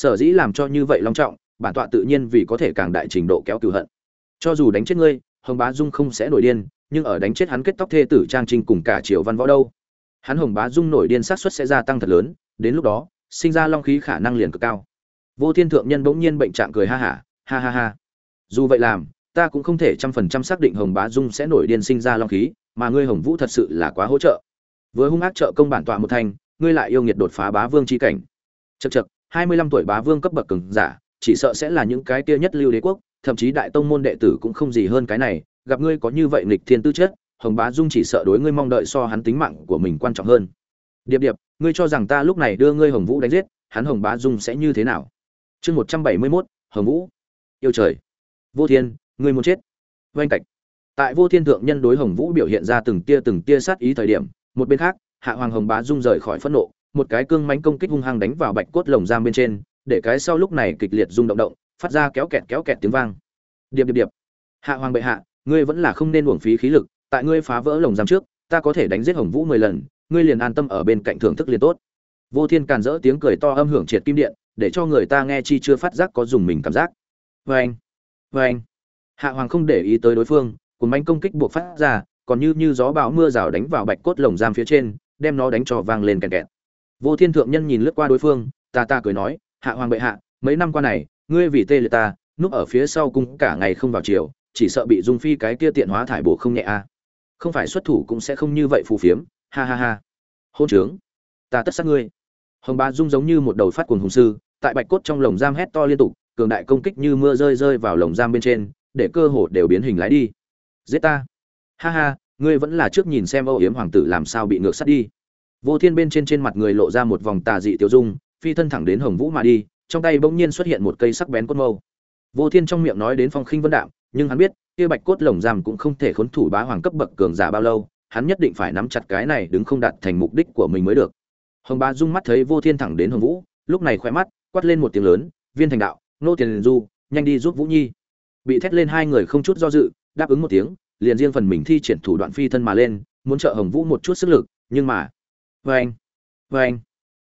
sở dĩ làm cho như vậy long trọng bản tọa tự nhiên vì có thể càng đại trình độ kéo cựu hận. Cho dù đánh chết ngươi hồng bá dung không sẽ nổi điên nhưng ở đánh chết hắn kết tóc thê tử trang trinh cùng cả triều văn võ đâu hắn hồng bá dung nổi điên sát suất sẽ gia tăng thật lớn đến lúc đó sinh ra long khí khả năng liền cực cao. Vô thiên thượng nhân bỗng nhiên bệnh trạng cười ha hả ha, ha ha. Ha dù vậy làm ta cũng không thể trăm phần trăm xác định hồng bá dung sẽ nổi điên sinh ra long khí mà ngươi hồng vũ thật sự là quá hỗ trợ. Với hung ác trợ công bản tọa một thành ngươi lại yêu nghiệt đột phá bá vương chi cảnh. Chật chật hai mươi lăm tuổi bá vương cấp bậc cường giả, chỉ sợ sẽ là những cái kia nhất lưu đế quốc, thậm chí đại tông môn đệ tử cũng không gì hơn cái này, gặp ngươi có như vậy nghịch thiên tư chất, hồng bá dung chỉ sợ đối ngươi mong đợi so hắn tính mạng của mình quan trọng hơn. Điệp điệp, ngươi cho rằng ta lúc này đưa ngươi hồng vũ đánh giết, hắn hồng bá dung sẽ như thế nào? Chương một trăm bảy mươi mốt, hồng vũ. Yêu trời. Vô thiên, ngươi muốn chết. Oanh cạnh. tại vô thiên thượng nhân đối hồng vũ biểu hiện ra từng tia từng tia sát ý thời điểm, một bên khác, hạ hoàng hồng bá dung rời khỏi phẫn nộ một cái cương mánh công kích hung hăng đánh vào bạch cốt lồng giam bên trên, để cái sau lúc này kịch liệt rung động động, phát ra kéo kẹt kéo kẹt tiếng vang. Điệp điệp điệp. Hạ hoàng bệ hạ, ngươi vẫn là không nên uổng phí khí lực, tại ngươi phá vỡ lồng giam trước, ta có thể đánh giết hồng vũ mười lần, ngươi liền an tâm ở bên cạnh thưởng thức liền tốt. Vô thiên càn rỡ tiếng cười to âm hưởng triệt kim điện, để cho người ta nghe chi chưa phát giác có dùng mình cảm giác. Vê anh vê anh hạ hoàng không để ý tới đối phương cùng bánh công kích buộc phát ra, còn như như gió bão mưa rào đánh vào bạch cốt lồng giam phía trên, đem nó đánh cho vang lên kẹt kẹt vô thiên thượng nhân nhìn lướt qua đối phương, ta ta cười nói, hạ hoàng bệ hạ, mấy năm qua này, ngươi vì tê liệt ta, núp ở phía sau cung cả ngày không vào chiều, chỉ sợ bị dung phi cái kia tiện hóa thải bổ không nhẹ a. Không phải xuất thủ cũng sẽ không như vậy phù phiếm, ha ha ha. Hôn trướng, ta tất sát ngươi. Hồng ba dung giống như một đầu phát cuồng hùng sư, tại bạch cốt trong lồng giam hét to liên tục, cường đại công kích như mưa rơi rơi vào lồng giam bên trên, để cơ hồ đều biến hình lái đi. Giết ta. Ha ha, ngươi vẫn là trước nhìn xem âu yếm hoàng tử làm sao bị ngược sát đi vô thiên bên trên trên mặt người lộ ra một vòng tà dị tiêu dung, phi thân thẳng đến hồng vũ mà đi, trong tay bỗng nhiên xuất hiện một cây sắc bén cốt mâu. Vô thiên trong miệng nói đến phong khinh vân đạm, nhưng hắn biết, kia bạch cốt lồng giam cũng không thể khốn thủ bá hoàng cấp bậc cường giả bao lâu, hắn nhất định phải nắm chặt cái này đứng không đạt thành mục đích của mình mới được. Hồng bá dung mắt thấy vô thiên thẳng đến hồng vũ, lúc này khỏe mắt, quát lên một tiếng lớn, viên thành đạo, nô tiền du, nhanh đi giúp vũ nhi. Bị thét lên hai người không chút do dự, đáp ứng một tiếng, liền riêng phần mình thi triển thủ đoạn phi thân mà lên, muốn trợ hồng vũ một chút sức lực, nhưng mà vê anh vê anh.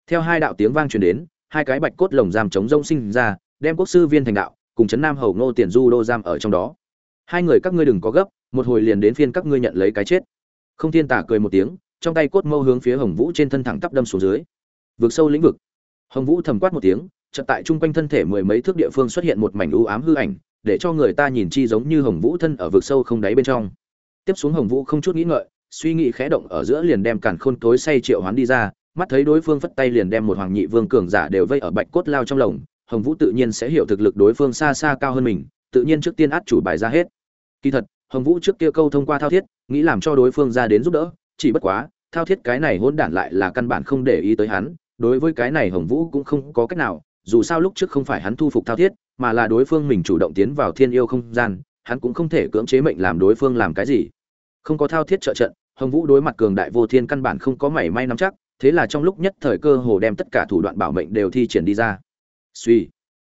Theo hai đạo tiếng vang truyền đến, hai cái bạch cốt lồng giam chống rông sinh ra, đem quốc sư viên thành đạo, cùng chấn nam hầu ngô tiền du đô giam ở trong đó. Hai người các ngươi đừng có gấp, một hồi liền đến phiên các ngươi nhận lấy cái chết. Không thiên tả cười một tiếng, trong tay cốt mâu hướng phía hồng vũ trên thân thẳng tắp đâm xuống dưới. Vượt sâu lĩnh vực. Hồng vũ thầm quát một tiếng, chợt tại trung quanh thân thể mười mấy thước địa phương xuất hiện một mảnh u ám hư ảnh, để cho người ta nhìn chi giống như hồng vũ thân ở vực sâu không đáy bên trong. Tiếp xuống hồng vũ không chút nghĩ ngợi suy nghĩ khẽ động ở giữa liền đem càn khôn tối say triệu hoán đi ra, mắt thấy đối phương phất tay liền đem một hoàng nhị vương cường giả đều vây ở bạch cốt lao trong lồng, hồng vũ tự nhiên sẽ hiểu thực lực đối phương xa xa cao hơn mình, tự nhiên trước tiên át chủ bài ra hết. Kỳ thật, hồng vũ trước kia câu thông qua thao thiết, nghĩ làm cho đối phương ra đến giúp đỡ, chỉ bất quá, thao thiết cái này hỗn đản lại là căn bản không để ý tới hắn, đối với cái này hồng vũ cũng không có cách nào, dù sao lúc trước không phải hắn thu phục thao thiết, mà là đối phương mình chủ động tiến vào thiên yêu không gian, hắn cũng không thể cưỡng chế mệnh làm đối phương làm cái gì. Không có thao thiết trợ trận hồng vũ đối mặt cường đại vô thiên căn bản không có mảy may nắm chắc, thế là trong lúc nhất thời cơ hồ đem tất cả thủ đoạn bảo mệnh đều thi triển đi ra. Suy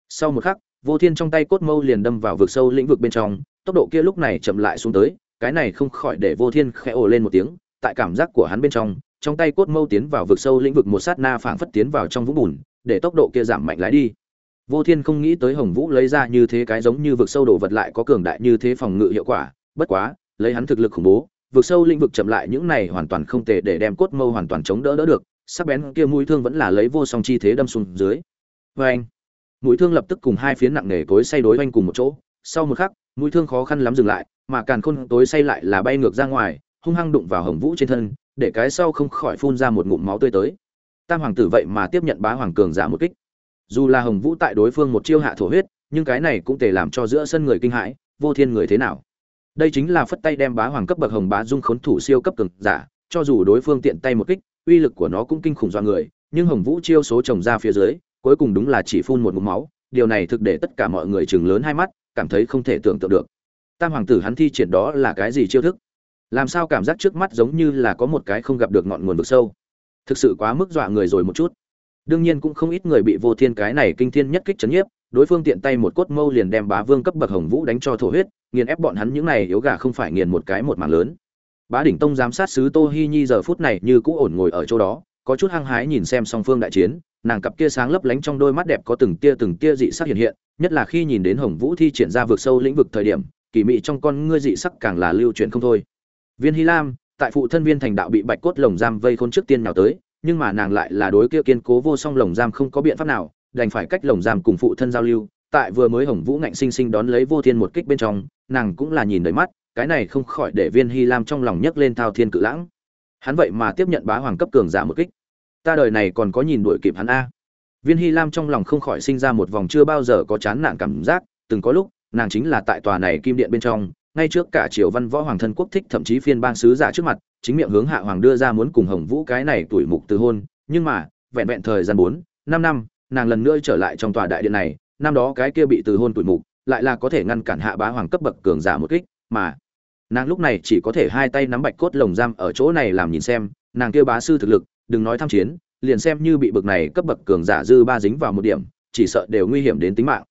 sau một khắc, vô thiên trong tay cốt mâu liền đâm vào vực sâu lĩnh vực bên trong, tốc độ kia lúc này chậm lại xuống tới, cái này không khỏi để vô thiên khẽ ồ lên một tiếng, tại cảm giác của hắn bên trong trong tay cốt mâu tiến vào vực sâu lĩnh vực một sát na phảng phất tiến vào trong vũng bùn, để tốc độ kia giảm mạnh lái đi. Vô thiên không nghĩ tới hồng vũ lấy ra như thế cái giống như vực sâu đồ vật lại có cường đại như thế phòng ngự hiệu quả, bất quá, lấy hắn thực lực khủng bố vực sâu lĩnh vực chậm lại, những này hoàn toàn không thể để đem cốt mâu hoàn toàn chống đỡ đỡ được. Sắc bén kia mũi thương vẫn là lấy vô song chi thế đâm xuống dưới. Vê anh, mũi thương lập tức cùng hai phiến nặng nề cối say đối oanh cùng một chỗ. Sau một khắc, mũi thương khó khăn lắm dừng lại, mà càn khôn tối say lại là bay ngược ra ngoài, hung hăng đụng vào hồng vũ trên thân, để cái sau không khỏi phun ra một ngụm máu tươi tới. Tam hoàng tử vậy mà tiếp nhận bá hoàng cường giả một kích. Dù là hồng vũ tại đối phương một chiêu hạ thổ huyết, nhưng cái này cũng thể làm cho giữa sân người kinh hãi, vô thiên người thế nào? Đây chính là phất tay đem bá hoàng cấp bậc hồng bá dung khốn thủ siêu cấp cường giả, cho dù đối phương tiện tay một kích, uy lực của nó cũng kinh khủng do người, nhưng hồng vũ chiêu số trồng ra phía dưới, cuối cùng đúng là chỉ phun một ngụm máu, điều này thực để tất cả mọi người chừng lớn hai mắt, cảm thấy không thể tưởng tượng được. Tam hoàng tử hắn thi triển đó là cái gì chiêu thức? Làm sao cảm giác trước mắt giống như là có một cái không gặp được ngọn nguồn vực sâu? Thực sự quá mức dọa người rồi một chút. Đương nhiên cũng không ít người bị vô thiên cái này kinh thiên nhất kích chấn nhiếp đối phương tiện tay một cốt mâu liền đem bá vương cấp bậc hồng vũ đánh cho thổ huyết, nghiền ép bọn hắn những này yếu gà không phải nghiền một cái một mảng lớn. Bá đỉnh tông giám sát sứ tô hi nhi giờ phút này như cũ ổn ngồi ở chỗ đó, có chút hăng hái nhìn xem song phương đại chiến, nàng cặp kia sáng lấp lánh trong đôi mắt đẹp có từng tia từng tia dị sắc hiện hiện, nhất là khi nhìn đến hồng vũ thi triển ra vượt sâu lĩnh vực thời điểm, kỳ mị trong con ngươi dị sắc càng là lưu truyền không thôi. Viên hy lam, tại phụ thân viên thành đạo bị bạch cốt lồng giam vây khôn trước tiên nào tới, nhưng mà nàng lại là đối kia kiên cố vô song lồng giam không có biện pháp nào đành phải cách lồng giam cùng phụ thân giao lưu. Tại vừa mới hồng vũ ngạnh sinh sinh đón lấy vô thiên một kích bên trong, nàng cũng là nhìn đầy mắt, cái này không khỏi để viên hy lam trong lòng nhấc lên thao thiên cự lãng. Hắn vậy mà tiếp nhận bá hoàng cấp cường giả một kích. Ta đời này còn có nhìn đuổi kịp hắn a. Viên hy lam trong lòng không khỏi sinh ra một vòng chưa bao giờ có chán nản cảm giác, từng có lúc, nàng chính là tại tòa này kim điện bên trong, ngay trước cả triều văn võ hoàng thân quốc thích thậm chí phiên bang sứ giả trước mặt, chính miệng hướng hạ hoàng đưa ra muốn cùng hồng vũ cái này tuổi mục từ hôn, nhưng mà, vẹn vẹn thời gian bốn, năm năm nàng lần nữa trở lại trong tòa đại điện này, năm đó cái kia bị từ hôn tuổi mục, lại là có thể ngăn cản hạ bá hoàng cấp bậc cường giả một kích, mà nàng lúc này chỉ có thể hai tay nắm bạch cốt lồng giam ở chỗ này làm nhìn xem, nàng kia bá sư thực lực, đừng nói tham chiến, liền xem như bị bậc này cấp bậc cường giả dư ba dính vào một điểm, chỉ sợ đều nguy hiểm đến tính mạng.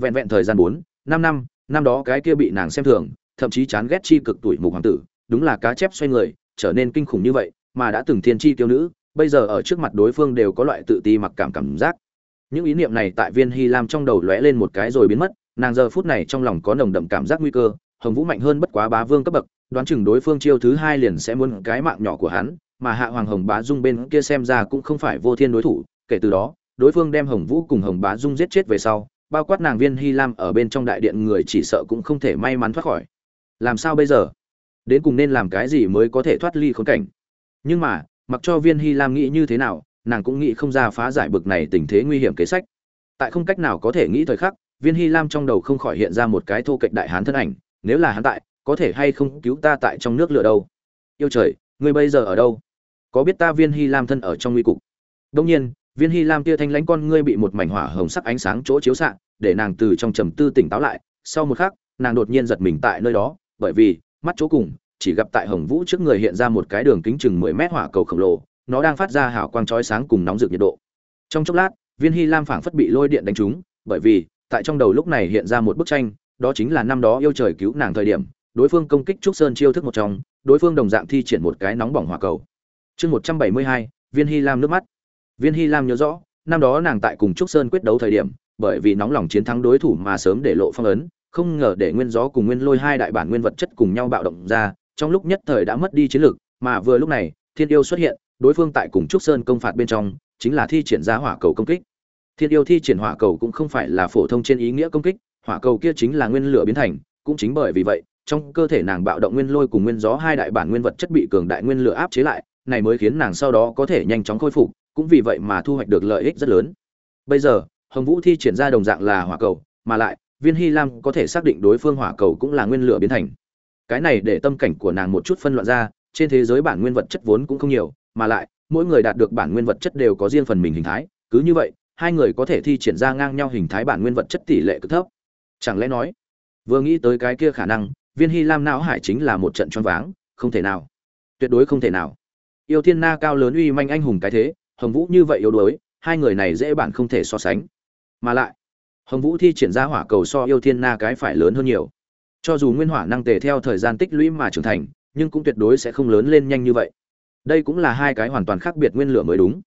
Vẹn vẹn thời gian bốn, năm năm năm đó cái kia bị nàng xem thường, thậm chí chán ghét chi cực tuổi mục hoàng tử, đúng là cá chép xoay người, trở nên kinh khủng như vậy, mà đã từng thiên chi tiêu nữ, bây giờ ở trước mặt đối phương đều có loại tự ti mặc cảm cảm giác những ý niệm này tại viên hy lam trong đầu lóe lên một cái rồi biến mất, nàng giờ phút này trong lòng có nồng đậm cảm giác nguy cơ, hồng vũ mạnh hơn bất quá bá vương cấp bậc, đoán chừng đối phương chiêu thứ hai liền sẽ muốn cái mạng nhỏ của hắn, mà hạ hoàng hồng bá dung bên kia xem ra cũng không phải vô thiên đối thủ, kể từ đó, đối phương đem hồng vũ cùng hồng bá dung giết chết về sau, bao quát nàng viên hy lam ở bên trong đại điện người chỉ sợ cũng không thể may mắn thoát khỏi. Làm sao bây giờ? Đến cùng nên làm cái gì mới có thể thoát ly khốn cảnh? Nhưng mà, mặc cho viên hy lam nghĩ như thế nào nàng cũng nghĩ không ra phá giải bực này tình thế nguy hiểm kế sách. Tại không cách nào có thể nghĩ thời khắc, viên hy lam trong đầu không khỏi hiện ra một cái thô kệch đại hán thân ảnh, nếu là hắn tại, có thể hay không cứu ta tại trong nước lửa đâu? Yêu trời, ngươi bây giờ ở đâu? Có biết ta viên hy lam thân ở trong nguy cục? Đông nhiên, viên hy lam tia thanh lãnh con ngươi bị một mảnh hỏa hồng sắc ánh sáng chỗ chiếu xạ, để nàng từ trong trầm tư tỉnh táo lại. Sau một khắc, nàng đột nhiên giật mình tại nơi đó, bởi vì, mắt chỗ cùng, chỉ gặp tại hồng vũ trước người hiện ra một cái đường kính chừng mười mét hỏa cầu khổng lồ nó đang phát ra hào quang chói sáng cùng nóng rực nhiệt độ. Trong chốc lát, viên hy lam phảng phất bị lôi điện đánh trúng, bởi vì, tại trong đầu lúc này hiện ra một bức tranh, đó chính là năm đó yêu trời cứu nàng thời điểm, đối phương công kích trúc sơn chiêu thức một trong, đối phương đồng dạng thi triển một cái nóng bỏng hỏa cầu. Chương một trăm bảy mươi hai, viên hy lam nước mắt. Viên hy lam nhớ rõ, năm đó nàng tại cùng trúc sơn quyết đấu thời điểm, bởi vì nóng lòng chiến thắng đối thủ mà sớm để lộ phong ấn, không ngờ để nguyên gió cùng nguyên lôi hai đại bản nguyên vật chất cùng nhau bạo động ra, trong lúc nhất thời đã mất đi chiến lược, mà vừa lúc này, thiên yêu xuất hiện đối phương tại cùng trúc sơn công phạt bên trong, chính là thi triển ra hỏa cầu công kích. Thiên yêu thi triển hỏa cầu cũng không phải là phổ thông trên ý nghĩa công kích, hỏa cầu kia chính là nguyên lửa biến thành, cũng chính bởi vì vậy, trong cơ thể nàng bạo động nguyên lôi cùng nguyên gió hai đại bản nguyên vật chất bị cường đại nguyên lửa áp chế lại, này mới khiến nàng sau đó có thể nhanh chóng khôi phục, cũng vì vậy mà thu hoạch được lợi ích rất lớn. Bây giờ, hồng vũ thi triển ra đồng dạng là hỏa cầu, mà lại, viên hy lam có thể xác định đối phương hỏa cầu cũng là nguyên lửa biến thành. Cái này để tâm cảnh của nàng một chút phân loạn ra, trên thế giới bản nguyên vật chất vốn cũng không nhiều mà lại, mỗi người đạt được bản nguyên vật chất đều có riêng phần mình hình thái, cứ như vậy, hai người có thể thi triển ra ngang nhau hình thái bản nguyên vật chất tỷ lệ cực thấp. Chẳng lẽ nói, vừa nghĩ tới cái kia khả năng, viên hy lam não hải chính là một trận choáng váng, không thể nào. Tuyệt đối không thể nào. Yêu thiên na cao lớn uy manh anh hùng cái thế, hồng vũ như vậy yếu đuối, hai người này dễ bản không thể so sánh. Mà lại, hồng vũ thi triển ra hỏa cầu so yêu thiên na cái phải lớn hơn nhiều. Cho dù nguyên hỏa năng tề theo thời gian tích lũy mà trưởng thành, nhưng cũng tuyệt đối sẽ không lớn lên nhanh như vậy đây cũng là hai cái hoàn toàn khác biệt nguyên lửa mới đúng.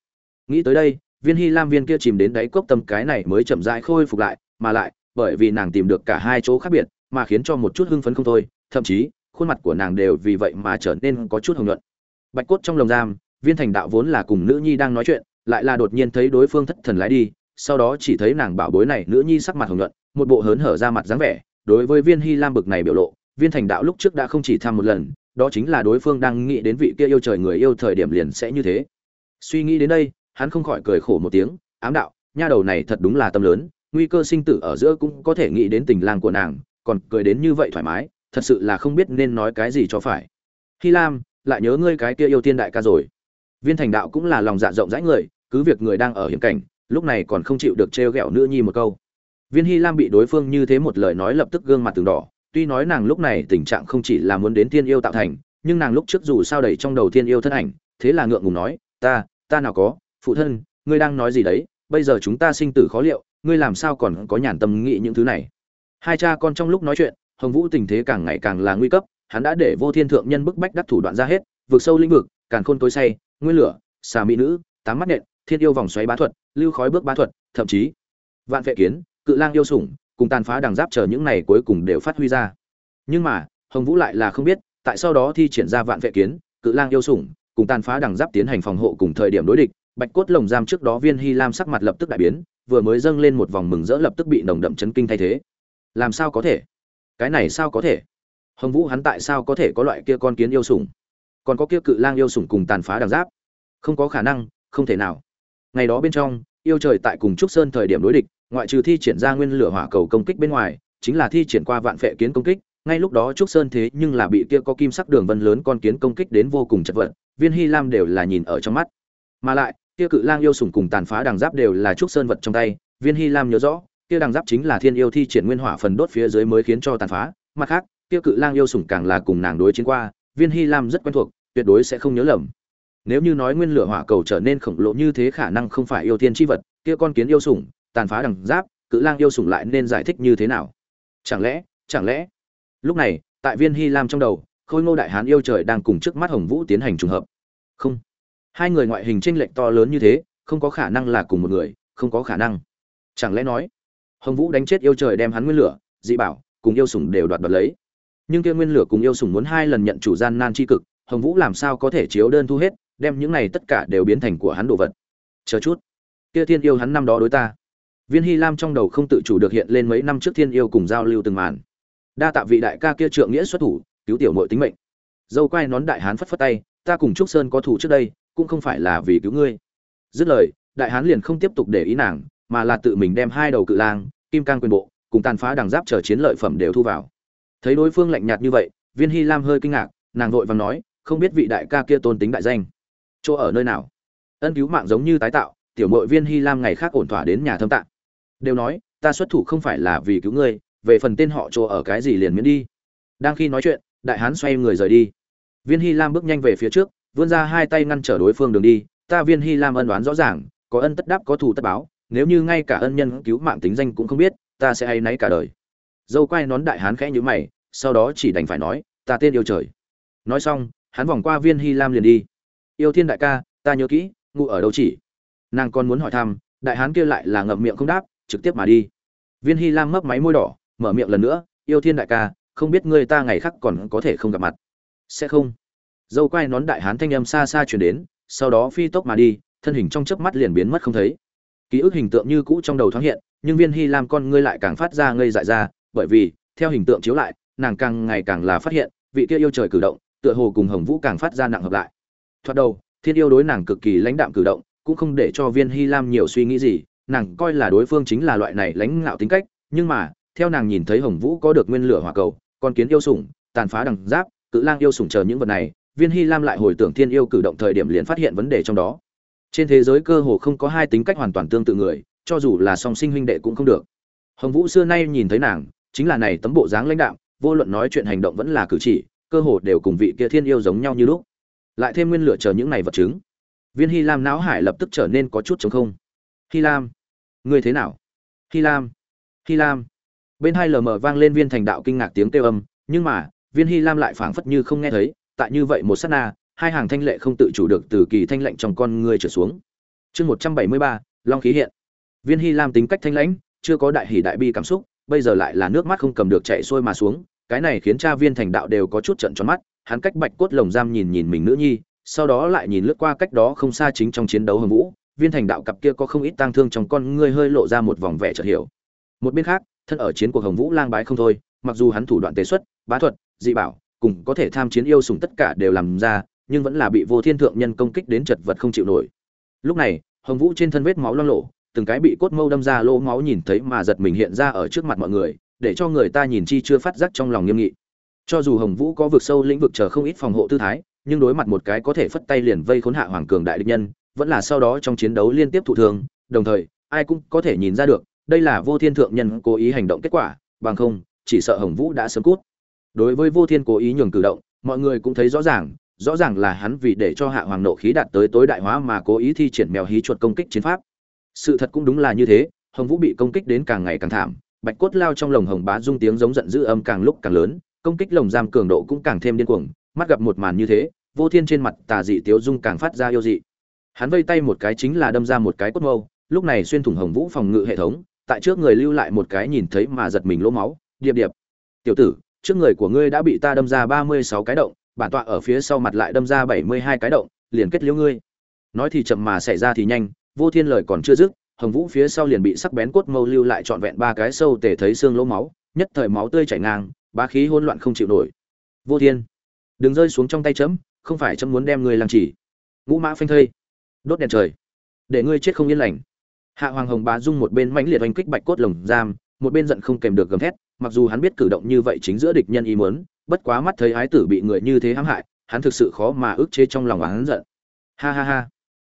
Nghĩ tới đây, viên hy lam viên kia chìm đến đáy cốc tâm cái này mới chậm rãi khôi phục lại, mà lại, bởi vì nàng tìm được cả hai chỗ khác biệt, mà khiến cho một chút hưng phấn không thôi, thậm chí, khuôn mặt của nàng đều vì vậy mà trở nên có chút hồng nhuận. Bạch cốt trong lồng giam, viên thành đạo vốn là cùng nữ nhi đang nói chuyện, lại là đột nhiên thấy đối phương thất thần lái đi, sau đó chỉ thấy nàng bảo bối này nữ nhi sắc mặt hồng nhuận, một bộ hớn hở ra mặt dáng vẻ, đối với viên hy lam bực này biểu lộ, viên thành đạo lúc trước đã không chỉ tham một lần đó chính là đối phương đang nghĩ đến vị kia yêu trời người yêu thời điểm liền sẽ như thế. Suy nghĩ đến đây, hắn không khỏi cười khổ một tiếng, ám đạo, nha đầu này thật đúng là tâm lớn, nguy cơ sinh tử ở giữa cũng có thể nghĩ đến tình lang của nàng, còn cười đến như vậy thoải mái, thật sự là không biết nên nói cái gì cho phải. Hy lam, lại nhớ ngươi cái kia yêu tiên đại ca rồi. Viên thành đạo cũng là lòng dạ rộng rãi người, cứ việc người đang ở hiểm cảnh, lúc này còn không chịu được trêu ghẹo nữ nhi một câu. Viên hy lam bị đối phương như thế một lời nói lập tức gương mặt từng đỏ tuy nói nàng lúc này tình trạng không chỉ là muốn đến thiên yêu tạo thành, nhưng nàng lúc trước dù sao đầy trong đầu thiên yêu thân ảnh, thế là ngượng ngùng nói, ta ta nào có, phụ thân, ngươi đang nói gì đấy? Bây giờ chúng ta sinh tử khó liệu, ngươi làm sao còn có nhàn tâm nghĩ những thứ này? Hai cha con trong lúc nói chuyện, hồng vũ tình thế càng ngày càng là nguy cấp, hắn đã để vô thiên thượng nhân bức bách đắc thủ đoạn ra hết, vượt sâu lĩnh vực càng khôn tối say, nguyên lửa, xà mỹ nữ, tám mắt nện, thiên yêu vòng xoáy bá thuật, lưu khói bước bá thuật, thậm chí vạn vệ kiến, cự lang yêu sủng cùng tàn phá đằng giáp chờ những này cuối cùng đều phát huy ra. Nhưng mà, hồng vũ lại là không biết, tại sau đó thi triển ra vạn vệ kiến, cự lang yêu sủng, cùng tàn phá đằng giáp tiến hành phòng hộ cùng thời điểm đối địch, bạch cốt lồng giam trước đó viên hy lam sắc mặt lập tức đại biến, vừa mới dâng lên một vòng mừng rỡ lập tức bị nồng đậm chấn kinh thay thế. Làm sao có thể? Cái này sao có thể? Hồng vũ hắn tại sao có thể có loại kia con kiến yêu sủng? Còn có kia cự lang yêu sủng cùng tàn phá đằng giáp? Không có khả năng, không thể nào. Ngày đó bên trong, yêu trời tại cùng trúc sơn thời điểm đối địch ngoại trừ thi triển ra nguyên lửa hỏa cầu công kích bên ngoài, chính là thi triển qua vạn phệ kiến công kích, ngay lúc đó trúc sơn thế nhưng là bị kia có kim sắc đường vân lớn con kiến công kích đến vô cùng chật vật, viên hy lam đều là nhìn ở trong mắt. Mà lại, kia cự lang yêu sủng cùng tàn phá đằng giáp đều là trúc sơn vật trong tay, viên hy lam nhớ rõ, kia đằng giáp chính là thiên yêu thi triển nguyên hỏa phần đốt phía dưới mới khiến cho tàn phá, mặt khác, kia cự lang yêu sủng càng là cùng nàng đối chiến qua, viên hy lam rất quen thuộc, tuyệt đối sẽ không nhớ lầm. Nếu như nói nguyên lửa hỏa cầu trở nên khổng lồ như thế khả năng không phải yêu tiên chi vật, kia con kiến yêu sủng tàn phá đằng giáp, cự lang yêu sủng lại nên giải thích như thế nào? Chẳng lẽ chẳng lẽ? Lúc này, tại viên hy lam trong đầu, khôi ngô đại hán yêu trời đang cùng trước mắt hồng vũ tiến hành trùng hợp. Không. Hai người ngoại hình tranh lệch to lớn như thế, không có khả năng là cùng một người, không có khả năng. Chẳng lẽ nói, hồng vũ đánh chết yêu trời đem hắn nguyên lửa, dị bảo, cùng yêu sủng đều đoạt đoạt lấy. Nhưng kia nguyên lửa cùng yêu sủng muốn hai lần nhận chủ gian nan chi cực, hồng vũ làm sao có thể chiếu đơn thu hết, đem những này tất cả đều biến thành của hắn đồ vật? Chờ chút. Kia thiên yêu hắn năm đó đối ta viên hy lam trong đầu không tự chủ được hiện lên mấy năm trước thiên yêu cùng giao lưu từng màn. Đa tạ vị đại ca kia trượng nghĩa xuất thủ, cứu tiểu mội tính mệnh. Dâu quai nón đại hán phất phất tay, ta cùng trúc sơn có thủ trước đây, cũng không phải là vì cứu ngươi. Dứt lời, đại hán liền không tiếp tục để ý nàng, mà là tự mình đem hai đầu cự lang, kim cang quyền bộ, cùng tàn phá đằng giáp chờ chiến lợi phẩm đều thu vào. Thấy đối phương lạnh nhạt như vậy, viên hy lam hơi kinh ngạc, nàng vội vàng nói, không biết vị đại ca kia tôn tính đại danh. Chỗ ở nơi nào? Ân cứu mạng giống như tái tạo, tiểu mội viên hy lam ngày khác ổn thỏa đến nhà thâm tạng đều nói, ta xuất thủ không phải là vì cứu ngươi, về phần tên họ chỗ ở cái gì liền miễn đi. Đang khi nói chuyện, đại hán xoay người rời đi. Viên hy lam bước nhanh về phía trước, vươn ra hai tay ngăn trở đối phương đường đi. Ta viên hy lam ân đoán rõ ràng, có ân tất đáp có thù tất báo, nếu như ngay cả ân nhân cứu mạng tính danh cũng không biết, ta sẽ hay náy cả đời. Dâu quay nón đại hán khẽ nhữ mày, sau đó chỉ đành phải nói, ta tên yêu trời. Nói xong, hắn vòng qua viên hy lam liền đi. Yêu thiên đại ca, ta nhớ kỹ, ngụ ở đâu chỉ? Nàng còn muốn hỏi thăm, đại hán kia lại là ngậm miệng không đáp trực tiếp mà đi. Viên hy lam mấp máy môi đỏ, mở miệng lần nữa, yêu thiên đại ca, không biết ngươi ta ngày khác còn có thể không gặp mặt? Sẽ không. Dâu quai nón đại hán thanh âm xa xa chuyển đến, sau đó phi tốc mà đi, thân hình trong chớp mắt liền biến mất không thấy. Ký ức hình tượng như cũ trong đầu thoáng hiện, nhưng viên hy lam con ngươi lại càng phát ra ngây dại ra, bởi vì, theo hình tượng chiếu lại, nàng càng ngày càng là phát hiện, vị kia yêu trời cử động, tựa hồ cùng hồng vũ càng phát ra nặng hợp lại. Thoạt đầu, thiên yêu đối nàng cực kỳ lãnh đạm cử động, cũng không để cho viên hy lam nhiều suy nghĩ gì nàng coi là đối phương chính là loại này lãnh ngạo tính cách, nhưng mà, theo nàng nhìn thấy hồng vũ có được nguyên lửa hỏa cầu, con kiến yêu sủng, tàn phá đằng giáp, cự lang yêu sủng chờ những vật này, viên hy lam lại hồi tưởng thiên yêu cử động thời điểm liền phát hiện vấn đề trong đó. Trên thế giới cơ hồ không có hai tính cách hoàn toàn tương tự người, cho dù là song sinh huynh đệ cũng không được. Hồng vũ xưa nay nhìn thấy nàng, chính là này tấm bộ dáng lãnh đạm, vô luận nói chuyện hành động vẫn là cử chỉ, cơ hồ đều cùng vị kia thiên yêu giống nhau như lúc. Lại thêm nguyên lửa chờ những này vật chứng. Viên hy lam não hải lập tức trở nên có chút chống không. Hy lam ngươi thế nào? Hy lam hy lam. Bên hai lờ mờ vang lên viên thành đạo kinh ngạc tiếng kêu âm, nhưng mà, viên hy lam lại phảng phất như không nghe thấy, tại như vậy một sát na, hai hàng thanh lệ không tự chủ được từ kỳ thanh lệnh trong con người trở xuống. Chương một trăm bảy mươi ba, long khí hiện. Viên hy lam tính cách thanh lãnh, chưa có đại hỷ đại bi cảm xúc, bây giờ lại là nước mắt không cầm được chạy xuôi mà xuống, cái này khiến cha viên thành đạo đều có chút trận tròn mắt, hắn cách bạch cốt lồng giam nhìn nhìn mình nữ nhi, sau đó lại nhìn lướt qua cách đó không xa chính trong chiến đấu hồng vũ viên thành đạo cặp kia có không ít tang thương trong con ngươi hơi lộ ra một vòng vẻ chợt hiểu. Một bên khác, thân ở chiến cuộc hồng vũ lang bái không thôi, mặc dù hắn thủ đoạn tế xuất, bá thuật, dị bảo, cùng có thể tham chiến yêu sùng tất cả đều làm ra, nhưng vẫn là bị vô thiên thượng nhân công kích đến chật vật không chịu nổi. Lúc này, hồng vũ trên thân vết máu loang lộ từng cái bị cốt mâu đâm ra lỗ máu nhìn thấy mà giật mình hiện ra ở trước mặt mọi người, để cho người ta nhìn chi chưa phát giác trong lòng nghiêm nghị. Cho dù hồng vũ có vực sâu lĩnh vực chờ không ít phòng hộ tư thái, nhưng đối mặt một cái có thể phất tay liền vây khốn hạ hoàng cường đại địch nhân vẫn là sau đó trong chiến đấu liên tiếp thụ thương, đồng thời, ai cũng có thể nhìn ra được, đây là vô thiên thượng nhân cố ý hành động kết quả, bằng không, chỉ sợ hồng vũ đã sớm cút. Đối với vô thiên cố ý nhường cử động, mọi người cũng thấy rõ ràng rõ ràng là hắn vì để cho hạ hoàng nộ khí đạt tới tối đại hóa mà cố ý thi triển mèo hí chuột công kích chiến pháp. Sự thật cũng đúng là như thế, hồng vũ bị công kích đến càng ngày càng thảm, bạch cốt lao trong lồng hồng bá dung tiếng giống giận dữ âm càng lúc càng lớn, công kích lồng giam cường độ cũng càng thêm điên cuồng, mắt gặp một màn như thế, vô thiên trên mặt tà dị tiếu dung càng phát ra yêu dị hắn vây tay một cái chính là đâm ra một cái cốt mâu, lúc này xuyên thủng hồng vũ phòng ngự hệ thống, tại trước người lưu lại một cái nhìn thấy mà giật mình lỗ máu, điệp điệp. Tiểu tử, trước người của ngươi đã bị ta đâm ra ba mươi sáu cái động, bản tọa ở phía sau mặt lại đâm ra bảy mươi hai cái động, liền kết liễu ngươi. Nói thì chậm mà xảy ra thì nhanh, vô thiên lời còn chưa dứt, hồng vũ phía sau liền bị sắc bén cốt mâu lưu lại trọn vẹn ba cái sâu tể thấy xương lỗ máu, nhất thời máu tươi chảy ngang ba khí hỗn loạn không chịu nổi. Vô thiên, đừng rơi xuống trong tay chấm, không phải chấm muốn đem ngươi làm chỉ ngũ mã phanh thây đốt đèn trời. Để ngươi chết không yên lành. Hạ hoàng hồng bá dung một bên mãnh liệt oanh kích bạch cốt lồng giam, một bên giận không kèm được gầm thét, mặc dù hắn biết cử động như vậy chính giữa địch nhân ý muốn, bất quá mắt thấy ái tử bị người như thế hãm hại, hắn thực sự khó mà ức chế trong lòng hắn giận. Ha ha ha.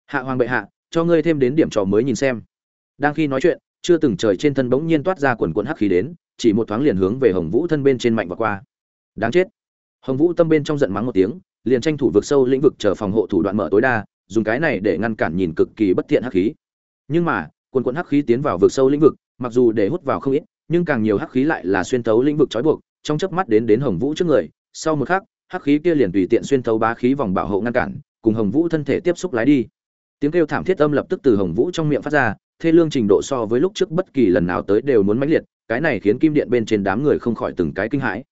Hạ hoàng bệ hạ, cho ngươi thêm đến điểm trò mới nhìn xem. Đang khi nói chuyện, chưa từng trời trên thân bỗng nhiên toát ra quần quần hắc khí đến, chỉ một thoáng liền hướng về hồng vũ thân bên trên mạnh và qua. Đáng chết. Hồng vũ tâm bên trong giận mắng một tiếng, liền tranh thủ vực sâu lĩnh vực chờ phòng hộ thủ đoạn mở tối đa dùng cái này để ngăn cản nhìn cực kỳ bất thiện hắc khí. Nhưng mà, quần quần hắc khí tiến vào vực sâu lĩnh vực, mặc dù để hút vào không ít, nhưng càng nhiều hắc khí lại là xuyên thấu lĩnh vực trói buộc, trong chớp mắt đến đến hồng vũ trước người, sau một khắc, hắc khí kia liền tùy tiện xuyên thấu bá khí vòng bảo hộ ngăn cản, cùng hồng vũ thân thể tiếp xúc lái đi. Tiếng kêu thảm thiết âm lập tức từ hồng vũ trong miệng phát ra, thê lương trình độ so với lúc trước bất kỳ lần nào tới đều muốn mãnh liệt, cái này khiến kim điện bên trên đám người không khỏi từng cái kinh hãi.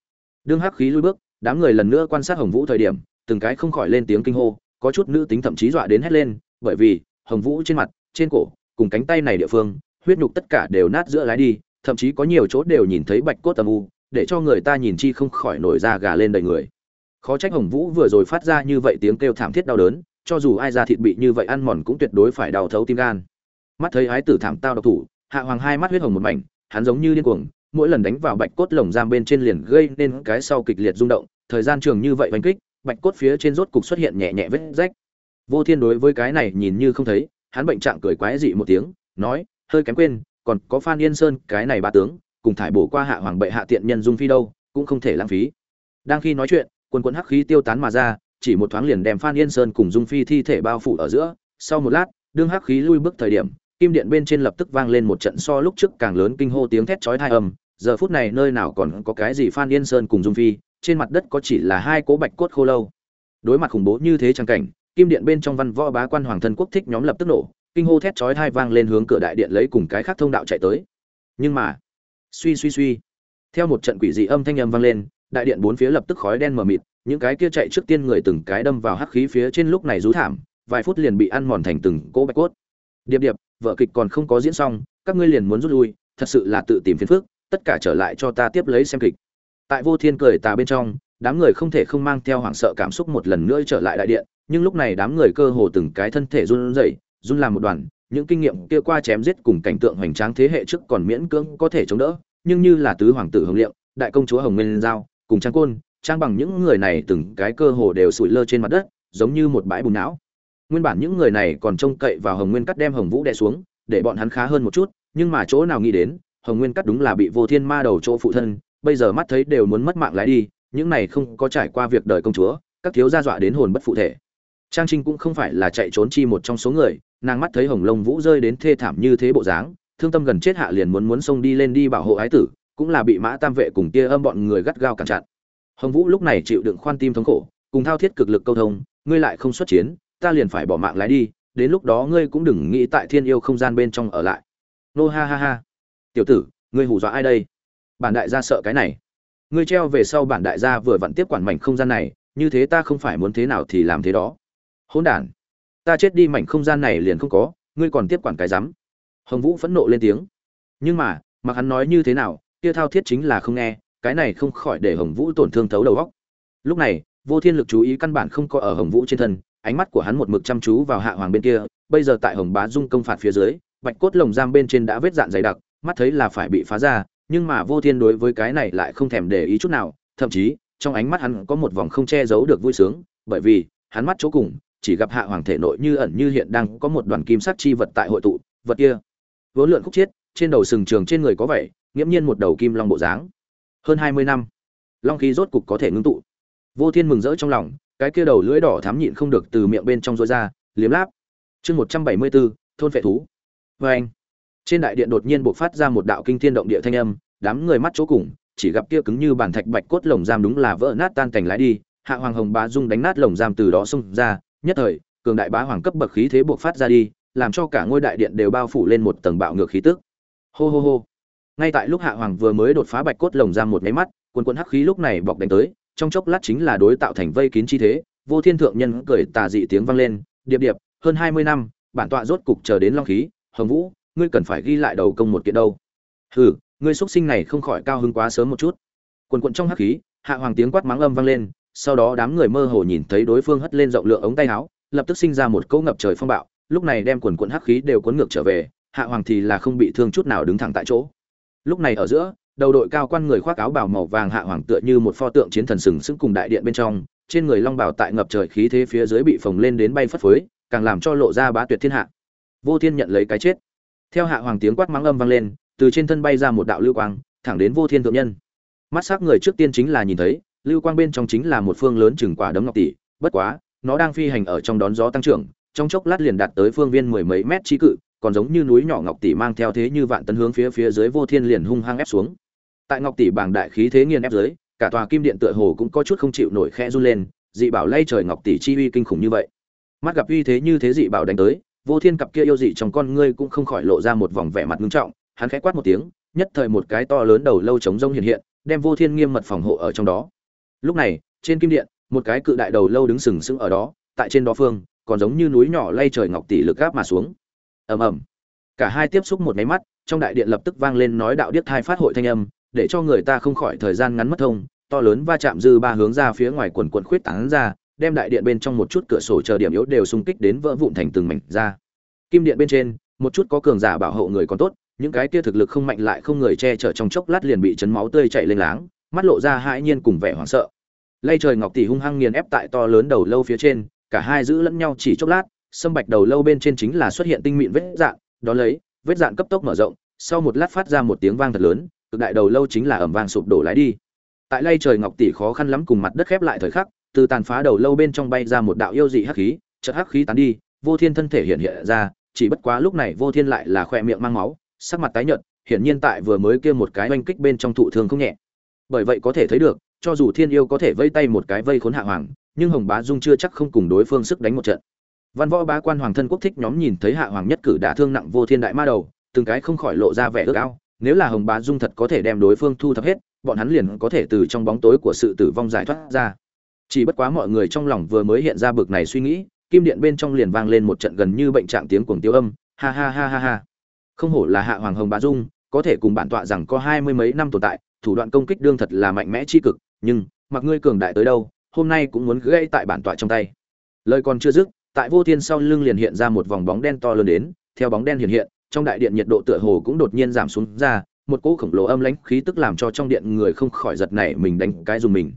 Đương hắc khí lui bước, đám người lần nữa quan sát hồng vũ thời điểm, từng cái không khỏi lên tiếng kinh hô có chút nữ tính thậm chí dọa đến hét lên, bởi vì, hồng vũ trên mặt, trên cổ, cùng cánh tay này địa phương, huyết nhục tất cả đều nát giữa lái đi, thậm chí có nhiều chỗ đều nhìn thấy bạch cốt âm u, để cho người ta nhìn chi không khỏi nổi da gà lên đầy người. Khó trách hồng vũ vừa rồi phát ra như vậy tiếng kêu thảm thiết đau đớn, cho dù ai ra thịt bị như vậy ăn mòn cũng tuyệt đối phải đau thấu tim gan. Mắt thấy ái tử thảm tao độc thủ, hạ hoàng hai mắt huyết hồng một mảnh, hắn giống như điên cuồng, mỗi lần đánh vào bạch cốt lồng giam bên trên liền gây nên cái sau kịch liệt rung động, thời gian trường như vậy oanh kích bạch cốt phía trên rốt cục xuất hiện nhẹ nhẹ vết rách. Vô thiên đối với cái này nhìn như không thấy, hắn bệnh trạng cười quái dị một tiếng, nói, hơi kém quên, còn có phan yên sơn, cái này ba tướng, cùng thải bổ qua hạ hoàng bệ hạ tiện nhân dung phi đâu, cũng không thể lãng phí. Đang khi nói chuyện, quần quần hắc khí tiêu tán mà ra, chỉ một thoáng liền đem phan yên sơn cùng dung phi thi thể bao phủ ở giữa. Sau một lát, đương hắc khí lui bước thời điểm, kim điện bên trên lập tức vang lên một trận so lúc trước càng lớn kinh hô tiếng thét chói tai âm. Giờ phút này nơi nào còn có cái gì phan yên sơn cùng dung phi trên mặt đất có chỉ là hai cố bạch cốt khô lâu. Đối mặt khủng bố như thế trang cảnh, kim điện bên trong văn võ bá quan hoàng thân quốc thích nhóm lập tức nổ, kinh hô thét chói tai vang lên hướng cửa đại điện lấy cùng cái khác thông đạo chạy tới. Nhưng mà, suy suy suy. Theo một trận quỷ dị âm thanh âm vang lên, đại điện bốn phía lập tức khói đen mờ mịt, những cái kia chạy trước tiên người từng cái đâm vào hắc khí phía trên lúc này rú thảm, vài phút liền bị ăn mòn thành từng cỗ bạch cốt. Điệp điệp, vợ kịch còn không có diễn xong, các ngươi liền muốn rút lui, thật sự là tự tìm phiền phức, tất cả trở lại cho ta tiếp lấy xem kịch tại vô thiên cười tà bên trong, đám người không thể không mang theo hoảng sợ cảm xúc một lần nữa trở lại đại điện, nhưng lúc này đám người cơ hồ từng cái thân thể run rẩy, run làm một đoàn, những kinh nghiệm kia qua chém giết cùng cảnh tượng hoành tráng thế hệ trước còn miễn cưỡng có thể chống đỡ, nhưng như là tứ hoàng tử hồng liệm, đại công chúa hồng nguyên giao, cùng trang côn, trang bằng những người này từng cái cơ hồ đều sủi lơ trên mặt đất, giống như một bãi bùn não. Nguyên bản những người này còn trông cậy vào hồng nguyên cắt đem hồng vũ đè xuống, để bọn hắn khá hơn một chút, nhưng mà chỗ nào nghĩ đến, hồng nguyên cắt đúng là bị vô thiên ma đầu chỗ phụ thân bây giờ mắt thấy đều muốn mất mạng lái đi, những này không có trải qua việc đời công chúa, các thiếu gia dọa đến hồn bất phụ thể. Trang trinh cũng không phải là chạy trốn chi một trong số người, nàng mắt thấy hồng lông vũ rơi đến thê thảm như thế bộ dáng, thương tâm gần chết hạ liền muốn muốn xông đi lên đi bảo hộ ái tử, cũng là bị mã tam vệ cùng kia âm bọn người gắt gao cản chặn. Hồng vũ lúc này chịu đựng khoan tim thống khổ, cùng thao thiết cực lực câu thông, ngươi lại không xuất chiến, ta liền phải bỏ mạng lái đi, đến lúc đó ngươi cũng đừng nghĩ tại thiên yêu không gian bên trong ở lại. Nô ha ha ha. Tiểu tử, ngươi hù dọa ai đây? Bản đại gia sợ cái này. Ngươi treo về sau bản đại gia vừa vặn tiếp quản mảnh không gian này, như thế ta không phải muốn thế nào thì làm thế đó. Hỗn đản, ta chết đi mảnh không gian này liền không có, ngươi còn tiếp quản cái rắm. Hồng vũ phẫn nộ lên tiếng. Nhưng mà, mặc hắn nói như thế nào, kia thao thiết chính là không nghe, cái này không khỏi để hồng vũ tổn thương thấu đầu góc lúc này, vô thiên lực chú ý căn bản không có ở hồng vũ trên thân, ánh mắt của hắn một mực chăm chú vào hạ hoàng bên kia, bây giờ tại hồng bá dung công phạt phía dưới, bạch cốt lồng giam bên trên đã vết dạn dày đặc, mắt thấy là phải bị phá ra nhưng mà vô thiên đối với cái này lại không thèm để ý chút nào, thậm chí, trong ánh mắt hắn có một vòng không che giấu được vui sướng, bởi vì, hắn mắt chỗ cùng, chỉ gặp hạ hoàng thể nội như ẩn như hiện đang có một đoàn kim sắc chi vật tại hội tụ, vật kia, vốn lượn khúc chiết, trên đầu sừng trường trên người có vẻ, nghiễm nhiên một đầu kim long bộ dáng. Hơn hai mươi năm, long khí rốt cục có thể ngưng tụ. Vô thiên mừng rỡ trong lòng, cái kia đầu lưỡi đỏ thám nhịn không được từ miệng bên trong rối ra, liếm láp. Chương một trăm bảy mươi bốn, thôn phệ thú. Vê anh trên đại điện đột nhiên bộc phát ra một đạo kinh thiên động địa thanh âm, đám người mắt chỗ cùng, chỉ gặp kia cứng như bàn thạch bạch cốt lồng giam đúng là vỡ nát tan cảnh lái đi, hạ hoàng hồng bá dung đánh nát lồng giam từ đó xông ra, nhất thời, cường đại bá hoàng cấp bậc khí thế bộc phát ra đi, làm cho cả ngôi đại điện đều bao phủ lên một tầng bạo ngược khí tức. Hô hô hô. Ngay tại lúc hạ hoàng vừa mới đột phá bạch cốt lồng giam một máy mắt quần quần hắc khí lúc này bọc đánh tới, trong chốc lát chính là đối tạo thành vây kín chi thế, vô thiên thượng nhân cười tà dị tiếng vang lên, điệp điệp, hơn hai mươi năm, bản tọa rốt cục chờ đến long khí, hồng vũ ngươi cần phải ghi lại đầu công một kiện đâu. Hừ, ngươi xuất sinh này không khỏi cao hứng quá sớm một chút. Quần quận trong hắc khí, hạ hoàng tiếng quát mắng âm vang lên, sau đó đám người mơ hồ nhìn thấy đối phương hất lên rộng lượng ống tay áo, lập tức sinh ra một cỗ ngập trời phong bạo, lúc này đem quần quận hắc khí đều cuốn ngược trở về, hạ hoàng thì là không bị thương chút nào đứng thẳng tại chỗ. Lúc này ở giữa, đầu đội cao quan người khoác áo bào màu vàng hạ hoàng tựa như một pho tượng chiến thần sừng sững cùng đại điện bên trong, trên người long bào tại ngập trời khí thế phía dưới bị phồng lên đến bay phất phới, càng làm cho lộ ra bá tuyệt thiên hạ. Vô thiên nhận lấy cái chết theo hạ hoàng tiếng quát mắng âm vang lên, từ trên thân bay ra một đạo lưu quang, thẳng đến vô thiên thượng nhân. Mắt sắc người trước tiên chính là nhìn thấy, lưu quang bên trong chính là một phương lớn chừng quả đấm ngọc tỷ, bất quá, nó đang phi hành ở trong đón gió tăng trưởng, trong chốc lát liền đạt tới phương viên mười mấy mét trí cự, còn giống như núi nhỏ ngọc tỷ mang theo thế như vạn tấn hướng phía phía dưới vô thiên liền hung hăng ép xuống. Tại ngọc tỷ bảng đại khí thế nghiền ép dưới, cả tòa kim điện tựa hồ cũng có chút không chịu nổi khe run lên, dị bảo lay trời ngọc tỷ chi uy kinh khủng như vậy. Mắt gặp uy thế như thế dị bảo đánh tới vô thiên cặp kia yêu dị trong con ngươi cũng không khỏi lộ ra một vòng vẻ mặt ngưng trọng, hắn khẽ quát một tiếng, nhất thời một cái to lớn đầu lâu trống rông hiện hiện, đem vô thiên nghiêm mật phòng hộ ở trong đó. Lúc này, trên kim điện, một cái cự đại đầu lâu đứng sừng sững ở đó, tại trên đó phương, còn giống như núi nhỏ lay trời ngọc tỷ lực gáp mà xuống. Ầm ầm. Cả hai tiếp xúc một máy mắt, trong đại điện lập tức vang lên nói đạo điếc thai phát hội thanh âm, để cho người ta không khỏi thời gian ngắn mất thông, to lớn va chạm dư ba hướng ra phía ngoài quần quần khuyết tán ra đem đại điện bên trong một chút cửa sổ chờ điểm yếu đều xung kích đến vỡ vụn thành từng mảnh ra. Kim điện bên trên, một chút có cường giả bảo hộ người còn tốt, những cái kia thực lực không mạnh lại không người che chở trong chốc lát liền bị chấn máu tươi chảy lên láng, mắt lộ ra hãi nhiên cùng vẻ hoảng sợ. Lây trời ngọc tỷ hung hăng nghiền ép tại to lớn đầu lâu phía trên, cả hai giữ lẫn nhau chỉ chốc lát, sâm bạch đầu lâu bên trên chính là xuất hiện tinh mịn vết dạng đó lấy, vết dạng cấp tốc mở rộng, sau một lát phát ra một tiếng vang thật lớn, cực đại đầu lâu chính là ầm vang sụp đổ lái đi. Tại lây trời ngọc tỷ khó khăn lắm cùng mặt đất khép lại thời khắc từ tàn phá đầu lâu bên trong bay ra một đạo yêu dị hắc khí, chợt hắc khí tán đi, vô thiên thân thể hiện hiện ra, chỉ bất quá lúc này vô thiên lại là khoe miệng mang máu, sắc mặt tái nhợt, hiển nhiên tại vừa mới kia một cái oanh kích bên trong thụ thương không nhẹ. Bởi vậy có thể thấy được, cho dù thiên yêu có thể vây tay một cái vây khốn hạ hoàng, nhưng hồng bá dung chưa chắc không cùng đối phương sức đánh một trận. Văn võ bá quan hoàng thân quốc thích nhóm nhìn thấy hạ hoàng nhất cử đả thương nặng vô thiên đại ma đầu, từng cái không khỏi lộ ra vẻ ước ao, nếu là hồng bá dung thật có thể đem đối phương thu thập hết, bọn hắn liền có thể từ trong bóng tối của sự tử vong giải thoát ra chỉ bất quá mọi người trong lòng vừa mới hiện ra bực này suy nghĩ, kim điện bên trong liền vang lên một trận gần như bệnh trạng tiếng cuồng tiêu âm, ha ha ha ha ha. Không hổ là hạ hoàng hồng bá dung, có thể cùng bản tọa rằng có hai mươi mấy năm tồn tại, thủ đoạn công kích đương thật là mạnh mẽ chi cực, nhưng, mặc ngươi cường đại tới đâu, hôm nay cũng muốn gãy tại bản tọa trong tay. Lời còn chưa dứt, tại vô thiên sau lưng liền hiện ra một vòng bóng đen to lớn đến, theo bóng đen hiện hiện, trong đại điện nhiệt độ tựa hồ cũng đột nhiên giảm xuống ra, một cỗ khổng lồ âm lãnh khí tức làm cho trong điện người không khỏi giật nảy mình đánh cái dùng mình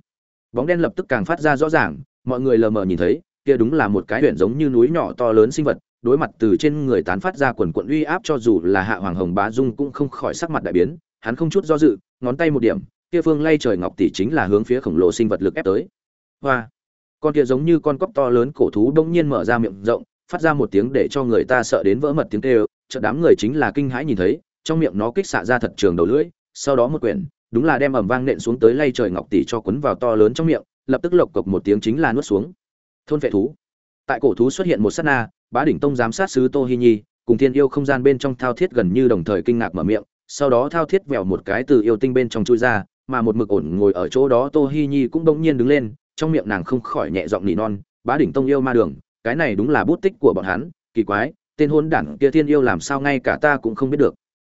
bóng đen lập tức càng phát ra rõ ràng, mọi người lờ mờ nhìn thấy, kia đúng là một cái huyện giống như núi nhỏ to lớn sinh vật, đối mặt từ trên người tán phát ra quần quận uy áp cho dù là hạ hoàng hồng bá dung cũng không khỏi sắc mặt đại biến, hắn không chút do dự, ngón tay một điểm, kia phương lay trời ngọc tỷ chính là hướng phía khổng lồ sinh vật lực ép tới. Hoa! Con kia giống như con cóc to lớn cổ thú đông nhiên mở ra miệng rộng, phát ra một tiếng để cho người ta sợ đến vỡ mật tiếng kêu chợ đám người chính là kinh hãi nhìn thấy, trong miệng nó kích xạ ra thật trường đầu lưỡi, sau đó một quyển đúng là đem ẩm vang nện xuống tới lay trời ngọc tỷ cho quấn vào to lớn trong miệng, lập tức lộc cộc một tiếng chính là nuốt xuống. Thôn vệ thú. Tại cổ thú xuất hiện một sát na, bá đỉnh tông giám sát sứ tô hi nhi, cùng thiên yêu không gian bên trong thao thiết gần như đồng thời kinh ngạc mở miệng, sau đó thao thiết vèo một cái từ yêu tinh bên trong chui ra, mà một mực ổn ngồi ở chỗ đó tô hi nhi cũng bỗng nhiên đứng lên, trong miệng nàng không khỏi nhẹ giọng nỉ non, bá đỉnh tông yêu ma đường, cái này đúng là bút tích của bọn hắn, kỳ quái, tên hôn đản kia thiên yêu làm sao ngay cả ta cũng không biết được.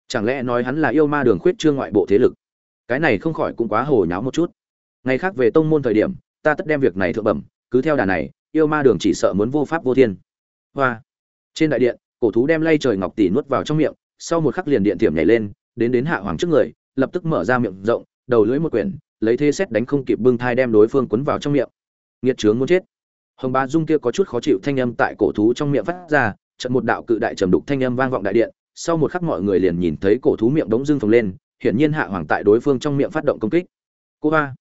Chẳng lẽ nói hắn là yêu ma đường khuyết trương ngoại bộ thế lực? Cái này không khỏi cũng quá hồ nháo một chút. Ngày khác về tông môn thời điểm, ta tất đem việc này thượng bẩm, cứ theo đà này, yêu ma đường chỉ sợ muốn vô pháp vô thiên. Hoa. Trên đại điện, cổ thú đem lay trời ngọc tỷ nuốt vào trong miệng, sau một khắc liền điện tiệm nhảy lên, đến đến hạ hoàng trước người, lập tức mở ra miệng rộng, đầu lưỡi một quyển, lấy thế xét đánh không kịp bưng thai đem đối phương quấn vào trong miệng. Nghiệt trướng muốn chết. Hồng ba dung kia có chút khó chịu thanh âm tại cổ thú trong miệng phát ra trận một đạo cự đại trầm đục thanh âm vang vọng đại điện, sau một khắc mọi người liền nhìn thấy cổ thú miệng đống dưng phồng lên hiển nhiên hạ hoàng tại đối phương trong miệng phát động công kích. Cô ba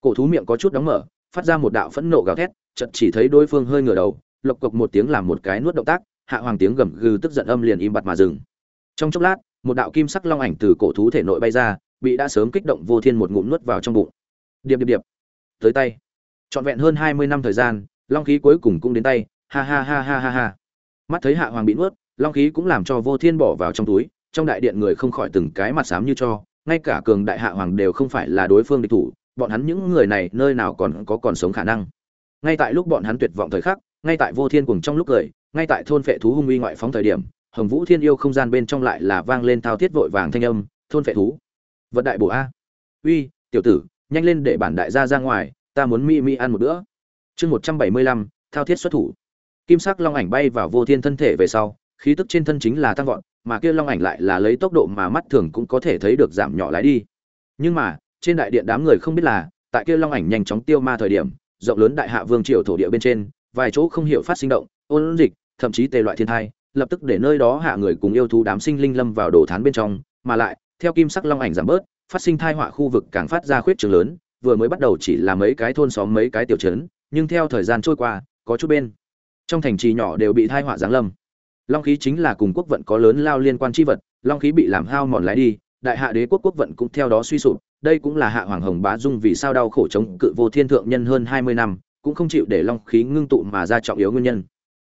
cổ thú miệng có chút đóng mở, phát ra một đạo phẫn nộ gào thét, chợt chỉ thấy đối phương hơi ngửa đầu, lộc cộc một tiếng làm một cái nuốt động tác, hạ hoàng tiếng gầm gừ tức giận âm liền im bặt mà dừng. Trong chốc lát, một đạo kim sắc long ảnh từ cổ thú thể nội bay ra, bị đã sớm kích động vô thiên một ngụm nuốt vào trong bụng. Điệp điệp điệp. Tới tay. Trọn vẹn hơn hai mươi năm thời gian, long khí cuối cùng cũng đến tay, ha ha ha ha ha ha. Mắt thấy hạ hoàng bị nuốt, long khí cũng làm cho vô thiên bỏ vào trong túi trong đại điện người không khỏi từng cái mặt xám như cho, ngay cả cường đại hạ hoàng đều không phải là đối phương địch thủ, bọn hắn những người này nơi nào còn có còn sống khả năng. Ngay tại lúc bọn hắn tuyệt vọng thời khắc, ngay tại vô thiên cùng trong lúc cười, ngay tại thôn phệ thú hung uy ngoại phóng thời điểm, hồng vũ thiên yêu không gian bên trong lại là vang lên thao thiết vội vàng thanh âm, thôn phệ thú, vận đại bổ a. Uy, tiểu tử, nhanh lên để bản đại gia ra ngoài, ta muốn mi mi ăn một bữa. Chương một trăm bảy mươi lăm, thao thiết xuất thủ. Kim sắc long ảnh bay vào vô thiên thân thể về sau khí tức trên thân chính là tăng vọt, mà kia long ảnh lại là lấy tốc độ mà mắt thường cũng có thể thấy được giảm nhỏ lái đi. Nhưng mà, trên đại điện đám người không biết là, tại kia long ảnh nhanh chóng tiêu ma thời điểm, rộng lớn đại hạ vương triều thổ địa bên trên, vài chỗ không hiểu phát sinh động, ôn dịch, thậm chí tề loại thiên thai, lập tức để nơi đó hạ người cùng yêu thú đám sinh linh lâm vào đồ thán bên trong, mà lại, theo kim sắc long ảnh giảm bớt, phát sinh thai họa khu vực càng phát ra khuyết trường lớn, vừa mới bắt đầu chỉ là mấy cái thôn xóm mấy cái tiểu trấn, nhưng theo thời gian trôi qua, có chút bên, trong thành trì nhỏ đều bị thai họa giáng lâm long khí chính là cùng quốc vận có lớn lao liên quan chi vật, long khí bị làm hao mòn lái đi, đại hạ đế quốc quốc vận cũng theo đó suy sụp, đây cũng là hạ hoàng hồng bá dung vì sao đau khổ chống cự vô thiên thượng nhân hơn hai mươi năm, cũng không chịu để long khí ngưng tụ mà ra trọng yếu nguyên nhân.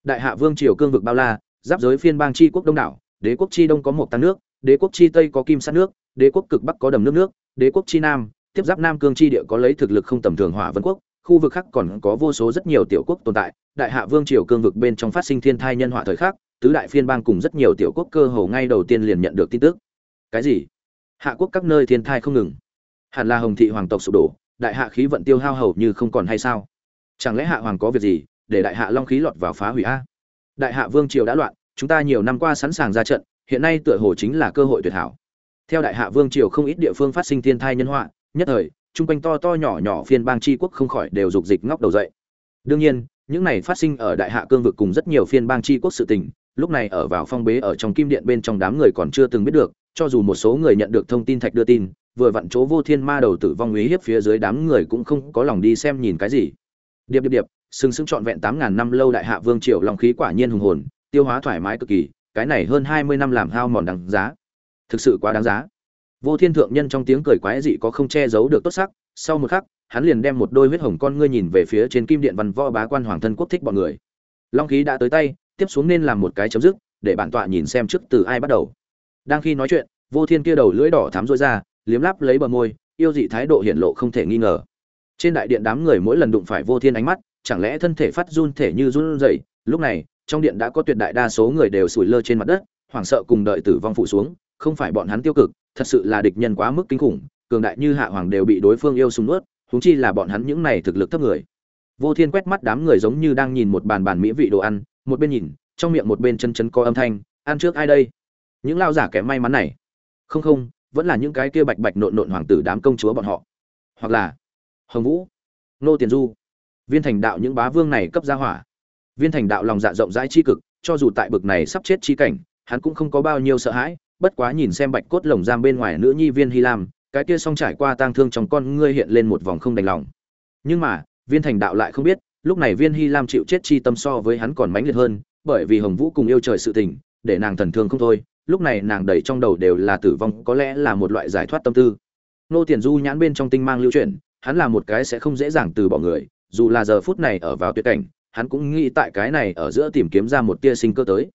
Đại hạ vương triều cương vực bao la, giáp giới phiên bang chi quốc đông đảo, đế quốc chi đông có một tăng nước, đế quốc chi tây có kim sát nước, đế quốc cực bắc có đầm nước nước, đế quốc chi nam, tiếp giáp nam cương chi địa có lấy thực lực không tầm thường hỏa vân quốc, khu vực khác còn có vô số rất nhiều tiểu quốc tồn tại, đại hạ vương triều cương vực bên trong phát sinh thiên thai nhân họa thời khắc tứ đại phiên bang cùng rất nhiều tiểu quốc cơ hồ ngay đầu tiên liền nhận được tin tức. Cái gì? Hạ quốc các nơi thiên thai không ngừng. Hẳn là hồng thị hoàng tộc sụp đổ, đại hạ khí vận tiêu hao hầu như không còn hay sao? Chẳng lẽ hạ hoàng có việc gì, để đại hạ long khí lọt vào phá hủy a? Đại hạ vương triều đã loạn, chúng ta nhiều năm qua sẵn sàng ra trận, hiện nay tựa hồ chính là cơ hội tuyệt hảo. Theo đại hạ vương triều không ít địa phương phát sinh thiên thai nhân họa, nhất thời trung quanh to to nhỏ nhỏ phiên bang tri quốc không khỏi đều dục dịch ngóc đầu dậy. Đương nhiên, những này phát sinh ở đại hạ cương vực cùng rất nhiều phiên bang tri quốc sự tình lúc này ở vào phong bế ở trong kim điện bên trong đám người còn chưa từng biết được, cho dù một số người nhận được thông tin thạch đưa tin, vừa vặn chỗ vô thiên ma đầu tử vong uy hiếp phía dưới đám người cũng không có lòng đi xem nhìn cái gì. Điệp điệp điệp, sừng sững trọn vẹn tám ngàn năm lâu đại hạ vương triều lòng khí quả nhiên hùng hồn, tiêu hóa thoải mái cực kỳ, cái này hơn hai mươi năm làm hao mòn đáng giá. Thực sự quá đáng giá. Vô thiên thượng nhân trong tiếng cười quái dị có không che giấu được tốt sắc, sau một khắc, hắn liền đem một đôi huyết hồng con ngươi nhìn về phía trên kim điện văn võ bá quan hoàng thân quốc thích bọn người. Long khí đã tới tay tiếp xuống nên làm một cái chấm dứt, để bản tọa nhìn xem trước từ ai bắt đầu. Đang khi nói chuyện, vô thiên kia đầu lưỡi đỏ thắm rối ra, liếm láp lấy bờ môi, yêu dị thái độ hiển lộ không thể nghi ngờ. Trên đại điện đám người mỗi lần đụng phải vô thiên ánh mắt, chẳng lẽ thân thể phát run thể như run rẩy? Lúc này, trong điện đã có tuyệt đại đa số người đều sủi lơ trên mặt đất, hoảng sợ cùng đợi tử vong phụ xuống, không phải bọn hắn tiêu cực, thật sự là địch nhân quá mức kinh khủng, cường đại như hạ hoàng đều bị đối phương yêu sùng nuốt, huống chi là bọn hắn những này thực lực thấp người. Vô thiên quét mắt đám người giống như đang nhìn một bàn bàn mỹ vị đồ ăn một bên nhìn, trong miệng một bên chân chân có âm thanh, ăn trước ai đây? Những lao giả kém may mắn này. Không không, vẫn là những cái kia bạch bạch nộn nộn hoàng tử đám công chúa bọn họ. Hoặc là, hồng vũ, nô tiền du, viên thành đạo những bá vương này cấp ra hỏa. Viên thành đạo lòng dạ rộng rãi chi cực, cho dù tại bực này sắp chết chi cảnh, hắn cũng không có bao nhiêu sợ hãi, bất quá nhìn xem bạch cốt lồng giam bên ngoài nữ nhi viên hy lam, cái kia xong trải qua tang thương trong con ngươi hiện lên một vòng không đành lòng. Nhưng mà, viên thành đạo lại không biết lúc này viên hy lam chịu chết chi tâm so với hắn còn mãnh liệt hơn, bởi vì hồng vũ cùng yêu trời sự tình, để nàng thần thương không thôi. Lúc này nàng đầy trong đầu đều là tử vong, có lẽ là một loại giải thoát tâm tư. Nô tiền du nhãn bên trong tinh mang lưu chuyển, hắn là một cái sẽ không dễ dàng từ bỏ người, dù là giờ phút này ở vào tuyệt cảnh, hắn cũng nghĩ tại cái này ở giữa tìm kiếm ra một tia sinh cơ tới.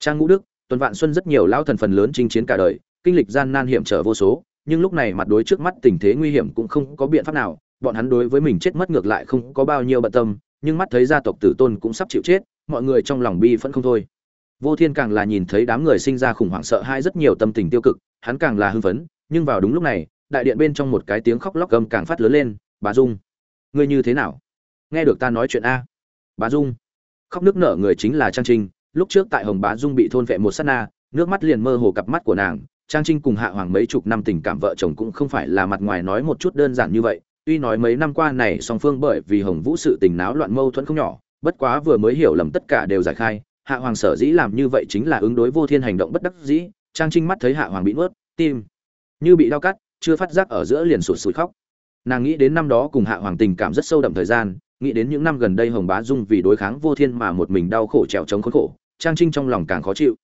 Trang ngũ đức, tuần vạn xuân rất nhiều lão thần phần lớn chinh chiến cả đời, kinh lịch gian nan hiểm trở vô số, nhưng lúc này mặt đối trước mắt tình thế nguy hiểm cũng không có biện pháp nào, bọn hắn đối với mình chết mất ngược lại không có bao nhiêu bận tâm nhưng mắt thấy gia tộc tử tôn cũng sắp chịu chết, mọi người trong lòng bi phẫn không thôi. Vô thiên càng là nhìn thấy đám người sinh ra khủng hoảng sợ hai rất nhiều tâm tình tiêu cực, hắn càng là hưng phấn, nhưng vào đúng lúc này, đại điện bên trong một cái tiếng khóc lóc gầm càng phát lớn lên bà dung, ngươi như thế nào? Nghe được ta nói chuyện a. Bà dung. Khóc nước nở người chính là trang trinh, lúc trước tại hồng bá dung bị thôn vệ một sát na, nước mắt liền mơ hồ cặp mắt của nàng. Trang trinh cùng hạ hoàng mấy chục năm tình cảm vợ chồng cũng không phải là mặt ngoài nói một chút đơn giản như vậy tuy nói mấy năm qua này song phương bởi vì hồng vũ sự tình náo loạn mâu thuẫn không nhỏ, bất quá vừa mới hiểu lầm tất cả đều giải khai, hạ hoàng sở dĩ làm như vậy chính là ứng đối vô thiên hành động bất đắc dĩ, trang trinh mắt thấy hạ hoàng bị nuốt, tim như bị đau cắt, chưa phát giác ở giữa liền sụt sùi khóc. Nàng nghĩ đến năm đó cùng hạ hoàng tình cảm rất sâu đậm thời gian, nghĩ đến những năm gần đây hồng bá dung vì đối kháng vô thiên mà một mình đau khổ trèo chống khốn khổ, trang trinh trong lòng càng khó chịu.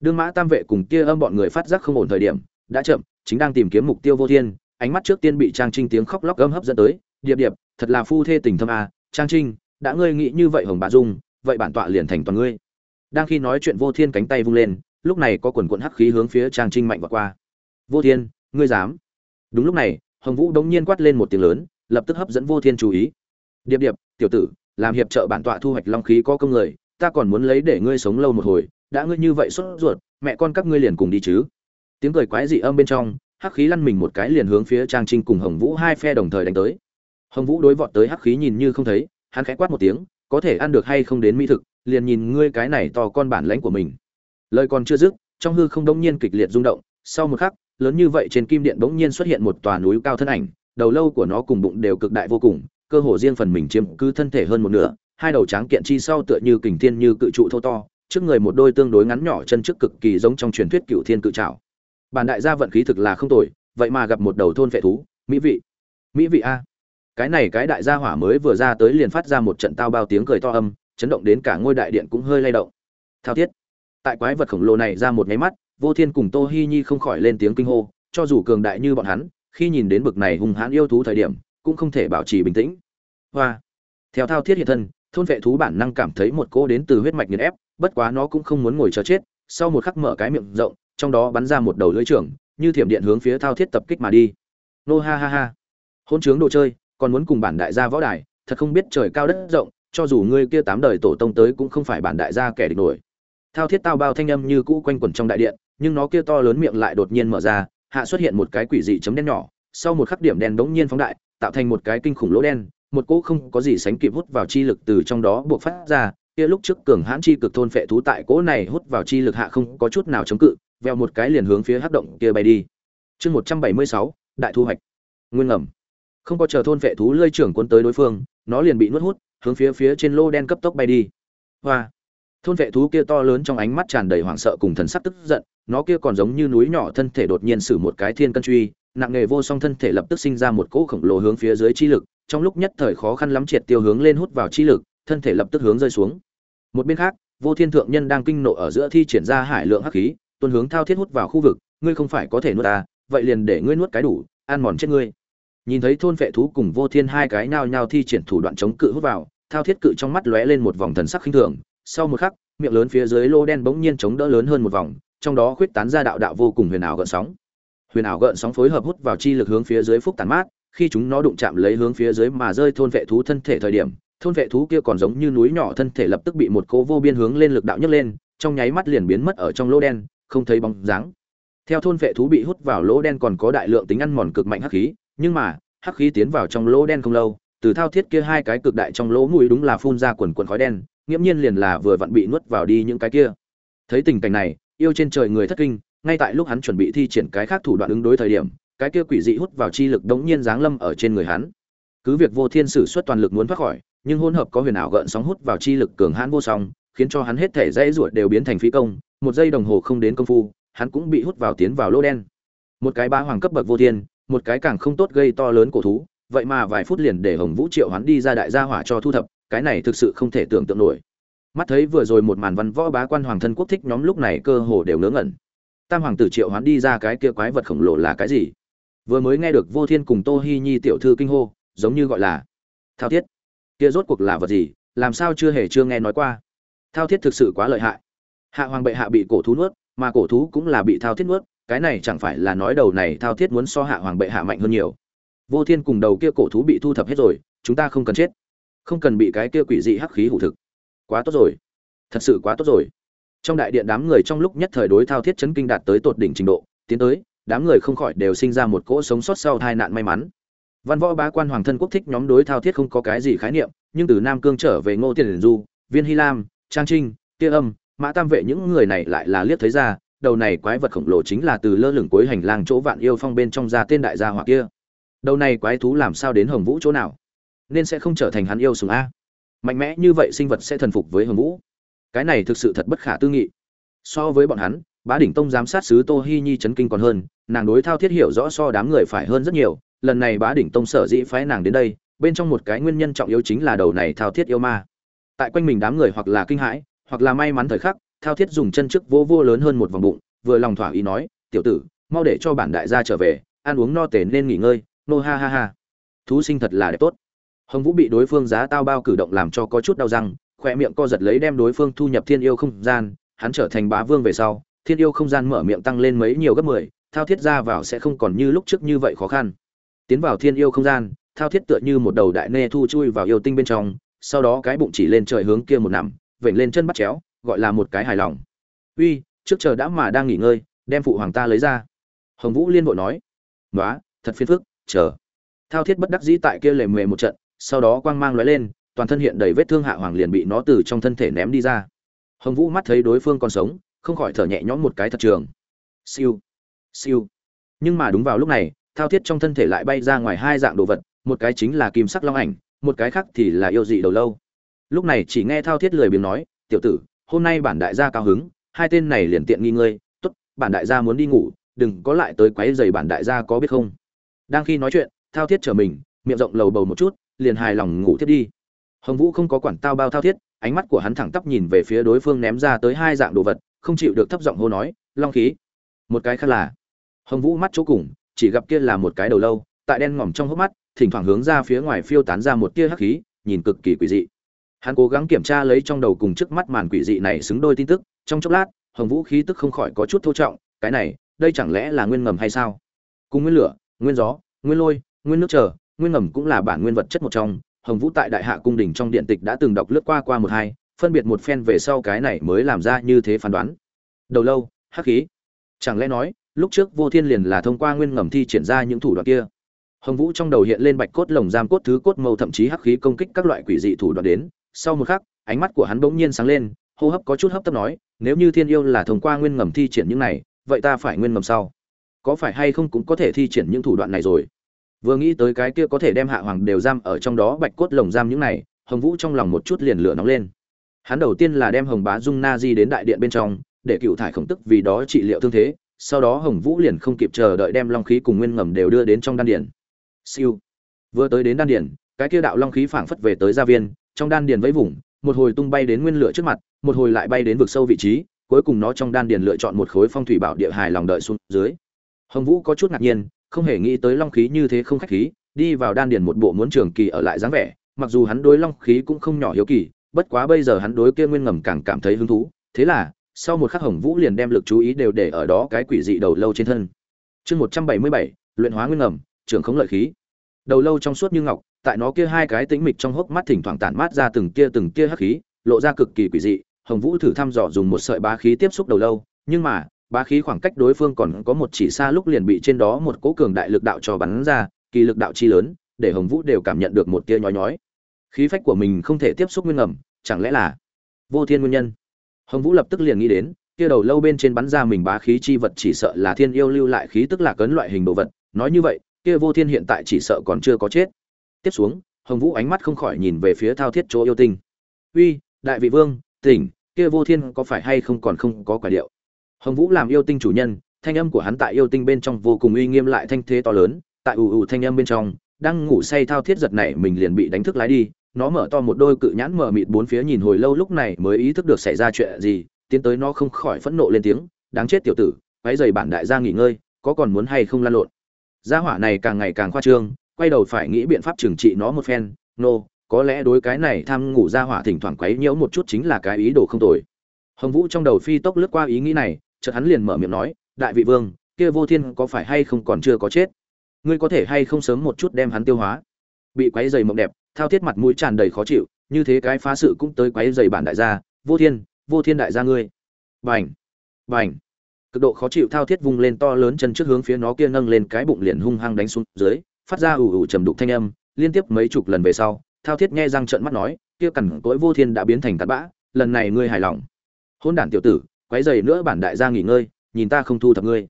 Đương mã tam vệ cùng kia âm bọn người phát giác không ổn thời điểm, đã chậm, chính đang tìm kiếm mục tiêu vô thiên ánh mắt trước tiên bị trang trinh tiếng khóc lóc gâm hấp dẫn tới điệp điệp thật là phu thê tình thâm à, trang trinh đã ngươi nghĩ như vậy hồng bà dung vậy bản tọa liền thành toàn ngươi. Đang khi nói chuyện vô thiên cánh tay vung lên lúc này có quần quận hắc khí hướng phía trang trinh mạnh vọt qua. Vô thiên ngươi dám? Đúng lúc này hồng vũ đống nhiên quát lên một tiếng lớn lập tức hấp dẫn vô thiên chú ý. Điệp điệp tiểu tử làm hiệp trợ bản tọa thu hoạch long khí có công người ta còn muốn lấy để ngươi sống lâu một hồi đã ngươi như vậy sốt ruột mẹ con các ngươi liền cùng đi chứ. Tiếng cười quái dị âm bên trong hắc khí lăn mình một cái liền hướng phía trang trinh cùng hồng vũ hai phe đồng thời đánh tới. Hồng vũ đối vọt tới hắc khí nhìn như không thấy, hắn khẽ quát một tiếng, có thể ăn được hay không đến mỹ thực, liền nhìn ngươi cái này to con bản lãnh của mình. Lời còn chưa dứt, trong hư không đông nhiên kịch liệt rung động, sau một khắc, lớn như vậy trên kim điện bỗng nhiên xuất hiện một tòa núi cao thân ảnh, đầu lâu của nó cùng bụng đều cực đại vô cùng, cơ hồ riêng phần mình chiếm cứ thân thể hơn một nửa, hai đầu tráng kiện chi sau tựa như kình thiên như cự trụ thô to, trước người một đôi tương đối ngắn nhỏ chân trước cực kỳ giống trong truyền thuyết cựu thiên cự trảo bản đại gia vận khí thực là không tồi, vậy mà gặp một đầu thôn vệ thú, mỹ vị. Mỹ vị a. Cái này cái đại gia hỏa mới vừa ra tới liền phát ra một trận tao bao tiếng cười to âm, chấn động đến cả ngôi đại điện cũng hơi lay động. Thao thiết. Tại quái vật khổng lồ này ra một nháy mắt, vô thiên cùng tô hi nhi không khỏi lên tiếng kinh hô, cho dù cường đại như bọn hắn, khi nhìn đến bực này hung hãn yêu thú thời điểm, cũng không thể bảo trì bình tĩnh. Hoa. Theo thao thiết hiện thân, thôn vệ thú bản năng cảm thấy một cô đến từ huyết mạch nghiền ép, bất quá nó cũng không muốn ngồi chờ chết, sau một khắc mở cái miệng rộng trong đó bắn ra một đầu lưỡi trưởng, như thiểm điện hướng phía thao thiết tập kích mà đi. Nô ha ha ha. Hôn trướng đồ chơi, còn muốn cùng bản đại gia võ đài, thật không biết trời cao đất rộng, cho dù ngươi kia tám đời tổ tông tới cũng không phải bản đại gia kẻ địch nổi. Thao thiết tao bao thanh âm như cũ quanh quẩn trong đại điện, nhưng nó kia to lớn miệng lại đột nhiên mở ra, hạ xuất hiện một cái quỷ dị chấm đen nhỏ, sau một khắc điểm đen đống nhiên phóng đại, tạo thành một cái kinh khủng lỗ đen, một cỗ không có gì sánh kịp hút vào chi lực từ trong đó buộc phát ra, kia lúc trước cường hãn chi cực thôn phệ thú tại cỗ này hút vào chi lực hạ không có chút nào chống cự veo một cái liền hướng phía hắc động kia bay đi. Chương một trăm bảy mươi sáu, đại thu hoạch. Nguyên ngầm. Không có chờ thôn vệ thú lơi trưởng cuốn tới đối phương, nó liền bị nuốt hút, hướng phía phía trên lô đen cấp tốc bay đi. Hoa. Thôn vệ thú kia to lớn trong ánh mắt tràn đầy hoảng sợ cùng thần sắc tức giận, nó kia còn giống như núi nhỏ thân thể đột nhiên sử một cái thiên cân truy, nặng nghề vô song thân thể lập tức sinh ra một cỗ khổng lồ hướng phía dưới chi lực, trong lúc nhất thời khó khăn lắm triệt tiêu hướng lên hút vào chi lực, thân thể lập tức hướng rơi xuống. Một bên khác, vô thiên thượng nhân đang kinh nộ ở giữa thi triển ra hải lượng hắc khí tuân hướng thao thiết hút vào khu vực, ngươi không phải có thể nuốt ta, vậy liền để ngươi nuốt cái đủ, ăn mòn chết ngươi. Nhìn thấy thôn vệ thú cùng vô thiên hai cái nhao nhao thi triển thủ đoạn chống cự hút vào, thao thiết cự trong mắt lóe lên một vòng thần sắc khinh thường, sau một khắc, miệng lớn phía dưới lô đen bỗng nhiên chống đỡ lớn hơn một vòng, trong đó khuyết tán ra đạo đạo vô cùng huyền ảo gợn sóng. Huyền ảo gợn sóng phối hợp hút vào chi lực hướng phía dưới phúc tàn mát, khi chúng nó đụng chạm lấy hướng phía dưới mà rơi thôn vệ thú thân thể thời điểm, thôn vệ thú kia còn giống như núi nhỏ thân thể lập tức bị một cố vô biên hướng lên lực đạo nhấc lên, trong nháy mắt liền biến mất ở trong lỗ đen không thấy bóng dáng. Theo thôn vệ thú bị hút vào lỗ đen còn có đại lượng tính ăn mòn cực mạnh hắc khí, nhưng mà, hắc khí tiến vào trong lỗ đen không lâu, từ thao thiết kia hai cái cực đại trong lỗ mũi đúng là phun ra quần quần khói đen, nghiễm nhiên liền là vừa vặn bị nuốt vào đi những cái kia. Thấy tình cảnh này, yêu trên trời người thất kinh, ngay tại lúc hắn chuẩn bị thi triển cái khác thủ đoạn ứng đối thời điểm, cái kia quỷ dị hút vào chi lực đống nhiên giáng lâm ở trên người hắn. Cứ việc vô thiên sử xuất toàn lực muốn thoát khỏi, nhưng hỗn hợp có huyền ảo gợn sóng hút vào chi lực cường hãn vô song khiến cho hắn hết thể dãy ruột đều biến thành phí công, một giây đồng hồ không đến công phu, hắn cũng bị hút vào tiến vào lỗ đen. Một cái ba hoàng cấp bậc vô thiên, một cái càng không tốt gây to lớn cổ thú, vậy mà vài phút liền để hồng vũ triệu hắn đi ra đại gia hỏa cho thu thập, cái này thực sự không thể tưởng tượng nổi. Mắt thấy vừa rồi một màn văn võ bá quan hoàng thân quốc thích nhóm lúc này cơ hồ đều ngớ ngẩn. Tam hoàng tử triệu hoán đi ra cái kia quái vật khổng lồ là cái gì? Vừa mới nghe được vô thiên cùng tô hi nhi tiểu thư kinh hô, giống như gọi là thao thiết. Kia rốt cuộc là vật gì? Làm sao chưa hề chưa nghe nói qua? Thao thiết thực sự quá lợi hại. Hạ hoàng bệ hạ bị cổ thú nuốt, mà cổ thú cũng là bị thao thiết nuốt, cái này chẳng phải là nói đầu này thao thiết muốn so hạ hoàng bệ hạ mạnh hơn nhiều. Vô thiên cùng đầu kia cổ thú bị thu thập hết rồi, chúng ta không cần chết. Không cần bị cái kia quỷ dị hắc khí hủ thực. Quá tốt rồi. Thật sự quá tốt rồi. Trong đại điện đám người trong lúc nhất thời đối thao thiết chấn kinh đạt tới tột đỉnh trình độ, tiến tới, đám người không khỏi đều sinh ra một cỗ sống sót sau tai nạn may mắn. Văn võ bá quan hoàng thân quốc thích nhóm đối thao thiết không có cái gì khái niệm, nhưng từ nam cương trở về ngô tiền du, viên hy lam trang trinh, Tia âm, mã tam vệ, những người này lại là liếc thấy ra, đầu này quái vật khổng lồ chính là từ lơ lửng cuối hành lang chỗ vạn yêu phong bên trong ra tên đại gia hỏa kia. Đầu này quái thú làm sao đến hồng vũ chỗ nào? Nên sẽ không trở thành hắn yêu sùng a. Mạnh mẽ như vậy sinh vật sẽ thần phục với hồng vũ. Cái này thực sự thật bất khả tư nghị. So với bọn hắn, bá đỉnh tông giám sát sứ tô hi nhi chấn kinh còn hơn, nàng đối thao thiết hiểu rõ so đám người phải hơn rất nhiều. Lần này bá đỉnh tông sở dĩ phái nàng đến đây, bên trong một cái nguyên nhân trọng yếu chính là đầu này thao thiết yêu ma tại quanh mình đám người hoặc là kinh hãi, hoặc là may mắn thời khắc, thao thiết dùng chân trước vô vô lớn hơn một vòng bụng, vừa lòng thỏa ý nói, tiểu tử, mau để cho bản đại gia trở về, ăn uống no tề nên nghỉ ngơi, nô ha ha ha. Thú sinh thật là đẹp tốt. Hồng vũ bị đối phương giá tao bao cử động làm cho có chút đau răng khoe miệng co giật lấy đem đối phương thu nhập thiên yêu không gian, hắn trở thành bá vương về sau, thiên yêu không gian mở miệng tăng lên mấy nhiều gấp mười, thao thiết ra vào sẽ không còn như lúc trước như vậy khó khăn. Tiến vào thiên yêu không gian, thao thiết tựa như một đầu đại nê thu chui vào yêu tinh bên trong sau đó cái bụng chỉ lên trời hướng kia một nằm, vểnh lên chân bắt chéo, gọi là một cái hài lòng. Uy, trước chờ đã mà đang nghỉ ngơi, đem phụ hoàng ta lấy ra. Hồng vũ liên vội nói. Nói thật phiền phức, chờ. Thao thiết bất đắc dĩ tại kia lề mề một trận, sau đó quang mang lóe lên, toàn thân hiện đầy vết thương hạ hoàng liền bị nó từ trong thân thể ném đi ra. Hồng vũ mắt thấy đối phương còn sống, không khỏi thở nhẹ nhõm một cái thật trường. Siêu siêu. Nhưng mà đúng vào lúc này, thao thiết trong thân thể lại bay ra ngoài hai dạng đồ vật, một cái chính là kim sắc long ảnh một cái khác thì là yêu dị đầu lâu. Lúc này chỉ nghe thao thiết lười biếng nói, tiểu tử, hôm nay bản đại gia cao hứng, hai tên này liền tiện nghi ngươi, tốt, bản đại gia muốn đi ngủ, đừng có lại tới quấy rầy bản đại gia có biết không? Đang khi nói chuyện, thao thiết trở mình, miệng rộng lầu bầu một chút, liền hài lòng ngủ thiết đi. Hồng vũ không có quản tao bao thao thiết, ánh mắt của hắn thẳng tắp nhìn về phía đối phương ném ra tới hai dạng đồ vật, không chịu được thấp giọng hô nói, long khí. Một cái khác là, hồng vũ mắt chỗ cùng, chỉ gặp kia là một cái đầu lâu, tại đen ngòm trong hốc mắt thỉnh thoảng hướng ra phía ngoài phiêu tán ra một tia hắc khí, nhìn cực kỳ quỷ dị. Hắn cố gắng kiểm tra lấy trong đầu cùng trước mắt màn quỷ dị này xứng đôi tin tức, trong chốc lát, hồng vũ khí tức không khỏi có chút thô trọng, cái này, đây chẳng lẽ là nguyên ngầm hay sao? Cùng nguyên lửa, nguyên gió, nguyên lôi, nguyên nước chờ, nguyên ngầm cũng là bản nguyên vật chất một trong, hồng vũ tại đại hạ cung đình trong điện tịch đã từng đọc lướt qua qua một hai, phân biệt một phen về sau cái này mới làm ra như thế phán đoán. Đầu lâu, hắc khí. Chẳng lẽ nói, lúc trước vô thiên liền là thông qua nguyên ngầm thi triển ra những thủ đoạn kia? Hồng vũ trong đầu hiện lên bạch cốt lồng giam cốt thứ cốt mâu thậm chí hắc khí công kích các loại quỷ dị thủ đoạn đến. Sau một khắc, ánh mắt của hắn bỗng nhiên sáng lên, hô hấp có chút hấp tấp nói, nếu như thiên yêu là thông qua nguyên ngầm thi triển những này, vậy ta phải nguyên ngầm sau. Có phải hay không cũng có thể thi triển những thủ đoạn này rồi? Vừa nghĩ tới cái kia có thể đem hạ hoàng đều giam ở trong đó bạch cốt lồng giam những này, hồng vũ trong lòng một chút liền lửa nóng lên. Hắn đầu tiên là đem hồng bá dung na di đến đại điện bên trong, để cựu thải khổng tức vì đó trị liệu thương thế, sau đó hồng vũ liền không kịp chờ đợi đem long khí cùng nguyên ngầm đều đưa đến trong đan điện siêu. Vừa tới đến đan điển cái kia đạo long khí phảng phất về tới gia viên, trong đan điển vẫy vùng, một hồi tung bay đến nguyên lửa trước mặt, một hồi lại bay đến vực sâu vị trí, cuối cùng nó trong đan điển lựa chọn một khối phong thủy bảo địa hài lòng đợi xuống dưới. Hồng vũ có chút ngạc nhiên, không hề nghĩ tới long khí như thế không khách khí, đi vào đan điển một bộ muốn trường kỳ ở lại dáng vẻ, mặc dù hắn đối long khí cũng không nhỏ hiếu kỳ, bất quá bây giờ hắn đối kia nguyên ngầm càng cảm thấy hứng thú, thế là, sau một khắc hồng vũ liền đem lực chú ý đều để ở đó cái quỷ dị đầu lâu trên thân. Chương một trăm bảy mươi bảy, luyện hóa nguyên ngầm trưởng khống lợi khí. Đầu lâu trong suốt như ngọc, tại nó kia hai cái tĩnh mịch trong hốc mắt thỉnh thoảng tản mát ra từng kia từng kia hắc khí, lộ ra cực kỳ quỷ dị. Hồng vũ thử thăm dò dùng một sợi bá khí tiếp xúc đầu lâu, nhưng mà, bá khí khoảng cách đối phương còn có một chỉ xa lúc liền bị trên đó một cỗ cường đại lực đạo cho bắn ra, kỳ lực đạo chi lớn, để hồng vũ đều cảm nhận được một tia nhói nhói. Khí phách của mình không thể tiếp xúc nguyên ngầm, chẳng lẽ là vô thiên nguyên nhân? Hồng vũ lập tức liền nghĩ đến, kia đầu lâu bên trên bắn ra mình bá khí chi vật chỉ sợ là thiên yêu lưu lại khí tức là cấn loại hình đồ vật, nói như vậy kia vô thiên hiện tại chỉ sợ còn chưa có chết. Tiếp xuống, hồng vũ ánh mắt không khỏi nhìn về phía thao thiết chỗ yêu tinh. Uy, đại vị vương, tỉnh, kia vô thiên có phải hay không còn không có quả điệu? Hồng vũ làm yêu tinh chủ nhân, thanh âm của hắn tại yêu tinh bên trong vô cùng uy nghiêm lại thanh thế to lớn, tại ù ù thanh âm bên trong, đang ngủ say thao thiết giật này mình liền bị đánh thức lái đi, nó mở to một đôi cự nhãn mở mịt bốn phía nhìn hồi lâu lúc này mới ý thức được xảy ra chuyện gì, tiến tới nó không khỏi phẫn nộ lên tiếng, đáng chết tiểu tử váy giày bản đại gia nghỉ ngơi, có còn muốn hay không lan lộn? Gia hỏa này càng ngày càng khoa trương quay đầu phải nghĩ biện pháp trừng trị nó một phen. Nô、no, có lẽ đối cái này tham ngủ gia hỏa thỉnh thoảng quấy nhiễu một chút chính là cái ý đồ không tồi. Hồng vũ trong đầu phi tốc lướt qua ý nghĩ này chợt hắn liền mở miệng nói đại vị vương kia vô thiên có phải hay không còn chưa có chết? Ngươi có thể hay không sớm một chút đem hắn tiêu hóa? Bị quấy dày mộng đẹp thao thiết mặt mũi tràn đầy khó chịu như thế cái phá sự cũng tới quấy dày bản đại gia. Vô thiên vô thiên đại gia ngươi. Bành bành cực độ khó chịu thao thiết vung lên to lớn chân trước hướng phía nó kia nâng lên cái bụng liền hung hăng đánh xuống dưới, phát ra ủ ủ trầm đục thanh âm, liên tiếp mấy chục lần về sau, thao thiết nghe răng trợn mắt nói, kia cằn cỗi vô thiên đã biến thành tạt bã, lần này ngươi hài lòng. Hôn đản tiểu tử, quấy giày nữa bản đại gia nghỉ ngơi, nhìn ta không thu thập ngươi.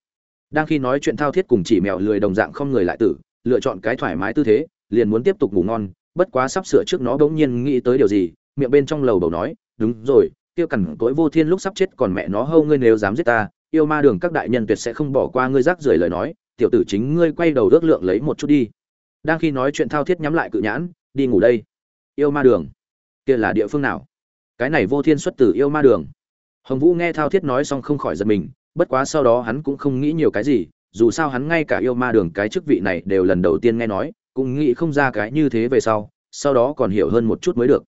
Đang khi nói chuyện thao thiết cùng chỉ mèo lười đồng dạng không người lại tử, lựa chọn cái thoải mái tư thế, liền muốn tiếp tục ngủ ngon, bất quá sắp sửa trước nó bỗng nhiên nghĩ tới điều gì, miệng bên trong lầu bầu nói, đúng rồi, kia cằn cỗi vô thiên lúc sắp chết còn mẹ nó hâu ngươi nếu dám giết ta yêu ma đường các đại nhân tuyệt sẽ không bỏ qua ngươi rác rưởi lời nói, tiểu tử chính ngươi quay đầu ước lượng lấy một chút đi. Đang khi nói chuyện thao thiết nhắm lại cự nhãn, đi ngủ đây. Yêu ma đường. Kia là địa phương nào? Cái này vô thiên xuất từ yêu ma đường. Hồng vũ nghe thao thiết nói xong không khỏi giật mình, bất quá sau đó hắn cũng không nghĩ nhiều cái gì, dù sao hắn ngay cả yêu ma đường cái chức vị này đều lần đầu tiên nghe nói, cũng nghĩ không ra cái như thế về sau sau đó còn hiểu hơn một chút mới được.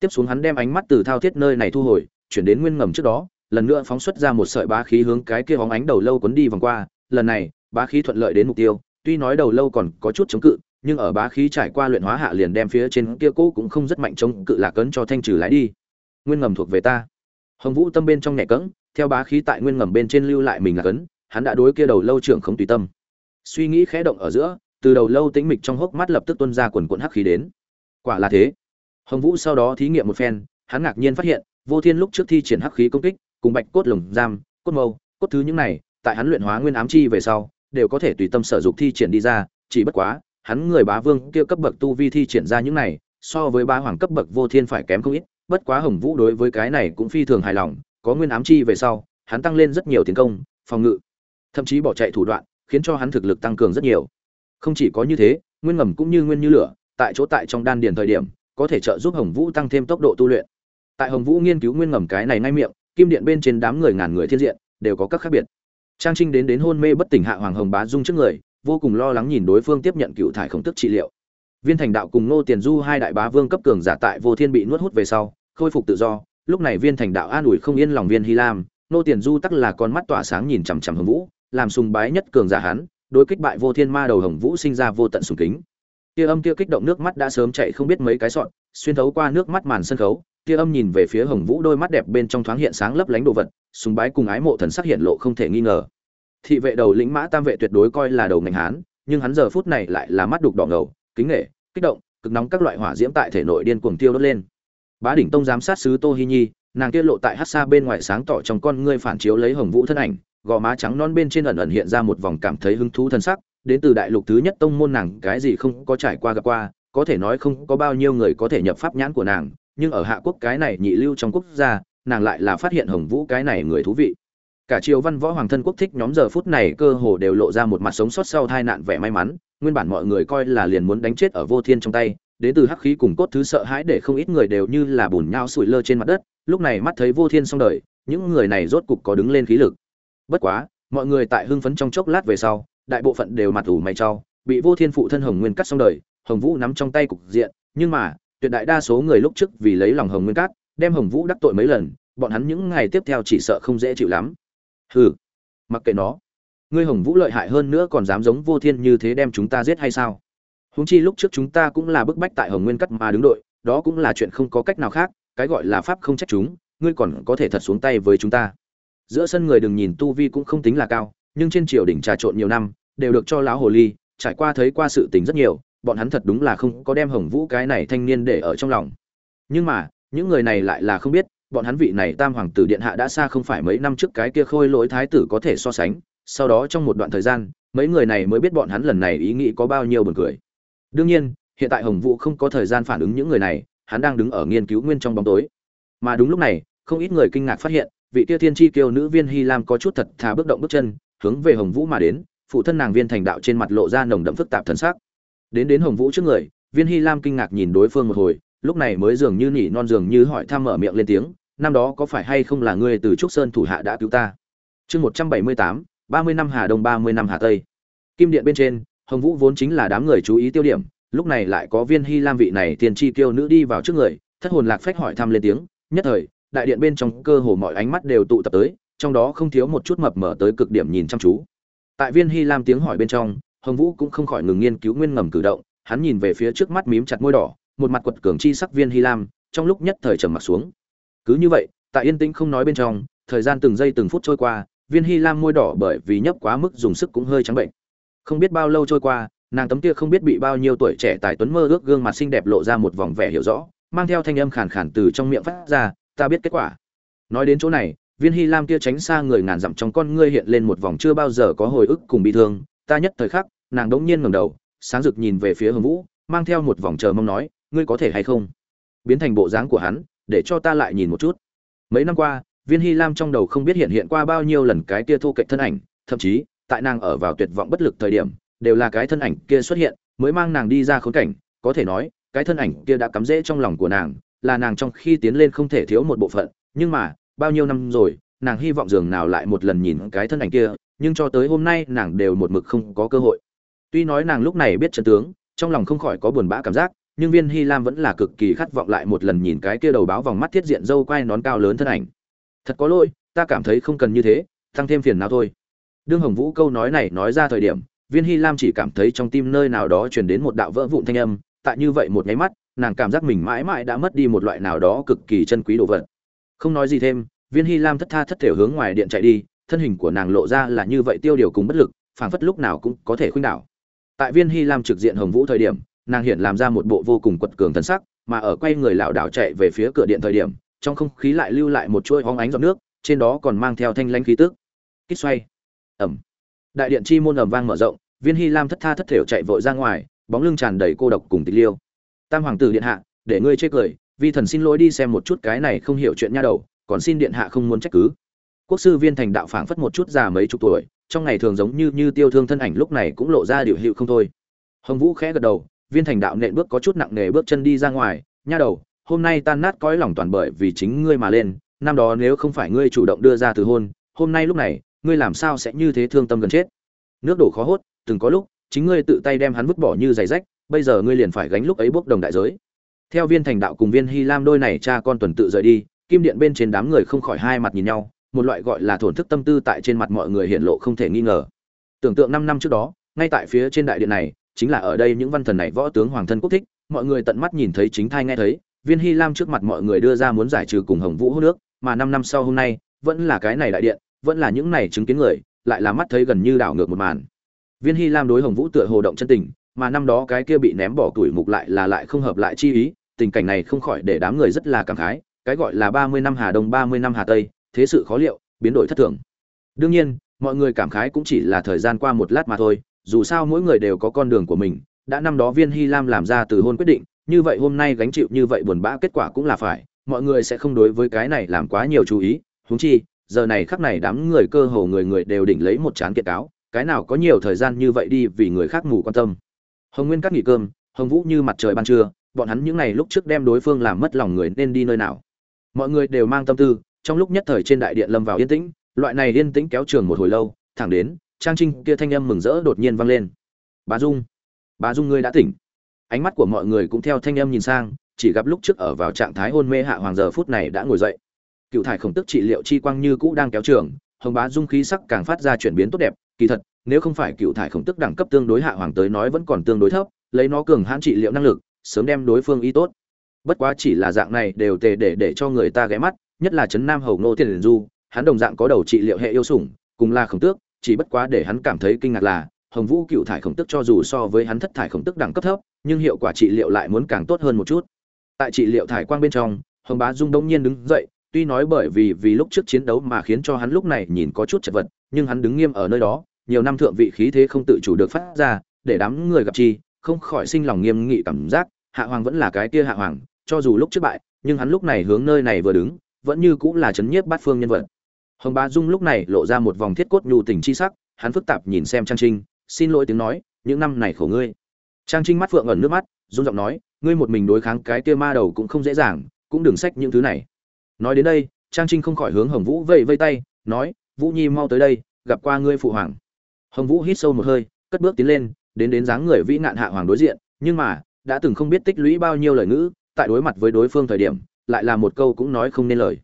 Tiếp xuống hắn đem ánh mắt từ thao thiết nơi này thu hồi, chuyển đến nguyên ngầm trước đó lần nữa phóng xuất ra một sợi bá khí hướng cái kia bóng ánh đầu lâu cuốn đi vòng qua, lần này, bá khí thuận lợi đến mục tiêu, tuy nói đầu lâu còn có chút chống cự, nhưng ở bá khí trải qua luyện hóa hạ liền đem phía trên kia cố cũng không rất mạnh chống cự là cấn cho thanh trừ lái đi. Nguyên ngầm thuộc về ta. Hồng vũ tâm bên trong nhẹ cẫng, theo bá khí tại nguyên ngầm bên trên lưu lại mình là cấn hắn đã đối kia đầu lâu trưởng không tùy tâm. Suy nghĩ khẽ động ở giữa, từ đầu lâu tĩnh mịch trong hốc mắt lập tức tuôn ra quần quần hắc khí đến. Quả là thế. Hồng vũ sau đó thí nghiệm một phen, hắn ngạc nhiên phát hiện, vô thiên lúc trước thi triển hắc khí công kích cùng bạch cốt lồng giam, cốt mâu, cốt thứ những này, tại hắn luyện hóa nguyên ám chi về sau, đều có thể tùy tâm sở dục thi triển đi ra, chỉ bất quá, hắn người bá vương kia cấp bậc tu vi thi triển ra những này, so với bá hoàng cấp bậc vô thiên phải kém không ít, bất quá hồng vũ đối với cái này cũng phi thường hài lòng, có nguyên ám chi về sau, hắn tăng lên rất nhiều tiến công, phòng ngự, thậm chí bỏ chạy thủ đoạn, khiến cho hắn thực lực tăng cường rất nhiều. Không chỉ có như thế, nguyên ngầm cũng như nguyên như lửa, tại chỗ tại trong đan điền thời điểm, có thể trợ giúp hồng vũ tăng thêm tốc độ tu luyện. Tại hồng vũ nghiên cứu nguyên ngầm cái này ngay miệng kim điện bên trên đám người ngàn người thiên diện, đều có các khác biệt. Trang trinh đến đến hôn mê bất tỉnh hạ hoàng hồng bá dung trước người, vô cùng lo lắng nhìn đối phương tiếp nhận cựu thải khổng tức trị liệu. Viên thành đạo cùng nô tiền du hai đại bá vương cấp cường giả tại vô thiên bị nuốt hút về sau, khôi phục tự do. Lúc này viên thành đạo an ủi không yên lòng viên hy lam nô tiền du tắc là con mắt tỏa sáng nhìn chằm chằm hồng vũ, làm sùng bái nhất cường giả hắn, đối kích bại vô thiên ma đầu hồng vũ sinh ra vô tận sùng kính. Kia âm kia kích động nước mắt đã sớm chạy không biết mấy cái sọn, xuyên thấu qua nước mắt màn sân khấu tia âm nhìn về phía hồng vũ đôi mắt đẹp bên trong thoáng hiện sáng lấp lánh đồ vật, sùng bái cùng ái mộ thần sắc hiện lộ không thể nghi ngờ. Thị vệ đầu lĩnh mã tam vệ tuyệt đối coi là đầu ngành hán, nhưng hắn giờ phút này lại là mắt đục đỏ ngầu, kính nghệ kích động, cực nóng các loại hỏa diễm tại thể nội điên cuồng tiêu đốt lên. Bá đỉnh tông giám sát sứ tô hi nhi, nàng tiết lộ tại hát xa bên ngoài sáng tỏ trong con ngươi phản chiếu lấy hồng vũ thân ảnh, gò má trắng non bên trên ẩn ẩn hiện ra một vòng cảm thấy hứng thú thân sắc, đến từ đại lục thứ nhất tông môn nàng, cái gì không có trải qua gặp qua, có thể nói không có bao nhiêu người có thể nhập pháp nhãn của nàng nhưng ở hạ quốc cái này nhị lưu trong quốc gia, nàng lại là phát hiện hồng vũ cái này người thú vị. Cả triều văn võ hoàng thân quốc thích nhóm giờ phút này cơ hồ đều lộ ra một mặt sống sót sau tai nạn vẻ may mắn, nguyên bản mọi người coi là liền muốn đánh chết ở vô thiên trong tay, đến từ hắc khí cùng cốt thứ sợ hãi để không ít người đều như là bùn nhau sủi lơ trên mặt đất, lúc này mắt thấy vô thiên xong đời, những người này rốt cục có đứng lên khí lực. Bất quá, mọi người tại hưng phấn trong chốc lát về sau, đại bộ phận đều mặt ủ mày trao, bị vô thiên phụ thân hồng nguyên cắt xong đời, hồng vũ nắm trong tay cục diện, nhưng mà tuyệt đại đa số người lúc trước vì lấy lòng hồng nguyên cát, đem hồng vũ đắc tội mấy lần, bọn hắn những ngày tiếp theo chỉ sợ không dễ chịu lắm. Hừ, mặc kệ nó. Ngươi hồng vũ lợi hại hơn nữa còn dám giống vô thiên như thế đem chúng ta giết hay sao? Huống chi lúc trước chúng ta cũng là bức bách tại hồng nguyên Cát mà đứng đội, đó cũng là chuyện không có cách nào khác, cái gọi là pháp không trách chúng, ngươi còn có thể thật xuống tay với chúng ta. Giữa sân người đừng nhìn tu vi cũng không tính là cao, nhưng trên triều đỉnh trà trộn nhiều năm, đều được cho lão hồ ly, trải qua thấy qua sự tình rất nhiều bọn hắn thật đúng là không có đem hồng vũ cái này thanh niên để ở trong lòng. Nhưng mà, những người này lại là không biết, bọn hắn vị này tam hoàng tử điện hạ đã xa không phải mấy năm trước cái kia khôi lỗi thái tử có thể so sánh. Sau đó trong một đoạn thời gian, mấy người này mới biết bọn hắn lần này ý nghĩ có bao nhiêu buồn cười. Đương nhiên, hiện tại hồng vũ không có thời gian phản ứng những người này, hắn đang đứng ở nghiên cứu nguyên trong bóng tối. Mà đúng lúc này, không ít người kinh ngạc phát hiện, vị kia thiên chi kiêu nữ viên hy lam có chút thật thà bước động bước chân, hướng về hồng vũ mà đến, phụ thân nàng viên thành đạo trên mặt lộ ra nồng đậm phức tạp thần sắc đến đến hồng vũ trước người, viên hy lam kinh ngạc nhìn đối phương một hồi, lúc này mới dường như nỉ non dường như hỏi thăm mở miệng lên tiếng, năm đó có phải hay không là ngươi từ trúc sơn thủ hạ đã cứu ta? Chương một trăm bảy mươi tám, ba mươi năm hà đông, ba mươi năm hà tây. Kim điện bên trên, hồng vũ vốn chính là đám người chú ý tiêu điểm, lúc này lại có viên hy lam vị này tiền chi kiêu nữ đi vào trước người, thất hồn lạc phách hỏi thăm lên tiếng, nhất thời, đại điện bên trong cơ hồ mọi ánh mắt đều tụ tập tới, trong đó không thiếu một chút mập mở tới cực điểm nhìn chăm chú. Tại viên hy lam tiếng hỏi bên trong hồng vũ cũng không khỏi ngừng nghiên cứu nguyên ngầm cử động, hắn nhìn về phía trước mắt mím chặt môi đỏ, một mặt quật cường chi sắc viên hy lam, trong lúc nhất thời trầm mặt xuống. Cứ như vậy, tại yên tĩnh không nói bên trong, thời gian từng giây từng phút trôi qua, viên hy lam môi đỏ bởi vì nhấp quá mức dùng sức cũng hơi trắng bệnh. Không biết bao lâu trôi qua, nàng tấm kia không biết bị bao nhiêu tuổi trẻ tài tuấn mơ ước gương mặt xinh đẹp lộ ra một vòng vẻ hiểu rõ, mang theo thanh âm khàn khàn từ trong miệng phát ra, ta biết kết quả. Nói đến chỗ này, viên hy lam kia tránh xa người ngàn dặm trong con ngươi hiện lên một vòng chưa bao giờ có hồi ức cùng bị thương ta nhất thời khắc, nàng đống nhiên ngẩng đầu, sáng rực nhìn về phía hồng vũ, mang theo một vòng chờ mong nói, ngươi có thể hay không? Biến thành bộ dáng của hắn, để cho ta lại nhìn một chút. Mấy năm qua, viên hy lam trong đầu không biết hiện hiện qua bao nhiêu lần cái kia thô cạnh thân ảnh, thậm chí, tại nàng ở vào tuyệt vọng bất lực thời điểm, đều là cái thân ảnh kia xuất hiện, mới mang nàng đi ra khốn cảnh, có thể nói, cái thân ảnh kia đã cắm rễ trong lòng của nàng, là nàng trong khi tiến lên không thể thiếu một bộ phận, nhưng mà, bao nhiêu năm rồi, nàng hy vọng dường nào lại một lần nhìn cái thân ảnh kia nhưng cho tới hôm nay nàng đều một mực không có cơ hội. Tuy nói nàng lúc này biết trận tướng, trong lòng không khỏi có buồn bã cảm giác, nhưng viên hy lam vẫn là cực kỳ khát vọng lại một lần nhìn cái kia đầu báo vòng mắt thiết diện dâu quai nón cao lớn thân ảnh. Thật có lỗi, ta cảm thấy không cần như thế, tăng thêm phiền nào thôi. Đương hồng vũ câu nói này nói ra thời điểm, viên hy lam chỉ cảm thấy trong tim nơi nào đó truyền đến một đạo vỡ vụn thanh âm, tại như vậy một nháy mắt, nàng cảm giác mình mãi mãi đã mất đi một loại nào đó cực kỳ chân quý đồ vật. Không nói gì thêm, viên hy lam thất tha thất thể hướng ngoài điện chạy đi thân hình của nàng lộ ra là như vậy tiêu điều cùng bất lực, phảng phất lúc nào cũng có thể khuynh đảo. Tại viên hy lam trực diện hồng vũ thời điểm, nàng hiện làm ra một bộ vô cùng quật cường thân sắc, mà ở quay người lảo đảo chạy về phía cửa điện thời điểm, trong không khí lại lưu lại một chuỗi hóng ánh giọt nước, trên đó còn mang theo thanh lãnh khí tức. Kích xoay. Ẩm. Đại điện chi môn ầm vang mở rộng, viên hy lam thất tha thất thểu chạy vội ra ngoài, bóng lưng tràn đầy cô độc cùng tịch liêu. Tam hoàng tử điện hạ, để ngươi chê cười, vi thần xin lỗi đi xem một chút cái này không hiểu chuyện nha đầu, còn xin điện hạ không muốn trách cứ quốc sư viên thành đạo phảng phất một chút già mấy chục tuổi, trong ngày thường giống như như tiêu thương thân ảnh lúc này cũng lộ ra điều hiệu không thôi. Hồng vũ khẽ gật đầu, viên thành đạo nện bước có chút nặng nề bước chân đi ra ngoài, nha đầu, hôm nay tan nát cõi lòng toàn bởi vì chính ngươi mà lên, năm đó nếu không phải ngươi chủ động đưa ra từ hôn, hôm nay lúc này, ngươi làm sao sẽ như thế thương tâm gần chết? Nước đổ khó hốt, từng có lúc, chính ngươi tự tay đem hắn vứt bỏ như giày rách, bây giờ ngươi liền phải gánh lúc ấy bốc đồng đại giới. Theo viên thành đạo cùng viên hy lam đôi này cha con tuần tự rời đi, kim điện bên trên đám người không khỏi hai mặt nhìn nhau một loại gọi là thổn thức tâm tư tại trên mặt mọi người hiện lộ không thể nghi ngờ. Tưởng tượng năm năm trước đó, ngay tại phía trên đại điện này, chính là ở đây những văn thần này võ tướng hoàng thân quốc thích, mọi người tận mắt nhìn thấy chính thai nghe thấy, viên hy lam trước mặt mọi người đưa ra muốn giải trừ cùng hồng vũ hô nước, mà năm năm sau hôm nay, vẫn là cái này đại điện, vẫn là những này chứng kiến người, lại là mắt thấy gần như đảo ngược một màn. Viên hy lam đối hồng vũ tựa hồ động chân tình, mà năm đó cái kia bị ném bỏ tuổi mục lại là lại không hợp lại chi ý, tình cảnh này không khỏi để đám người rất là cảm khái, cái gọi là ba mươi năm hà đông, ba mươi năm hà tây thế sự khó liệu, biến đổi thất thường. Đương nhiên, mọi người cảm khái cũng chỉ là thời gian qua một lát mà thôi, dù sao mỗi người đều có con đường của mình, đã năm đó viên hy lam làm ra từ hôn quyết định, như vậy hôm nay gánh chịu như vậy buồn bã kết quả cũng là phải, mọi người sẽ không đối với cái này làm quá nhiều chú ý, huống chi, giờ này khắc này đám người cơ hồ người người đều đỉnh lấy một chán kiệt cáo, cái nào có nhiều thời gian như vậy đi vì người khác ngủ quan tâm. Hồng nguyên các nghỉ cơm, hồng vũ như mặt trời ban trưa, bọn hắn những ngày lúc trước đem đối phương làm mất lòng người nên đi nơi nào. Mọi người đều mang tâm tư trong lúc nhất thời trên đại điện lâm vào yên tĩnh, loại này yên tĩnh kéo trường một hồi lâu, thẳng đến, trang trinh kia thanh âm mừng rỡ đột nhiên vang lên. Bà dung bà dung ngươi đã tỉnh. Ánh mắt của mọi người cũng theo thanh âm nhìn sang, chỉ gặp lúc trước ở vào trạng thái hôn mê hạ hoàng giờ phút này đã ngồi dậy. Cựu thải khổng tức trị liệu chi quang như cũ đang kéo trường, hồng bá dung khí sắc càng phát ra chuyển biến tốt đẹp, kỳ thật, nếu không phải cựu thải khổng tức đẳng cấp tương đối hạ hoàng tới nói vẫn còn tương đối thấp, lấy nó cường hãn trị liệu năng lực, sớm đem đối phương y tốt. Bất quá chỉ là dạng này đều tề để để cho người ta ghé mắt nhất là trấn nam hầu ngô tiền du, hắn đồng dạng có đầu trị liệu hệ yêu sủng, cùng là khổng tước, chỉ bất quá để hắn cảm thấy kinh ngạc là, hồng vũ cựu thải khổng tức cho dù so với hắn thất thải khổng tức đẳng cấp thấp, nhưng hiệu quả trị liệu lại muốn càng tốt hơn một chút. Tại trị liệu thải quang bên trong, hồng bá dung đông nhiên đứng dậy, tuy nói bởi vì vì lúc trước chiến đấu mà khiến cho hắn lúc này nhìn có chút chật vật, nhưng hắn đứng nghiêm ở nơi đó, nhiều năm thượng vị khí thế không tự chủ được phát ra, để đám người gặp chi, không khỏi sinh lòng nghiêm nghị cảm giác, hạ hoàng vẫn là cái kia hạ hoàng, cho dù lúc trước bại, nhưng hắn lúc này hướng nơi này vừa đứng vẫn như cũng là chấn nhiếp bát phương nhân vật. Hồng bá dung lúc này lộ ra một vòng thiết cốt nhu tình chi sắc, hắn phức tạp nhìn xem trang trinh, xin lỗi tiếng nói, những năm này khổ ngươi. Trang trinh mắt phượng ẩn nước mắt, run giọng nói, ngươi một mình đối kháng cái kia ma đầu cũng không dễ dàng, cũng đừng xách những thứ này. Nói đến đây, trang trinh không khỏi hướng hồng vũ vây vây tay, nói, vũ nhi mau tới đây, gặp qua ngươi phụ hoàng. Hồng vũ hít sâu một hơi, cất bước tiến lên, đến đến dáng người vĩ nạn hạ hoàng đối diện, nhưng mà, đã từng không biết tích lũy bao nhiêu lời ngữ, tại đối mặt với đối phương thời điểm lại là một câu cũng nói không nên lời.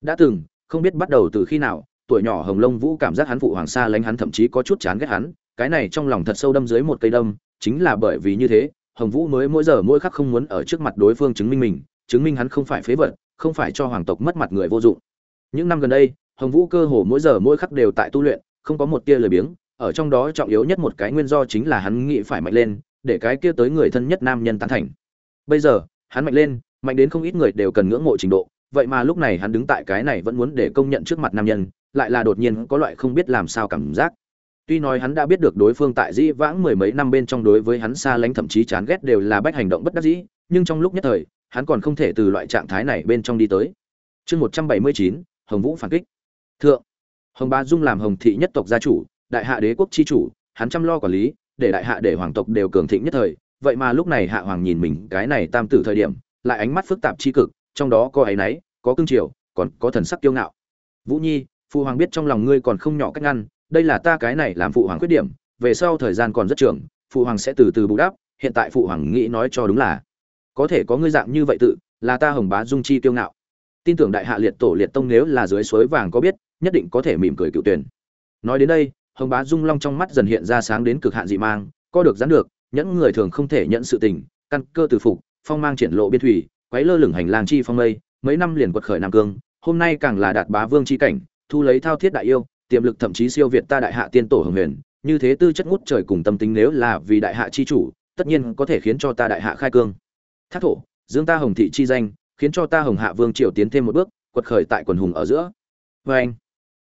Đã từng, không biết bắt đầu từ khi nào, tuổi nhỏ hồng lông vũ cảm giác hắn phụ hoàng xa lánh hắn thậm chí có chút chán ghét hắn, cái này trong lòng thật sâu đâm dưới một cây đâm, chính là bởi vì như thế, hồng vũ mới mỗi giờ mỗi khắc không muốn ở trước mặt đối phương chứng minh mình, chứng minh hắn không phải phế vật, không phải cho hoàng tộc mất mặt người vô dụng. Những năm gần đây, hồng vũ cơ hồ mỗi giờ mỗi khắc đều tại tu luyện, không có một tia lười biếng, ở trong đó trọng yếu nhất một cái nguyên do chính là hắn nghĩ phải mạnh lên, để cái kia tới người thân nhất nam nhân tán thành. Bây giờ, hắn mạnh lên mạnh đến không ít người đều cần ngưỡng mộ trình độ. Vậy mà lúc này hắn đứng tại cái này vẫn muốn để công nhận trước mặt nam nhân, lại là đột nhiên có loại không biết làm sao cảm giác. Tuy nói hắn đã biết được đối phương tại dĩ vãng mười mấy năm bên trong đối với hắn xa lánh thậm chí chán ghét đều là bách hành động bất đắc dĩ, nhưng trong lúc nhất thời, hắn còn không thể từ loại trạng thái này bên trong đi tới. Chương một trăm bảy mươi chín, hồng vũ phản kích. Thượng. Hồng ba dung làm hồng thị nhất tộc gia chủ, đại hạ đế quốc chi chủ, hắn chăm lo quản lý, để đại hạ để hoàng tộc đều cường thịnh nhất thời. Vậy mà lúc này hạ hoàng nhìn mình cái này tam tử thời điểm lại ánh mắt phức tạp chi cực, trong đó có áy náy, có cương triều, còn có thần sắc kiêu ngạo. Vũ nhi, phụ hoàng biết trong lòng ngươi còn không nhỏ cách ngăn, đây là ta cái này làm phụ hoàng khuyết điểm, về sau thời gian còn rất trường, phụ hoàng sẽ từ từ bù đắp, hiện tại phụ hoàng nghĩ nói cho đúng là, có thể có ngươi dạng như vậy tự, là ta hồng bá dung chi kiêu ngạo. Tin tưởng đại hạ liệt tổ liệt tông nếu là dưới suối vàng có biết, nhất định có thể mỉm cười cựu tuyển. Nói đến đây, hồng bá dung long trong mắt dần hiện ra sáng đến cực hạn dị mang co được dán được những người thường không thể nhận sự tình, căn cơ từ phục phong mang triển lộ biên thủy, quấy lơ lửng hành lang chi phong mây, mấy năm liền quật khởi nam cương, hôm nay càng là đạt bá vương chi cảnh, thu lấy thao thiết đại yêu, tiềm lực thậm chí siêu việt ta đại hạ tiên tổ hồng huyền, như thế tư chất ngút trời cùng tâm tính nếu là vì đại hạ chi chủ, tất nhiên có thể khiến cho ta đại hạ khai cương. Thác thổ, dương ta hồng thị chi danh, khiến cho ta hồng hạ vương triều tiến thêm một bước, quật khởi tại quần hùng ở giữa. Vê anh,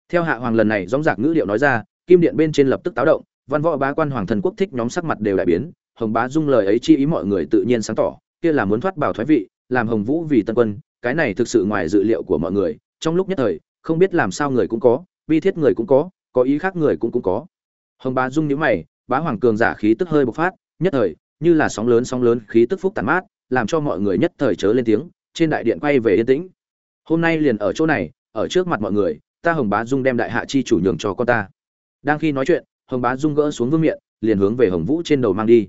theo hạ hoàng lần này dóng dạc ngữ điệu nói ra, kim điện bên trên lập tức táo động, văn võ bá quan hoàng thần quốc thích nhóm sắc mặt đều đại biến, hồng bá dung lời ấy chi ý mọi người tự nhiên sáng tỏ kia là muốn thoát bảo thoái vị, làm hồng vũ vì tân quân, cái này thực sự ngoài dự liệu của mọi người, trong lúc nhất thời, không biết làm sao người cũng có, bi thiết người cũng có có ý khác người cũng cũng có. Hồng bá dung nhíu mày, bá hoàng cường giả khí tức hơi bộc phát, nhất thời, như là sóng lớn sóng lớn khí tức phúc tàn mát, làm cho mọi người nhất thời chớ lên tiếng, trên đại điện quay về yên tĩnh. Hôm nay liền ở chỗ này, ở trước mặt mọi người, ta hồng bá dung đem đại hạ chi chủ nhường cho con ta. Đang khi nói chuyện, hồng bá dung gỡ xuống vương miện, liền hướng về hồng vũ trên đầu mang đi.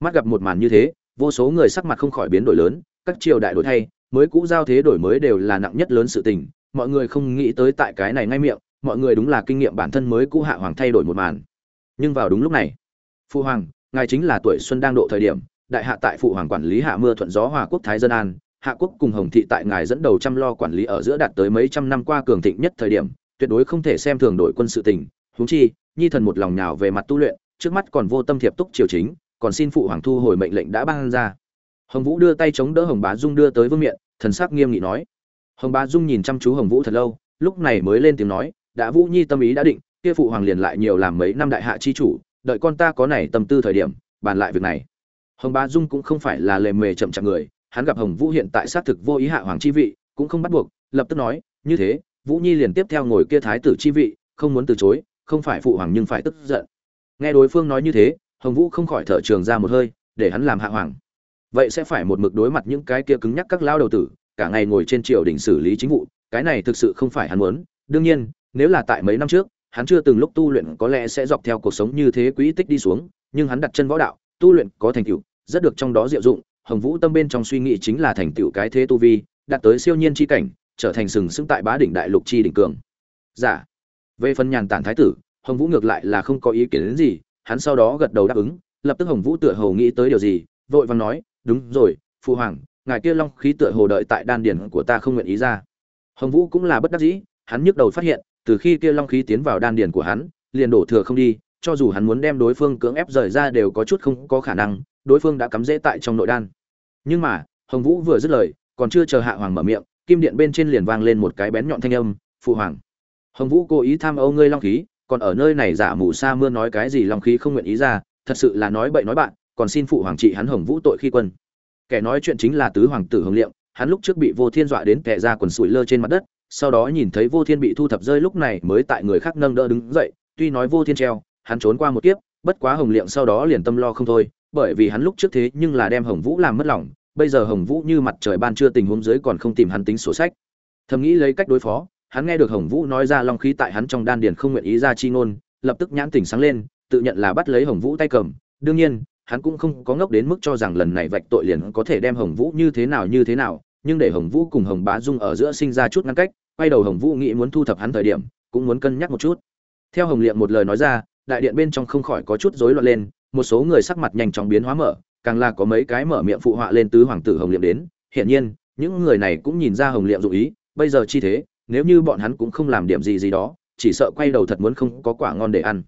Mắt gặp một màn như thế vô số người sắc mặt không khỏi biến đổi lớn, các triều đại đổi thay, mới cũ giao thế đổi mới đều là nặng nhất lớn sự tình, mọi người không nghĩ tới tại cái này ngay miệng, mọi người đúng là kinh nghiệm bản thân mới cũ hạ hoàng thay đổi một màn. Nhưng vào đúng lúc này phụ hoàng, ngài chính là tuổi xuân đang độ thời điểm, đại hạ tại phụ hoàng quản lý hạ mưa thuận gió hòa quốc thái dân an, hạ quốc cùng hồng thị tại ngài dẫn đầu chăm lo quản lý ở giữa đạt tới mấy trăm năm qua cường thịnh nhất thời điểm, tuyệt đối không thể xem thường đội quân sự tình. Huống chi, nhi thần một lòng nhào về mặt tu luyện, trước mắt còn vô tâm thiệp túc triều chính còn xin phụ hoàng thu hồi mệnh lệnh đã ban ra. Hồng vũ đưa tay chống đỡ hồng bá dung đưa tới vương miện, thần sắc nghiêm nghị nói. Hồng bá dung nhìn chăm chú hồng vũ thật lâu, lúc này mới lên tiếng nói, đã vũ nhi tâm ý đã định, kia phụ hoàng liền lại nhiều làm mấy năm đại hạ chi chủ, đợi con ta có này tâm tư thời điểm, bàn lại việc này. Hồng bá dung cũng không phải là lề mề chậm chạp người, hắn gặp hồng vũ hiện tại xác thực vô ý hạ hoàng chi vị, cũng không bắt buộc, lập tức nói, như thế, vũ nhi liền tiếp theo ngồi kia thái tử chi vị, không muốn từ chối, không phải phụ hoàng nhưng phải tức giận. Nghe đối phương nói như thế hồng vũ không khỏi thở trường ra một hơi, để hắn làm hạ hoàng. Vậy sẽ phải một mực đối mặt những cái kia cứng nhắc các lao đầu tử, cả ngày ngồi trên triều đình xử lý chính vụ, cái này thực sự không phải hắn muốn. Đương nhiên, nếu là tại mấy năm trước, hắn chưa từng lúc tu luyện có lẽ sẽ dọc theo cuộc sống như thế quỹ tích đi xuống, nhưng hắn đặt chân võ đạo, tu luyện có thành tựu, rất được trong đó diệu dụng. Hồng vũ tâm bên trong suy nghĩ chính là thành tựu cái thế tu vi, đạt tới siêu nhiên chi cảnh, trở thành sừng sững tại bá đỉnh đại lục chi đỉnh cường. Giả dạ. về phần nhàn tản thái tử, hồng vũ ngược lại là không có ý kiến đến gì hắn sau đó gật đầu đáp ứng, lập tức hồng vũ tựa hồ nghĩ tới điều gì, vội vàng nói, đúng rồi phụ hoàng, ngài kia long khí tựa hồ đợi tại đan điển của ta không nguyện ý ra. Hồng vũ cũng là bất đắc dĩ, hắn nhức đầu phát hiện, từ khi kia long khí tiến vào đan điển của hắn, liền đổ thừa không đi, cho dù hắn muốn đem đối phương cưỡng ép rời ra đều có chút không có khả năng, đối phương đã cắm rễ tại trong nội đan. Nhưng mà, hồng vũ vừa dứt lời, còn chưa chờ hạ hoàng mở miệng, kim điện bên trên liền vang lên một cái bén nhọn thanh âm phụ hoàng. Hồng vũ cố ý tham âu ngươi long khí còn ở nơi này giả mù sa mưa nói cái gì lòng khí không nguyện ý ra, thật sự là nói bậy nói bạn, còn xin phụ hoàng trị hắn hồng vũ tội khi quân. Kẻ nói chuyện chính là tứ hoàng tử hồng liệm, hắn lúc trước bị vô thiên dọa đến kẻ ra quần sủi lơ trên mặt đất, sau đó nhìn thấy vô thiên bị thu thập rơi lúc này mới tại người khác nâng đỡ đứng dậy, tuy nói vô thiên treo, hắn trốn qua một kiếp, bất quá hồng liệm sau đó liền tâm lo không thôi, bởi vì hắn lúc trước thế nhưng là đem hồng vũ làm mất lòng, bây giờ hồng vũ như mặt trời ban trưa tình huống dưới còn không tìm hắn tính sổ sách. Thầm nghĩ lấy cách đối phó hắn nghe được hồng vũ nói ra long khí tại hắn trong đan điền không nguyện ý ra chi ngôn, lập tức nhãn tỉnh sáng lên, tự nhận là bắt lấy hồng vũ tay cầm. Đương nhiên, hắn cũng không có ngốc đến mức cho rằng lần này vạch tội liền có thể đem hồng vũ như thế nào như thế nào, nhưng để hồng vũ cùng hồng bá dung ở giữa sinh ra chút ngăn cách, quay đầu hồng vũ nghĩ muốn thu thập hắn thời điểm, cũng muốn cân nhắc một chút. Theo hồng liệm một lời nói ra, đại điện bên trong không khỏi có chút rối loạn lên, một số người sắc mặt nhanh chóng biến hóa mở, càng là có mấy cái mở miệng phụ họa lên tứ hoàng tử hồng liệm đến. Hiển nhiên, những người này cũng nhìn ra hồng liệm dụng ý, bây giờ chi thế nếu như bọn hắn cũng không làm điểm gì gì đó, chỉ sợ quay đầu thật muốn không có quả ngon để ăn.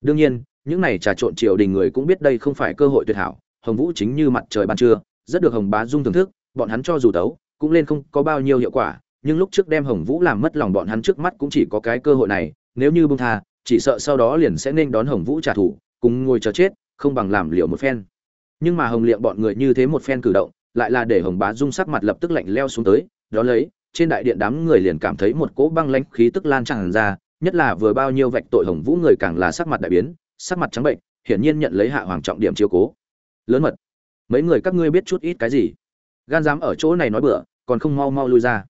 Đương nhiên, những này trà trộn triều đình người cũng biết đây không phải cơ hội tuyệt hảo, hồng vũ chính như mặt trời ban trưa, rất được hồng bá dung thưởng thức, bọn hắn cho dù tấu, cũng lên không có bao nhiêu hiệu quả, nhưng lúc trước đem hồng vũ làm mất lòng bọn hắn trước mắt cũng chỉ có cái cơ hội này, nếu như bông tha, chỉ sợ sau đó liền sẽ nên đón hồng vũ trả thù, cùng ngồi chờ chết, không bằng làm liệu một phen. Nhưng mà hồng liệm bọn người như thế một phen cử động, lại là để hồng bá dung sắc mặt lập tức lạnh leo xuống tới đó lấy trên đại điện đám người liền cảm thấy một cỗ băng lãnh khí tức lan tràn ra, nhất là vừa bao nhiêu vạch tội hồng vũ người càng là sắc mặt đại biến, sắc mặt trắng bệnh, hiển nhiên nhận lấy hạ hoàng trọng điểm chiếu cố. Lớn mật, mấy người các ngươi biết chút ít cái gì? Gan dám ở chỗ này nói bừa, còn không mau mau lui ra.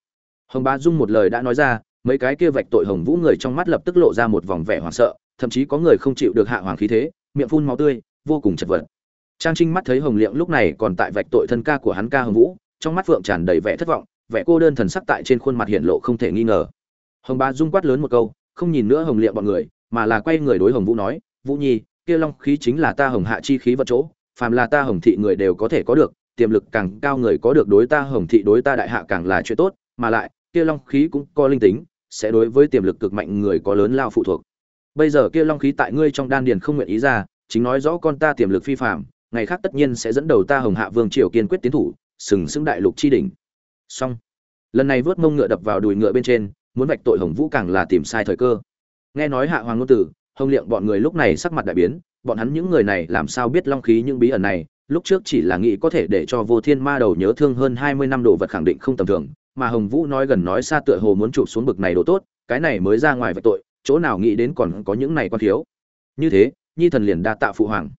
Hồng bá dung một lời đã nói ra, mấy cái kia vạch tội hồng vũ người trong mắt lập tức lộ ra một vòng vẻ hoảng sợ, thậm chí có người không chịu được hạ hoàng khí thế, miệng phun máu tươi, vô cùng chật vật. Trang trinh mắt thấy hồng liệm lúc này còn tại vạch tội thân ca của hắn ca hồng vũ, trong mắt vượng tràn đầy vẻ thất vọng vẻ cô đơn thần sắc tại trên khuôn mặt hiện lộ không thể nghi ngờ. Hồng bá dung quát lớn một câu, không nhìn nữa hồng liệm bọn người, mà là quay người đối hồng vũ nói, vũ nhi, kia long khí chính là ta hồng hạ chi khí vật chỗ, phàm là ta hồng thị người đều có thể có được, tiềm lực càng cao người có được đối ta hồng thị đối ta đại hạ càng là chuyện tốt, mà lại, kia long khí cũng có linh tính, sẽ đối với tiềm lực cực mạnh người có lớn lao phụ thuộc. Bây giờ kia long khí tại ngươi trong đan điền không nguyện ý ra, chính nói rõ con ta tiềm lực phi phàm, ngày khác tất nhiên sẽ dẫn đầu ta hồng hạ vương triều kiên quyết tiến thủ, sừng sững đại lục chi đỉnh xong. Lần này vớt mông ngựa đập vào đùi ngựa bên trên, muốn vạch tội hồng vũ càng là tìm sai thời cơ. Nghe nói hạ hoàng ngôn tử, hồng liệm bọn người lúc này sắc mặt đại biến, bọn hắn những người này làm sao biết long khí những bí ẩn này, lúc trước chỉ là nghĩ có thể để cho vô thiên ma đầu nhớ thương hơn hai mươi năm đồ vật khẳng định không tầm thường, mà hồng vũ nói gần nói xa tựa hồ muốn chụp xuống bực này đồ tốt, cái này mới ra ngoài vạch tội, chỗ nào nghĩ đến còn có những này quan thiếu. Như thế, nhi thần liền đa tạ phụ hoàng.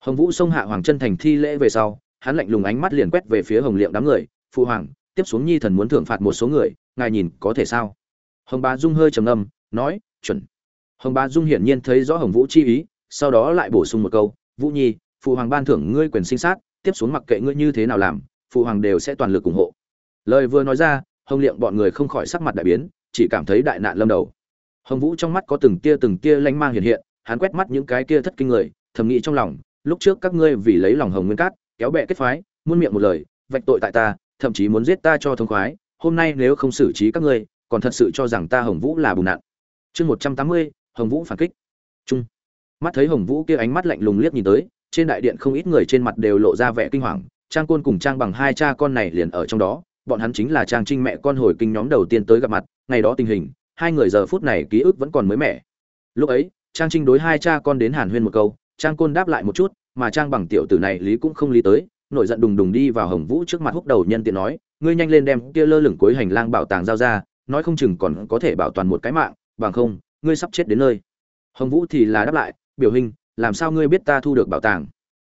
Hồng vũ xông hạ hoàng chân thành thi lễ về sau, hắn lạnh lùng ánh mắt liền quét về phía hồng liệm đám người, phụ hoàng tiếp xuống nhi thần muốn thưởng phạt một số người, ngài nhìn có thể sao? Hồng bá dung hơi trầm ngâm, nói, chuẩn. Hồng bá dung hiển nhiên thấy rõ hồng vũ chi ý, sau đó lại bổ sung một câu, vũ nhi, phụ hoàng ban thưởng ngươi quyền sinh sát, tiếp xuống mặc kệ ngươi như thế nào làm, phụ hoàng đều sẽ toàn lực ủng hộ. Lời vừa nói ra, hồng liệm bọn người không khỏi sắc mặt đại biến, chỉ cảm thấy đại nạn lâm đầu. Hồng vũ trong mắt có từng tia từng tia lanh mang hiện hiện, hắn quét mắt những cái kia thất kinh người, thầm nghĩ trong lòng, lúc trước các ngươi vì lấy lòng hồng nguyên cát, kéo bè kết phái, muôn miệng một lời, vạch tội tại ta thậm chí muốn giết ta cho thông khoái, hôm nay nếu không xử trí các ngươi, còn thật sự cho rằng ta hồng vũ là bùn nạn chương một trăm tám mươi, hồng vũ phản kích. Trung. Mắt thấy hồng vũ kia ánh mắt lạnh lùng liếc nhìn tới, trên đại điện không ít người trên mặt đều lộ ra vẻ kinh hoàng, trang côn cùng trang bằng hai cha con này liền ở trong đó, bọn hắn chính là trang trinh mẹ con hồi kinh nhóm đầu tiên tới gặp mặt, ngày đó tình hình, hai người giờ phút này ký ức vẫn còn mới mẻ. Lúc ấy, trang trinh đối hai cha con đến hàn huyên một câu, trang côn đáp lại một chút, mà trang bằng tiểu tử này lý cũng không lý tới nổi giận đùng đùng đi vào hồng vũ trước mặt húc đầu nhân tiện nói, ngươi nhanh lên đem kia lơ lửng cuối hành lang bảo tàng giao ra, nói không chừng còn có thể bảo toàn một cái mạng, bằng không, ngươi sắp chết đến nơi. Hồng vũ thì là đáp lại, biểu hình, làm sao ngươi biết ta thu được bảo tàng?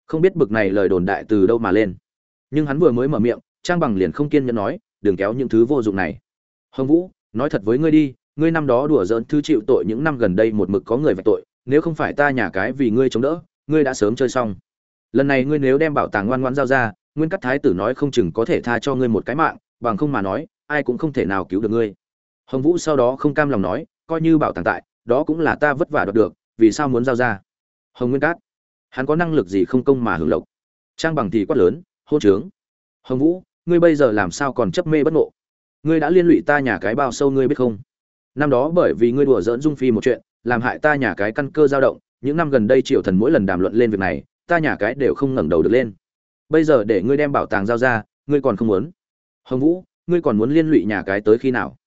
Không biết bực này lời đồn đại từ đâu mà lên. Nhưng hắn vừa mới mở miệng, trang bằng liền không kiên nhẫn nói, đừng kéo những thứ vô dụng này. Hồng vũ, nói thật với ngươi đi, ngươi năm đó đùa giỡn thư chịu tội những năm gần đây một mực có người vạch tội, nếu không phải ta nhà cái vì ngươi chống đỡ, ngươi đã sớm chơi xong lần này ngươi nếu đem bảo tàng ngoan ngoãn giao ra, nguyên cắt thái tử nói không chừng có thể tha cho ngươi một cái mạng, bằng không mà nói, ai cũng không thể nào cứu được ngươi. Hồng vũ sau đó không cam lòng nói, coi như bảo tàng tại, đó cũng là ta vất vả đoạt được, vì sao muốn giao ra? Hồng nguyên cát hắn có năng lực gì không công mà hưởng lộc? Trang bằng thì quát lớn hô trướng. Hồng vũ, ngươi bây giờ làm sao còn chấp mê bất ngộ? Ngươi đã liên lụy ta nhà cái bao sâu ngươi biết không? Năm đó bởi vì ngươi đùa dỡn dung phi một chuyện, làm hại ta nhà cái căn cơ dao động, những năm gần đây triều thần mỗi lần đàm luận lên việc này ta nhà cái đều không ngẩng đầu được lên. Bây giờ để ngươi đem bảo tàng giao ra, ngươi còn không muốn. Hồng vũ, ngươi còn muốn liên lụy nhà cái tới khi nào?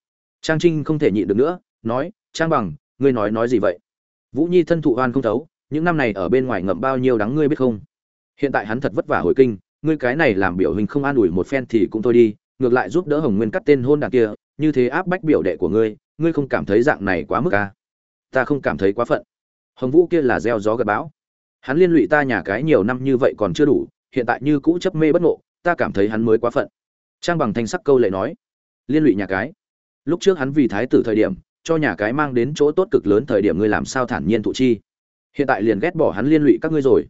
Trang trinh không thể nhịn được nữa, nói, trang bằng, ngươi nói nói gì vậy? Vũ nhi thân thụ oan không thấu, những năm này ở bên ngoài ngậm bao nhiêu đắng ngươi biết không? Hiện tại hắn thật vất vả hồi kinh, ngươi cái này làm biểu hình không an ủi một phen thì cũng thôi đi, ngược lại giúp đỡ hồng nguyên cắt tên hôn đàn kia, như thế áp bách biểu đệ của ngươi ngươi không cảm thấy dạng này quá mức à? ta không cảm thấy quá phận. Hồng vũ kia là gieo gió gật bão hắn liên lụy ta nhà cái nhiều năm như vậy còn chưa đủ hiện tại như cũ chấp mê bất ngộ ta cảm thấy hắn mới quá phận. Trang bằng thanh sắc câu lệ nói liên lụy nhà cái. Lúc trước hắn vì thái tử thời điểm cho nhà cái mang đến chỗ tốt cực lớn thời điểm ngươi làm sao thản nhiên thụ chi? Hiện tại liền ghét bỏ hắn liên lụy các ngươi rồi.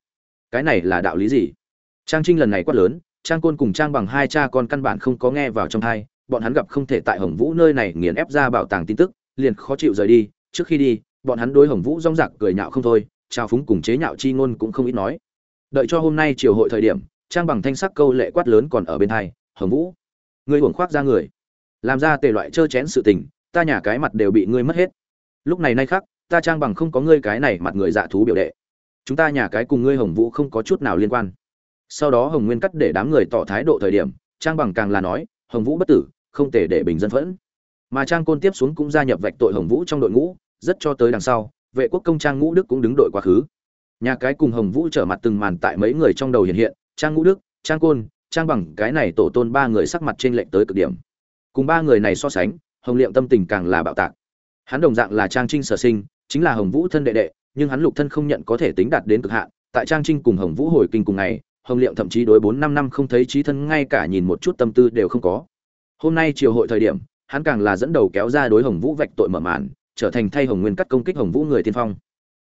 Cái này là đạo lý gì? Trang trinh lần này quát lớn trang côn cùng trang bằng hai cha con căn bản không có nghe vào trong hai, bọn hắn gặp không thể tại hồng vũ nơi này nghiền ép ra bảo tàng tin tức liền khó chịu rời đi. Trước khi đi bọn hắn đối hồng vũ rong rạc cười nhạo không thôi trao phúng cùng chế nhạo chi ngôn cũng không ít nói. Đợi cho hôm nay chiều hội thời điểm, trang bằng thanh sắc câu lệ quát lớn còn ở bên thai, hồng vũ, ngươi uổng khoác ra người. Làm ra tề loại trơ chén sự tình, ta nhà cái mặt đều bị ngươi mất hết. Lúc này nay khác ta trang bằng không có ngươi cái này mặt người dạ thú biểu đệ. Chúng ta nhà cái cùng ngươi hồng vũ không có chút nào liên quan. Sau đó hồng nguyên cắt để đám người tỏ thái độ thời điểm, trang bằng càng là nói, hồng vũ bất tử, không thể để bình dân phẫn. Mà trang côn tiếp xuống cũng gia nhập vạch tội hồng vũ trong đội ngũ, rất cho tới đằng sau vệ quốc công trang ngũ đức cũng đứng đội quá khứ. Nhà cái cùng hồng vũ trở mặt từng màn tại mấy người trong đầu hiện hiện, trang ngũ đức, trang côn, trang bằng, cái này tổ tôn ba người sắc mặt trên lệnh tới cực điểm. Cùng ba người này so sánh, hồng liệm tâm tình càng là bạo tạc. Hắn đồng dạng là trang trinh sở sinh, chính là hồng vũ thân đệ đệ, nhưng hắn lục thân không nhận có thể tính đạt đến cực hạn. Tại trang trinh cùng hồng vũ hồi kinh cùng ngày, hồng liệm thậm chí đối bốn năm năm không thấy trí thân ngay cả nhìn một chút tâm tư đều không có. Hôm nay triều hội thời điểm, hắn càng là dẫn đầu kéo ra đối hồng vũ vạch tội mở màn trở thành thay hồng nguyên cắt công kích hồng vũ người tiên phong.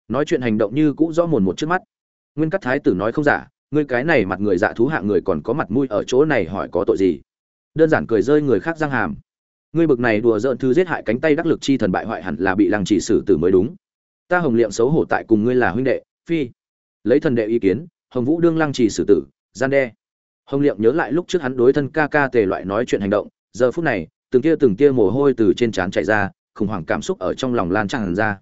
Nói chuyện hành động như cũ rõ mồn một trước mắt. Nguyên cắt thái tử nói không giả, ngươi cái này mặt người dạ thú hạng người còn có mặt mũi ở chỗ này hỏi có tội gì? Đơn giản cười rơi người khác răng hàm. Ngươi bực này đùa giỡn thứ giết hại cánh tay đắc lực chi thần bại hoại hẳn là bị lăng chỉ xử tử mới đúng. Ta hồng liệm xấu hổ tại cùng ngươi là huynh đệ, phi. Lấy thần đệ ý kiến, hồng vũ đương lăng chỉ xử tử, gian đe. Hồng liệm nhớ lại lúc trước hắn đối thân ca ca tề loại nói chuyện hành động, giờ phút này, từng tia từng tia mồ hôi từ trên trán chạy ra khủng hoảng cảm xúc ở trong lòng lan tràn ra.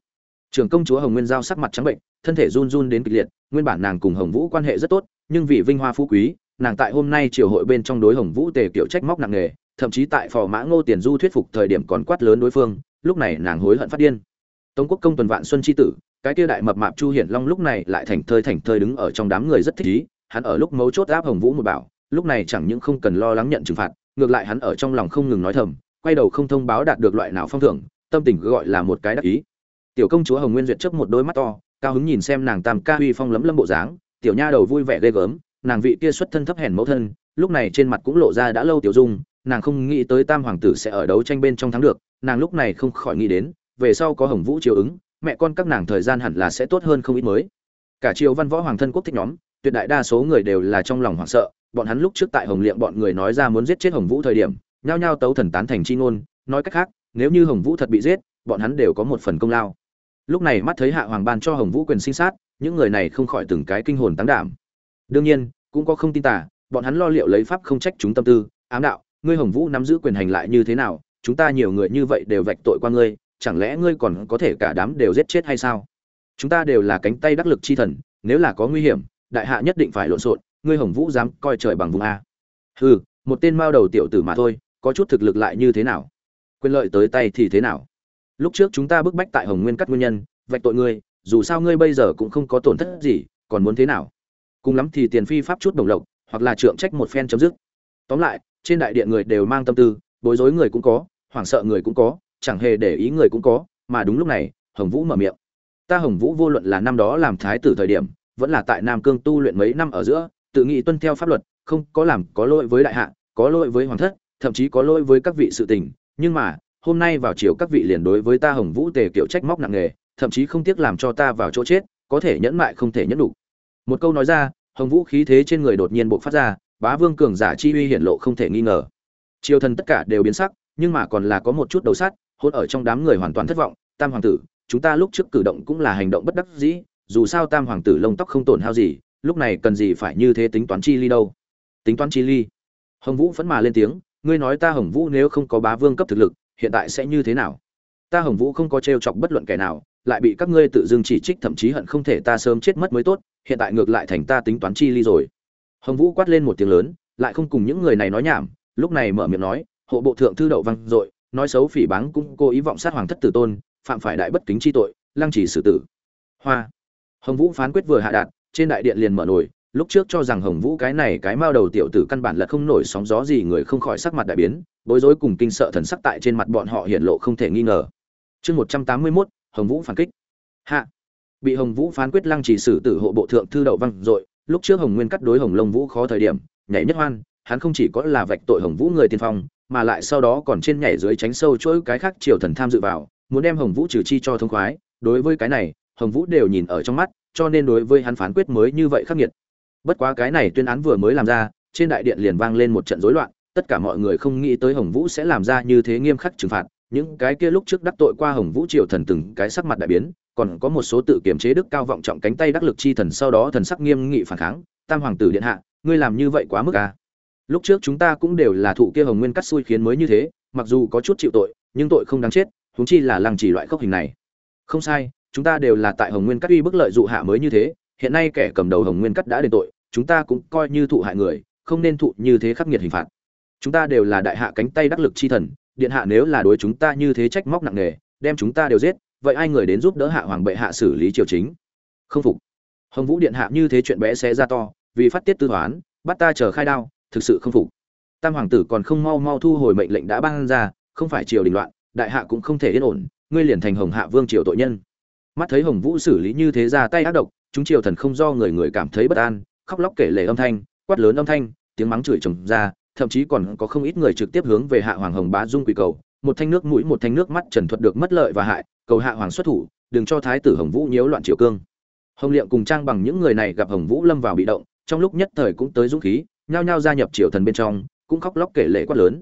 Trưởng công chúa hồng nguyên giao sắc mặt trắng bệnh, thân thể run run đến kịch liệt, nguyên bản nàng cùng hồng vũ quan hệ rất tốt, nhưng vì vinh hoa phú quý, nàng tại hôm nay triều hội bên trong đối hồng vũ tề kiểu trách móc nặng nề, thậm chí tại phò mã ngô tiền du thuyết phục thời điểm còn quát lớn đối phương, lúc này nàng hối hận phát điên. Tống quốc công tuần vạn xuân chi tử, cái kia đại mập mạp chu hiển long lúc này lại thành thơi thành thơi đứng ở trong đám người rất thích ý, hắn ở lúc mấu chốt áp hồng vũ một bảo, lúc này chẳng những không cần lo lắng nhận trừng phạt, ngược lại hắn ở trong lòng không ngừng nói thầm, quay đầu không thông báo đạt được loại nào phong thưởng tâm tình gọi là một cái đắc ý. Tiểu công chúa hồng nguyên duyệt trước một đôi mắt to, cao hứng nhìn xem nàng tam ca huy phong lấm lấm bộ dáng, tiểu nha đầu vui vẻ ghê gớm, nàng vị kia xuất thân thấp hèn mẫu thân, lúc này trên mặt cũng lộ ra đã lâu tiểu dung, nàng không nghĩ tới tam hoàng tử sẽ ở đấu tranh bên trong thắng được, nàng lúc này không khỏi nghĩ đến, về sau có hồng vũ chiều ứng, mẹ con các nàng thời gian hẳn là sẽ tốt hơn không ít mới. Cả triều văn võ hoàng thân quốc thích nhóm, tuyệt đại đa số người đều là trong lòng hoảng sợ, bọn hắn lúc trước tại hồng liệm bọn người nói ra muốn giết chết hồng vũ thời điểm, nhao nhao tấu thần tán thành chi ngôn, nói cách khác nếu như hồng vũ thật bị giết, bọn hắn đều có một phần công lao. Lúc này mắt thấy hạ hoàng ban cho hồng vũ quyền sinh sát, những người này không khỏi từng cái kinh hồn tán đảm. Đương nhiên, cũng có không tin tả bọn hắn lo liệu lấy pháp không trách chúng tâm tư, ám đạo, ngươi hồng vũ nắm giữ quyền hành lại như thế nào, chúng ta nhiều người như vậy đều vạch tội qua ngươi, chẳng lẽ ngươi còn có thể cả đám đều giết chết hay sao? Chúng ta đều là cánh tay đắc lực chi thần, nếu là có nguy hiểm, đại hạ nhất định phải lộn xộn, ngươi hồng vũ dám coi trời bằng vùng a. Hừ, một tên mao đầu tiểu tử mà thôi, có chút thực lực lại như thế nào? Quyền lợi tới tay thì thế nào? Lúc trước chúng ta bức bách tại hồng nguyên cắt nguyên nhân, vạch tội ngươi, dù sao ngươi bây giờ cũng không có tổn thất gì, còn muốn thế nào? Cùng lắm thì tiền phi pháp chút đồng lộc, hoặc là trượng trách một phen chấm dứt. Tóm lại, trên đại điện người đều mang tâm tư, bối rối người cũng có, hoảng sợ người cũng có, chẳng hề để ý người cũng có, mà đúng lúc này, hồng vũ mở miệng. Ta hồng vũ vô luận là năm đó làm thái tử thời điểm, vẫn là tại nam cương tu luyện mấy năm ở giữa, tự nghĩ tuân theo pháp luật, không có làm có lỗi với đại hạ, có lỗi với hoàng thất, thậm chí có lỗi với các vị sự tình nhưng mà, hôm nay vào chiều các vị liền đối với ta hồng vũ tề kiểu trách móc nặng nề, thậm chí không tiếc làm cho ta vào chỗ chết, có thể nhẫn mại không thể nhẫn đủ. Một câu nói ra, hồng vũ khí thế trên người đột nhiên bộc phát ra, bá vương cường giả chi uy hiển lộ không thể nghi ngờ. Triều thần tất cả đều biến sắc, nhưng mà còn là có một chút đầu sắt, hốt ở trong đám người hoàn toàn thất vọng, tam hoàng tử, chúng ta lúc trước cử động cũng là hành động bất đắc dĩ, dù sao tam hoàng tử lông tóc không tổn hao gì, lúc này cần gì phải như thế tính toán chi ly đâu. Tính toán chi ly. Hồng vũ phẫn mà lên tiếng ngươi nói ta hồng vũ nếu không có bá vương cấp thực lực, hiện tại sẽ như thế nào? Ta hồng vũ không có t chọc bất luận kẻ nào, lại bị các ngươi tự dưng chỉ trích, thậm chí hận không thể ta sớm chết mất mới tốt, hiện tại ngược lại thành ta tính toán chi ly rồi. Hồng vũ quát lên một tiếng lớn, lại không cùng những người này nói nhảm, lúc này mở miệng nói, hộ bộ thượng thư đậu văn dội, nói xấu phỉ báng cũng cố ý vọng sát hoàng thất tử tôn, phạm phải đại bất kính chi tội, lăng chỉ xử tử. Hoa. Hồng vũ phán quyết vừa hạ đạt, trên đại điện liền mở nổi lúc trước cho rằng hồng vũ cái này cái mao đầu tiểu tử căn bản là không nổi sóng gió gì, người không khỏi sắc mặt đại biến, bối rối cùng kinh sợ thần sắc tại trên mặt bọn họ hiện lộ không thể nghi ngờ. Chương một trăm tám mươi mốt, hồng vũ phản kích. Hạ. Bị hồng vũ phán quyết lăng chỉ xử tử hộ bộ thượng thư đậu văn dội lúc trước hồng nguyên cắt đối hồng lông vũ khó thời điểm, nhảy nhất hoan, hắn không chỉ có là vạch tội hồng vũ người tiên phong, mà lại sau đó còn trên nhảy dưới tránh sâu chuỗi cái khác triều thần tham dự vào, muốn đem hồng vũ trừ chi cho thông khoái. Đối với cái này, hồng vũ đều nhìn ở trong mắt, cho nên đối với hắn phán quyết mới như vậy khắc nghiệt bất quá cái này tuyên án vừa mới làm ra, trên đại điện liền vang lên một trận rối loạn, tất cả mọi người không nghĩ tới hồng vũ sẽ làm ra như thế nghiêm khắc trừng phạt. Những cái kia lúc trước đắc tội qua hồng vũ triều thần từng cái sắc mặt đại biến, còn có một số tự kiềm chế đức cao vọng trọng cánh tay đắc lực chi thần sau đó thần sắc nghiêm nghị phản kháng, tam hoàng tử điện hạ, ngươi làm như vậy quá mức à? Lúc trước chúng ta cũng đều là thụ kia hồng nguyên cắt xui khiến mới như thế, mặc dù có chút chịu tội, nhưng tội không đáng chết chúng chi là lăng chỉ loại khốc hình này. Không sai, chúng ta đều là tại hồng nguyên cắt uy bức lợi dụ hạ mới như thế, hiện nay kẻ cầm đầu hồng nguyên cắt đã đền tội chúng ta cũng coi như thụ hại người, không nên thụ như thế khắc nghiệt hình phạt. Chúng ta đều là đại hạ cánh tay đắc lực chi thần, điện hạ nếu là đối chúng ta như thế trách móc nặng nề, đem chúng ta đều giết, vậy ai người đến giúp đỡ hạ hoàng bệ hạ xử lý triều chính? Không phục. Hồng vũ điện hạ như thế chuyện bé xé ra to, vì phát tiết tư toán, bắt ta chờ khai đao, thực sự không phục. Tam hoàng tử còn không mau mau thu hồi mệnh lệnh đã ban ra, không phải triều đình loạn, đại hạ cũng không thể yên ổn, ngươi liền thành hồng hạ vương triều tội nhân. Mắt thấy hồng vũ xử lý như thế ra tay ác độc, chúng triều thần không do người người cảm thấy bất an khóc lóc kể lể âm thanh, quát lớn âm thanh, tiếng mắng chửi chồng ra, thậm chí còn có không ít người trực tiếp hướng về hạ hoàng hồng bá dung quỳ cầu. Một thanh nước mũi, một thanh nước mắt trần thuật được mất lợi và hại, cầu hạ hoàng xuất thủ, đừng cho thái tử hồng vũ nhiễu loạn triều cương. Hồng liệm cùng trang bằng những người này gặp hồng vũ lâm vào bị động, trong lúc nhất thời cũng tới dũng khí, nhao nhao gia nhập triều thần bên trong, cũng khóc lóc kể lệ quát lớn.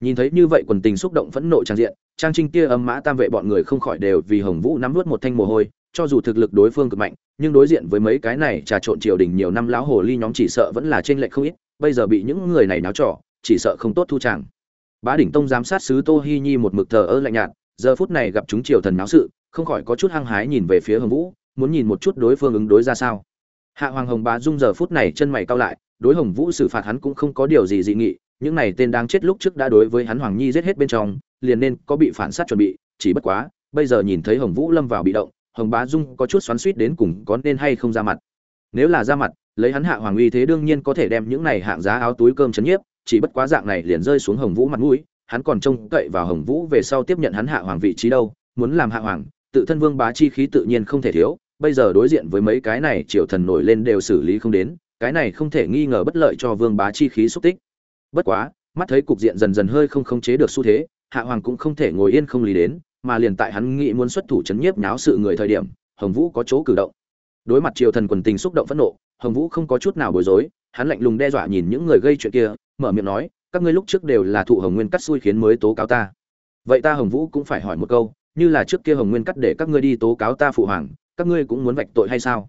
Nhìn thấy như vậy quần tình xúc động phẫn nộ trang diện, trang trinh kia âm mã tam vệ bọn người không khỏi đều vì hồng vũ nắm nuốt một thanh mồ hôi cho dù thực lực đối phương cực mạnh nhưng đối diện với mấy cái này trà trộn triều đình nhiều năm lão hồ ly nhóm chỉ sợ vẫn là trên lệch không ít bây giờ bị những người này náo trò, chỉ sợ không tốt thu chẳng. bá đỉnh tông giám sát sứ tô hi nhi một mực thờ ơ lạnh nhạt giờ phút này gặp chúng triều thần náo sự không khỏi có chút hăng hái nhìn về phía hồng vũ muốn nhìn một chút đối phương ứng đối ra sao hạ hoàng hồng bá dung giờ phút này chân mày cau lại đối hồng vũ xử phạt hắn cũng không có điều gì dị nghị những này tên đang chết lúc trước đã đối với hắn hoàng nhi giết hết bên trong liền nên có bị phản sát chuẩn bị chỉ bất quá bây giờ nhìn thấy hồng vũ lâm vào bị động hồng bá dung có chút xoắn suýt đến cùng có nên hay không ra mặt. Nếu là ra mặt, lấy hắn hạ hoàng uy thế đương nhiên có thể đem những này hạng giá áo túi cơm chấn nhiếp, chỉ bất quá dạng này liền rơi xuống hồng vũ mặt mũi, hắn còn trông cậy vào hồng vũ về sau tiếp nhận hắn hạ hoàng vị trí đâu, muốn làm hạ hoàng, tự thân vương bá chi khí tự nhiên không thể thiếu, bây giờ đối diện với mấy cái này triều thần nổi lên đều xử lý không đến, cái này không thể nghi ngờ bất lợi cho vương bá chi khí xúc tích. Bất quá, mắt thấy cục diện dần dần hơi không khống chế được xu thế, hạ hoàng cũng không thể ngồi yên không lý đến mà liền tại hắn nghĩ muốn xuất thủ chấn nhiếp nháo sự người thời điểm, hồng vũ có chỗ cử động. Đối mặt triều thần quần tình xúc động phẫn nộ, hồng vũ không có chút nào bối rối, hắn lạnh lùng đe dọa nhìn những người gây chuyện kia, mở miệng nói, các ngươi lúc trước đều là thụ hồng nguyên cắt xui khiến mới tố cáo ta. Vậy ta hồng vũ cũng phải hỏi một câu, như là trước kia hồng nguyên cắt để các ngươi đi tố cáo ta phụ hoàng, các ngươi cũng muốn vạch tội hay sao?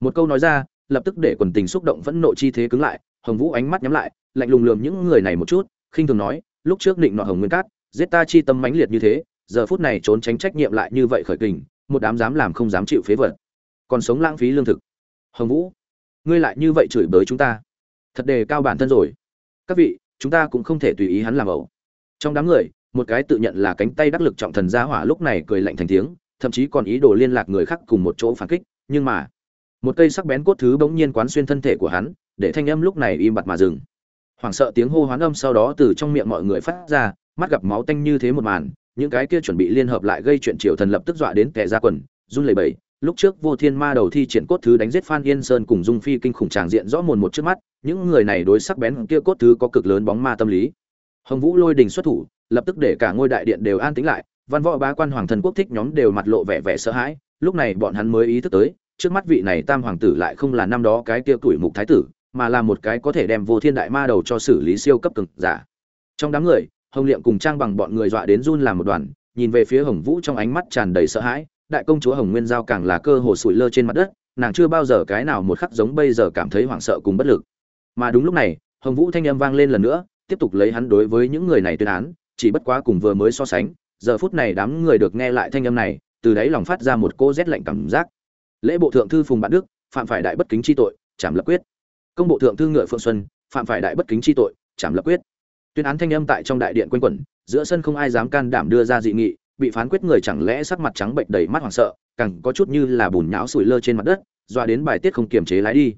Một câu nói ra, lập tức để quần tình xúc động phẫn nộ chi thế cứng lại, hồng vũ ánh mắt nhắm lại, lạnh lùng lườm những người này một chút, khinh thường nói, lúc trước định nọ hồng nguyên cát giết ta chi tâm mãnh liệt như thế giờ phút này trốn tránh trách nhiệm lại như vậy khởi kình, một đám dám làm không dám chịu phế vật. Còn sống lãng phí lương thực. Hồng vũ, ngươi lại như vậy chửi bới chúng ta. Thật đề cao bản thân rồi. Các vị, chúng ta cũng không thể tùy ý hắn làm ẩu. Trong đám người, một cái tự nhận là cánh tay đắc lực trọng thần gia hỏa lúc này cười lạnh thành tiếng, thậm chí còn ý đồ liên lạc người khác cùng một chỗ phản kích, nhưng mà, một cây sắc bén cốt thứ bỗng nhiên quán xuyên thân thể của hắn, để thanh âm lúc này im bặt mà dừng. Hoảng sợ tiếng hô hoán âm sau đó từ trong miệng mọi người phát ra, mắt gặp máu tanh như thế một màn những cái kia chuẩn bị liên hợp lại gây chuyện triều thần lập tức dọa đến kẻ ra quần, run lẩy bẩy. Lúc trước vô thiên ma đầu thi triển cốt thứ đánh giết phan yên sơn cùng dung phi kinh khủng tràng diện rõ mồn một trước mắt, những người này đối sắc bén kia cốt thứ có cực lớn bóng ma tâm lý. Hồng vũ lôi đình xuất thủ, lập tức để cả ngôi đại điện đều an tĩnh lại, văn võ bá quan hoàng thần quốc thích nhóm đều mặt lộ vẻ vẻ sợ hãi, lúc này bọn hắn mới ý thức tới, trước mắt vị này tam hoàng tử lại không là năm đó cái kia tuổi mục thái tử, mà là một cái có thể đem vô thiên đại ma đầu cho xử lý siêu cấp cực giả. Trong đám người hồng liệm cùng trang bằng bọn người dọa đến run làm một đoàn, nhìn về phía hồng vũ trong ánh mắt tràn đầy sợ hãi, đại công chúa hồng nguyên giao càng là cơ hồ sủi lơ trên mặt đất, nàng chưa bao giờ cái nào một khắc giống bây giờ cảm thấy hoảng sợ cùng bất lực. Mà đúng lúc này, hồng vũ thanh âm vang lên lần nữa, tiếp tục lấy hắn đối với những người này tuyên án, chỉ bất quá cùng vừa mới so sánh, giờ phút này đám người được nghe lại thanh âm này, từ đấy lòng phát ra một cô rét lạnh cảm giác. Lễ bộ thượng thư phùng bạn đức, phạm phải đại bất kính chi tội, chảm lập quyết. Công bộ thượng thư ngựa phượng xuân, phạm phải đại bất kính chi tội, chảm lập quyết tuyên án thanh âm tại trong đại điện quanh quẩn, giữa sân không ai dám can đảm đưa ra dị nghị, bị phán quyết người chẳng lẽ sắc mặt trắng bệnh đầy mắt hoảng sợ, càng có chút như là bùn nhão sủi lơ trên mặt đất doa đến bài tiết không kiềm chế lái đi.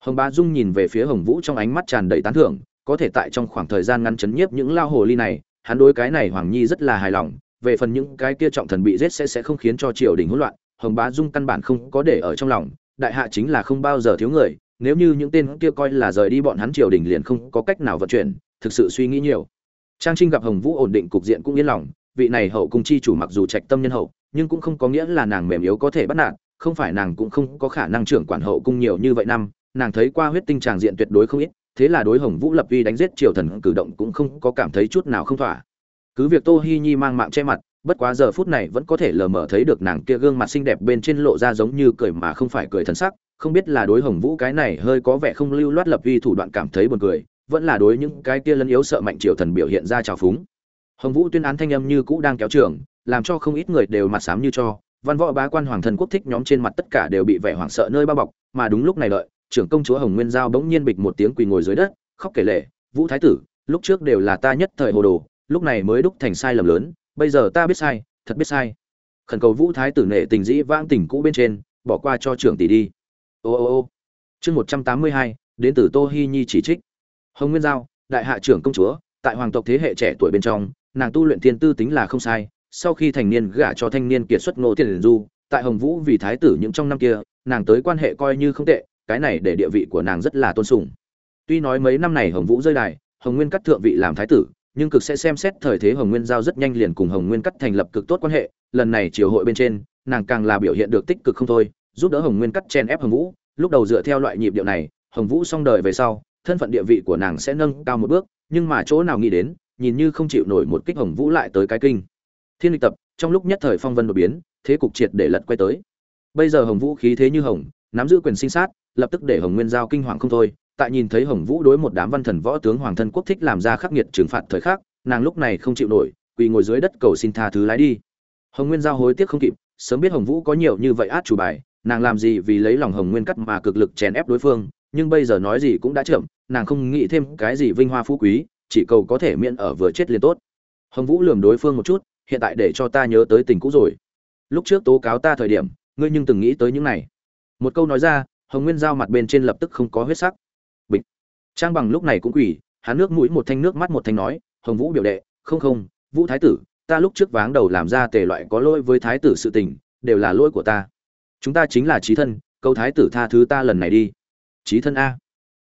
Hồng bá dung nhìn về phía hồng vũ trong ánh mắt tràn đầy tán thưởng, có thể tại trong khoảng thời gian ngắn chấn nhiếp những lao hồ ly này, hắn đối cái này hoàng nhi rất là hài lòng, về phần những cái kia trọng thần bị giết sẽ sẽ không khiến cho triều đình hỗn loạn, hồng bá dung căn bản không có để ở trong lòng, đại hạ chính là không bao giờ thiếu người, nếu như những tên kia coi là rời đi bọn hắn triều đình liền không có cách nào vận chuyển thực sự suy nghĩ nhiều. Trang trinh gặp hồng vũ ổn định cục diện cũng yên lòng, vị này hậu cung chi chủ mặc dù trạch tâm nhân hậu, nhưng cũng không có nghĩa là nàng mềm yếu có thể bắt nạt, không phải nàng cũng không có khả năng trưởng quản hậu cung nhiều như vậy năm, nàng thấy qua huyết tinh tràng diện tuyệt đối không ít, thế là đối hồng vũ lập uy đánh giết triều thần cử động cũng không có cảm thấy chút nào không thỏa. Cứ việc tô hi nhi mang mạng che mặt, bất quá giờ phút này vẫn có thể lờ mờ thấy được nàng kia gương mặt xinh đẹp bên trên lộ ra giống như cười mà không phải cười thần sắc, không biết là đối hồng vũ cái này hơi có vẻ không lưu loát lập uy thủ đoạn cảm thấy buồn cười vẫn là đối những cái kia lân yếu sợ mạnh triều thần biểu hiện ra trào phúng. Hồng vũ tuyên án thanh âm như cũ đang kéo trường, làm cho không ít người đều mặt sám như cho. Văn võ bá quan hoàng thần quốc thích nhóm trên mặt tất cả đều bị vẻ hoảng sợ nơi bao bọc, mà đúng lúc này lợi trưởng công chúa hồng nguyên giao bỗng nhiên bịch một tiếng quỳ ngồi dưới đất, khóc kể lệ vũ thái tử, lúc trước đều là ta nhất thời hồ đồ, lúc này mới đúc thành sai lầm lớn, bây giờ ta biết sai, thật biết sai. Khẩn cầu vũ thái tử nệ tình dĩ vãng tình cũ bên trên, bỏ qua cho trưởng tỷ đi. Ô ô ô. Chương một trăm tám mươi hai, đến từ tô hi nhi chỉ trích hồng nguyên giao, đại hạ trưởng công chúa, tại hoàng tộc thế hệ trẻ tuổi bên trong, nàng tu luyện thiên tư tính là không sai, sau khi thành niên gả cho thanh niên kiệt xuất ngô tiền du, tại hồng vũ vì thái tử những trong năm kia, nàng tới quan hệ coi như không tệ, cái này để địa vị của nàng rất là tôn sùng. Tuy nói mấy năm này hồng vũ rơi đài, hồng nguyên cắt thượng vị làm thái tử, nhưng cực sẽ xem xét thời thế hồng nguyên giao rất nhanh liền cùng hồng nguyên cắt thành lập cực tốt quan hệ, lần này triều hội bên trên, nàng càng là biểu hiện được tích cực không thôi, giúp đỡ hồng nguyên cắt chen ép hồng vũ, lúc đầu dựa theo loại nhịp điệu này, hồng vũ xong đời về sau thân phận địa vị của nàng sẽ nâng cao một bước, nhưng mà chỗ nào nghĩ đến, nhìn như không chịu nổi một kích hồng vũ lại tới cái kinh. Thiên lịch tập, trong lúc nhất thời phong vân đột biến, thế cục triệt để lật quay tới. Bây giờ hồng vũ khí thế như hồng, nắm giữ quyền sinh sát, lập tức để hồng nguyên giao kinh hoàng không thôi. Tại nhìn thấy hồng vũ đối một đám văn thần võ tướng hoàng thân quốc thích làm ra khắc nghiệt trừng phạt thời khắc, nàng lúc này không chịu nổi, quỳ ngồi dưới đất cầu xin tha thứ lái đi. Hồng nguyên giao hối tiếc không kịp, sớm biết hồng vũ có nhiều như vậy át chủ bài, nàng làm gì vì lấy lòng hồng nguyên cắt mà cực lực chèn ép đối phương nhưng bây giờ nói gì cũng đã chậm, nàng không nghĩ thêm cái gì vinh hoa phú quý, chỉ cầu có thể miễn ở vừa chết liền tốt. Hồng vũ lườm đối phương một chút, hiện tại để cho ta nhớ tới tình cũ rồi. Lúc trước tố cáo ta thời điểm, ngươi nhưng từng nghĩ tới những này. Một câu nói ra, hồng nguyên giao mặt bên trên lập tức không có huyết sắc. Bịch. Trang bằng lúc này cũng quỳ hắn nước mũi một thanh nước mắt một thanh nói, hồng vũ biểu đệ, không không, vũ thái tử, ta lúc trước váng đầu làm ra tề loại có lỗi với thái tử sự tình, đều là lỗi của ta. Chúng ta chính là chí thân câu thái tử tha thứ ta lần này đi trí thân a.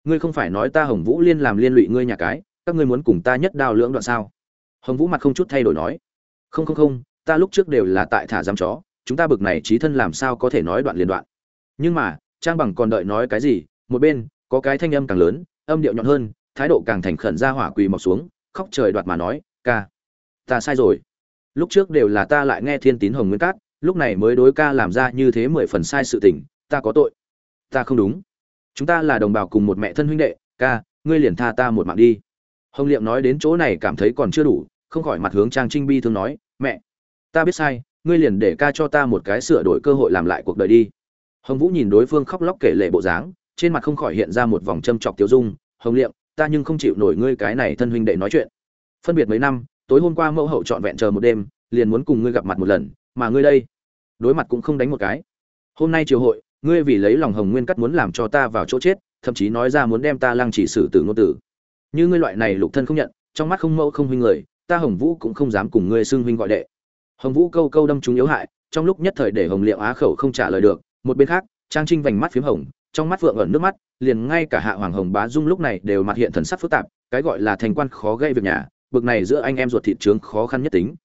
Ngươi không phải nói ta hồng vũ liên làm liên lụy ngươi nhà cái, các ngươi muốn cùng ta nhất đao lưỡng đoạn sao? Hồng vũ mặt không chút thay đổi nói. Không không không, ta lúc trước đều là tại thả giam chó, chúng ta bực này trí thân làm sao có thể nói đoạn liên đoạn. Nhưng mà, trang bằng còn đợi nói cái gì? Một bên, có cái thanh âm càng lớn, âm điệu nhọn hơn, thái độ càng thành khẩn ra hỏa quỳ mọc xuống, khóc trời đoạt mà nói, ca, ta sai rồi. Lúc trước đều là ta lại nghe thiên tín hồng nguyên cát, lúc này mới đối ca làm ra như thế mười phần sai sự tình, ta có tội. Ta không đúng chúng ta là đồng bào cùng một mẹ thân huynh đệ, ca, ngươi liền tha ta một mạng đi. Hồng liệm nói đến chỗ này cảm thấy còn chưa đủ, không khỏi mặt hướng trang trinh bi thương nói, mẹ, ta biết sai, ngươi liền để ca cho ta một cái sửa đổi cơ hội làm lại cuộc đời đi. Hồng vũ nhìn đối phương khóc lóc kể lệ bộ dáng, trên mặt không khỏi hiện ra một vòng châm chọc tiêu dung, hồng liệm, ta nhưng không chịu nổi ngươi cái này thân huynh đệ nói chuyện. Phân biệt mấy năm, tối hôm qua mẫu hậu trọn vẹn chờ một đêm, liền muốn cùng ngươi gặp mặt một lần, mà ngươi đây, đối mặt cũng không đánh một cái. Hôm nay triều hội ngươi vì lấy lòng hồng nguyên cắt muốn làm cho ta vào chỗ chết, thậm chí nói ra muốn đem ta lăng chỉ xử tử ngôn tử. Như ngươi loại này lục thân không nhận, trong mắt không mẫu không huynh người, ta hồng vũ cũng không dám cùng ngươi xưng huynh gọi đệ. Hồng vũ câu câu đâm chúng yếu hại, trong lúc nhất thời để hồng liệu á khẩu không trả lời được, một bên khác, trang trinh vành mắt p h í m hồng, trong mắt vượng ẩn nước mắt, liền ngay cả hạ hoàng hồng bá dung lúc này đều mặt hiện thần sắc phức tạp, cái gọi là thành quan khó gây việc nhà, bực này giữa anh em ruột thị trướng khó khăn nhất tính.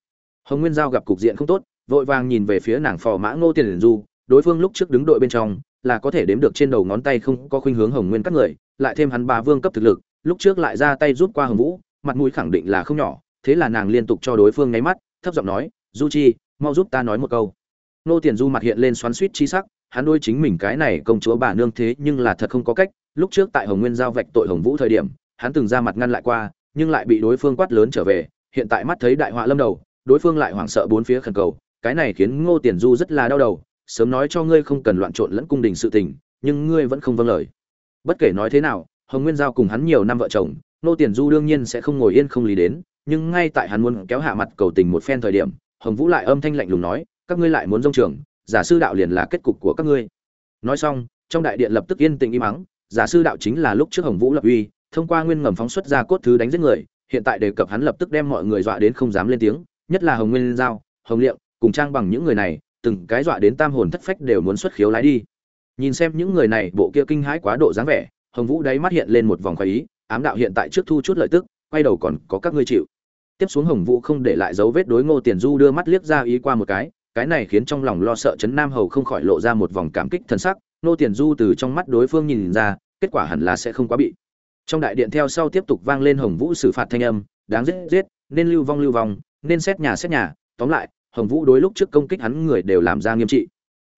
Hồng nguyên giao gặp cục diện không tốt, vội vàng nhìn về phía nàng phò mã ngô tiền du đối phương lúc trước đứng đội bên trong, là có thể đếm được trên đầu ngón tay không có khuynh hướng hồng nguyên các người, lại thêm hắn bà vương cấp thực lực, lúc trước lại ra tay rút qua hồng vũ, mặt mũi khẳng định là không nhỏ, thế là nàng liên tục cho đối phương nháy mắt, thấp giọng nói du chi, mau giúp ta nói một câu. Nô tiền du mặt hiện lên xoắn suýt chi sắc, hắn đôi chính mình cái này công chúa bà nương thế nhưng là thật không có cách, lúc trước tại hồng nguyên giao vạch tội hồng vũ thời điểm, hắn từng ra mặt ngăn lại qua, nhưng lại bị đối phương quát lớn trở về, hiện tại mắt thấy đại họa lâm đầu, đối phương lại hoảng sợ bốn phía khẩn cầu, cái này khiến ngô tiền du rất là đau đầu sớm nói cho ngươi không cần loạn trộn lẫn cung đình sự tình, nhưng ngươi vẫn không vâng lời. Bất kể nói thế nào, hồng nguyên giao cùng hắn nhiều năm vợ chồng, nô tiền du đương nhiên sẽ không ngồi yên không lý đến, nhưng ngay tại hắn muốn kéo hạ mặt cầu tình một phen thời điểm, hồng vũ lại âm thanh lạnh lùng nói, các ngươi lại muốn dông trường, giả sư đạo liền là kết cục của các ngươi. Nói xong, trong đại điện lập tức yên tĩnh im mắng giả sư đạo chính là lúc trước hồng vũ lập uy, thông qua nguyên ngầm phóng xuất ra cốt thứ đánh giết người, hiện tại đề cập hắn lập tức đem mọi người dọa đến không dám lên tiếng, nhất là hồng nguyên giao, hồng Liệu cùng trang bằng những người này từng cái dọa đến tam hồn thất phách đều muốn xuất khiếu lái đi. Nhìn xem những người này, bộ kia kinh hãi quá độ dáng vẻ, hồng vũ đáy mắt hiện lên một vòng khoái ý, ám đạo hiện tại trước thu chút lợi tức, quay đầu còn có các ngươi chịu. Tiếp xuống hồng vũ không để lại dấu vết đối ngô tiền du đưa mắt liếc ra ý qua một cái cái này khiến trong lòng lo sợ chấn nam hầu không khỏi lộ ra một vòng cảm kích thân sắc, ngô tiền du từ trong mắt đối phương nhìn ra, kết quả hẳn là sẽ không quá bị. Trong đại điện theo sau tiếp tục vang lên hồng vũ xử phạt thanh âm, đáng giết giết, nên lưu vong lưu vong, nên xét nhà xét nhà, tóm lại hồng vũ đối lúc trước công kích hắn người đều làm ra nghiêm trị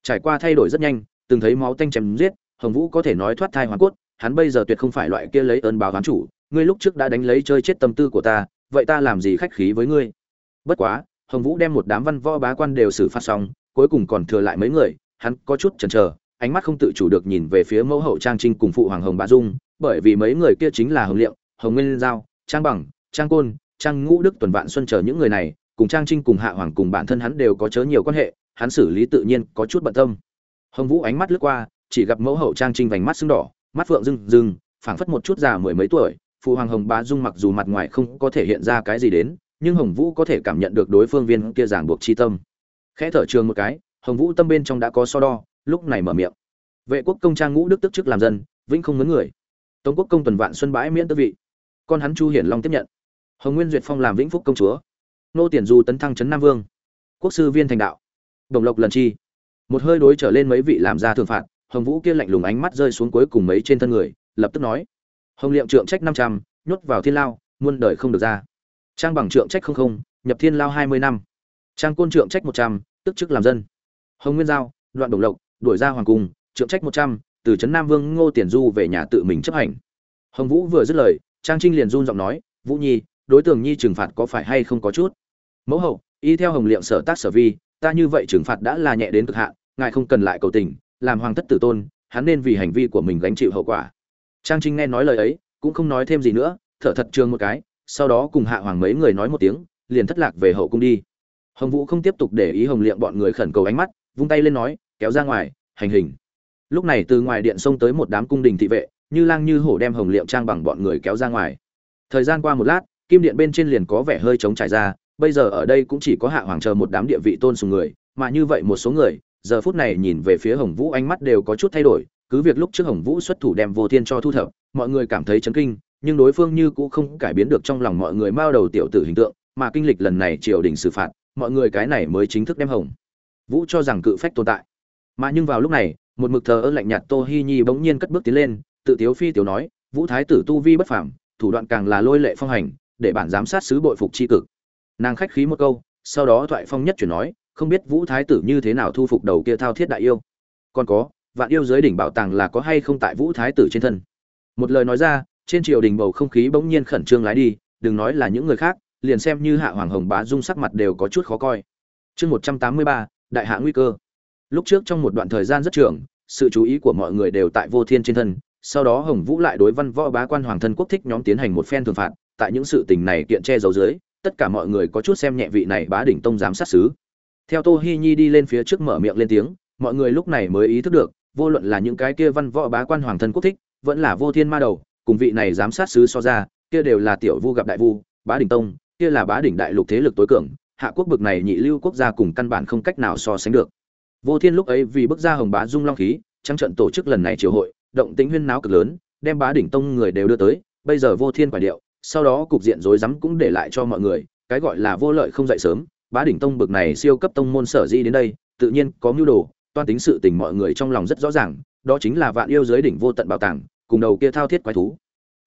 trải qua thay đổi rất nhanh từng thấy máu tanh chém giết hồng vũ có thể nói thoát thai hoàn cốt hắn bây giờ tuyệt không phải loại kia lấy ơn báo oán chủ, ngươi lúc trước đã đánh lấy chơi chết tâm tư của ta, vậy ta làm gì khách khí với ngươi? Bất quá, Hồng Vũ đem một đám văn võ bá quan đều xử phạt xong, cuối cùng còn thừa lại mấy người, hắn có chút chần chờ, ánh mắt không tự chủ được nhìn về phía mẫu hậu Trang Trinh cùng phụ hoàng Hồng Bá Dung, bởi vì mấy người kia chính là Hồng Liệu, Hồng Nguyên Giao, Trang Bằng, Trang Côn, Trang Ngũ Đức tuần vạn xuân chờ những người này, cùng Trang Trinh cùng Hạ Hoàng cùng bản thân hắn đều có chớ nhiều quan hệ, hắn xử lý tự nhiên có chút bận tâm. Hồng Vũ ánh mắt lướt qua, chỉ gặp mẫu hậu Trang Trinh vành mắt sưng đỏ, mắt phượng rưng rưng phảng phất một chút già mười mấy tuổi phụ hoàng hồng bá dung mặc dù mặt ngoài không có thể hiện ra cái gì đến nhưng hồng vũ có thể cảm nhận được đối phương viên kia giảng buộc chi tâm. Khẽ thở trường một cái hồng vũ tâm bên trong đã có so đo lúc này mở miệng. Vệ quốc công trang ngũ đức tức chức làm dân vĩnh không mướn người. Tống quốc công tuần vạn xuân bãi miễn tước vị. Con hắn chu hiển long tiếp nhận. Hồng nguyên duyệt phong làm vĩnh phúc công chúa nô tiền du tấn thăng trấn nam vương. Quốc sư viên thành đạo. Đồng lộc lần chi. Một hơi đối trở lên mấy vị làm ra thường phạt, hồng vũ kia lạnh lùng ánh mắt rơi xuống cuối cùng mấy trên thân người, lập tức nói. Hồng liệm trượng trách năm trăm, nhốt vào thiên lao, muôn đời không được ra. Trang bằng trượng trách không không, nhập thiên lao hai mươi năm. Trang côn trượng trách một trăm, tức chức làm dân. Hồng nguyên giao đoạn đồng lộc, đuổi ra hoàng cung, trượng trách một trăm, từ trấn nam vương ngô tiền du về nhà tự mình chấp hành. Hồng vũ vừa dứt lời, trang trinh liền run giọng nói, vũ nhi, đối tượng nhi trừng phạt có phải hay không có chút? Mẫu hậu, y theo hồng liệm sở tác sở vi, ta như vậy trừng phạt đã là nhẹ đến cực hạn, ngài không cần lại cầu tình, làm hoàng thất tử tôn, hắn nên vì hành vi của mình gánh chịu hậu quả. Trang trinh nghe nói lời ấy, cũng không nói thêm gì nữa, thở thật trường một cái, sau đó cùng hạ hoàng mấy người nói một tiếng, liền thất lạc về hậu cung đi. Hồng vũ không tiếp tục để ý hồng liệm bọn người khẩn cầu ánh mắt, vung tay lên nói, kéo ra ngoài, hành hình. Lúc này từ ngoài điện xông tới một đám cung đình thị vệ, như lang như hổ đem hồng liệm trang bằng bọn người kéo ra ngoài. Thời gian qua một lát, kim điện bên trên liền có vẻ hơi trống trải ra bây giờ ở đây cũng chỉ có hạ hoàng chờ một đám địa vị tôn sùng người, mà như vậy một số người, giờ phút này nhìn về phía hồng vũ ánh mắt đều có chút thay đổi, cứ việc lúc trước hồng vũ xuất thủ đem vô thiên cho thu thập, mọi người cảm thấy chấn kinh, nhưng đối phương như cũng không cải biến được trong lòng mọi người mao đầu tiểu tử hình tượng, mà kinh lịch lần này triều đình xử phạt, mọi người cái này mới chính thức đem hồng vũ cho rằng cự phách tồn tại. Mà nhưng vào lúc này, một mực thờ ơ lạnh nhạt tô hi nhi bỗng nhiên cất bước tiến lên, tự tiếu phi tiểu nói, vũ thái tử tu vi bất phảm thủ đoạn càng là lôi lệ phong hành, để bản giám sát sứ bội phục chi cực nàng khách khí một câu, sau đó thoại phong nhất chuyển nói, không biết vũ thái tử như thế nào thu phục đầu kia thao thiết đại yêu. Còn có, vạn yêu giới đỉnh bảo tàng là có hay không tại vũ thái tử trên thân? Một lời nói ra, trên triều đình bầu không khí bỗng nhiên khẩn trương lái đi, đừng nói là những người khác, liền xem như hạ hoàng hồng bá dung sắc mặt đều có chút khó coi. Chương một trăm tám mươi ba, đại hạ nguy cơ. Lúc trước trong một đoạn thời gian rất trường, sự chú ý của mọi người đều tại vô thiên trên thân, sau đó hồng vũ lại đối văn võ bá quan hoàng thân quốc thích nhóm tiến hành một phen thường phạt, tại những sự tình này kiện che giấu dưới tất cả mọi người có chút xem nhẹ vị này bá đỉnh tông giám sát sứ. Theo tô hi nhi đi lên phía trước mở miệng lên tiếng, mọi người lúc này mới ý thức được, vô luận là những cái kia văn võ bá quan hoàng thân quốc thích, vẫn là vô thiên ma đầu, cùng vị này giám sát sứ so ra, kia đều là tiểu vu gặp đại vu, bá đỉnh tông, kia là bá đỉnh đại lục thế lực tối cường, hạ quốc bực này nhị lưu quốc gia cùng căn bản không cách nào so sánh được. Vô thiên lúc ấy vì bức ra hồng bá dung long khí, trắng trận tổ chức lần này triều hội, động tính huyên náo cực lớn, đem bá đỉnh tông người đều đưa tới, bây giờ vô thiên quả điệu sau đó cục diện rối rắm cũng để lại cho mọi người, cái gọi là vô lợi không dậy sớm. Bá đỉnh tông bực này siêu cấp tông môn sở di đến đây, tự nhiên có mưu đồ, toan tính sự tình mọi người trong lòng rất rõ ràng, đó chính là vạn yêu giới đỉnh vô tận bảo tàng, cùng đầu kia thao thiết quái thú.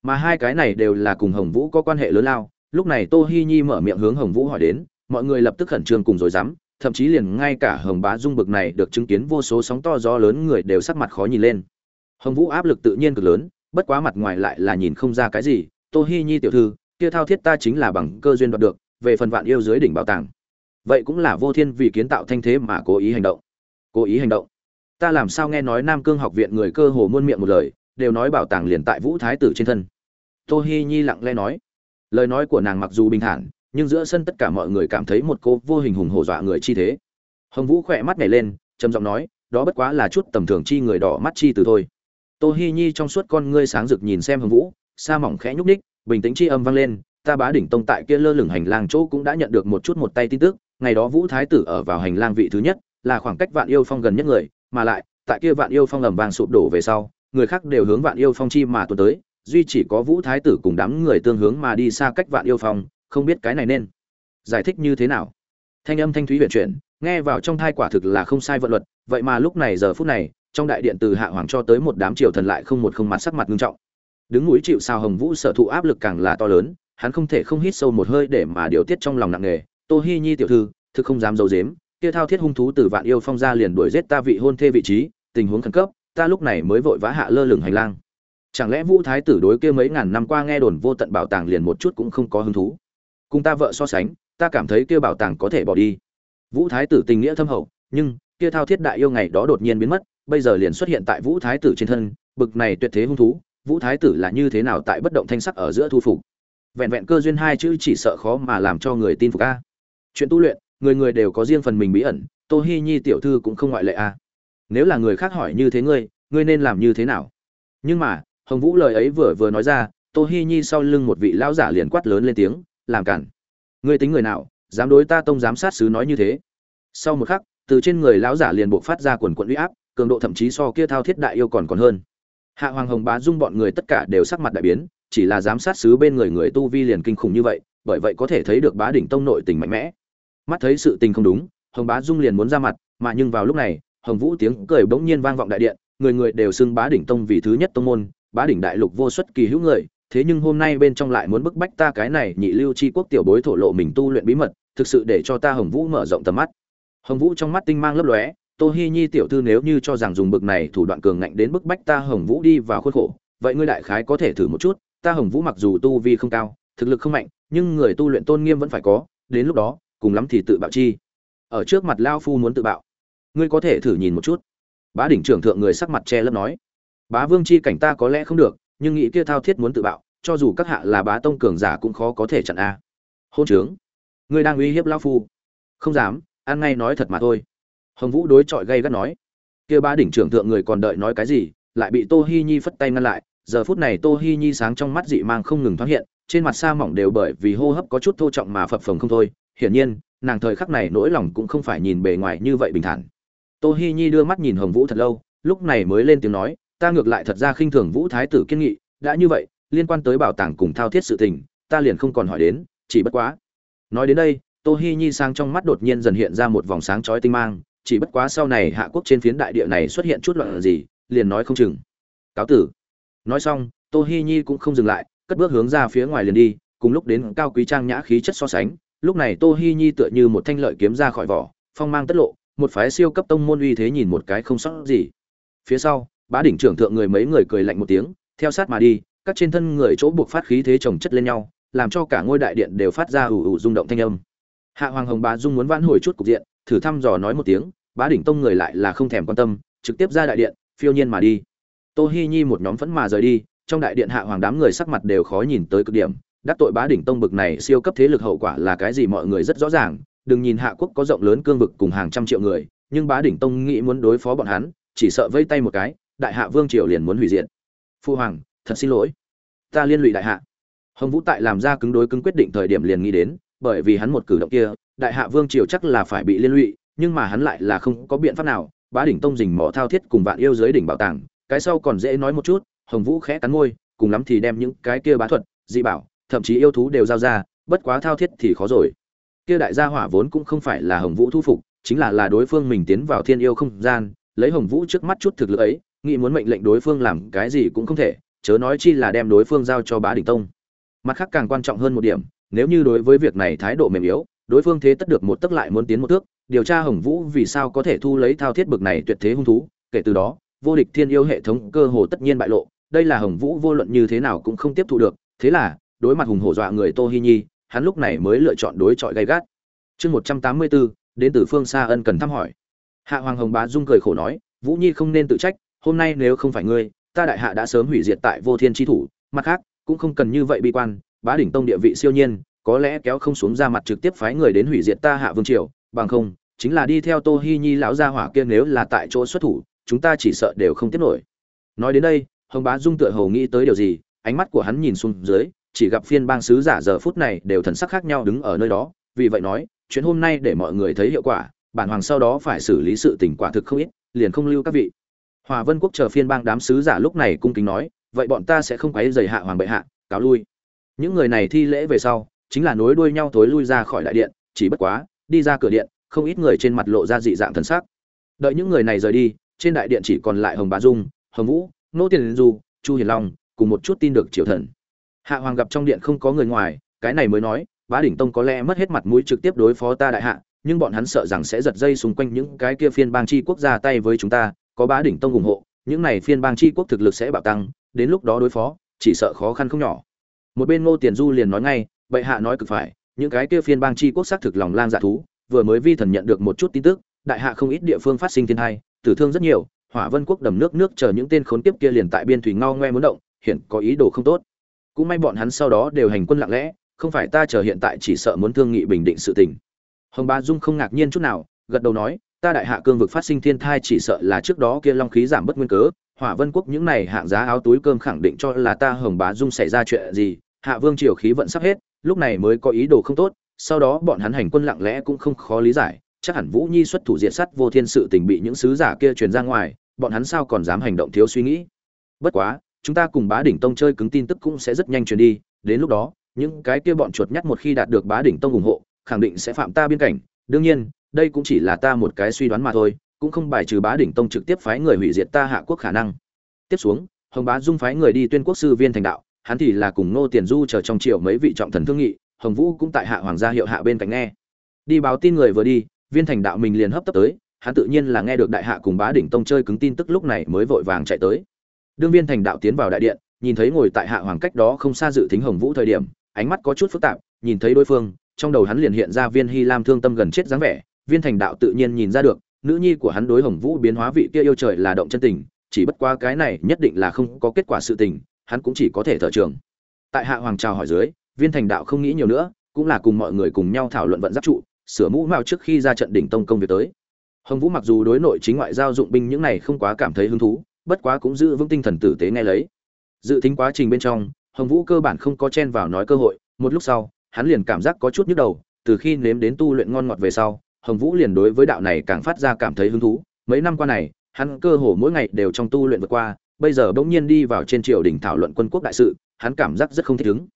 Mà hai cái này đều là cùng hồng vũ có quan hệ lớn lao, lúc này tô hi nhi mở miệng hướng hồng vũ hỏi đến, mọi người lập tức khẩn trương cùng rối rắm, thậm chí liền ngay cả hồng bá dung bực này được chứng kiến vô số sóng to gió lớn người đều sắc mặt khó nhìn lên. Hồng vũ áp lực tự nhiên cực lớn, bất quá mặt ngoài lại là nhìn không ra cái gì tô hi nhi tiểu thư, kia thao thiết ta chính là bằng cơ duyên đoạt được, về phần vạn yêu dưới đỉnh bảo tàng. Vậy cũng là vô thiên vì kiến tạo thanh thế mà cố ý hành động. Cố ý hành động. Ta làm sao nghe nói nam cương học viện người cơ hồ muôn miệng một lời, đều nói bảo tàng liền tại vũ thái tử trên thân. Tô hi nhi lặng lẽ nói. Lời nói của nàng mặc dù bình thản, nhưng giữa sân tất cả mọi người cảm thấy một cô vô hình hùng hổ dọa người chi thế. Hồng vũ khỏe mắt nhảy lên, trầm giọng nói, đó bất quá là chút tầm thường chi người đỏ mắt chi từ thôi. Tô hi nhi trong suốt con ngươi sáng rực nhìn xem hồng vũ sa mỏng khẽ nhúc ních bình tĩnh chi âm vang lên, ta bá đỉnh tông tại kia lơ lửng hành lang chỗ cũng đã nhận được một chút một tay tin tức, ngày đó vũ thái tử ở vào hành lang vị thứ nhất, là khoảng cách vạn yêu phong gần nhất người, mà lại, tại kia vạn yêu phong ầm vang sụp đổ về sau, người khác đều hướng vạn yêu phong chi mà tuần tới, duy chỉ có vũ thái tử cùng đám người tương hướng mà đi xa cách vạn yêu phong, không biết cái này nên giải thích như thế nào. Thanh âm thanh thúy huyền chuyển, nghe vào trong thai quả thực là không sai vận luật, vậy mà lúc này giờ phút này, trong đại điện từ hạ hoàng cho tới một đám triều thần lại không một không mặt sắc mặt nghiêm trọng đứng núi chịu sao hồng vũ sở thụ áp lực càng là to lớn, hắn không thể không hít sâu một hơi để mà điều tiết trong lòng nặng nề. Tô hi nhi tiểu thư, thực không dám giấu dếm kia thao thiết hung thú từ vạn yêu phong ra liền đuổi giết ta vị hôn thê vị trí, tình huống khẩn cấp, ta lúc này mới vội vã hạ lơ lửng hành lang. Chẳng lẽ vũ thái tử đối kia mấy ngàn năm qua nghe đồn vô tận bảo tàng liền một chút cũng không có hứng thú? Cùng ta vợ so sánh, ta cảm thấy kia bảo tàng có thể bỏ đi. Vũ thái tử tình nghĩa thâm hậu, nhưng kia thao thiết đại yêu ngày đó đột nhiên biến mất, bây giờ liền xuất hiện tại vũ thái tử trên thân, bực này tuyệt thế hung thú vũ thái tử là như thế nào tại bất động thanh sắc ở giữa thu phục? Vẹn vẹn cơ duyên hai chữ chỉ sợ khó mà làm cho người tin phục a. Chuyện tu luyện, người người đều có riêng phần mình bí ẩn, tô hi nhi tiểu thư cũng không ngoại lệ a. Nếu là người khác hỏi như thế ngươi ngươi nên làm như thế nào? Nhưng mà, hồng vũ lời ấy vừa vừa nói ra, tô hi nhi sau lưng một vị lão giả liền quát lớn lên tiếng, làm cản. Ngươi tính người nào, dám đối ta tông giám sát sứ nói như thế? Sau một khắc, từ trên người lão giả liền buộc phát ra quần quận uy áp, cường độ thậm chí so kia thao thiết đại yêu còn còn hơn hạ hoàng hồng bá dung bọn người tất cả đều sắc mặt đại biến, chỉ là giám sát sứ bên người người tu vi liền kinh khủng như vậy, bởi vậy có thể thấy được bá đỉnh tông nội tình mạnh mẽ. Mắt thấy sự tình không đúng, hồng bá dung liền muốn ra mặt, mà nhưng vào lúc này, hồng vũ tiếng cười bỗng nhiên vang vọng đại điện, người người đều xưng bá đỉnh tông vì thứ nhất tông môn, bá đỉnh đại lục vô xuất kỳ hữu người, thế nhưng hôm nay bên trong lại muốn bức bách ta cái này nhị lưu chi quốc tiểu bối thổ lộ mình tu luyện bí mật, thực sự để cho ta hồng vũ mở rộng tầm mắt. Hồng vũ trong mắt tinh mang lấp lóe tô hi nhi tiểu thư nếu như cho rằng dùng bực này thủ đoạn cường ngạnh đến bức bách ta hồng vũ đi vào khuôn khổ, vậy ngươi đại khái có thể thử một chút, ta hồng vũ mặc dù tu vi không cao, thực lực không mạnh, nhưng người tu luyện tôn nghiêm vẫn phải có, đến lúc đó, cùng lắm thì tự bạo chi. Ở trước mặt lao phu muốn tự bạo, ngươi có thể thử nhìn một chút. Bá đỉnh trưởng thượng người sắc mặt che lấp nói. Bá vương chi cảnh ta có lẽ không được, nhưng nghĩ kia thao thiết muốn tự bạo, cho dù các hạ là bá tông cường giả cũng khó có thể chặn a. Hôn trướng, ngươi đang uy hiếp lao phu. Không dám, ăn ngay nói thật mà thôi hồng vũ đối chọi gay gắt nói, kia ba đỉnh trưởng thượng người còn đợi nói cái gì? Lại bị tô hi nhi phất tay ngăn lại, giờ phút này tô hi nhi sáng trong mắt dị mang không ngừng thoáng hiện, trên mặt sa mỏng đều bởi vì hô hấp có chút thô trọng mà phập phồng không thôi. Hiển nhiên, nàng thời khắc này nỗi lòng cũng không phải nhìn bề ngoài như vậy bình thản. Tô hi nhi đưa mắt nhìn hồng vũ thật lâu, lúc này mới lên tiếng nói, ta ngược lại thật ra khinh thường vũ thái tử kiên nghị, đã như vậy, liên quan tới bảo tàng cùng thao thiết sự tình, ta liền không còn hỏi đến, chỉ bất quá. Nói đến đây, tô hi nhi sang trong mắt đột nhiên dần hiện ra một vòng sáng chói tinh mang chỉ bất quá sau này hạ quốc trên phiến đại địa này xuất hiện chút loạn gì, liền nói không chừng. Cáo tử. Nói xong, tô hi nhi cũng không dừng lại, cất bước hướng ra phía ngoài liền đi, cùng lúc đến cao quý trang nhã khí chất so sánh, lúc này tô hi nhi tựa như một thanh lợi kiếm ra khỏi vỏ, phong mang tất lộ, một phái siêu cấp tông môn uy thế nhìn một cái không sót gì. Phía sau, bá đỉnh trưởng thượng người mấy người cười lạnh một tiếng, theo sát mà đi, các trên thân người chỗ buộc phát khí thế chồng chất lên nhau, làm cho cả ngôi đại điện đều phát ra ủ ủ rung động thanh âm. Hạ hoàng hồng bá dung muốn vãn hồi chút cục diện, thử thăm dò nói một tiếng bá đỉnh tông người lại là không thèm quan tâm, trực tiếp ra đại điện, phiêu nhiên mà đi. Tô hi nhi một nhóm phẫn mà rời đi, trong đại điện hạ hoàng đám người sắc mặt đều khó nhìn tới cực điểm. Đắc tội bá đỉnh tông bực này siêu cấp thế lực hậu quả là cái gì mọi người rất rõ ràng. Đừng nhìn hạ quốc có rộng lớn cương vực cùng hàng trăm triệu người, nhưng bá đỉnh tông nghĩ muốn đối phó bọn hắn, chỉ sợ vây tay một cái, đại hạ vương triều liền muốn hủy diệt. Phu hoàng, thật xin lỗi. Ta liên lụy đại hạ. Hồng vũ tại làm ra cứng đối cứng quyết định thời điểm liền nghĩ đến, bởi vì hắn một cử động kia, đại hạ vương triều chắc là phải bị liên lụy nhưng mà hắn lại là không có biện pháp nào, bá đỉnh tông dình mỏ thao thiết cùng vạn yêu dưới đỉnh bảo tàng, cái sau còn dễ nói một chút, hồng vũ khẽ cắn môi, cùng lắm thì đem những cái kia bá thuật, dị bảo, thậm chí yêu thú đều giao ra, bất quá thao thiết thì khó rồi. Kia đại gia hỏa vốn cũng không phải là hồng vũ thu phục, chính là là đối phương mình tiến vào thiên yêu không gian, lấy hồng vũ trước mắt chút thực lực ấy, nghĩ muốn mệnh lệnh đối phương làm cái gì cũng không thể, chớ nói chi là đem đối phương giao cho bá đỉnh tông. Mặt khác càng quan trọng hơn một điểm, nếu như đối với việc này thái độ mềm yếu đối phương thế tất được một tức lại muốn tiến một thước, điều tra hồng vũ vì sao có thể thu lấy thao thiết bực này tuyệt thế hung thú, kể từ đó, vô địch thiên yêu hệ thống cơ hồ tất nhiên bại lộ, đây là hồng vũ vô luận như thế nào cũng không tiếp thu được, thế là, đối mặt hùng hổ dọa người tô hi nhi, hắn lúc này mới lựa chọn đối chọi gay gắt. Chương một trăm tám mươi bốn, đến từ phương xa ân cần thăm hỏi. Hạ hoàng hồng bá dung cười khổ nói, vũ nhi không nên tự trách, hôm nay nếu không phải ngươi, ta đại hạ đã sớm hủy diệt tại vô thiên tri thủ, mặt khác, cũng không cần như vậy bi quan, bá đỉnh tông địa vị siêu nhiên có lẽ kéo không xuống ra mặt trực tiếp phái người đến hủy diệt ta hạ vương triều, bằng không, chính là đi theo tô hi nhi lão gia hỏa kia nếu là tại chỗ xuất thủ, chúng ta chỉ sợ đều không tiếp nổi. Nói đến đây, hồng bá dung tựa hồ nghĩ tới điều gì, ánh mắt của hắn nhìn xuống dưới, chỉ gặp phiên bang sứ giả giờ phút này đều thần sắc khác nhau đứng ở nơi đó, vì vậy nói, chuyện hôm nay để mọi người thấy hiệu quả, bản hoàng sau đó phải xử lý sự tình quả thực không ít, liền không lưu các vị. Hòa vân quốc chờ phiên bang đám sứ giả lúc này cung kính nói, vậy bọn ta sẽ không quấy rầy hạ hoàng bệ hạ, cáo lui. Những người này thi lễ về sau chính là nối đuôi nhau tối lui ra khỏi đại điện, chỉ bất quá, đi ra cửa điện, không ít người trên mặt lộ ra dị dạng thần sắc. Đợi những người này rời đi, trên đại điện chỉ còn lại hồng bá dung, hồng vũ, nô tiền du, chu hiền long, cùng một chút tin được triều thần. Hạ hoàng gặp trong điện không có người ngoài, cái này mới nói, bá đỉnh tông có lẽ mất hết mặt mũi trực tiếp đối phó ta đại hạ, nhưng bọn hắn sợ rằng sẽ giật dây xung quanh những cái kia phiên bang chi quốc ra tay với chúng ta, có bá đỉnh tông ủng hộ, những này phiên bang chi quốc thực lực sẽ bạo tăng, đến lúc đó đối phó, chỉ sợ khó khăn không nhỏ. Một bên ngô tiền du liền nói ngay bệ hạ nói cực phải, những cái kia phiên bang chi quốc xác thực lòng lang dạ thú, vừa mới vi thần nhận được một chút tin tức, đại hạ không ít địa phương phát sinh thiên hai tử thương rất nhiều, hỏa vân quốc đầm nước nước chờ những tên khốn kiếp kia liền tại biên thủy ngao ngoe muốn động, hiện có ý đồ không tốt. Cũng may bọn hắn sau đó đều hành quân lặng lẽ, không phải ta chờ hiện tại chỉ sợ muốn thương nghị bình định sự tình. Hồng ba dung không ngạc nhiên chút nào, gật đầu nói, ta đại hạ cương vực phát sinh thiên thai chỉ sợ là trước đó kia long khí giảm bất nguyên cớ, hỏa vân quốc những này hạng giá áo túi cơm khẳng định cho là ta hồng bá dung xảy ra chuyện gì, hạ vương triều khí vận sắp hết lúc này mới có ý đồ không tốt, sau đó bọn hắn hành quân lặng lẽ cũng không khó lý giải, chắc hẳn vũ nhi xuất thủ diệt sắt vô thiên sự tình bị những sứ giả kia truyền ra ngoài, bọn hắn sao còn dám hành động thiếu suy nghĩ. Bất quá, chúng ta cùng bá đỉnh tông chơi cứng tin tức cũng sẽ rất nhanh truyền đi, đến lúc đó, những cái kia bọn chuột nhắt một khi đạt được bá đỉnh tông ủng hộ, khẳng định sẽ phạm ta biên cảnh. Đương nhiên, đây cũng chỉ là ta một cái suy đoán mà thôi, cũng không bài trừ bá đỉnh tông trực tiếp phái người hủy diệt ta hạ quốc khả năng. Tiếp xuống, hồng bá dung phái người đi tuyên quốc sư viên thành đạo hắn thì là cùng nô tiền du chờ trong triều mấy vị trọng thần thương nghị, hồng vũ cũng tại hạ hoàng gia hiệu hạ bên cạnh nghe. Đi báo tin người vừa đi, viên thành đạo mình liền hấp tấp tới, hắn tự nhiên là nghe được đại hạ cùng bá đỉnh tông chơi cứng tin tức lúc này mới vội vàng chạy tới. Đương viên thành đạo tiến vào đại điện, nhìn thấy ngồi tại hạ hoàng cách đó không xa dự tính hồng vũ thời điểm, ánh mắt có chút phức tạp, nhìn thấy đối phương, trong đầu hắn liền hiện ra viên hy lam thương tâm gần chết dáng vẻ, viên thành đạo tự nhiên nhìn ra được, nữ nhi của hắn đối hồng vũ biến hóa vị kia yêu trời là động chân tình, chỉ bất qua cái này nhất định là không có kết quả sự tình hắn cũng chỉ có thể thở trường. Tại hạ hoàng chào hỏi dưới, viên thành đạo không nghĩ nhiều nữa, cũng là cùng mọi người cùng nhau thảo luận vận giáp trụ, sửa mũ mạo trước khi ra trận đỉnh tông công việc tới. Hồng vũ mặc dù đối nội chính ngoại giao dụng binh những này không quá cảm thấy hứng thú, bất quá cũng giữ vững tinh thần tử tế nghe lấy. Dự tính quá trình bên trong, hồng vũ cơ bản không có chen vào nói cơ hội, một lúc sau, hắn liền cảm giác có chút nhức đầu, từ khi nếm đến tu luyện ngon ngọt về sau, hồng vũ liền đối với đạo này càng phát ra cảm thấy hứng thú. Mấy năm qua này, hắn cơ hồ mỗi ngày đều trong tu luyện vượt qua bây giờ bỗng nhiên đi vào trên triều đình thảo luận quân quốc đại sự, hắn cảm giác rất không thích ứng.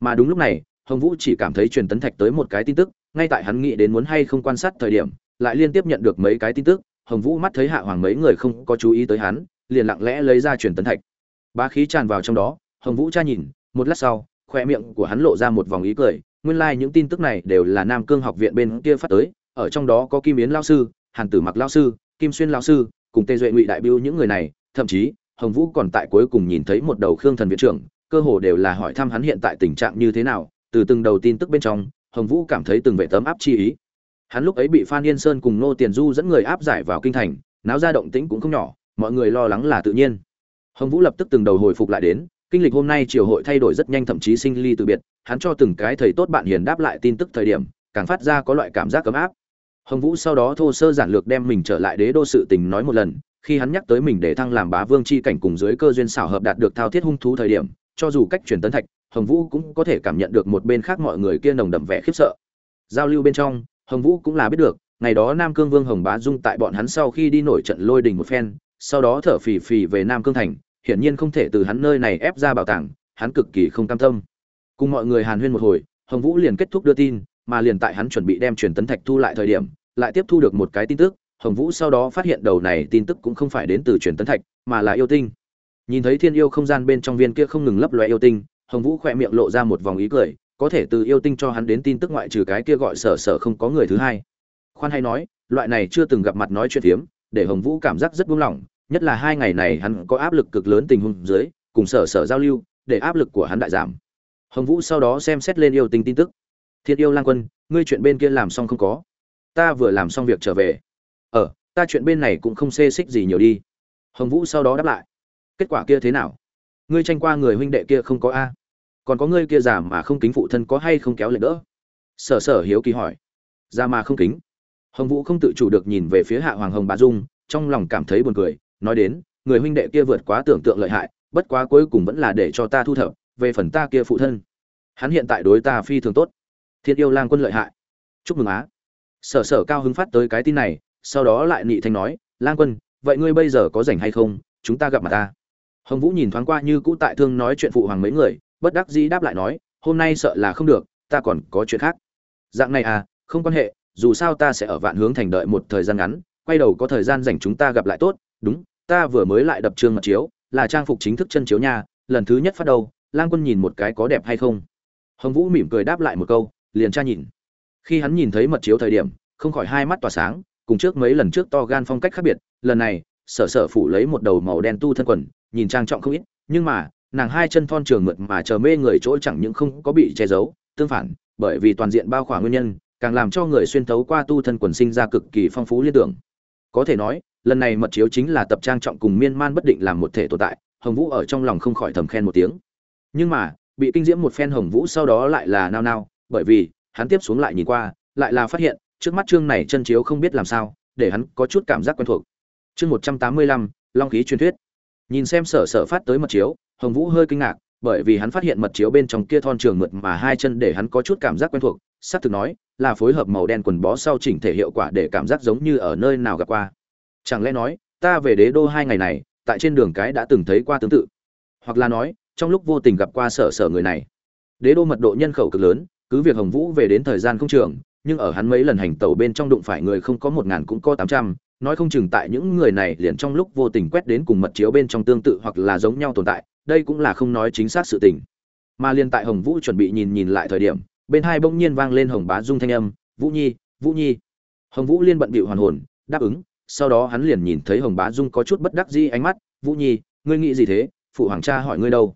Mà đúng lúc này, hồng vũ chỉ cảm thấy truyền tấn thạch tới một cái tin tức, ngay tại hắn nghĩ đến muốn hay không quan sát thời điểm, lại liên tiếp nhận được mấy cái tin tức, hồng vũ mắt thấy hạ hoàng mấy người không có chú ý tới hắn, liền lặng lẽ lấy ra truyền tấn thạch. Bá khí tràn vào trong đó, hồng vũ tra nhìn, một lát sau khoe miệng của hắn lộ ra một vòng ý cười, nguyên lai những tin tức này đều là nam cương học viện bên kia phát tới, ở trong đó có kim yến lao sư, hàn tử mặc lao sư, kim xuyên lao sư, cùng tề duệ ngụy đại biêu những người này, thậm chí hồng vũ còn tại cuối cùng nhìn thấy một đầu khương thần viện trưởng, cơ hồ đều là hỏi thăm hắn hiện tại tình trạng như thế nào, từ từng đầu tin tức bên trong, hồng vũ cảm thấy từng vẻ tấm áp chi ý. Hắn lúc ấy bị phan yên sơn cùng nô tiền du dẫn người áp giải vào kinh thành, náo ra động tĩnh cũng không nhỏ, mọi người lo lắng là tự nhiên. Hồng vũ lập tức từng đầu hồi phục lại đến, kinh lịch hôm nay triều hội thay đổi rất nhanh thậm chí sinh ly từ biệt, hắn cho từng cái thầy tốt bạn hiền đáp lại tin tức thời điểm, càng phát ra có loại cảm giác cấm áp. Hồng vũ sau đó thô sơ giản lược đem mình trở lại đế đô sự tình nói một lần khi hắn nhắc tới mình để thăng làm bá vương chi cảnh cùng dưới cơ duyên xảo hợp đạt được thao thiết hung thú thời điểm, cho dù cách truyền tấn thạch, hồng vũ cũng có thể cảm nhận được một bên khác mọi người kia nồng đậm vẻ khiếp sợ. Giao lưu bên trong, hồng vũ cũng là biết được, ngày đó nam cương vương hồng bá dung tại bọn hắn sau khi đi nổi trận lôi đình một phen, sau đó thở phì phì về nam cương thành, hiển nhiên không thể từ hắn nơi này ép ra bảo tàng, hắn cực kỳ không cam tâm. Cùng mọi người hàn huyên một hồi, hồng vũ liền kết thúc đưa tin, mà liền tại hắn chuẩn bị đem truyền tấn thạch thu lại thời điểm, lại tiếp thu được một cái tin tức hồng vũ sau đó phát hiện đầu này tin tức cũng không phải đến từ truyền tấn thạch, mà là yêu tinh. Nhìn thấy thiên yêu không gian bên trong viên kia không ngừng lấp loe yêu tinh, hồng vũ khỏe miệng lộ ra một vòng ý cười, có thể từ yêu tinh cho hắn đến tin tức ngoại trừ cái kia gọi sở sở không có người thứ hai. Khoan hay nói, loại này chưa từng gặp mặt nói chuyện phiếm, để hồng vũ cảm giác rất buông lỏng, nhất là hai ngày này hắn có áp lực cực lớn tình huống dưới, cùng sở sở giao lưu, để áp lực của hắn đại giảm. Hồng vũ sau đó xem xét lên yêu tinh tin tức. Thiên yêu lang quân, ngươi chuyện bên kia làm xong không có? Ta vừa làm xong việc trở về ờ ta chuyện bên này cũng không xê xích gì nhiều đi. Hồng vũ sau đó đáp lại, kết quả kia thế nào? Ngươi tranh qua người huynh đệ kia không có a. Còn có ngươi kia già mà không kính phụ thân có hay không kéo lệ đỡ? Sở sở hiếu kỳ hỏi, già mà không kính? Hồng vũ không tự chủ được nhìn về phía hạ hoàng hồng bà dung, trong lòng cảm thấy buồn cười, nói đến, người huynh đệ kia vượt quá tưởng tượng lợi hại, bất quá cuối cùng vẫn là để cho ta thu thập, về phần ta kia phụ thân. Hắn hiện tại đối ta phi thường tốt. Thiên yêu lang quân lợi hại. Chúc mừng á. Sở sở cao hứng phát tới cái tin này sau đó lại nị thanh nói, lang quân, vậy ngươi bây giờ có rảnh hay không? Chúng ta gặp mặt ta. Hồng vũ nhìn thoáng qua như cũ tại thương nói chuyện phụ hoàng mấy người, bất đắc dĩ đáp lại nói, hôm nay sợ là không được, ta còn có chuyện khác. Dạng này à không quan hệ, dù sao ta sẽ ở vạn hướng thành đợi một thời gian ngắn, quay đầu có thời gian dành chúng ta gặp lại tốt, đúng, ta vừa mới lại đập trương mật chiếu, là trang phục chính thức chân chiếu nha, lần thứ nhất phát đầu lang quân nhìn một cái có đẹp hay không? Hồng vũ mỉm cười đáp lại một câu, liền tra nhìn. Khi hắn nhìn thấy mật chiếu thời điểm, không khỏi hai mắt tỏa sáng cùng trước mấy lần trước to gan phong cách khác biệt, lần này, sở sở phủ lấy một đầu màu đen tu thân quần, nhìn trang trọng không ít, nhưng mà, nàng hai chân thon trường mượt mà chờ mê người chỗ chẳng những không có bị che giấu, tương phản, bởi vì toàn diện bao khỏa nguyên nhân, càng làm cho người xuyên thấu qua tu thân quần sinh ra cực kỳ phong phú liên tưởng. Có thể nói, lần này mật chiếu chính là tập trang trọng cùng miên man bất định làm một thể tồn tại, hồng vũ ở trong lòng không khỏi thầm khen một tiếng. Nhưng mà, bị kinh diễm một phen hồng vũ sau đó lại là nao nao, bởi vì, hắn tiếp xuống lại nhìn qua, lại là phát hiện trước mắt chương này chân chiếu không biết làm sao, để hắn có chút cảm giác quen thuộc. Chương một trăm tám mươi lăm, long khí truyền thuyết. Nhìn xem sở sở phát tới mật chiếu, hồng vũ hơi kinh ngạc, bởi vì hắn phát hiện mật chiếu bên trong kia thon trường mượt mà hai chân để hắn có chút cảm giác quen thuộc sát thực nói, là phối hợp màu đen quần bó sau chỉnh thể hiệu quả để cảm giác giống như ở nơi nào gặp qua. Chẳng lẽ nói, ta về đế đô hai ngày này, tại trên đường cái đã từng thấy qua tương tự? Hoặc là nói, trong lúc vô tình gặp qua sở sở người này? Đế đô mật độ nhân khẩu cực lớn, cứ việc hồng vũ về đến thời gian không trường nhưng ở hắn mấy lần hành tẩu bên trong đụng phải người không có một ngàn cũng có tám trăm, nói không chừng tại những người này liền trong lúc vô tình quét đến cùng mật chiếu bên trong tương tự hoặc là giống nhau tồn tại, đây cũng là không nói chính xác sự tình. Mà liên tại hồng vũ chuẩn bị nhìn nhìn lại thời điểm, bên hai bỗng nhiên vang lên hồng bá dung thanh âm, vũ nhi vũ nhi. Hồng vũ liên bận bịu hoàn hồn, đáp ứng, sau đó hắn liền nhìn thấy hồng bá dung có chút bất đắc dĩ ánh mắt, vũ nhi, ngươi nghĩ gì thế? Phụ hoàng cha hỏi ngươi đâu?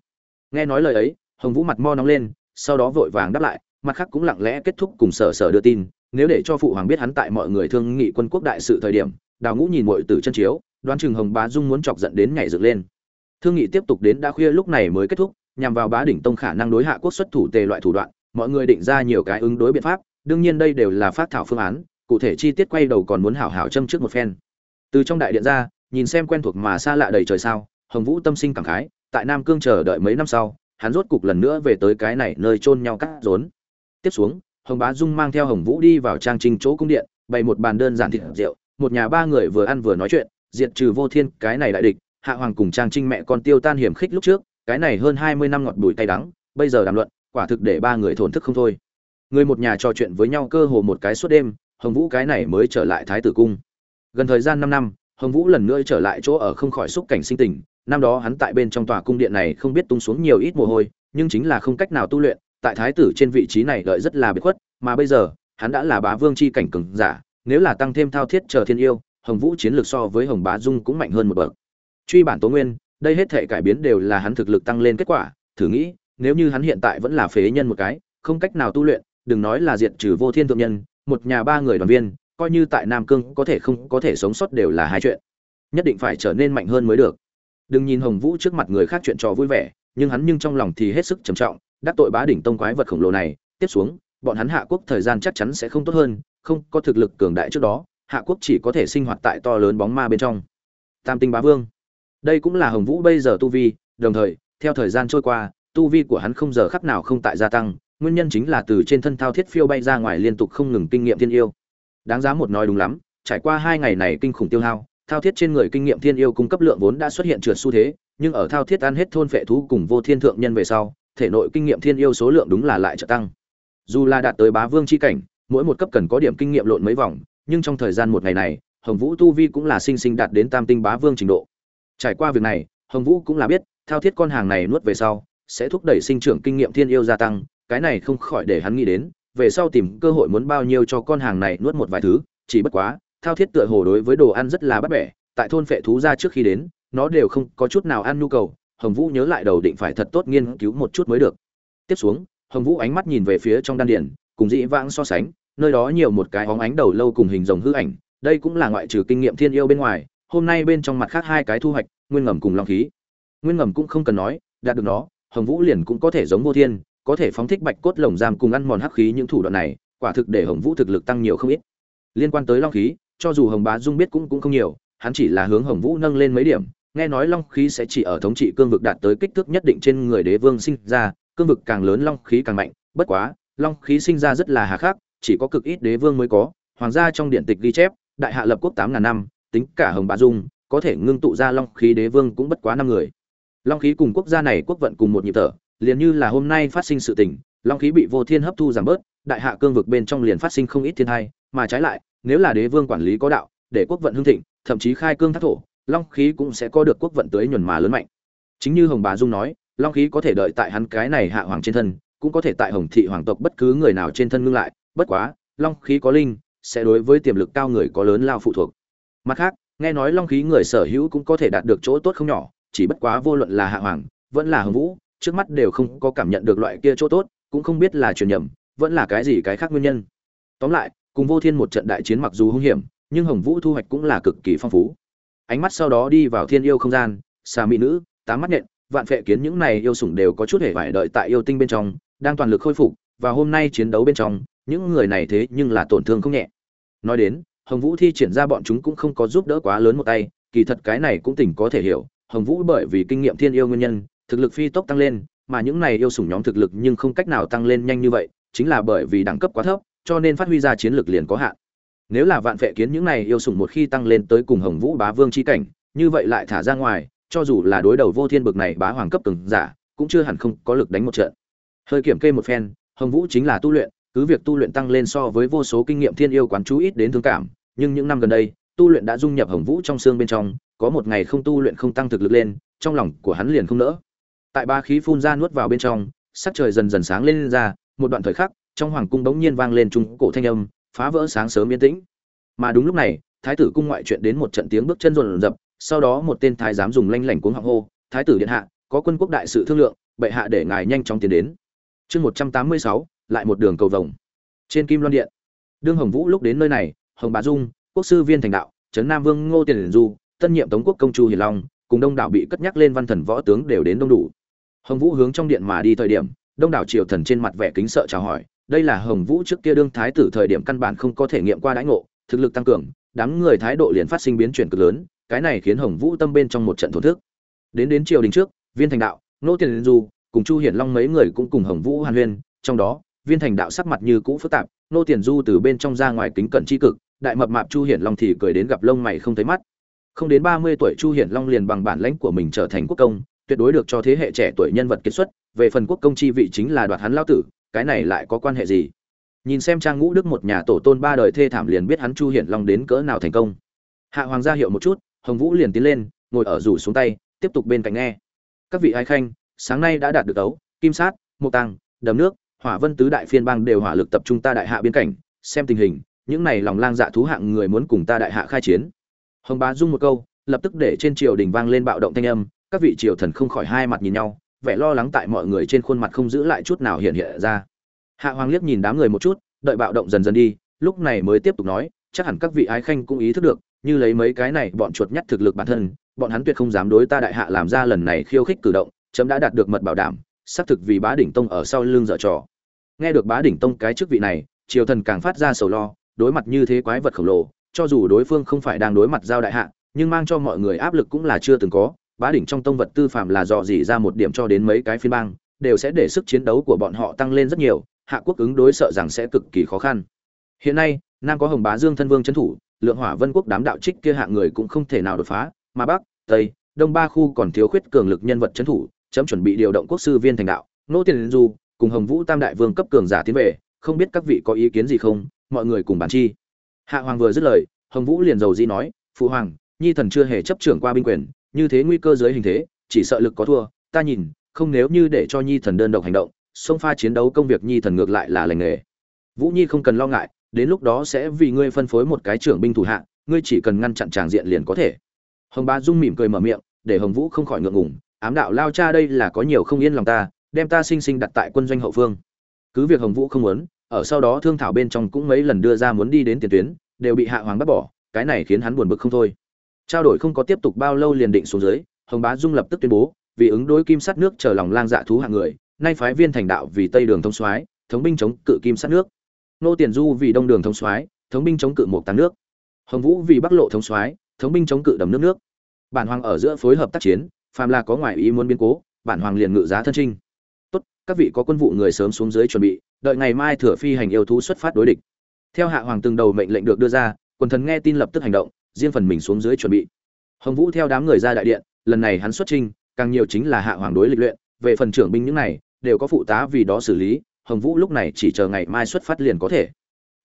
Nghe nói lời ấy, hồng vũ mặt mo nóng lên, sau đó vội vàng đáp lại mặt khác cũng lặng lẽ kết thúc cùng sở sở đưa tin, nếu để cho phụ hoàng biết hắn tại mọi người thương nghị quân quốc đại sự thời điểm, đào ngũ nhìn mọi từ chân chiếu, đoán chừng hồng bá dung muốn chọc giận đến nhảy dựng lên. Thương nghị tiếp tục đến đã khuya lúc này mới kết thúc, nhằm vào bá đỉnh tông khả năng đối hạ quốc xuất thủ tề loại thủ đoạn, mọi người định ra nhiều cái ứng đối biện pháp, đương nhiên đây đều là phát thảo phương án, cụ thể chi tiết quay đầu còn muốn hảo hảo châm trước một phen. Từ trong đại điện ra, nhìn xem quen thuộc mà xa lạ đầy trời sao, hồng vũ tâm sinh cảm khái, tại nam cương chờ đợi mấy năm sau, hắn rốt cục lần nữa về tới cái này nơi chôn nhau cắt rốn tiếp xuống, hồng bá dung mang theo hồng vũ đi vào trang trình chỗ cung điện, bày một bàn đơn giản thịt rượu, một nhà ba người vừa ăn vừa nói chuyện, diệt trừ vô thiên, cái này đại địch, hạ hoàng cùng trang trinh mẹ con tiêu tan hiểm khích lúc trước, cái này hơn hai mươi năm ngọt bùi tay đắng, bây giờ đàm luận, quả thực để ba người thổn thức không thôi. Người một nhà trò chuyện với nhau cơ hồ một cái suốt đêm, hồng vũ cái này mới trở lại thái tử cung. Gần thời gian năm năm, hồng vũ lần nữa trở lại chỗ ở không khỏi xúc cảnh sinh tình, năm đó hắn tại bên trong tòa cung điện này không biết tung xuống nhiều ít mồ hôi, nhưng chính là không cách nào tu luyện tại thái tử trên vị trí này đợi rất là biệt khuất, mà bây giờ, hắn đã là bá vương chi cảnh cường giả, nếu là tăng thêm thao thiết chờ thiên yêu, hồng vũ chiến lược so với hồng bá dung cũng mạnh hơn một bậc. Truy bản tố nguyên, đây hết thể cải biến đều là hắn thực lực tăng lên kết quả, thử nghĩ, nếu như hắn hiện tại vẫn là phế nhân một cái, không cách nào tu luyện, đừng nói là diệt trừ vô thiên thượng nhân, một nhà ba người đoàn viên, coi như tại nam cương có thể không có thể sống sót đều là hai chuyện. Nhất định phải trở nên mạnh hơn mới được. Đừng nhìn hồng vũ trước mặt người khác chuyện trò vui vẻ, nhưng hắn nhưng trong lòng thì hết sức trầm trọng đắc tội bá đỉnh tông quái vật khổng lồ này, tiếp xuống, bọn hắn hạ quốc thời gian chắc chắn sẽ không tốt hơn, không có thực lực cường đại trước đó, hạ quốc chỉ có thể sinh hoạt tại to lớn bóng ma bên trong. Tam tinh bá vương. Đây cũng là hồng vũ bây giờ tu vi, đồng thời, theo thời gian trôi qua, tu vi của hắn không giờ khắc nào không tại gia tăng, nguyên nhân chính là từ trên thân thao thiết phiêu bay ra ngoài liên tục không ngừng kinh nghiệm thiên yêu. Đáng giá một nói đúng lắm, trải qua hai ngày này kinh khủng tiêu hao, thao thiết trên người kinh nghiệm thiên yêu cung cấp lượng vốn đã xuất hiện trượt xu thế, nhưng ở thao thiết ăn hết thôn phệ thú cùng vô thiên thượng nhân về sau thể nội kinh nghiệm thiên yêu số lượng đúng là lại trợ tăng. Dù là đạt tới bá vương chi cảnh, mỗi một cấp cần có điểm kinh nghiệm lộn mấy vòng, nhưng trong thời gian một ngày này, hồng vũ tu vi cũng là sinh sinh đạt đến tam tinh bá vương trình độ. Trải qua việc này, hồng vũ cũng là biết, thao thiết con hàng này nuốt về sau, sẽ thúc đẩy sinh trưởng kinh nghiệm thiên yêu gia tăng, cái này không khỏi để hắn nghĩ đến, về sau tìm cơ hội muốn bao nhiêu cho con hàng này nuốt một vài thứ, chỉ bất quá, thao thiết tựa hồ đối với đồ ăn rất là bắt bẻ, tại thôn phệ thú ra trước khi đến, nó đều không có chút nào ăn nhu cầu hồng vũ nhớ lại đầu định phải thật tốt nghiên cứu một chút mới được. Tiếp xuống, hồng vũ ánh mắt nhìn về phía trong đan điển cùng dĩ vãng so sánh, nơi đó nhiều một cái hóng ánh đầu lâu cùng hình rồng hư ảnh, đây cũng là ngoại trừ kinh nghiệm thiên yêu bên ngoài, hôm nay bên trong mặt khác hai cái thu hoạch, nguyên ngầm cùng long khí. Nguyên ngầm cũng không cần nói, đạt được nó, hồng vũ liền cũng có thể giống vô thiên, có thể phóng thích bạch cốt lồng giam cùng ăn mòn hắc khí những thủ đoạn này, quả thực để hồng vũ thực lực tăng nhiều không ít. Liên quan tới long khí, cho dù hồng bá dung biết cũng cũng không nhiều, hắn chỉ là hướng hồng vũ nâng lên mấy điểm nghe nói long khí sẽ chỉ ở thống trị cương vực đạt tới kích thước nhất định trên người đế vương sinh ra cương vực càng lớn long khí càng mạnh. Bất quá long khí sinh ra rất là hà khắc chỉ có cực ít đế vương mới có. Hoàng gia trong điện tịch ghi chép đại hạ lập quốc tám ngàn năm tính cả hồng bá dung có thể ngưng tụ ra long khí đế vương cũng bất quá năm người. Long khí cùng quốc gia này quốc vận cùng một nhịp thở liền như là hôm nay phát sinh sự tình long khí bị vô thiên hấp thu giảm bớt đại hạ cương vực bên trong liền phát sinh không ít thiên tai, mà trái lại nếu là đế vương quản lý có đạo để quốc vận hưng thịnh thậm chí khai cương thác thổ long khí cũng sẽ có được quốc vận tới nhuần mà lớn mạnh. Chính như hồng bá dung nói, long khí có thể đợi tại hắn cái này hạ hoàng trên thân, cũng có thể tại hồng thị hoàng tộc bất cứ người nào trên thân ngưng lại, bất quá, long khí có linh, sẽ đối với tiềm lực cao người có lớn lao phụ thuộc. Mặt khác, nghe nói long khí người sở hữu cũng có thể đạt được chỗ tốt không nhỏ, chỉ bất quá vô luận là hạ hoàng, vẫn là hồng vũ, trước mắt đều không có cảm nhận được loại kia chỗ tốt, cũng không biết là truyền nhầm, vẫn là cái gì cái khác nguyên nhân. Tóm lại, cùng vô thiên một trận đại chiến mặc dù hung hiểm, nhưng hồng vũ thu hoạch cũng là cực kỳ phong phú ánh mắt sau đó đi vào thiên yêu không gian, xà mỹ nữ, tám mắt nhện, vạn phệ kiến những này yêu sủng đều có chút hề phải đợi tại yêu tinh bên trong, đang toàn lực khôi phục, và hôm nay chiến đấu bên trong, những người này thế nhưng là tổn thương không nhẹ. Nói đến, hồng vũ thi triển ra bọn chúng cũng không có giúp đỡ quá lớn một tay, kỳ thật cái này cũng tỉnh có thể hiểu, hồng vũ bởi vì kinh nghiệm thiên yêu nguyên nhân, thực lực phi tốc tăng lên, mà những này yêu sủng nhóm thực lực nhưng không cách nào tăng lên nhanh như vậy, chính là bởi vì đẳng cấp quá thấp, cho nên phát huy ra chiến lược liền có hạn nếu là vạn vệ kiến những này yêu sủng một khi tăng lên tới cùng hồng vũ bá vương chi cảnh như vậy lại thả ra ngoài cho dù là đối đầu vô thiên bực này bá hoàng cấp từng giả cũng chưa hẳn không có lực đánh một trận. Hơi kiểm kê một phen hồng vũ chính là tu luyện cứ việc tu luyện tăng lên so với vô số kinh nghiệm thiên yêu quán chú ít đến thương cảm nhưng những năm gần đây tu luyện đã dung nhập hồng vũ trong xương bên trong có một ngày không tu luyện không tăng thực lực lên trong lòng của hắn liền không nỡ. Tại ba khí phun ra nuốt vào bên trong sắc trời dần dần sáng lên, lên ra một đoạn thời khắc trong hoàng cung bỗng nhiên vang lên trung cổ thanh âm phá vỡ sáng sớm yên tĩnh. Mà đúng lúc này, thái tử cung ngoại chuyện đến một trận tiếng bước chân rộn rập, sau đó một tên thái giám dùng lanh lảnh cuống họng hô, thái tử điện hạ, có quân quốc đại sự thương lượng, bệ hạ để ngài nhanh chóng tiến đến. Chương một trăm tám mươi sáu, lại một đường cầu vồng. Trên kim loan điện, đương hồng vũ lúc đến nơi này, hồng bá dung, quốc sư viên thành đạo, trấn nam vương ngô tiền du, tân nhiệm tống quốc công chu hiền long, cùng đông đảo bị cất nhắc lên văn thần võ tướng đều đến đông đủ. Hồng vũ hướng trong điện mà đi thời điểm, đông đảo triều thần trên mặt vẻ kính sợ chào hỏi đây là hồng vũ trước kia đương thái tử thời điểm căn bản không có thể nghiệm qua đãi ngộ, thực lực tăng cường, đám người thái độ liền phát sinh biến chuyển cực lớn, cái này khiến hồng vũ tâm bên trong một trận thổn thức. Đến đến triều đình trước, viên thành đạo, nô tiền du, cùng chu hiển long mấy người cũng cùng hồng vũ hàn huyên, trong đó, viên thành đạo sắc mặt như cũ phức tạp, nô tiền du từ bên trong ra ngoài kính cẩn tri cực, đại mập mạp chu hiển long thì cười đến gặp lông mày không thấy mắt. Không đến ba mươi tuổi chu hiển long liền bằng bản lãnh của mình trở thành quốc công, tuyệt đối được cho thế hệ trẻ tuổi nhân vật kết xuất, về phần quốc công chi vị chính là đoạt hắn lao tử cái này lại có quan hệ gì? Nhìn xem trang ngũ đức một nhà tổ tôn ba đời thê thảm liền biết hắn chu hiển long đến cỡ nào thành công. Hạ hoàng gia hiệu một chút, hồng vũ liền tiến lên, ngồi ở rủ xuống tay, tiếp tục bên cạnh nghe. Các vị ái khanh, sáng nay đã đạt được ấu kim sát mộc tăng đầm nước, hỏa vân tứ đại phiên bang đều hỏa lực tập trung ta đại hạ biên cảnh, xem tình hình, những này lòng lang dạ thú hạng người muốn cùng ta đại hạ khai chiến. Hồng bá dung một câu, lập tức để trên triều đình vang lên bạo động thanh âm, các vị triều thần không khỏi hai mặt nhìn nhau vẻ lo lắng tại mọi người trên khuôn mặt không giữ lại chút nào hiện hiện ra. Hạ hoàng liếc nhìn đám người một chút, đợi bạo động dần dần đi, lúc này mới tiếp tục nói, chắc hẳn các vị ái khanh cũng ý thức được, như lấy mấy cái này, bọn chuột nhắt thực lực bản thân, bọn hắn tuyệt không dám đối ta đại hạ làm ra lần này khiêu khích cử động, chấm đã đạt được mật bảo đảm, xác thực vì bá đỉnh tông ở sau lưng dở trò. Nghe được bá đỉnh tông cái chức vị này, triều thần càng phát ra sầu lo, đối mặt như thế quái vật khổng lồ, cho dù đối phương không phải đang đối mặt giao đại hạ, nhưng mang cho mọi người áp lực cũng là chưa từng có bá đỉnh trong tông vật tư phạm là dò dỉ ra một điểm cho đến mấy cái phiên bang, đều sẽ để sức chiến đấu của bọn họ tăng lên rất nhiều, hạ quốc ứng đối sợ rằng sẽ cực kỳ khó khăn. Hiện nay, nam có hồng bá dương thân vương trấn thủ, lượng hỏa vân quốc đám đạo trích kia hạ người cũng không thể nào đột phá, mà bắc, tây, đông ba khu còn thiếu khuyết cường lực nhân vật trấn thủ, chấm chuẩn bị điều động quốc sư viên thành đạo, nô tiền du cùng hồng vũ tam đại vương cấp cường giả tiến về, không biết các vị có ý kiến gì không, mọi người cùng bàn chi. Hạ hoàng vừa dứt lời, hồng vũ liền dầu dĩ nói, phụ hoàng, nhi thần chưa hề chấp trưởng qua binh quyền như thế nguy cơ dưới hình thế, chỉ sợ lực có thua. Ta nhìn, không nếu như để cho nhi thần đơn độc hành động, xông pha chiến đấu công việc nhi thần ngược lại là lành nghề. Vũ nhi không cần lo ngại, đến lúc đó sẽ vì ngươi phân phối một cái trưởng binh thủ hạ, ngươi chỉ cần ngăn chặn tràng diện liền có thể. Hồng bá dung mỉm cười mở miệng, để hồng vũ không khỏi ngượng ngùng, ám đạo lao cha đây là có nhiều không yên lòng ta, đem ta sinh sinh đặt tại quân doanh hậu phương. Cứ việc hồng vũ không muốn, ở sau đó thương thảo bên trong cũng mấy lần đưa ra muốn đi đến tiền tuyến, đều bị hạ hoàng bắt bỏ, cái này khiến hắn buồn bực không thôi trao đổi không có tiếp tục bao lâu liền định xuống dưới, hồng bá dung lập tức tuyên bố, vì ứng đối kim sắt nước chờ lòng lang dạ thú hạng người, nay phái viên thành đạo vì tây đường thông soái, thống binh chống cự kim sắt nước. Nô tiền du vì đông đường thông soái, thống binh chống cự một tăng nước. Hồng vũ vì bắc lộ thông soái, thống binh chống cự đầm nước nước. Bản hoàng ở giữa phối hợp tác chiến, phàm là có ngoại ý muốn biến cố, bản hoàng liền ngự giá thân trinh. Tốt, các vị có quân vụ người sớm xuống dưới chuẩn bị, đợi ngày mai thừa phi hành yêu thú xuất phát đối địch. Theo hạ hoàng từng đầu mệnh lệnh được đưa ra, quần thần nghe tin lập tức hành động riêng phần mình xuống dưới chuẩn bị. Hồng vũ theo đám người ra đại điện, lần này hắn xuất trinh càng nhiều chính là hạ hoàng đối lịch luyện, về phần trưởng binh những này, đều có phụ tá vì đó xử lý, hồng vũ lúc này chỉ chờ ngày mai xuất phát liền có thể.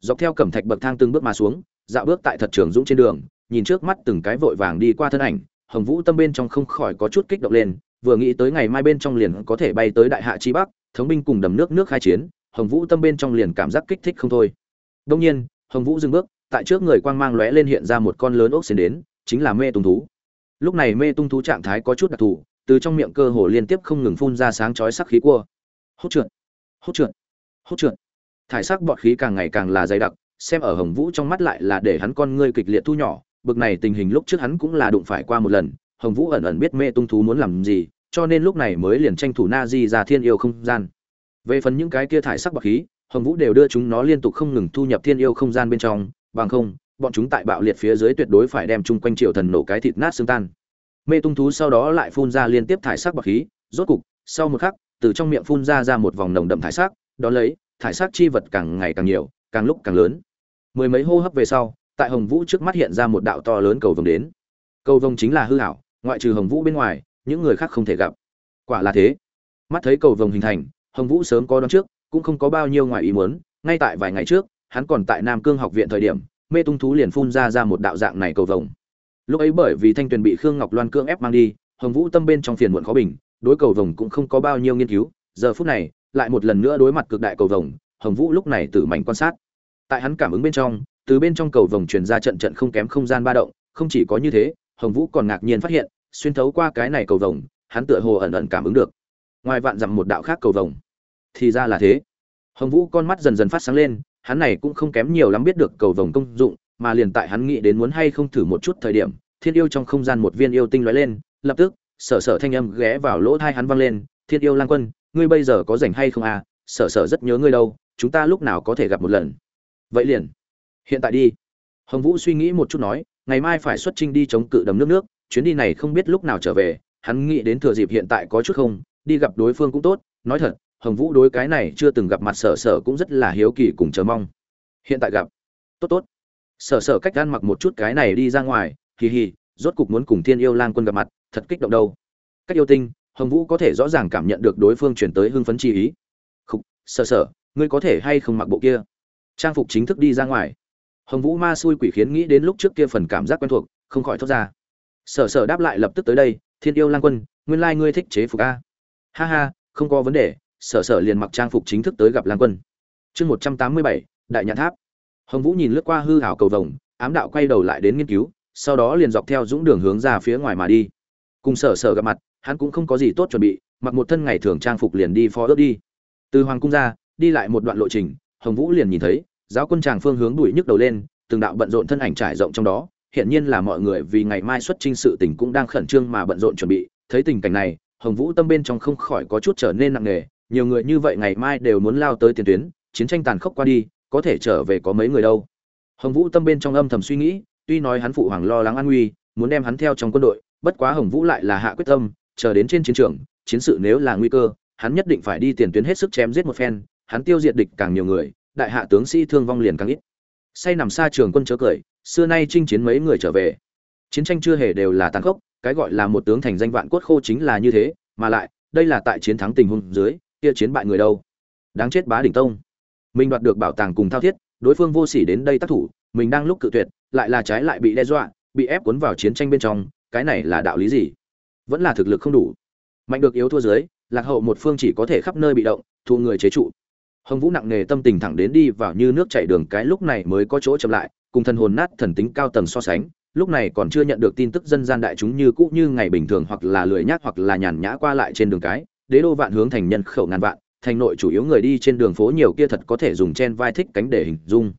Dọc theo cẩm thạch bậc thang từng bước mà xuống, dạo bước tại thật trường dũng trên đường, nhìn trước mắt từng cái vội vàng đi qua thân ảnh, hồng vũ tâm bên trong không khỏi có chút kích động lên, vừa nghĩ tới ngày mai bên trong liền có thể bay tới đại hạ chi bắc, thống binh cùng đầm nước nước khai chiến, hồng vũ tâm bên trong liền cảm giác kích thích không thôi. Đông nhiên, hồng vũ dừng bước tại trước người quang mang lóe lên hiện ra một con lớn ốc xên đến, chính là mê tung thú. Lúc này mê tung thú trạng thái có chút đặc thù, từ trong miệng cơ hồ liên tiếp không ngừng phun ra sáng chói sắc khí cua. Hốt trượt hốt trượt hốt trượt. Thải sắc bọt khí càng ngày càng là dày đặc, xem ở hồng vũ trong mắt lại là để hắn con ngươi kịch liệt thu nhỏ, bực này tình hình lúc trước hắn cũng là đụng phải qua một lần, hồng vũ ẩn ẩn biết mê tung thú muốn làm gì, cho nên lúc này mới liền tranh thủ na di ra thiên yêu không gian. Về phần những cái kia thải sắc bọt khí, hồng vũ đều đưa chúng nó liên tục không ngừng thu nhập thiên yêu không gian bên trong bằng không, bọn chúng tại bạo liệt phía dưới tuyệt đối phải đem chung quanh triều thần nổ cái thịt nát xương tan. Mê tung thú sau đó lại phun ra liên tiếp thải sắc bọt khí, rốt cục, sau một khắc, từ trong miệng phun ra ra một vòng nồng đậm thải sắc, đó lấy, thải sắc chi vật càng ngày càng nhiều, càng lúc càng lớn. Mười mấy hô hấp về sau, tại hồng vũ trước mắt hiện ra một đạo to lớn cầu vồng đến. Cầu vồng chính là hư hảo ngoại trừ hồng vũ bên ngoài, những người khác không thể gặp. Quả là thế. Mắt thấy cầu vồng hình thành, hồng vũ sớm có đón trước, cũng không có bao nhiêu ngoài ý muốn, ngay tại vài ngày trước hắn còn tại nam cương học viện thời điểm, mê tung thú liền phun ra ra một đạo dạng này cầu vồng. Lúc ấy bởi vì thanh tuyền bị khương ngọc loan cưỡng ép mang đi, hồng vũ tâm bên trong phiền muộn khó bình, đối cầu vồng cũng không có bao nhiêu nghiên cứu, giờ phút này, lại một lần nữa đối mặt cực đại cầu vồng, hồng vũ lúc này tử mảnh quan sát. Tại hắn cảm ứng bên trong, từ bên trong cầu vồng truyền ra trận trận không kém không gian ba động, không chỉ có như thế, hồng vũ còn ngạc nhiên phát hiện, xuyên thấu qua cái này cầu vồng, hắn tựa hồ ẩn ẩn cảm ứng được. Ngoài vạn dặm một đạo khác cầu vồng. Thì ra là thế. Hồng vũ con mắt dần dần phát sáng lên hắn này cũng không kém nhiều lắm biết được cầu vồng công dụng, mà liền tại hắn nghĩ đến muốn hay không thử một chút thời điểm, thiên yêu trong không gian một viên yêu tinh lóe lên, lập tức, sở sở thanh âm ghé vào lỗ thai hắn vang lên, thiên yêu lang quân, ngươi bây giờ có rảnh hay không à? Sở sở rất nhớ ngươi đâu, chúng ta lúc nào có thể gặp một lần? Vậy liền, hiện tại đi. Hồng vũ suy nghĩ một chút nói, ngày mai phải xuất trinh đi chống cự đầm nước nước, chuyến đi này không biết lúc nào trở về, hắn nghĩ đến thừa dịp hiện tại có chút không, đi gặp đối phương cũng tốt, nói thật hồng vũ đối cái này chưa từng gặp mặt sở sở cũng rất là hiếu kỳ cùng chờ mong. Hiện tại gặp. Tốt tốt. Sở sở cách gan mặc một chút cái này đi ra ngoài, hì hì, rốt cục muốn cùng thiên yêu lang quân gặp mặt, thật kích động đâu. Cách yêu tinh, hồng vũ có thể rõ ràng cảm nhận được đối phương chuyển tới hưng phấn chi ý. Không sở sở, ngươi có thể hay không mặc bộ kia? Trang phục chính thức đi ra ngoài. Hồng vũ ma xui quỷ khiến nghĩ đến lúc trước kia phần cảm giác quen thuộc, không khỏi thốt ra. Sở sở đáp lại lập tức tới đây, thiên yêu lang quân, nguyên lai ngươi thích chế phục a. Ha ha, không có vấn đề sở sở liền mặc trang phục chính thức tới gặp lang quân. Chương một trăm tám mươi bảy, đại nhãn tháp. Hồng vũ nhìn lướt qua hư hảo cầu vồng, ám đạo quay đầu lại đến nghiên cứu, sau đó liền dọc theo dũng đường hướng ra phía ngoài mà đi. Cùng sở sở gặp mặt, hắn cũng không có gì tốt chuẩn bị, mặc một thân ngày thường trang phục liền đi phó ước đi. Từ hoàng cung ra, đi lại một đoạn lộ trình, hồng vũ liền nhìn thấy, giáo quân tràng phương hướng đuổi nhức đầu lên, từng đạo bận rộn thân ảnh trải rộng trong đó hiện nhiên là mọi người vì ngày mai xuất trinh sự tình cũng đang khẩn trương mà bận rộn chuẩn bị. Thấy tình cảnh này, hồng vũ tâm bên trong không khỏi có chút trở nên nặng nề nhiều người như vậy ngày mai đều muốn lao tới tiền tuyến, chiến tranh tàn khốc qua đi, có thể trở về có mấy người đâu. Hồng vũ tâm bên trong âm thầm suy nghĩ, tuy nói hắn phụ hoàng lo lắng an nguy, muốn đem hắn theo trong quân đội, bất quá hồng vũ lại là hạ quyết tâm, chờ đến trên chiến trường, chiến sự nếu là nguy cơ, hắn nhất định phải đi tiền tuyến hết sức chém giết một phen, hắn tiêu diệt địch càng nhiều người, đại hạ tướng sĩ thương vong liền càng ít. Say nằm xa trường quân chớ cười, xưa nay chinh chiến mấy người trở về. Chiến tranh chưa hề đều là tàn khốc, cái gọi là một tướng thành danh vạn cốt khô chính là như thế, mà lại, đây là tại chiến thắng tình huống dưới kia chiến bại người đâu? Đáng chết bá đỉnh tông. Mình đoạt được bảo tàng cùng thao thiết, đối phương vô sỉ đến đây tác thủ, mình đang lúc cự tuyệt, lại là trái lại bị đe dọa, bị ép cuốn vào chiến tranh bên trong, cái này là đạo lý gì? Vẫn là thực lực không đủ. Mạnh được yếu thua dưới, lạc hậu một phương chỉ có thể khắp nơi bị động, thu người chế trụ. Hồng vũ nặng nề tâm tình thẳng đến đi vào như nước chảy đường cái lúc này mới có chỗ chậm lại, cùng thần hồn nát thần tính cao tầng so sánh, lúc này còn chưa nhận được tin tức dân gian đại chúng như cũ như ngày bình thường hoặc là lười nhác hoặc là nhàn nhã qua lại trên đường cái đế đô vạn hướng thành nhân khẩu ngàn vạn, thành nội chủ yếu người đi trên đường phố nhiều kia thật có thể dùng chen vai thích cánh để hình dung.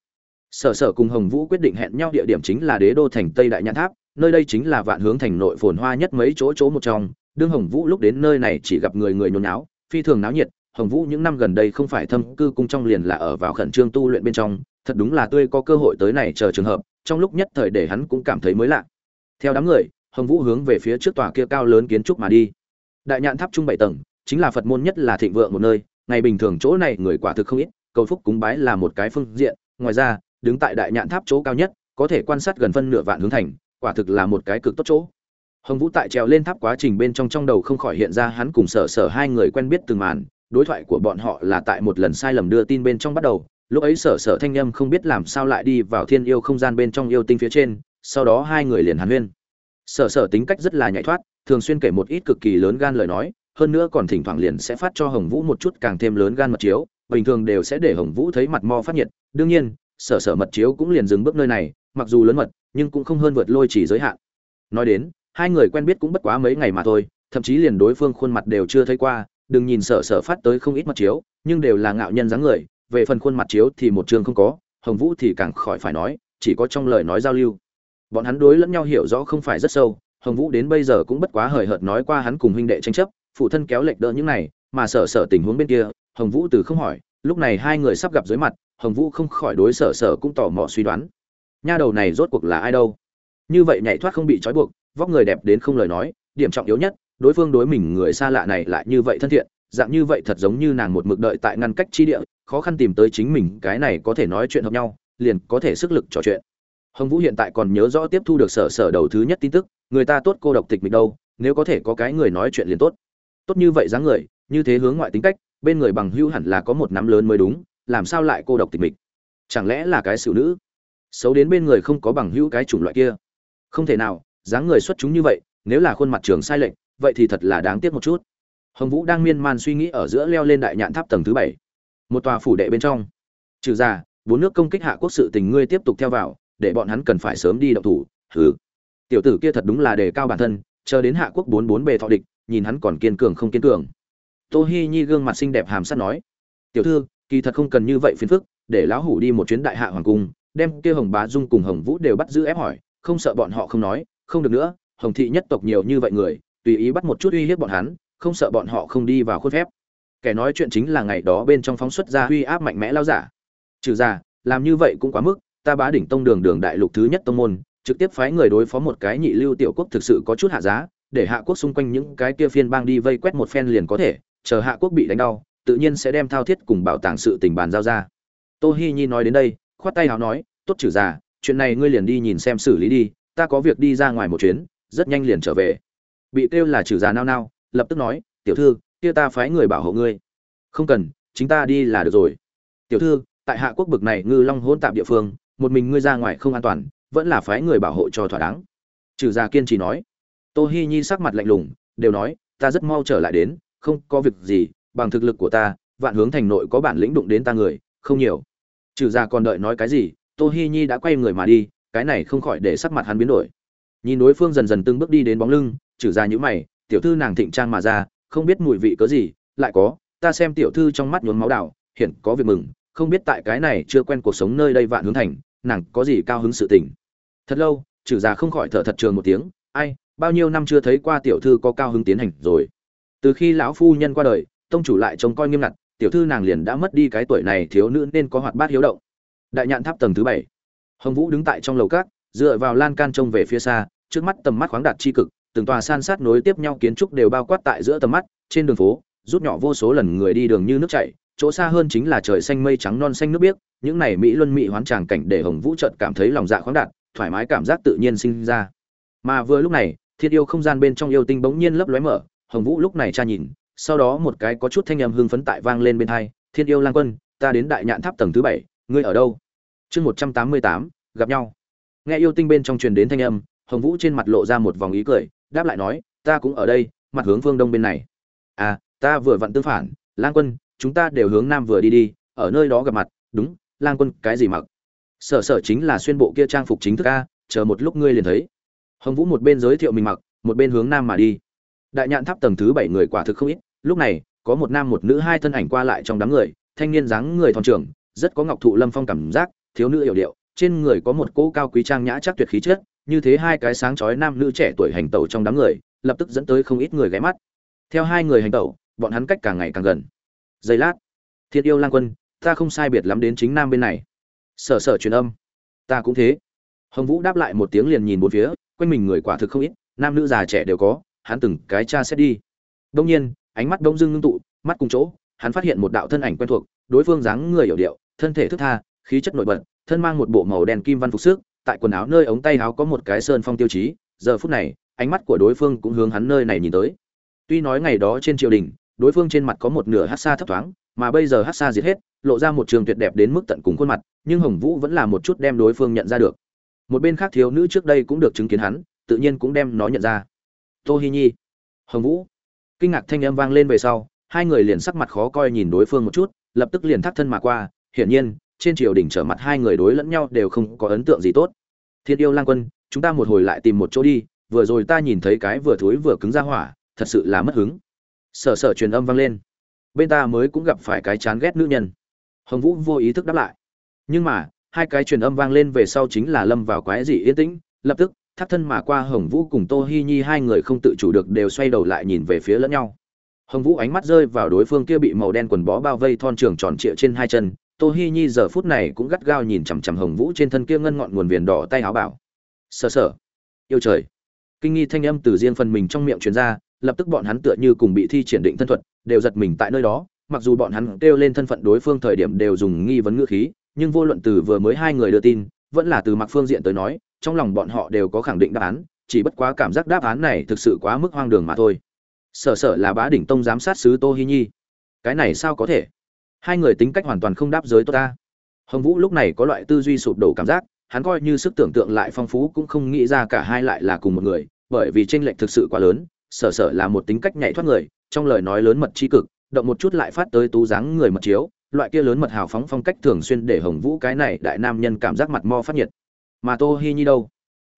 Sở sở cùng hồng vũ quyết định hẹn nhau, địa điểm chính là đế đô thành tây đại nhãn tháp, nơi đây chính là vạn hướng thành nội phồn hoa nhất mấy chỗ chỗ một trong. Đương hồng vũ lúc đến nơi này chỉ gặp người người nhốn náo, phi thường náo nhiệt. Hồng vũ những năm gần đây không phải thâm cư cung trong liền là ở vào khẩn trương tu luyện bên trong, thật đúng là tươi có cơ hội tới này chờ trường hợp, trong lúc nhất thời để hắn cũng cảm thấy mới lạ. Theo đám người, hồng vũ hướng về phía trước tòa kia cao lớn kiến trúc mà đi. Đại nhãn tháp trung bảy tầng chính là phật môn nhất là thịnh vượng một nơi, ngày bình thường chỗ này người quả thực không ít, cầu phúc cúng bái là một cái phương diện, ngoài ra, đứng tại đại nhãn tháp chỗ cao nhất, có thể quan sát gần phân nửa vạn hướng thành, quả thực là một cái cực tốt chỗ. Hồng vũ tại trèo lên tháp quá trình bên trong trong đầu không khỏi hiện ra hắn cùng sở sở hai người quen biết từng màn, đối thoại của bọn họ là tại một lần sai lầm đưa tin bên trong bắt đầu, lúc ấy sở sở thanh nhâm không biết làm sao lại đi vào thiên yêu không gian bên trong yêu tinh phía trên, sau đó hai người liền hàn huyên. Sở sở tính cách rất là nhạy thoát, thường xuyên kể một ít cực kỳ lớn gan lời nói hơn nữa còn thỉnh thoảng liền sẽ phát cho hồng vũ một chút càng thêm lớn gan mật chiếu, bình thường đều sẽ để hồng vũ thấy mặt mo phát nhiệt. Đương nhiên, sở sở mật chiếu cũng liền dừng bước nơi này, mặc dù lớn mật, nhưng cũng không hơn vượt lôi chỉ giới hạn. Nói đến, hai người quen biết cũng bất quá mấy ngày mà thôi, thậm chí liền đối phương khuôn mặt đều chưa thấy qua, đừng nhìn sở sở phát tới không ít mặt chiếu, nhưng đều là ngạo nhân dáng người, về phần khuôn mặt chiếu thì một trường không có, hồng vũ thì càng khỏi phải nói, chỉ có trong lời nói giao lưu. Bọn hắn đối lẫn nhau hiểu rõ không phải rất sâu, hồng vũ đến bây giờ cũng bất quá hời hợt nói qua hắn cùng huynh đệ tranh chấp phụ thân kéo lệch đỡ những này, mà sở sở tình huống bên kia, hồng vũ từ không hỏi, lúc này hai người sắp gặp dưới mặt, hồng vũ không khỏi đối sở sở cũng tò mò suy đoán. Nha đầu này rốt cuộc là ai đâu? Như vậy nhảy thoát không bị trói buộc, vóc người đẹp đến không lời nói, điểm trọng yếu nhất, đối phương đối mình người xa lạ này lại như vậy thân thiện, dạng như vậy thật giống như nàng một mực đợi tại ngăn cách chi địa, khó khăn tìm tới chính mình, cái này có thể nói chuyện hợp nhau, liền có thể sức lực trò chuyện. Hồng vũ hiện tại còn nhớ rõ tiếp thu được sở sở đầu thứ nhất tin tức, người ta tốt cô độc tịch mình đâu, nếu có thể có cái người nói chuyện liền tốt tốt như vậy dáng người, như thế hướng ngoại tính cách, bên người bằng hữu hẳn là có một nắm lớn mới đúng, làm sao lại cô độc tịch mịch? Chẳng lẽ là cái xử nữ? Xấu đến bên người không có bằng hữu cái chủng loại kia. Không thể nào, dáng người xuất chúng như vậy, nếu là khuôn mặt trường sai lệch, vậy thì thật là đáng tiếc một chút. Hồng vũ đang miên man suy nghĩ ở giữa leo lên đại nhạn tháp tầng thứ bảy. Một tòa phủ đệ bên trong. Trừ ra, bốn nước công kích hạ quốc sự tình ngươi tiếp tục theo vào, để bọn hắn cần phải sớm đi động thủ, hừ. Tiểu tử kia thật đúng là đề cao bản thân, chờ đến hạ quốc bốn bốn bề thọ địch nhìn hắn còn kiên cường không kiên cường. Tô hi nhi gương mặt xinh đẹp hàm sát nói, tiểu thư, kỳ thật không cần như vậy phiền phức, để lão hủ đi một chuyến đại hạ hoàng cung, đem kia hồng bá dung cùng hồng vũ đều bắt giữ ép hỏi, không sợ bọn họ không nói, không được nữa, hồng thị nhất tộc nhiều như vậy người, tùy ý bắt một chút uy hiếp bọn hắn, không sợ bọn họ không đi vào khuôn phép. Kẻ nói chuyện chính là ngày đó bên trong phóng xuất ra uy áp mạnh mẽ lao giả. Trừ ra, làm như vậy cũng quá mức, ta bá đỉnh tông đường đường đại lục thứ nhất tông môn, trực tiếp phái người đối phó một cái nhị lưu tiểu quốc thực sự có chút hạ giá để hạ quốc xung quanh những cái kia phiên bang đi vây quét một phen liền có thể, chờ hạ quốc bị đánh đau, tự nhiên sẽ đem thao thiết cùng bảo tàng sự tình bàn giao ra. Tô hi nhi nói đến đây, khoát tay hào nói, tốt trừ già, chuyện này ngươi liền đi nhìn xem xử lý đi, ta có việc đi ra ngoài một chuyến, rất nhanh liền trở về. Bị kêu là trừ già nao nao, lập tức nói, tiểu thư, kia ta phái người bảo hộ ngươi. Không cần, chính ta đi là được rồi. Tiểu thư, tại hạ quốc bực này ngư long hỗn tạp địa phương, một mình ngươi ra ngoài không an toàn, vẫn là phái người bảo hộ cho thỏa đáng. Trừ già kiên trì nói tô hi nhi sắc mặt lạnh lùng, đều nói, ta rất mau trở lại đến, không có việc gì, bằng thực lực của ta, vạn hướng thành nội có bản lĩnh đụng đến ta người, không nhiều. Trừ ra còn đợi nói cái gì, tô hi nhi đã quay người mà đi, cái này không khỏi để sắc mặt hắn biến đổi. Nhìn đối phương dần dần từng bước đi đến bóng lưng, trừ ra những mày, tiểu thư nàng thịnh trang mà ra, không biết mùi vị cớ gì, lại có, ta xem tiểu thư trong mắt nhuốm máu đảo hiện có việc mừng, không biết tại cái này chưa quen cuộc sống nơi đây vạn hướng thành, nàng có gì cao hứng sự tình. Thật lâu, trừ già không khỏi thở thật trường một tiếng, ai bao nhiêu năm chưa thấy qua tiểu thư có cao hứng tiến hành rồi. Từ khi lão phu nhân qua đời, tông chủ lại trông coi nghiêm ngặt, tiểu thư nàng liền đã mất đi cái tuổi này thiếu nữ nên có hoạt bát hiếu động. Đại nhạn tháp tầng thứ bảy. Hồng vũ đứng tại trong lầu cát dựa vào lan can trông về phía xa, trước mắt tầm mắt khoáng đạt tri cực, từng tòa san sát nối tiếp nhau kiến trúc đều bao quát tại giữa tầm mắt, trên đường phố, rút nhỏ vô số lần người đi đường như nước chảy, chỗ xa hơn chính là trời xanh mây trắng non xanh nước biếc, những này mỹ luân mỹ hoán tràng cảnh để hồng vũ trợt cảm thấy lòng dạ khoáng đạt, thoải mái cảm giác tự nhiên sinh ra. Mà vừa lúc này thiên yêu không gian bên trong yêu tinh bỗng nhiên lấp lóe mở hồng vũ lúc này tra nhìn sau đó một cái có chút thanh âm hưng phấn tại vang lên bên tai, Thiên yêu lang quân, ta đến đại nhạn tháp tầng thứ bảy, ngươi ở đâu? Chương một trăm tám mươi tám, gặp nhau. Nghe yêu tinh bên trong truyền đến thanh âm, Hồng Vũ trên mặt lộ ra một vòng ý cười, đáp lại nói, ta cũng ở đây, mặt hướng phương đông bên này. À, ta vừa vặn tương phản, lang quân, chúng ta đều hướng nam vừa đi đi, ở nơi đó gặp mặt, đúng, lang quân, cái gì mặc? Sở sở chính là xuyên bộ kia trang phục chính thức a, chờ một lúc ngươi liền thấy. Hồng Vũ một bên giới thiệu mình mặc, một bên hướng nam mà đi. Đại nhạn tháp tầng thứ bảy người quả thực không ít, lúc này có một nam một nữ hai thân ảnh qua lại trong đám người thanh niên dáng người thon trưởng rất có ngọc thụ lâm phong cảm giác thiếu nữ hiểu điệu trên người có một cỗ cao quý trang nhã chắc tuyệt khí chất như thế hai cái sáng chói nam nữ trẻ tuổi hành tẩu trong đám người lập tức dẫn tới không ít người ghé mắt. Theo hai người hành tẩu bọn hắn cách càng ngày càng gần. Giây lát thiên yêu lang quân ta không sai biệt lắm đến chính nam bên này. Sở sở truyền âm. Ta cũng thế. Hồng vũ đáp lại một tiếng liền nhìn một phía quanh mình người quả thực không ít, nam nữ già trẻ đều có, hắn từng cái cha xét đi. Đông nhiên, ánh mắt đông dưng ngưng tụ, mắt cùng chỗ, hắn phát hiện một đạo thân ảnh quen thuộc, đối phương dáng người hiểu điệu, thân thể thức tha, khí chất nổi bật, thân mang một bộ màu đen kim văn phục sức, tại quần áo nơi ống tay áo có một cái sơn phong tiêu chí, giờ phút này, ánh mắt của đối phương cũng hướng hắn nơi này nhìn tới. Tuy nói ngày đó trên triều đình, đối phương trên mặt có một nửa hát xa thấp thoáng, mà bây giờ hát xa diệt hết, lộ ra một trường tuyệt đẹp đến mức tận cùng khuôn mặt, nhưng hồng vũ vẫn là một chút đem đối phương nhận ra được một bên khác thiếu nữ trước đây cũng được chứng kiến hắn, tự nhiên cũng đem nó nhận ra. Tô hi nhi, hồng vũ. Kinh ngạc thanh âm vang lên về sau, hai người liền sắc mặt khó coi nhìn đối phương một chút, lập tức liền thắt thân mà qua. Hiển nhiên, trên triều đình trở mặt hai người đối lẫn nhau đều không có ấn tượng gì tốt. Thiên yêu lang quân, chúng ta một hồi lại tìm một chỗ đi, vừa rồi ta nhìn thấy cái vừa thối vừa cứng ra hỏa, thật sự là mất hứng. Sở sở truyền âm vang lên. Bên ta mới cũng gặp phải cái chán ghét nữ nhân. Hồng vũ vô ý thức đáp lại. Nhưng mà hai cái truyền âm vang lên về sau chính là lâm vào quái dị yên tĩnh, lập tức, thắt thân mà qua hồng vũ cùng tô hi nhi hai người không tự chủ được đều xoay đầu lại nhìn về phía lẫn nhau. Hồng vũ ánh mắt rơi vào đối phương kia bị màu đen quần bó bao vây thon trường tròn trịa trên hai chân, tô hi nhi giờ phút này cũng gắt gao nhìn chằm chằm hồng vũ trên thân kia ngân ngọn nguồn viền đỏ tay áo bảo. Sờ sờ yêu trời. Kinh nghi thanh âm từ riêng phần mình trong miệng truyền ra, lập tức bọn hắn tựa như cùng bị thi triển định thân thuật, đều giật mình tại nơi đó, mặc dù bọn hắn kêu lên thân phận đối phương thời điểm đều dùng nghi vấn ngữ khí nhưng vô luận từ vừa mới hai người đưa tin, vẫn là từ mặc phương diện tới nói, trong lòng bọn họ đều có khẳng định đáp án, chỉ bất quá cảm giác đáp án này thực sự quá mức hoang đường mà thôi. Sở sở là bá đỉnh tông giám sát sứ tô hi nhi. Cái này sao có thể? Hai người tính cách hoàn toàn không đáp giới tôi ta. Hồng vũ lúc này có loại tư duy sụp đổ cảm giác, hắn coi như sức tưởng tượng lại phong phú cũng không nghĩ ra cả hai lại là cùng một người, bởi vì tranh lệch thực sự quá lớn, sở sở là một tính cách nhảy thoát người, trong lời nói lớn mật tri cực, động một chút lại phát tới tú dáng người mật chiếu loại kia lớn mật hào phóng phong cách thường xuyên để hồng vũ cái này đại nam nhân cảm giác mặt mo phát nhiệt. Mà tô hi nhi đâu?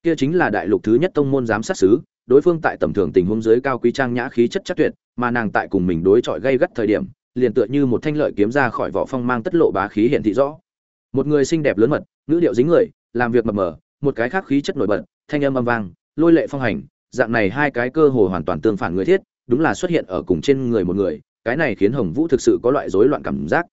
Kia chính là đại lục thứ nhất tông môn giám sát sứ, đối phương tại tầm thường tình huống dưới cao quý trang nhã khí chất chất tuyệt, mà nàng tại cùng mình đối chọi gây gắt thời điểm, liền tựa như một thanh lợi kiếm ra khỏi vỏ phong mang tất lộ bá khí hiện thị rõ. Một người xinh đẹp lớn mật, ngữ điệu dính người, làm việc mập mờ, một cái khác khí chất nổi bật, thanh âm âm vang, lôi lệ phong hành, dạng này hai cái cơ hồ hoàn toàn tương phản người thiết, đúng là xuất hiện ở cùng trên người một người, cái này khiến hồng vũ thực sự có loại rối loạn cảm giác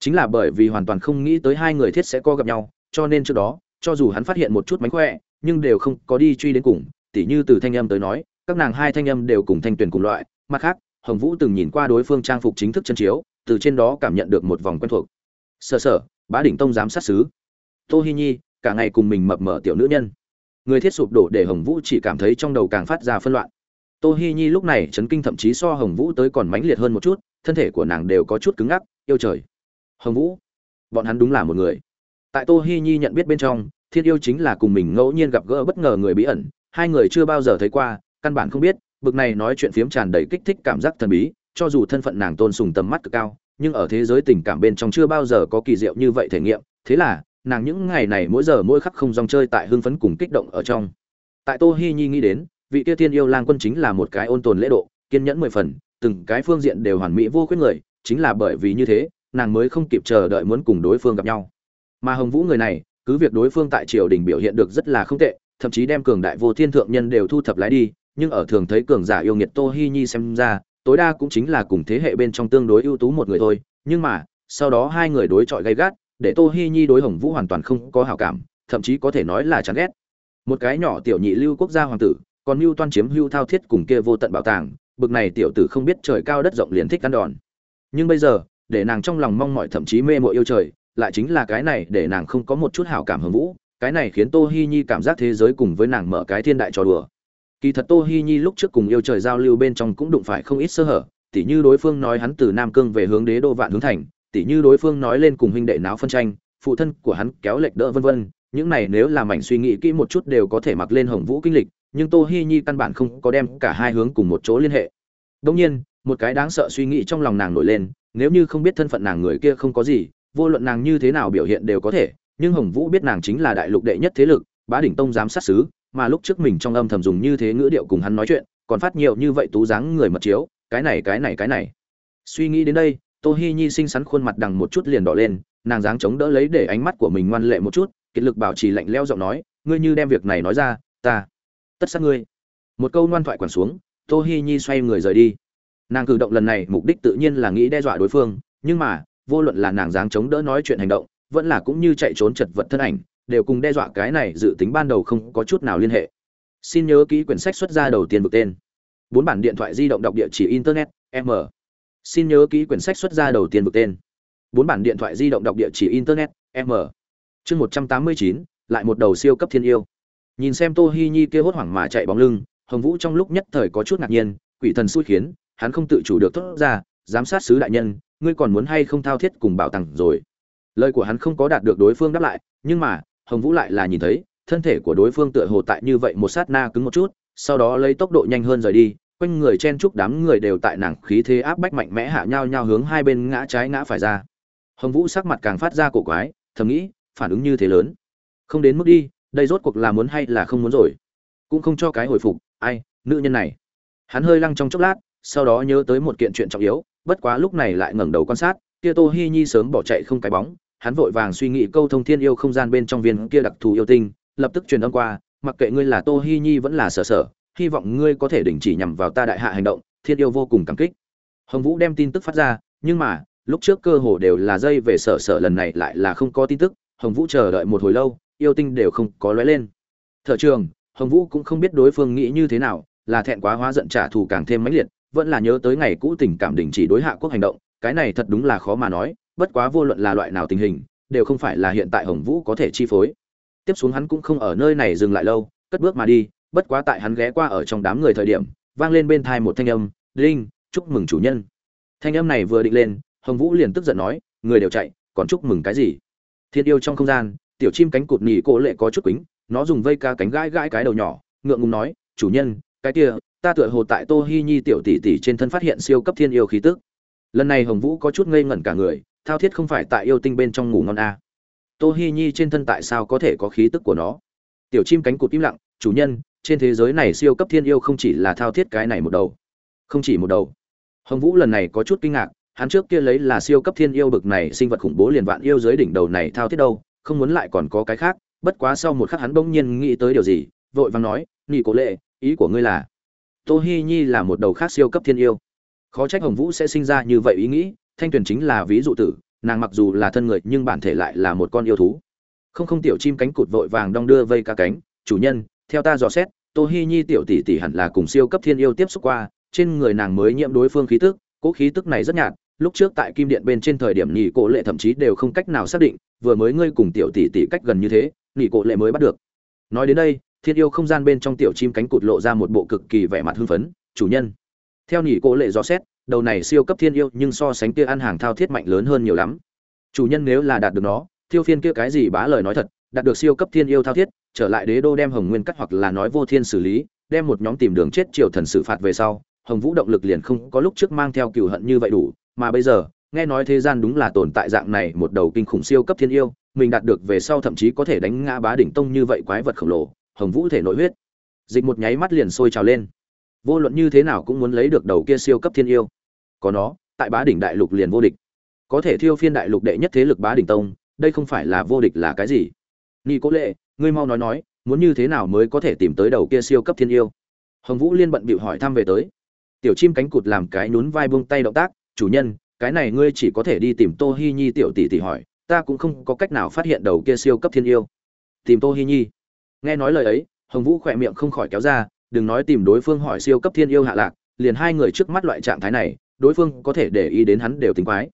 chính là bởi vì hoàn toàn không nghĩ tới hai người thiết sẽ co gặp nhau, cho nên trước đó, cho dù hắn phát hiện một chút mánh khỏe, nhưng đều không có đi truy đến cùng. Tỉ như từ thanh âm tới nói, các nàng hai thanh âm đều cùng thanh tuyền cùng loại. Mặt khác, hồng vũ từng nhìn qua đối phương trang phục chính thức chân chiếu, từ trên đó cảm nhận được một vòng quen thuộc. Sở sở, bá đỉnh tông giám sát xứ tô hi nhi, cả ngày cùng mình mập mờ tiểu nữ nhân. Người thiết sụp đổ để hồng vũ chỉ cảm thấy trong đầu càng phát ra phân loạn. Tô hi nhi lúc này chấn kinh thậm chí so hồng vũ tới còn mãnh liệt hơn một chút, thân thể của nàng đều có chút cứng ngắc, yêu trời hồng vũ, bọn hắn đúng là một người. Tại tô hi nhi nhận biết bên trong, thiên yêu chính là cùng mình ngẫu nhiên gặp gỡ bất ngờ người bí ẩn, hai người chưa bao giờ thấy qua, căn bản không biết, bực này nói chuyện phiếm tràn đầy kích thích cảm giác thần bí, cho dù thân phận nàng tôn sùng tầm mắt cực cao, nhưng ở thế giới tình cảm bên trong chưa bao giờ có kỳ diệu như vậy thể nghiệm, thế là, nàng những ngày này mỗi giờ mỗi khắc không dòng chơi tại hưng phấn cùng kích động ở trong. Tại tô hi nhi nghĩ đến, vị tiêu tiên yêu lang quân chính là một cái ôn tồn lễ độ, kiên nhẫn mười phần, từng cái phương diện đều hoàn mỹ vô khuyết người, chính là bởi vì như thế nàng mới không kịp chờ đợi muốn cùng đối phương gặp nhau. Mà hồng vũ người này, cứ việc đối phương tại triều đình biểu hiện được rất là không tệ, thậm chí đem cường đại vô thiên thượng nhân đều thu thập lái đi, nhưng ở thường thấy cường giả yêu nghiệt tô hi nhi xem ra, tối đa cũng chính là cùng thế hệ bên trong tương đối ưu tú một người thôi. Nhưng mà, sau đó hai người đối chọi gay gắt, để tô hi nhi đối hồng vũ hoàn toàn không có hảo cảm, thậm chí có thể nói là chán ghét. Một cái nhỏ tiểu nhị lưu quốc gia hoàng tử, còn mưu toan chiếm hưu thao thiết cùng kia vô tận bảo tàng, bực này tiểu tử không biết trời cao đất rộng liền thích ăn đòn. Nhưng bây giờ để nàng trong lòng mong mỏi thậm chí mê mội yêu trời, lại chính là cái này để nàng không có một chút hảo cảm hưởng vũ, cái này khiến tô hi nhi cảm giác thế giới cùng với nàng mở cái thiên đại trò đùa. Kỳ thật tô hi nhi lúc trước cùng yêu trời giao lưu bên trong cũng đụng phải không ít sơ hở, tỉ như đối phương nói hắn từ nam cương về hướng đế đô vạn hướng thành, tỉ như đối phương nói lên cùng huynh đệ náo phân tranh, phụ thân của hắn kéo lệch đỡ vân vân, những này nếu làm ảnh suy nghĩ kỹ một chút đều có thể mặc lên hồng vũ kinh lịch, nhưng tô hi nhi căn bản không có đem cả hai hướng cùng một chỗ liên hệ. Đông nhiên, một cái đáng sợ suy nghĩ trong lòng nàng nổi lên nếu như không biết thân phận nàng người kia không có gì, vô luận nàng như thế nào biểu hiện đều có thể, nhưng hồng vũ biết nàng chính là đại lục đệ nhất thế lực, bá đỉnh tông giám sát sứ, mà lúc trước mình trong âm thầm dùng như thế ngữ điệu cùng hắn nói chuyện, còn phát nhiều như vậy tú dáng người mật chiếu, cái này cái này cái này. Suy nghĩ đến đây, tô hi nhi xinh xắn khuôn mặt đằng một chút liền đỏ lên, nàng dáng chống đỡ lấy để ánh mắt của mình ngoan lệ một chút, kiệt lực bảo trì lạnh leo giọng nói, ngươi như đem việc này nói ra, ta, tất sát ngươi. Một câu ngoan thoại quẳng xuống, tô hi nhi xoay người rời đi nàng cử động lần này mục đích tự nhiên là nghĩ đe dọa đối phương, nhưng mà, vô luận là nàng dáng chống đỡ nói chuyện hành động, vẫn là cũng như chạy trốn chật vật thân ảnh, đều cùng đe dọa cái này dự tính ban đầu không có chút nào liên hệ. Xin nhớ ký quyển sách xuất ra đầu tiên vực tên. Bốn bản điện thoại di động đọc địa chỉ internet, m. Xin nhớ ký quyển sách xuất ra đầu tiên vực tên. Bốn bản điện thoại di động đọc địa chỉ internet, m. Chương một trăm tám mươi chín, lại một đầu siêu cấp thiên yêu. Nhìn xem tô hi nhi kia hốt hoảng mà chạy bóng lưng, hồng vũ trong lúc nhất thời có chút ngạc nhiên, quỷ thần xui khiến hắn không tự chủ được thốt ra, giám sát sứ đại nhân, ngươi còn muốn hay không thao thiết cùng bảo tàng rồi? Lời của hắn không có đạt được đối phương đáp lại, nhưng mà, hồng vũ lại là nhìn thấy, thân thể của đối phương tựa hồ tại như vậy một sát na cứng một chút, sau đó lấy tốc độ nhanh hơn rời đi, quanh người chen chúc đám người đều tại nàng khí thế áp bách mạnh mẽ hạ nhau nhau hướng hai bên ngã trái ngã phải ra. Hồng vũ sắc mặt càng phát ra cổ quái, thầm nghĩ, phản ứng như thế lớn. Không đến mức đi, đây rốt cuộc là muốn hay là không muốn rồi? Cũng không cho cái hồi phục, ai, nữ nhân này. Hắn hơi lăng trong chốc lát sau đó nhớ tới một kiện chuyện trọng yếu, bất quá lúc này lại ngẩng đầu quan sát, kia tô hi nhi sớm bỏ chạy không cái bóng, hắn vội vàng suy nghĩ câu thông thiên yêu không gian bên trong viên kia đặc thù yêu tinh, lập tức truyền âm qua, mặc kệ ngươi là tô hi nhi vẫn là sở sở, hy vọng ngươi có thể đình chỉ nhằm vào ta đại hạ hành động, thiên yêu vô cùng cảm kích. Hồng vũ đem tin tức phát ra, nhưng mà, lúc trước cơ hồ đều là dây về sở sở lần này lại là không có tin tức, hồng vũ chờ đợi một hồi lâu, yêu tinh đều không có lóe lên. Thợ trường, hồng vũ cũng không biết đối phương nghĩ như thế nào, là thẹn quá hóa giận trả thù càng thêm mãnh liệt vẫn là nhớ tới ngày cũ tình cảm đình chỉ đối hạ quốc hành động, cái này thật đúng là khó mà nói, bất quá vô luận là loại nào tình hình, đều không phải là hiện tại hồng vũ có thể chi phối. Tiếp xuống hắn cũng không ở nơi này dừng lại lâu, cất bước mà đi, bất quá tại hắn ghé qua ở trong đám người thời điểm, vang lên bên thai một thanh âm, đinh, chúc mừng chủ nhân. Thanh âm này vừa định lên, hồng vũ liền tức giận nói, người đều chạy, còn chúc mừng cái gì? Thiên yêu trong không gian, tiểu chim cánh cụt nhì cổ lệ có chút quýnh nó dùng vây ca cánh gãi gãi cái đầu nhỏ, ngượng ngùng nói, chủ nhân, cái kia ta tựa hồ tại tô hi nhi tiểu tỷ tỷ trên thân phát hiện siêu cấp thiên yêu khí tức. Lần này hồng vũ có chút ngây ngẩn cả người, thao thiết không phải tại yêu tinh bên trong ngủ ngon a à. tô hi nhi trên thân tại sao có thể có khí tức của nó? Tiểu chim cánh cụt im lặng, chủ nhân, trên thế giới này siêu cấp thiên yêu không chỉ là thao thiết cái này một đầu, không chỉ một đầu. Hồng vũ lần này có chút kinh ngạc, hắn trước kia lấy là siêu cấp thiên yêu bực này sinh vật khủng bố liền vạn yêu dưới đỉnh đầu này thao thiết đâu, không muốn lại còn có cái khác, bất quá sau một khắc hắn bỗng nhiên nghĩ tới điều gì, vội vàng nói nhị cố lệ, ý của ngươi là tô hi nhi là một đầu khác siêu cấp thiên yêu. Khó trách hồng vũ sẽ sinh ra như vậy ý nghĩ, thanh tuyền chính là ví dụ tử, nàng mặc dù là thân người nhưng bản thể lại là một con yêu thú. Không không tiểu chim cánh cụt vội vàng đong đưa vây ca cánh, chủ nhân, theo ta dò xét tô hi nhi tiểu tỷ tỷ hẳn là cùng siêu cấp thiên yêu tiếp xúc qua, trên người nàng mới nhiễm đối phương khí tức cỗ khí tức này rất nhạt, lúc trước tại kim điện bên trên thời điểm nhị cổ lệ thậm chí đều không cách nào xác định, vừa mới ngươi cùng tiểu tỷ tỷ cách gần như thế, nhị cổ lệ mới bắt được. Nói đến đây thiên yêu không gian bên trong tiểu chim cánh cụt lộ ra một bộ cực kỳ vẻ mặt hưng phấn, chủ nhân. Theo nhỉ cô lệ dò xét, đầu này siêu cấp thiên yêu nhưng so sánh kia ăn hàng thao thiết mạnh lớn hơn nhiều lắm. Chủ nhân nếu là đạt được nó, thiêu phiên kia cái gì bá lời nói thật, đạt được siêu cấp thiên yêu thao thiết, trở lại đế đô đem hồng nguyên cắt hoặc là nói vô thiên xử lý, đem một nhóm tìm đường chết triều thần xử phạt về sau, hồng vũ động lực liền không có lúc trước mang theo cừu hận như vậy đủ, mà bây giờ, nghe nói thế gian đúng là tồn tại dạng này một đầu kinh khủng siêu cấp thiên yêu, mình đạt được về sau thậm chí có thể đánh ngã bá đỉnh tông như vậy quái vật khổng lồ hồng vũ thể nội huyết. Dịch một nháy mắt liền sôi trào lên. Vô luận như thế nào cũng muốn lấy được đầu kia siêu cấp thiên yêu. Có nó, tại bá đỉnh đại lục liền vô địch. Có thể thiêu phiên đại lục đệ nhất thế lực bá đỉnh tông, đây không phải là vô địch là cái gì? Nghi cố lệ, ngươi mau nói nói, muốn như thế nào mới có thể tìm tới đầu kia siêu cấp thiên yêu? Hồng vũ liên bận bịu hỏi thăm về tới. Tiểu chim cánh cụt làm cái nhún vai buông tay động tác, chủ nhân, cái này ngươi chỉ có thể đi tìm tô hi nhi tiểu tỷ tỷ hỏi, ta cũng không có cách nào phát hiện đầu kia siêu cấp thiên yêu. Tìm tô hi nhi? Nghe nói lời ấy, hồng vũ khỏe miệng không khỏi kéo ra, đừng nói tìm đối phương hỏi siêu cấp thiên yêu hạ lạc, liền hai người trước mắt loại trạng thái này, đối phương có thể để ý đến hắn đều tính quái.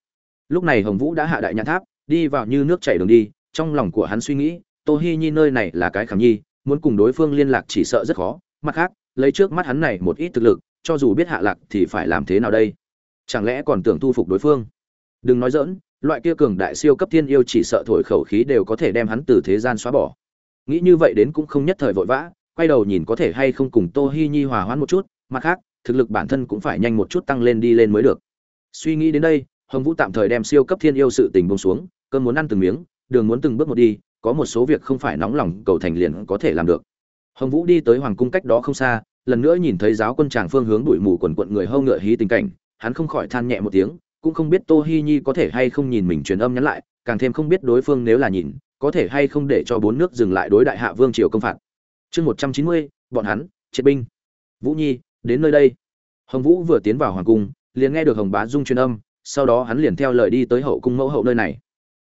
Lúc này hồng vũ đã hạ đại nhãn tháp, đi vào như nước chảy đường đi, trong lòng của hắn suy nghĩ, tô hi nhi nơi này là cái khảm nhi, muốn cùng đối phương liên lạc chỉ sợ rất khó, mặt khác, lấy trước mắt hắn này một ít thực lực, cho dù biết hạ lạc thì phải làm thế nào đây? Chẳng lẽ còn tưởng thu phục đối phương? Đừng nói dỡn loại kia cường đại siêu cấp thiên yêu chỉ sợ thổi khẩu khí đều có thể đem hắn từ thế gian xóa bỏ nghĩ như vậy đến cũng không nhất thời vội vã, quay đầu nhìn có thể hay không cùng tô hi nhi hòa hoãn một chút, mặt khác, thực lực bản thân cũng phải nhanh một chút tăng lên đi lên mới được. Suy nghĩ đến đây, hồng vũ tạm thời đem siêu cấp thiên yêu sự tình bông xuống, cơn muốn ăn từng miếng, đường muốn từng bước một đi, có một số việc không phải nóng lòng, cầu thành liền có thể làm được. Hồng vũ đi tới hoàng cung cách đó không xa, lần nữa nhìn thấy giáo quân tràng phương hướng đuổi mù quần quận người hâu ngựa hí tình cảnh, hắn không khỏi than nhẹ một tiếng, cũng không biết tô hi nhi có thể hay không nhìn mình truyền âm nhắn lại, càng thêm không biết đối phương nếu là nhìn có thể hay không để cho bốn nước dừng lại đối đại hạ vương triều công phạt. Chương một trăm chín mươi, bọn hắn, triệt binh. Vũ nhi, đến nơi đây. Hồng vũ vừa tiến vào hoàng cung, liền nghe được hồng bá dung truyền âm, sau đó hắn liền theo lời đi tới hậu cung mẫu hậu nơi này.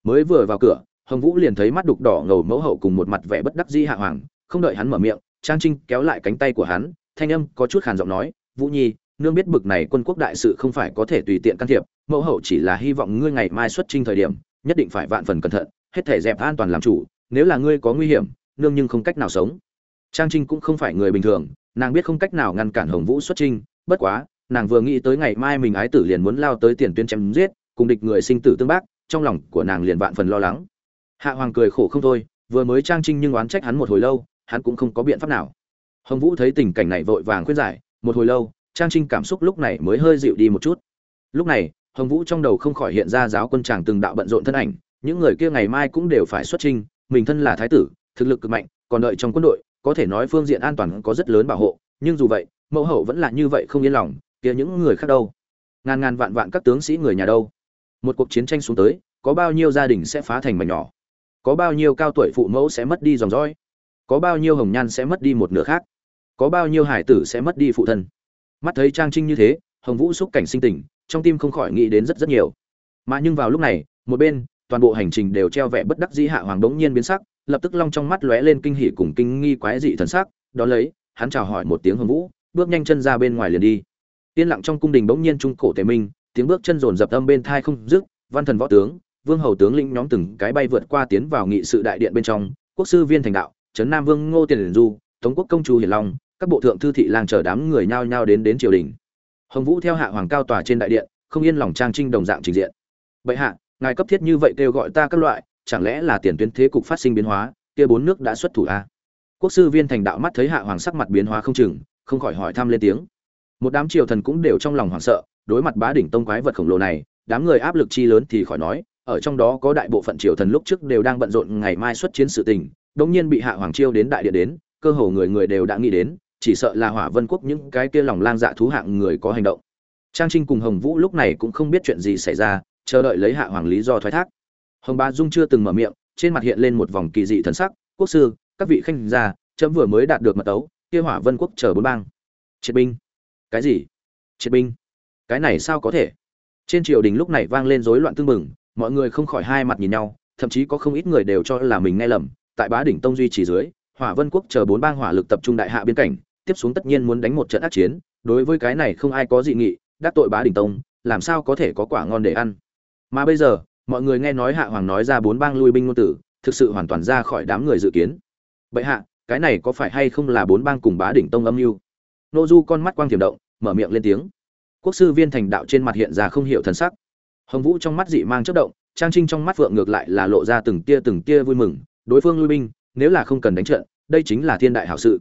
Mới vừa vào cửa, hồng vũ liền thấy mắt đục đỏ ngầu mẫu hậu cùng một mặt vẻ bất đắc dĩ hạ hoàng, không đợi hắn mở miệng, trang trinh kéo lại cánh tay của hắn, thanh âm có chút khàn giọng nói, vũ nhi, nương biết bực này quân quốc đại sự không phải có thể tùy tiện can thiệp, mẫu hậu chỉ là hy vọng ngươi ngày mai xuất trinh thời điểm, nhất định phải vạn phần cẩn thận hết thể dẹp an toàn làm chủ, nếu là ngươi có nguy hiểm, nương nhưng không cách nào sống. Trang trinh cũng không phải người bình thường, nàng biết không cách nào ngăn cản hồng vũ xuất trinh bất quá, nàng vừa nghĩ tới ngày mai mình ái tử liền muốn lao tới tiền tuyến chém giết, cùng địch người sinh tử tương bác, trong lòng của nàng liền vạn phần lo lắng. Hạ hoàng cười khổ không thôi, vừa mới trang trinh nhưng oán trách hắn một hồi lâu, hắn cũng không có biện pháp nào. Hồng vũ thấy tình cảnh này vội vàng khuyên giải, một hồi lâu, trang trinh cảm xúc lúc này mới hơi dịu đi một chút. Lúc này, hồng vũ trong đầu không khỏi hiện ra giáo quân tràng từng đạo bận rộn thân ảnh những người kia ngày mai cũng đều phải xuất trình. mình thân là thái tử, thực lực cực mạnh, còn đợi trong quân đội, có thể nói phương diện an toàn có rất lớn bảo hộ, nhưng dù vậy, mẫu hậu vẫn là như vậy không yên lòng, kia những người khác đâu? Ngàn ngàn vạn vạn các tướng sĩ người nhà đâu? Một cuộc chiến tranh xuống tới, có bao nhiêu gia đình sẽ phá thành mảnh nhỏ? Có bao nhiêu cao tuổi phụ mẫu sẽ mất đi dòng dõi? Có bao nhiêu hồng nhan sẽ mất đi một nửa khác? Có bao nhiêu hải tử sẽ mất đi phụ thân? Mắt thấy trang trinh như thế, hồng vũ xúc cảnh sinh tình, trong tim không khỏi nghĩ đến rất rất nhiều. Mà nhưng vào lúc này, một bên toàn bộ hành trình đều treo vẻ bất đắc dĩ hạ hoàng đống nhiên biến sắc, lập tức long trong mắt lóe lên kinh hỉ cùng kinh nghi quái dị thần sắc, đó lấy, hắn chào hỏi một tiếng hồng vũ, bước nhanh chân ra bên ngoài liền đi. Yên lặng trong cung đình bỗng nhiên trung cổ tề minh, tiếng bước chân rồn dập âm bên thai không dứt, văn thần võ tướng, vương hầu tướng lĩnh nhóm từng cái bay vượt qua tiến vào nghị sự đại điện bên trong, quốc sư viên thành đạo, trấn nam vương ngô tiền du, tống quốc công chu hiền long, các bộ thượng thư thị lang chờ đám người nhao nhao đến đến triều đình. Hồng vũ theo hạ hoàng cao tòa trên đại điện, không yên lòng trang trinh đồng dạng trình diện. Bệ hạ ngài cấp thiết như vậy kêu gọi ta các loại, chẳng lẽ là tiền tuyến thế cục phát sinh biến hóa, kia bốn nước đã xuất thủ a quốc sư viên thành đạo mắt thấy hạ hoàng sắc mặt biến hóa không chừng, không khỏi hỏi thăm lên tiếng. Một đám triều thần cũng đều trong lòng hoảng sợ, đối mặt bá đỉnh tông quái vật khổng lồ này, đám người áp lực chi lớn thì khỏi nói, ở trong đó có đại bộ phận triều thần lúc trước đều đang bận rộn ngày mai xuất chiến sự tình, đống nhiên bị hạ hoàng chiêu đến đại địa đến, cơ hồ người người đều đã nghĩ đến, chỉ sợ là hỏa vân quốc những cái kia lòng lang dạ thú hạng người có hành động. Trang trinh cùng hồng vũ lúc này cũng không biết chuyện gì xảy ra chờ đợi lấy hạ hoàng lý do thoái thác. Hồng bá dung chưa từng mở miệng, trên mặt hiện lên một vòng kỳ dị thần sắc, quốc sư, các vị khanh gia, chấm vừa mới đạt được mật tấu, kia hỏa vân quốc chờ bốn bang. Triệt binh. Cái gì? Triệt binh. Cái này sao có thể? Trên triều đình lúc này vang lên rối loạn tương mừng mọi người không khỏi hai mặt nhìn nhau, thậm chí có không ít người đều cho là mình nghe lầm. Tại bá đỉnh tông duy trì dưới, hỏa vân quốc chờ bốn bang hỏa lực tập trung đại hạ biên cảnh, tiếp xuống tất nhiên muốn đánh một trận ác chiến. Đối với cái này không ai có dị nghị, đắc tội bá đỉnh tông, làm sao có thể có quả ngon để ăn? Mà bây giờ, mọi người nghe nói hạ hoàng nói ra bốn bang lui binh ngôn tử, thực sự hoàn toàn ra khỏi đám người dự kiến. Bệ hạ, cái này có phải hay không là bốn bang cùng bá đỉnh tông âm mưu? Nô du con mắt quang tiềm động, mở miệng lên tiếng. Quốc sư viên thành đạo trên mặt hiện ra không hiểu thần sắc. Hồng vũ trong mắt dị mang chất động, trang trinh trong mắt vượng ngược lại là lộ ra từng tia từng tia vui mừng, đối phương lui binh, nếu là không cần đánh trận, đây chính là thiên đại hảo sự.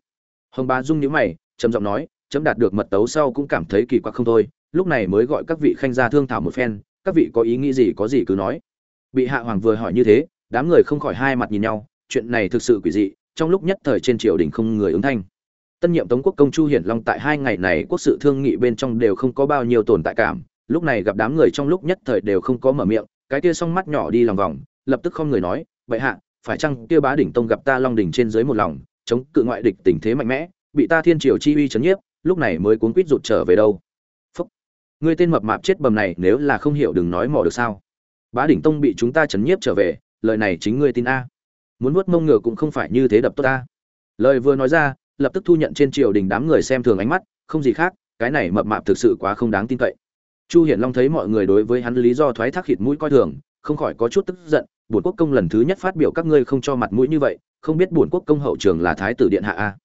Hồng bá dung nhíu mày, trầm giọng nói, chấm đạt được mật tấu sau cũng cảm thấy kỳ quặc không thôi, lúc này mới gọi các vị khanh gia thương thảo một phen các vị có ý nghĩ gì có gì cứ nói. Bị hạ hoàng vừa hỏi như thế, đám người không khỏi hai mặt nhìn nhau, chuyện này thực sự quỷ dị, trong lúc nhất thời trên triều đình không người ứng thanh. Tân nhiệm tống quốc công chu hiển long tại hai ngày này quốc sự thương nghị bên trong đều không có bao nhiêu tồn tại cảm, lúc này gặp đám người trong lúc nhất thời đều không có mở miệng, cái kia song mắt nhỏ đi lòng vòng, lập tức không người nói vậy hạ, phải chăng kia bá đỉnh tông gặp ta long đỉnh trên dưới một lòng, chống cự ngoại địch tình thế mạnh mẽ, bị ta thiên triều chi uy chấn nhiếp, lúc này mới cuốn quýt rụt trở về đâu? Ngươi tên mập mạp chết bầm này nếu là không hiểu đừng nói mò được sao. Bá đỉnh tông bị chúng ta chấn nhiếp trở về, lời này chính ngươi tin a. Muốn vuốt mông ngựa cũng không phải như thế đập tốt ta. Lời vừa nói ra, lập tức thu nhận trên triều đình đám người xem thường ánh mắt, không gì khác, cái này mập mạp thực sự quá không đáng tin cậy. Chu hiển long thấy mọi người đối với hắn lý do thoái thác khịt mũi coi thường, không khỏi có chút tức giận, bổn quốc công lần thứ nhất phát biểu các ngươi không cho mặt mũi như vậy, không biết bổn quốc công hậu trường là thái tử điện hạ a.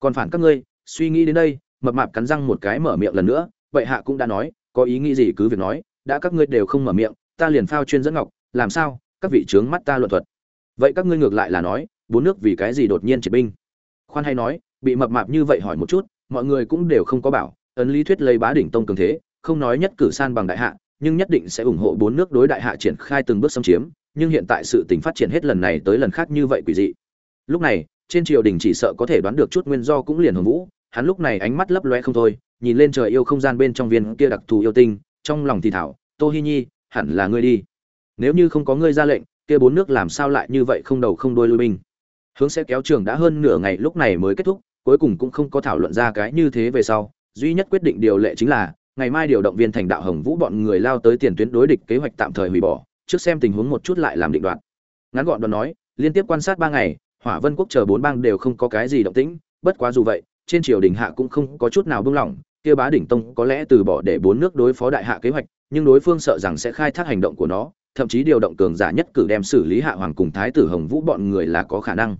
Còn phản các ngươi, suy nghĩ đến đây, mập mạp cắn răng một cái mở miệng lần nữa, vậy hạ cũng đã nói có ý nghĩ gì cứ việc nói, đã các ngươi đều không mở miệng, ta liền phao chuyên dẫn ngọc, làm sao, các vị trướng mắt ta luận thuật. Vậy các ngươi ngược lại là nói, bốn nước vì cái gì đột nhiên triệt binh? Khoan hay nói, bị mập mạp như vậy hỏi một chút, mọi người cũng đều không có bảo, ấn lý thuyết lấy bá đỉnh tông cường thế, không nói nhất cử san bằng đại hạ, nhưng nhất định sẽ ủng hộ bốn nước đối đại hạ triển khai từng bước xâm chiếm, nhưng hiện tại sự tình phát triển hết lần này tới lần khác như vậy quỷ dị. Lúc này, trên triều đình chỉ sợ có thể đoán được chút nguyên do cũng liền hồng vũ, hắn lúc này ánh mắt lấp loe không thôi nhìn lên trời yêu không gian bên trong viên kia đặc thù yêu tinh, trong lòng thì thảo, tô hi nhi, hẳn là ngươi đi. Nếu như không có ngươi ra lệnh, kia bốn nước làm sao lại như vậy không đầu không đuôi lui binh? Hướng sẽ kéo trường đã hơn nửa ngày lúc này mới kết thúc, cuối cùng cũng không có thảo luận ra cái như thế về sau. Duy nhất quyết định điều lệ chính là, ngày mai điều động viên thành đạo hồng vũ bọn người lao tới tiền tuyến đối địch kế hoạch tạm thời hủy bỏ, trước xem tình huống một chút lại làm định đoạn ngắn gọn đoạn nói, liên tiếp quan sát ba ngày, hỏa vân quốc chờ bốn bang đều không có cái gì động tĩnh, bất quá dù vậy, trên triều đình hạ cũng không có chút nào buông lỏng kia bá đỉnh tông có lẽ từ bỏ để bốn nước đối phó đại hạ kế hoạch, nhưng đối phương sợ rằng sẽ khai thác hành động của nó, thậm chí điều động cường giả nhất cử đem xử lý hạ hoàng cùng thái tử hồng vũ bọn người là có khả năng.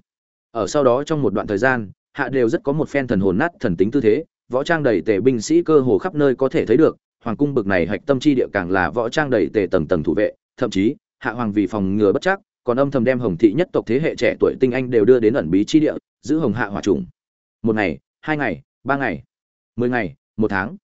Ở sau đó trong một đoạn thời gian, hạ đều rất có một phen thần hồn nát thần tính tư thế, võ trang đầy tề binh sĩ cơ hồ khắp nơi có thể thấy được, hoàng cung bực này hạch tâm chi địa càng là võ trang đầy tề tầng tầng thủ vệ, thậm chí, hạ hoàng vì phòng ngừa bất chắc, còn âm thầm đem hồng thị nhất tộc thế hệ trẻ tuổi tinh anh đều đưa đến ẩn bí chi địa, giữ hồng hạ hỏa trùng. Một ngày, hai ngày, ba ngày, mười ngày một tháng.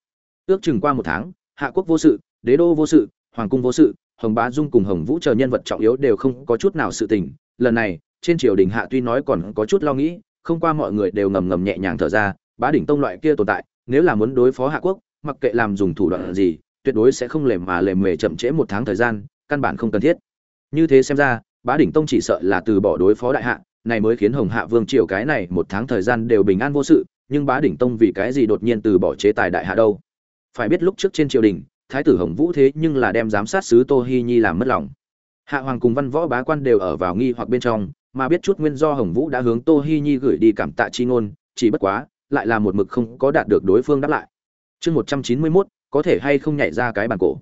Ước chừng qua một tháng, hạ quốc vô sự, đế đô vô sự, hoàng cung vô sự, hồng bá dung cùng hồng vũ chờ nhân vật trọng yếu đều không có chút nào sự tình. Lần này, trên triều đình hạ tuy nói còn có chút lo nghĩ, không qua mọi người đều ngầm ngầm nhẹ nhàng thở ra, bá đỉnh tông loại kia tồn tại, nếu là muốn đối phó hạ quốc, mặc kệ làm dùng thủ đoạn gì, tuyệt đối sẽ không lề mà lề mề chậm trễ một tháng thời gian, căn bản không cần thiết. Như thế xem ra, bá đỉnh tông chỉ sợ là từ bỏ đối phó đại hạ, này mới khiến hồng hạ vương triều cái này một tháng thời gian đều bình an vô sự nhưng bá đỉnh tông vì cái gì đột nhiên từ bỏ chế tài đại hạ đâu? Phải biết lúc trước trên triều đình, thái tử hồng vũ thế nhưng là đem giám sát sứ tô hi nhi làm mất lòng. Hạ hoàng cùng văn võ bá quan đều ở vào nghi hoặc bên trong, mà biết chút nguyên do hồng vũ đã hướng tô hi nhi gửi đi cảm tạ chi ngôn, chỉ bất quá, lại là một mực không có đạt được đối phương đáp lại. Chương một trăm chín mươi mốt, có thể hay không nhảy ra cái bàn cổ?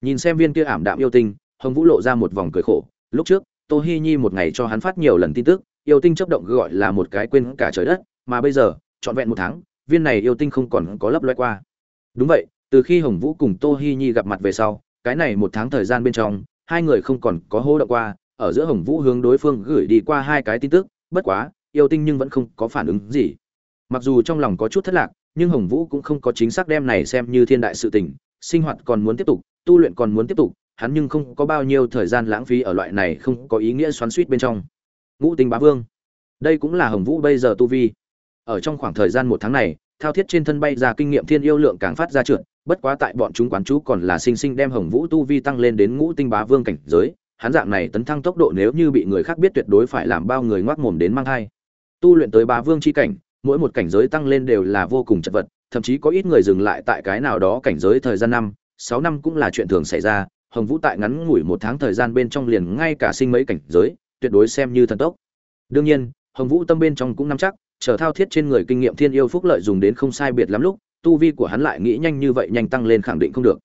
Nhìn xem viên kia ảm đạm yêu tinh, hồng vũ lộ ra một vòng cười khổ. Lúc trước, tô hi nhi một ngày cho hắn phát nhiều lần tin tức, yêu tinh chấp động gọi là một cái quên cả trời đất, mà bây giờ trọn vẹn một tháng, viên này yêu tinh không còn có lấp loe qua. Đúng vậy, từ khi hồng vũ cùng tô hi nhi gặp mặt về sau, cái này một tháng thời gian bên trong, hai người không còn có hô động qua, ở giữa hồng vũ hướng đối phương gửi đi qua hai cái tin tức, bất quá, yêu tinh nhưng vẫn không có phản ứng gì. Mặc dù trong lòng có chút thất lạc, nhưng hồng vũ cũng không có chính xác đem này xem như thiên đại sự tình, sinh hoạt còn muốn tiếp tục, tu luyện còn muốn tiếp tục, hắn nhưng không có bao nhiêu thời gian lãng phí ở loại này không có ý nghĩa xoắn suýt bên trong. Ngũ tinh bá vương. Đây cũng là hồng vũ bây giờ tu vi ở trong khoảng thời gian một tháng này, thao thiết trên thân bay ra kinh nghiệm thiên yêu lượng càng phát ra trượt, bất quá tại bọn chúng quán chú còn là sinh sinh đem hồng vũ tu vi tăng lên đến ngũ tinh bá vương cảnh giới, hắn dạng này tấn thăng tốc độ nếu như bị người khác biết tuyệt đối phải làm bao người ngoác mồm đến mang thai. Tu luyện tới bá vương chi cảnh, mỗi một cảnh giới tăng lên đều là vô cùng chật vật, thậm chí có ít người dừng lại tại cái nào đó cảnh giới thời gian năm, sáu năm cũng là chuyện thường xảy ra, hồng vũ tại ngắn ngủi một tháng thời gian bên trong liền ngay cả sinh mấy cảnh giới, tuyệt đối xem như thần tốc. Đương nhiên, hồng vũ tâm bên trong cũng nắm chắc chờ thao thiết trên người kinh nghiệm thiên yêu phúc lợi dùng đến không sai biệt lắm lúc, tu vi của hắn lại nghĩ nhanh như vậy nhanh tăng lên khẳng định không được.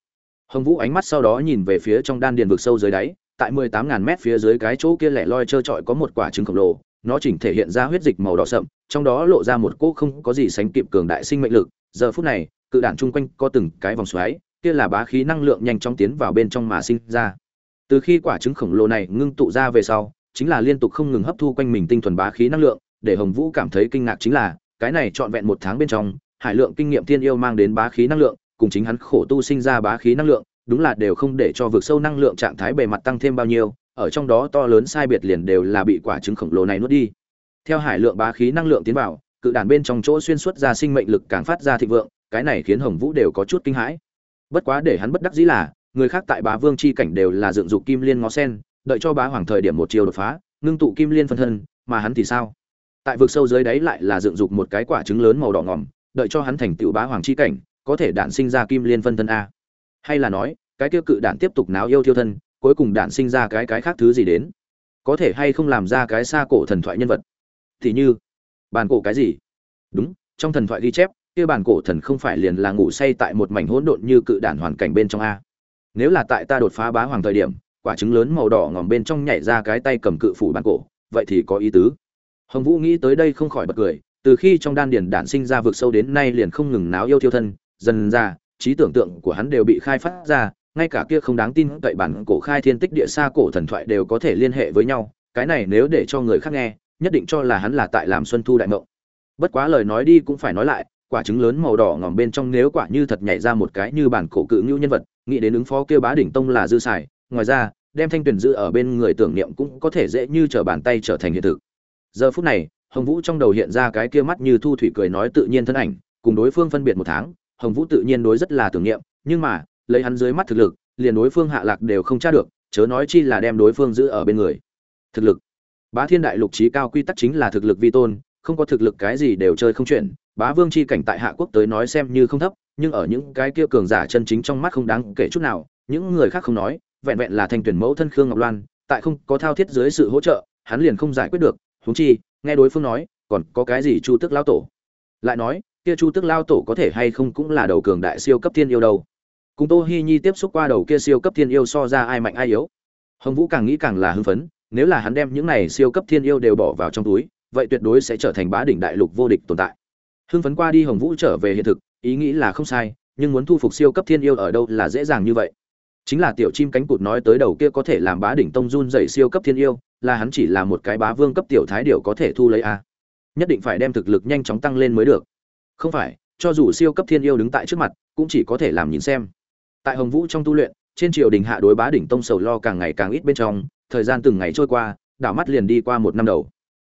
Hồng vũ ánh mắt sau đó nhìn về phía trong đan điền vực sâu dưới đáy, tại mười tám ngàn mét phía dưới cái chỗ kia lẻ loi trơ trọi có một quả trứng khổng lồ, nó chỉnh thể hiện ra huyết dịch màu đỏ sậm, trong đó lộ ra một cỗ không có gì sánh kịp cường đại sinh mệnh lực. Giờ phút này, cự đản chung quanh có từng cái vòng xoáy, kia là bá khí năng lượng nhanh chóng tiến vào bên trong mà sinh ra. Từ khi quả trứng khổng lồ này ngưng tụ ra về sau, chính là liên tục không ngừng hấp thu quanh mình tinh thuần bá khí năng lượng để hồng vũ cảm thấy kinh ngạc chính là, cái này trọn vẹn một tháng bên trong, hải lượng kinh nghiệm thiên yêu mang đến bá khí năng lượng, cùng chính hắn khổ tu sinh ra bá khí năng lượng, đúng là đều không để cho vực sâu năng lượng trạng thái bề mặt tăng thêm bao nhiêu, ở trong đó to lớn sai biệt liền đều là bị quả trứng khổng lồ này nuốt đi. Theo hải lượng bá khí năng lượng tiến vào, cự đàn bên trong chỗ xuyên suốt ra sinh mệnh lực càng phát ra thịnh vượng, cái này khiến hồng vũ đều có chút kinh hãi. Bất quá để hắn bất đắc dĩ là, người khác tại bá vương chi cảnh đều là dựng dục kim liên ngó sen, đợi cho bá hoàng thời điểm một chiều đột phá, ngưng tụ kim liên phân thân, mà hắn thì sao? Tại vực sâu dưới đáy lại là dựng dục một cái quả trứng lớn màu đỏ ngỏm đợi cho hắn thành tựu bá hoàng chi cảnh, có thể đản sinh ra kim liên phân thân a. Hay là nói, cái tiêu cự đản tiếp tục náo yêu thiêu thân, cuối cùng đản sinh ra cái cái khác thứ gì đến? Có thể hay không làm ra cái xa cổ thần thoại nhân vật? Thì như bàn cổ cái gì? Đúng, trong thần thoại ghi chép, kia bàn cổ thần không phải liền là ngủ say tại một mảnh hỗn độn như cự đản hoàn cảnh bên trong a. Nếu là tại ta đột phá bá hoàng thời điểm, quả trứng lớn màu đỏ ngòm bên trong nhảy ra cái tay cầm cự phủ bàn cổ, vậy thì có ý tứ hồng vũ nghĩ tới đây không khỏi bật cười, từ khi trong đan điền đản sinh ra vực sâu đến nay liền không ngừng náo yêu thiêu thân, dần ra, trí tưởng tượng của hắn đều bị khai phát ra, ngay cả kia không đáng tin cậy bản cổ khai thiên tích địa xa cổ thần thoại đều có thể liên hệ với nhau, cái này nếu để cho người khác nghe, nhất định cho là hắn là tại làm xuân thu đại mộng. Bất quá lời nói đi cũng phải nói lại, quả trứng lớn màu đỏ ngỏm bên trong nếu quả như thật nhảy ra một cái như bản cổ cự ngưu nhân vật, nghĩ đến ứng phó kêu bá đỉnh tông là dư xài, ngoài ra, đem thanh tuyển giữ ở bên người tưởng niệm cũng có thể dễ như trở bàn tay trở thành hiện thực giờ phút này, hồng vũ trong đầu hiện ra cái kia mắt như thu thủy cười nói tự nhiên thân ảnh, cùng đối phương phân biệt một tháng, hồng vũ tự nhiên đối rất là tưởng niệm, nhưng mà, lấy hắn dưới mắt thực lực, liền đối phương hạ lạc đều không tra được, chớ nói chi là đem đối phương giữ ở bên người. Thực lực. Bá thiên đại lục trí cao quy tắc chính là thực lực vi tôn, không có thực lực cái gì đều chơi không chuyển, bá vương chi cảnh tại hạ quốc tới nói xem như không thấp, nhưng ở những cái kia cường giả chân chính trong mắt không đáng kể chút nào, những người khác không nói, vẹn vẹn là thành tuyển mẫu thân khương ngọc loan, tại không có thao thiết dưới sự hỗ trợ, hắn liền không giải quyết được huống chi, nghe đối phương nói, còn có cái gì chu Tước lao tổ? Lại nói, kia chu Tước lao tổ có thể hay không cũng là đầu cường đại siêu cấp thiên yêu đâu? Cùng tô hi nhi tiếp xúc qua đầu kia siêu cấp thiên yêu so ra ai mạnh ai yếu. Hồng vũ càng nghĩ càng là hưng phấn, nếu là hắn đem những này siêu cấp thiên yêu đều bỏ vào trong túi, vậy tuyệt đối sẽ trở thành bá đỉnh đại lục vô địch tồn tại. Hưng phấn qua đi hồng vũ trở về hiện thực, ý nghĩ là không sai, nhưng muốn thu phục siêu cấp thiên yêu ở đâu là dễ dàng như vậy. Chính là tiểu chim cánh cụt nói tới đầu kia có thể làm bá đỉnh tông run dậy siêu cấp thiên yêu là hắn chỉ là một cái bá vương cấp tiểu thái điều có thể thu lấy a. Nhất định phải đem thực lực nhanh chóng tăng lên mới được. Không phải, cho dù siêu cấp thiên yêu đứng tại trước mặt, cũng chỉ có thể làm nhìn xem. Tại hồng vũ trong tu luyện, trên triều đình hạ đối bá đỉnh tông sầu lo càng ngày càng ít bên trong, thời gian từng ngày trôi qua, đảo mắt liền đi qua một năm đầu.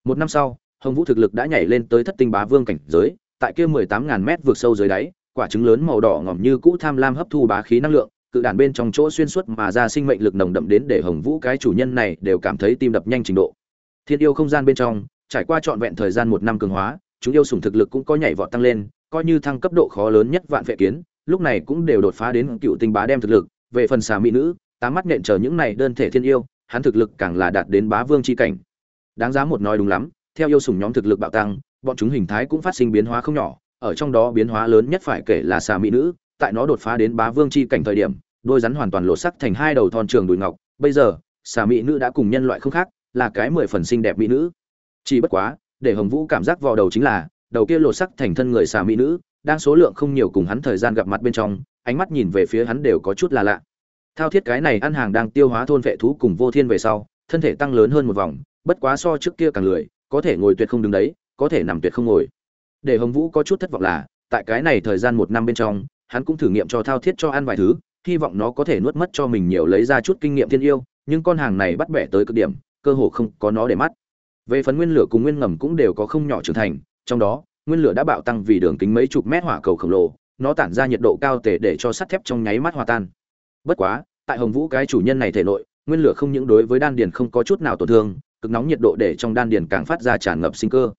Một năm sau, hồng vũ thực lực đã nhảy lên tới thất tinh bá vương cảnh giới, tại kia mười tám ngàn mét vượt sâu dưới đáy, quả trứng lớn màu đỏ ngỏm như cũ tham lam hấp thu bá khí năng lượng cự đàn bên trong chỗ xuyên suốt mà ra sinh mệnh lực nồng đậm đến để hồng vũ cái chủ nhân này đều cảm thấy tim đập nhanh trình độ. Thiên yêu không gian bên trong, trải qua trọn vẹn thời gian một năm cường hóa, chúng yêu sủng thực lực cũng có nhảy vọt tăng lên, coi như thăng cấp độ khó lớn nhất vạn vệ kiến, lúc này cũng đều đột phá đến cựu tinh bá đem thực lực. Về phần xà mỹ nữ tám mắt nện chờ những này đơn thể thiên yêu, hắn thực lực càng là đạt đến bá vương chi cảnh. Đáng giá một nói đúng lắm, theo yêu sủng nhóm thực lực bạo tăng, bọn chúng hình thái cũng phát sinh biến hóa không nhỏ, ở trong đó biến hóa lớn nhất phải kể là xà mỹ nữ tại nó đột phá đến bá vương chi cảnh thời điểm, đôi rắn hoàn toàn lộ sắc thành hai đầu thon trường đùi ngọc. Bây giờ, xà mỹ nữ đã cùng nhân loại không khác, là cái mười phần xinh đẹp mỹ nữ. Chỉ bất quá, để hồng vũ cảm giác vào đầu chính là, đầu kia lộ sắc thành thân người xà mỹ nữ, đang số lượng không nhiều cùng hắn thời gian gặp mặt bên trong, ánh mắt nhìn về phía hắn đều có chút là lạ. Thao thiết cái này ăn hàng đang tiêu hóa thôn vệ thú cùng vô thiên về sau, thân thể tăng lớn hơn một vòng, bất quá so trước kia càng lười, có thể ngồi tuyệt không đứng đấy, có thể nằm tuyệt không ngồi. Để hồng vũ có chút thất vọng là, tại cái này thời gian một năm bên trong hắn cũng thử nghiệm cho thao thiết cho ăn vài thứ, hy vọng nó có thể nuốt mất cho mình nhiều lấy ra chút kinh nghiệm thiên yêu, nhưng con hàng này bắt bẻ tới cực điểm, cơ hồ không có nó để mắt. Về phần nguyên lửa cùng nguyên ngầm cũng đều có không nhỏ trưởng thành, trong đó, nguyên lửa đã bạo tăng vì đường kính mấy chục mét hỏa cầu khổng lồ, nó tản ra nhiệt độ cao tể để cho sắt thép trong nháy mắt hòa tan. Bất quá, tại hồng vũ cái chủ nhân này thể nội, nguyên lửa không những đối với đan điền không có chút nào tổn thương, cực nóng nhiệt độ để trong đan điền càng phát ra tràn ngập sinh cơ.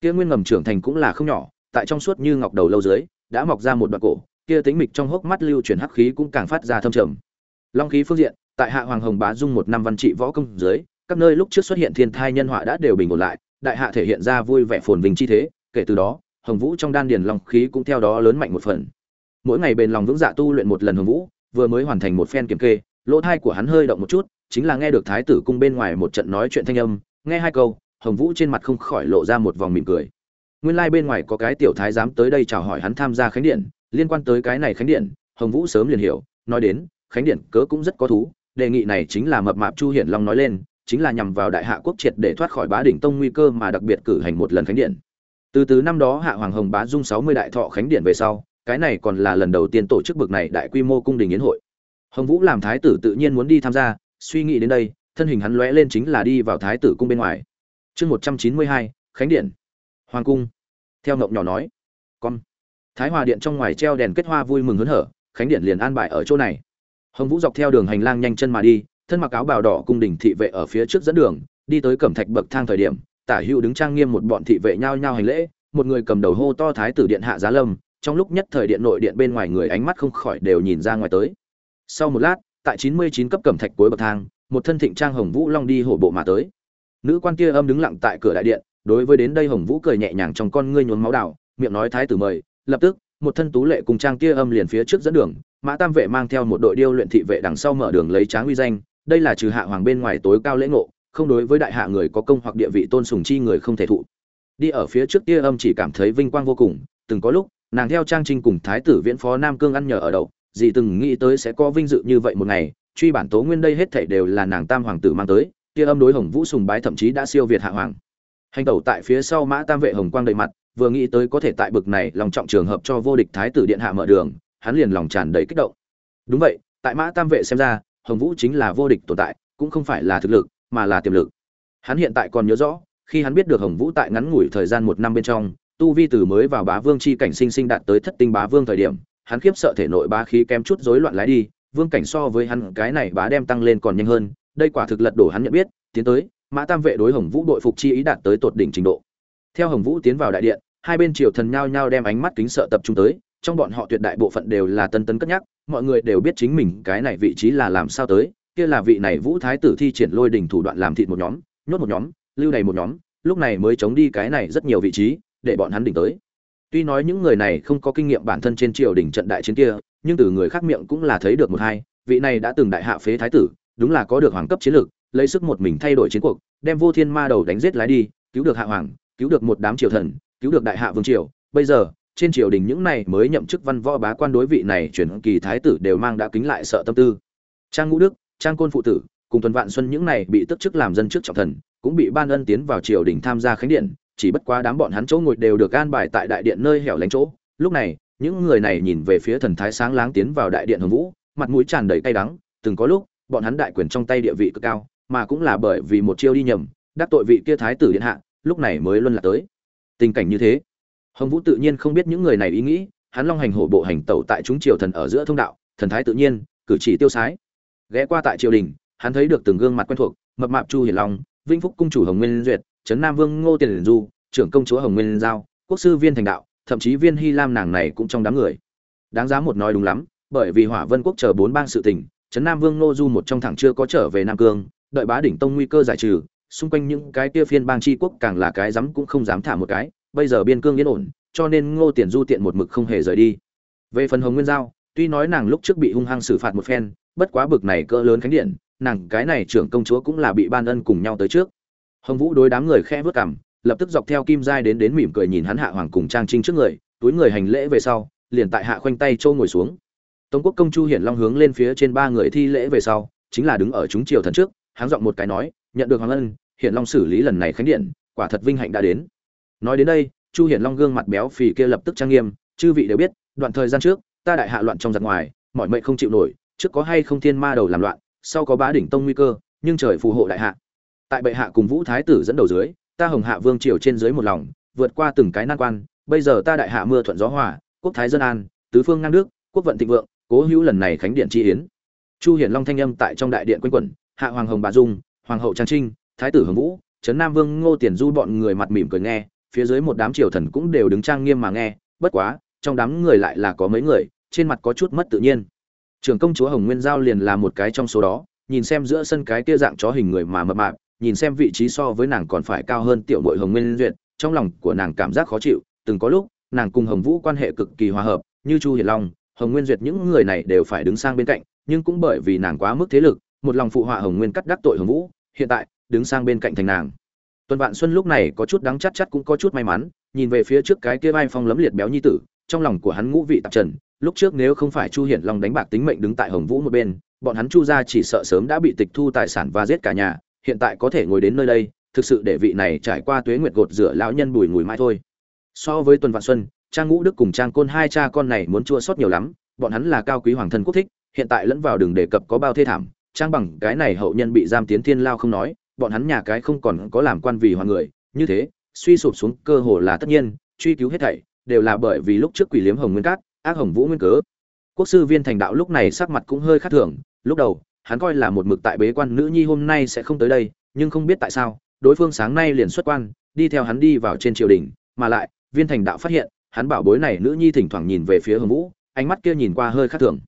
Kia nguyên ngầm trưởng thành cũng là không nhỏ, tại trong suốt như ngọc đầu lâu dưới, đã mọc ra một đoạn cổ kia tính mịch trong hốc mắt lưu chuyển hắc khí cũng càng phát ra thâm trầm. Long khí phương diện, tại hạ hoàng hồng bá dung một năm văn trị võ công dưới, các nơi lúc trước xuất hiện thiên thai nhân họa đã đều bình ổn lại, đại hạ thể hiện ra vui vẻ phồn vinh chi thế, kể từ đó, hồng vũ trong đan điền long khí cũng theo đó lớn mạnh một phần. Mỗi ngày bền lòng vững dạ tu luyện một lần hồng vũ, vừa mới hoàn thành một phen kiểm kê, lỗ tai của hắn hơi động một chút, chính là nghe được thái tử cung bên ngoài một trận nói chuyện thanh âm, nghe hai câu, hồng vũ trên mặt không khỏi lộ ra một vòng mỉm cười. Nguyên lai bên ngoài có cái tiểu thái dám tới đây chào hỏi hắn tham gia khánh điện liên quan tới cái này khánh điện, hồng vũ sớm liền hiểu, nói đến, khánh điện cớ cũng rất có thú, đề nghị này chính là mập mạp chu hiển long nói lên, chính là nhằm vào đại hạ quốc triệt để thoát khỏi bá đỉnh tông nguy cơ mà đặc biệt cử hành một lần khánh điện. Từ từ năm đó hạ hoàng hồng bá dung sáu mươi đại thọ khánh điện về sau, cái này còn là lần đầu tiên tổ chức bực này đại quy mô cung đình yến hội. Hồng vũ làm thái tử tự nhiên muốn đi tham gia, suy nghĩ đến đây, thân hình hắn lóe lên chính là đi vào thái tử cung bên ngoài. Chương một trăm chín mươi hai, khánh điện. Hoàng cung. Theo ngộng nhỏ nói. Con thái hòa điện trong ngoài treo đèn kết hoa vui mừng hớn hở, khánh điện liền an bài ở chỗ này. Hồng vũ dọc theo đường hành lang nhanh chân mà đi, thân mặc áo bào đỏ cung đình thị vệ ở phía trước dẫn đường, đi tới cẩm thạch bậc thang thời điểm, tả hữu đứng trang nghiêm một bọn thị vệ nhao nhao hành lễ, một người cầm đầu hô to thái tử điện hạ giá lâm, trong lúc nhất thời điện nội điện bên ngoài người ánh mắt không khỏi đều nhìn ra ngoài tới. Sau một lát, tại chín mươi chín cấp cẩm thạch cuối bậc thang, một thân thịnh trang hồng vũ long đi hổ bộ mà tới. Nữ quan kia âm đứng lặng tại cửa đại điện, đối với đến đây hồng vũ cười nhẹ nhàng trong con ngươi nhuốm máu đảo miệng nói thái tử mời lập tức, một thân tú lệ cùng trang kia âm liền phía trước dẫn đường, mã tam vệ mang theo một đội điêu luyện thị vệ đằng sau mở đường lấy tráng uy danh, đây là trừ hạ hoàng bên ngoài tối cao lễ ngộ, không đối với đại hạ người có công hoặc địa vị tôn sùng chi người không thể thụ. Đi ở phía trước kia âm chỉ cảm thấy vinh quang vô cùng, từng có lúc, nàng theo trang trinh cùng thái tử viễn phó nam cương ăn nhờ ở đậu gì từng nghĩ tới sẽ có vinh dự như vậy một ngày, truy bản tố nguyên đây hết thảy đều là nàng tam hoàng tử mang tới kia âm đối hồng vũ sùng bái thậm chí đã siêu việt hạ hoàng. Hành tẩu tại phía sau mã tam vệ hồng quang đầy mặt vừa nghĩ tới có thể tại bực này lòng trọng trường hợp cho vô địch thái tử điện hạ mở đường, hắn liền lòng tràn đầy kích động. Đúng vậy, tại mã tam vệ xem ra, hồng vũ chính là vô địch tồn tại, cũng không phải là thực lực, mà là tiềm lực. Hắn hiện tại còn nhớ rõ, khi hắn biết được hồng vũ tại ngắn ngủi thời gian một năm bên trong, tu vi từ mới vào bá vương chi cảnh sinh sinh đạt tới thất tinh bá vương thời điểm, hắn khiếp sợ thể nội bá khí kém chút rối loạn lái đi, vương cảnh so với hắn, cái này bá đem tăng lên còn nhanh hơn, đây quả thực lật đổ hắn nhận biết, tiến tới, mã tam vệ đối hồng vũ đội phục chi ý đạt tới tột đỉnh trình độ. Theo hồng vũ tiến vào đại điện hai bên triều thần nhao nhao đem ánh mắt kính sợ tập trung tới, trong bọn họ tuyệt đại bộ phận đều là tân tấn cất nhắc, mọi người đều biết chính mình cái này vị trí là làm sao tới, kia là vị này vũ thái tử thi triển lôi đỉnh thủ đoạn làm thịt một nhóm, nhốt một nhóm, lưu đầy một nhóm, lúc này mới chống đi cái này rất nhiều vị trí, để bọn hắn đỉnh tới. Tuy nói những người này không có kinh nghiệm bản thân trên triều đình trận đại chiến kia, nhưng từ người khác miệng cũng là thấy được một hai, vị này đã từng đại hạ phế thái tử, đúng là có được hoàng cấp chiến lược, lấy sức một mình thay đổi chiến cuộc, đem vô thiên ma đầu đánh giết lái đi, cứu được hạ hoàng, cứu được một đám triều thần cứu được đại hạ vương triều. Bây giờ, trên triều đình những này mới nhậm chức văn võ bá quan đối vị này chuyển kỳ thái tử đều mang đã kính lại sợ tâm tư. Trang ngũ đức, trang côn phụ tử, cùng tuần vạn xuân những này bị tức chức làm dân trước trọng thần, cũng bị ban ân tiến vào triều đình tham gia khánh điện, chỉ bất quá đám bọn hắn chỗ ngồi đều được an bài tại đại điện nơi hẻo lánh chỗ. Lúc này, những người này nhìn về phía thần thái sáng láng tiến vào đại điện hồng vũ, mặt mũi tràn đầy cay đắng. Từng có lúc, bọn hắn đại quyền trong tay địa vị cực cao, mà cũng là bởi vì một chiêu đi nhầm, đắc tội vị kia thái tử điện hạ, lúc này mới luân lạc tới tình cảnh như thế, hồng vũ tự nhiên không biết những người này ý nghĩ, hắn long hành hổ bộ hành tẩu tại chúng triều thần ở giữa thông đạo, thần thái tự nhiên, cử chỉ tiêu sái. Ghé qua tại triều đình, hắn thấy được từng gương mặt quen thuộc, mập mạp chu hiển long vinh phúc cung chủ hồng nguyên duyệt, trấn nam vương ngô tiền du, trưởng công chúa hồng nguyên giao, quốc sư viên thành đạo, thậm chí viên hy lam nàng này cũng trong đám người. Đáng giá một nói đúng lắm, bởi vì hỏa vân quốc chờ bốn bang sự tình, trấn nam vương ngô du một trong thẳng chưa có trở về nam cương, đợi bá đỉnh tông nguy cơ giải trừ xung quanh những cái kia phiên bang tri quốc càng là cái dám cũng không dám thả một cái, bây giờ biên cương yên ổn, cho nên ngô tiền du tiện một mực không hề rời đi. Về phần hồng nguyên giao, tuy nói nàng lúc trước bị hung hăng xử phạt một phen, bất quá bực này cỡ lớn khánh điện, nàng cái này trưởng công chúa cũng là bị ban ân cùng nhau tới trước. Hồng vũ đối đám người khe vớt cảm lập tức dọc theo kim giai đến đến mỉm cười nhìn hắn hạ hoàng cùng trang trinh trước người, túi người hành lễ về sau, liền tại hạ khoanh tay châu ngồi xuống. Tống quốc công chu hiển long hướng lên phía trên ba người thi lễ về sau, chính là đứng ở chúng triều thần trước, háng giọng một cái nói, nhận được hoàng ân hiện long xử lý lần này khánh điện, quả thật vinh hạnh đã đến. Nói đến đây, chu hiển long gương mặt béo phì kia lập tức trang nghiêm, chư vị đều biết, đoạn thời gian trước, ta đại hạ loạn trong giặc ngoài, mọi mệnh không chịu nổi, trước có hay không thiên ma đầu làm loạn, sau có bá đỉnh tông nguy cơ, nhưng trời phù hộ đại hạ. Tại bệ hạ cùng vũ thái tử dẫn đầu dưới, ta hồng hạ vương triều trên dưới một lòng, vượt qua từng cái nan quan, bây giờ ta đại hạ mưa thuận gió hòa, quốc thái dân an, tứ phương ngang nước, quốc vận thịnh vượng, cố hữu lần này khánh điện chi yến. Chu hiển long thanh âm tại trong đại điện quanh quẩn, hạ hoàng hồng bà dung, hoàng hậu trang trinh thái tử hồng vũ, trấn nam vương ngô tiền du bọn người mặt mỉm cười nghe, phía dưới một đám triều thần cũng đều đứng trang nghiêm mà nghe, bất quá, trong đám người lại là có mấy người, trên mặt có chút mất tự nhiên. Trưởng công chúa hồng nguyên giao liền là một cái trong số đó, nhìn xem giữa sân cái kia dạng chó hình người mà mập mạp, nhìn xem vị trí so với nàng còn phải cao hơn tiểu nội hồng nguyên duyệt, trong lòng của nàng cảm giác khó chịu, từng có lúc, nàng cùng hồng vũ quan hệ cực kỳ hòa hợp, như chu hiền long, hồng nguyên duyệt những người này đều phải đứng sang bên cạnh, nhưng cũng bởi vì nàng quá mức thế lực, một lòng phụ họa hồng nguyên cắt đắc tội hồng vũ, hiện tại đứng sang bên cạnh thành nàng. Tuần vạn xuân lúc này có chút đắng chắc chắc cũng có chút may mắn, nhìn về phía trước cái kia vai phong lấm liệt béo nhi tử, trong lòng của hắn ngũ vị tạp trần, lúc trước nếu không phải chu hiển long đánh bạc tính mệnh đứng tại hồng vũ một bên, bọn hắn chu ra chỉ sợ sớm đã bị tịch thu tài sản và giết cả nhà, hiện tại có thể ngồi đến nơi đây, thực sự để vị này trải qua tuế nguyệt gột rửa lão nhân bùi ngùi mãi thôi. So với tuần vạn xuân, trang ngũ đức cùng trang côn hai cha con này muốn chua sót nhiều lắm, bọn hắn là cao quý hoàng thân quốc thích, hiện tại lẫn vào đường đề cập có bao thê thảm, trang bằng, cái này hậu nhân bị giam tiến thiên lao không nói bọn hắn nhà cái không còn có làm quan vì hoàng người, như thế, suy sụp xuống cơ hồ là tất nhiên, truy cứu hết thảy, đều là bởi vì lúc trước quỷ liếm hồng nguyên cát, ác hồng vũ nguyên cớ. Quốc sư viên thành đạo lúc này sắc mặt cũng hơi khác thường, lúc đầu, hắn coi là một mực tại bế quan nữ nhi hôm nay sẽ không tới đây, nhưng không biết tại sao, đối phương sáng nay liền xuất quan, đi theo hắn đi vào trên triều đình, mà lại, viên thành đạo phát hiện, hắn bảo bối này nữ nhi thỉnh thoảng nhìn về phía hồng vũ, ánh mắt kia nhìn qua hơi khác thường.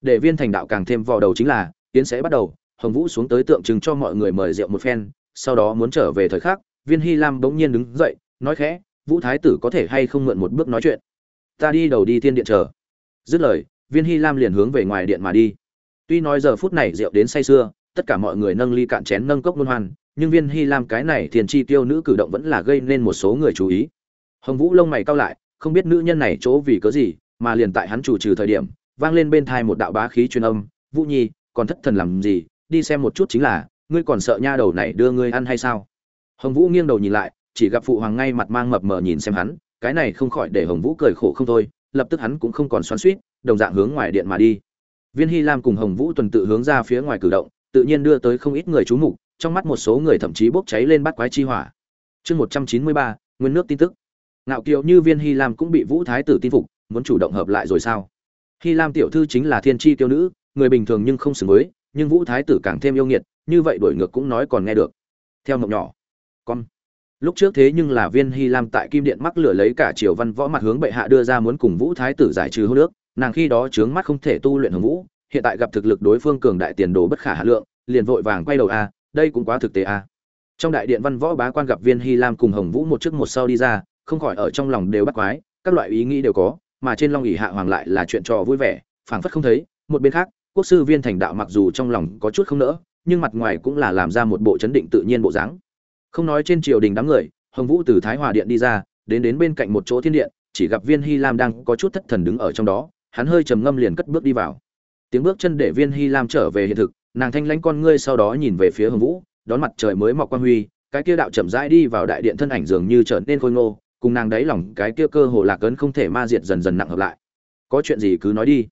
Để viên thành đạo càng thêm vào đầu chính là, tiến sẽ bắt đầu hồng vũ xuống tới tượng trưng cho mọi người mời rượu một phen, sau đó muốn trở về thời khắc, viên hy lam bỗng nhiên đứng dậy, nói khẽ, vũ thái tử có thể hay không mượn một bước nói chuyện? Ta đi đầu đi thiên điện chờ. Dứt lời, viên hy lam liền hướng về ngoài điện mà đi. Tuy nói giờ phút này rượu đến say sưa, tất cả mọi người nâng ly cạn chén nâng cốc luân hoan, nhưng viên hy lam cái này thiền chi tiêu nữ cử động vẫn là gây nên một số người chú ý. Hồng vũ lông mày cao lại, không biết nữ nhân này chỗ vì cớ gì mà liền tại hắn chủ trừ thời điểm, vang lên bên thai một đạo bá khí truyền âm, vũ nhi, còn thất thần làm gì? Đi xem một chút chính là, ngươi còn sợ nha đầu này đưa ngươi ăn hay sao? Hồng vũ nghiêng đầu nhìn lại, chỉ gặp phụ hoàng ngay mặt mang mập mờ nhìn xem hắn, cái này không khỏi để hồng vũ cười khổ không thôi, lập tức hắn cũng không còn xoắn suýt đồng dạng hướng ngoài điện mà đi. Viên hy lam cùng hồng vũ tuần tự hướng ra phía ngoài cử động, tự nhiên đưa tới không ít người chú mục, trong mắt một số người thậm chí bốc cháy lên bắt quái chi hỏa. Chương một trăm chín mươi ba nguyên nước tin tức. Ngạo kiều như viên hy lam cũng bị vũ thái tử tin phục, muốn chủ động hợp lại rồi sao? Hy lam tiểu thư chính là thiên tri tiêu nữ, người bình thường nhưng không xử mới nhưng vũ thái tử càng thêm yêu nghiệt, như vậy đổi ngược cũng nói còn nghe được. Theo mộng nhỏ, con. Lúc trước thế nhưng là viên hy lam tại kim điện mắc lửa lấy cả triều văn võ mặt hướng bệ hạ đưa ra muốn cùng vũ thái tử giải trừ hô nước, nàng khi đó trướng mắt không thể tu luyện hồng vũ, hiện tại gặp thực lực đối phương cường đại tiền đồ bất khả hà lượng, liền vội vàng quay đầu a, đây cũng quá thực tế a. Trong đại điện văn võ bá quan gặp viên hy lam cùng hồng vũ một trước một sau đi ra, không khỏi ở trong lòng đều bắt quái, các loại ý nghĩ đều có, mà trên long ỉ hạ hoàng lại là chuyện trò vui vẻ, phảng phất không thấy, một bên khác quốc sư viên thành đạo mặc dù trong lòng có chút không nỡ, nhưng mặt ngoài cũng là làm ra một bộ chấn định tự nhiên bộ dáng. Không nói trên triều đình đám người, hồng vũ từ thái hòa điện đi ra, đến đến bên cạnh một chỗ thiên điện, chỉ gặp viên hy lam đang có chút thất thần đứng ở trong đó, hắn hơi trầm ngâm liền cất bước đi vào. Tiếng bước chân để viên hy lam trở về hiện thực, nàng thanh lãnh con ngươi sau đó nhìn về phía hồng vũ, đón mặt trời mới mọc quang huy, cái kia đạo chậm rãi đi vào đại điện thân ảnh dường như trở nên khôi ngô, cùng nàng đáy lòng cái kia cơ hồ lạc ấn không thể ma diệt dần dần nặng hợp lại. Có chuyện gì cứ nói đi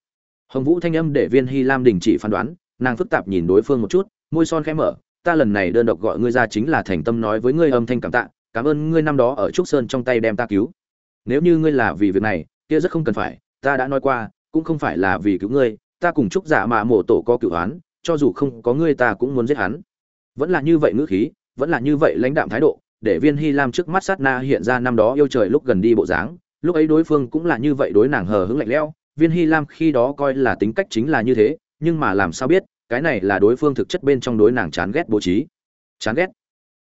hồng vũ thanh âm để viên hy lam đình chỉ phán đoán, nàng phức tạp nhìn đối phương một chút, môi son khẽ mở, ta lần này đơn độc gọi ngươi ra chính là thành tâm nói với ngươi âm thanh cảm tạ, cảm ơn ngươi năm đó ở trúc sơn trong tay đem ta cứu. Nếu như ngươi là vì việc này, kia rất không cần phải, ta đã nói qua, cũng không phải là vì cứu ngươi, ta cùng trúc giả mà mộ tổ có cựu án cho dù không có ngươi ta cũng muốn giết hắn. Vẫn là như vậy ngữ khí, vẫn là như vậy lãnh đạm thái độ, để viên hy lam trước mắt sát na hiện ra năm đó yêu trời lúc gần đi bộ dáng, lúc ấy đối phương cũng là như vậy đối nàng hờ hững lạnh lẽo viên hy lam khi đó coi là tính cách chính là như thế, nhưng mà làm sao biết, cái này là đối phương thực chất bên trong đối nàng chán ghét bố trí. Chán ghét?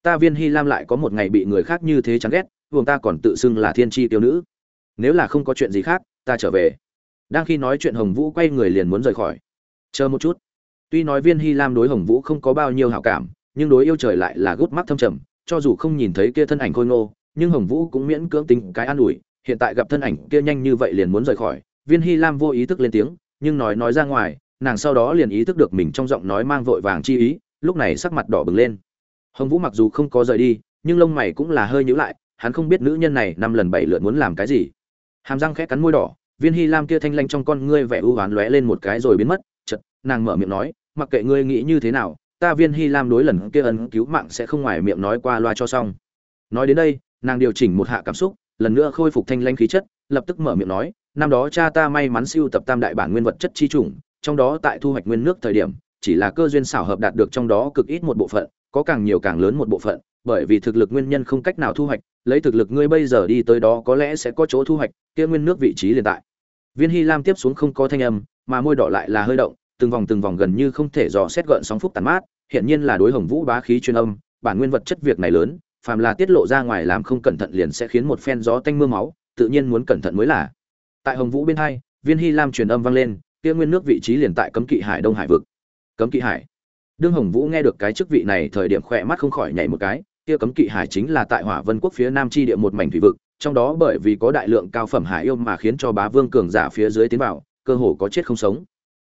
Ta viên hy lam lại có một ngày bị người khác như thế chán ghét, vùng ta còn tự xưng là thiên tri tiêu nữ. Nếu là không có chuyện gì khác, ta trở về. Đang khi nói chuyện hồng vũ quay người liền muốn rời khỏi. Chờ một chút. Tuy nói viên hy lam đối hồng vũ không có bao nhiêu hảo cảm, nhưng đối yêu trời lại là gút mắt thâm trầm, cho dù không nhìn thấy kia thân ảnh khôi ngô, nhưng hồng vũ cũng miễn cưỡng tính cái an ủi, hiện tại gặp thân ảnh kia nhanh như vậy liền muốn rời khỏi viên hy lam vô ý thức lên tiếng, nhưng nói nói ra ngoài, nàng sau đó liền ý thức được mình trong giọng nói mang vội vàng chi ý, lúc này sắc mặt đỏ bừng lên. Hồng vũ mặc dù không có rời đi, nhưng lông mày cũng là hơi nhíu lại, hắn không biết nữ nhân này năm lần bảy lượt muốn làm cái gì. Hàm răng khẽ cắn môi đỏ, viên hy lam kia thanh lanh trong con ngươi vẻ ưu hoán lóe lên một cái rồi biến mất chật nàng mở miệng nói, mặc kệ ngươi nghĩ như thế nào, ta viên hy lam đối lần kia ân cứu mạng sẽ không ngoài miệng nói qua loa cho xong. Nói đến đây, nàng điều chỉnh một hạ cảm xúc, lần nữa khôi phục thanh lanh khí chất, lập tức mở miệng nói năm đó cha ta may mắn siêu tập tam đại bản nguyên vật chất chi chủng, trong đó tại thu hoạch nguyên nước thời điểm, chỉ là cơ duyên xảo hợp đạt được trong đó cực ít một bộ phận, có càng nhiều càng lớn một bộ phận, bởi vì thực lực nguyên nhân không cách nào thu hoạch, lấy thực lực ngươi bây giờ đi tới đó có lẽ sẽ có chỗ thu hoạch, kia nguyên nước vị trí liền tại. Viên hy lam tiếp xuống không có thanh âm, mà môi đỏ lại là hơi động, từng vòng từng vòng gần như không thể dò xét gợn sóng phúc tàn mát hiện nhiên là đối hồng vũ bá khí chuyên âm, bản nguyên vật chất việc này lớn, phàm là tiết lộ ra ngoài làm không cẩn thận liền sẽ khiến một phen gió tanh mưa máu, tự nhiên muốn cẩn thận mới là tại hồng vũ bên hai, viên hy lam truyền âm vang lên, kia nguyên nước vị trí liền tại cấm kỵ hải đông hải vực. Cấm kỵ hải. Đương hồng vũ nghe được cái chức vị này, thời điểm khỏe mắt không khỏi nhảy một cái, kia cấm kỵ hải chính là tại hỏa vân quốc phía nam chi địa một mảnh thủy vực, trong đó bởi vì có đại lượng cao phẩm hải yêu mà khiến cho bá vương cường giả phía dưới tiến vào, cơ hồ có chết không sống.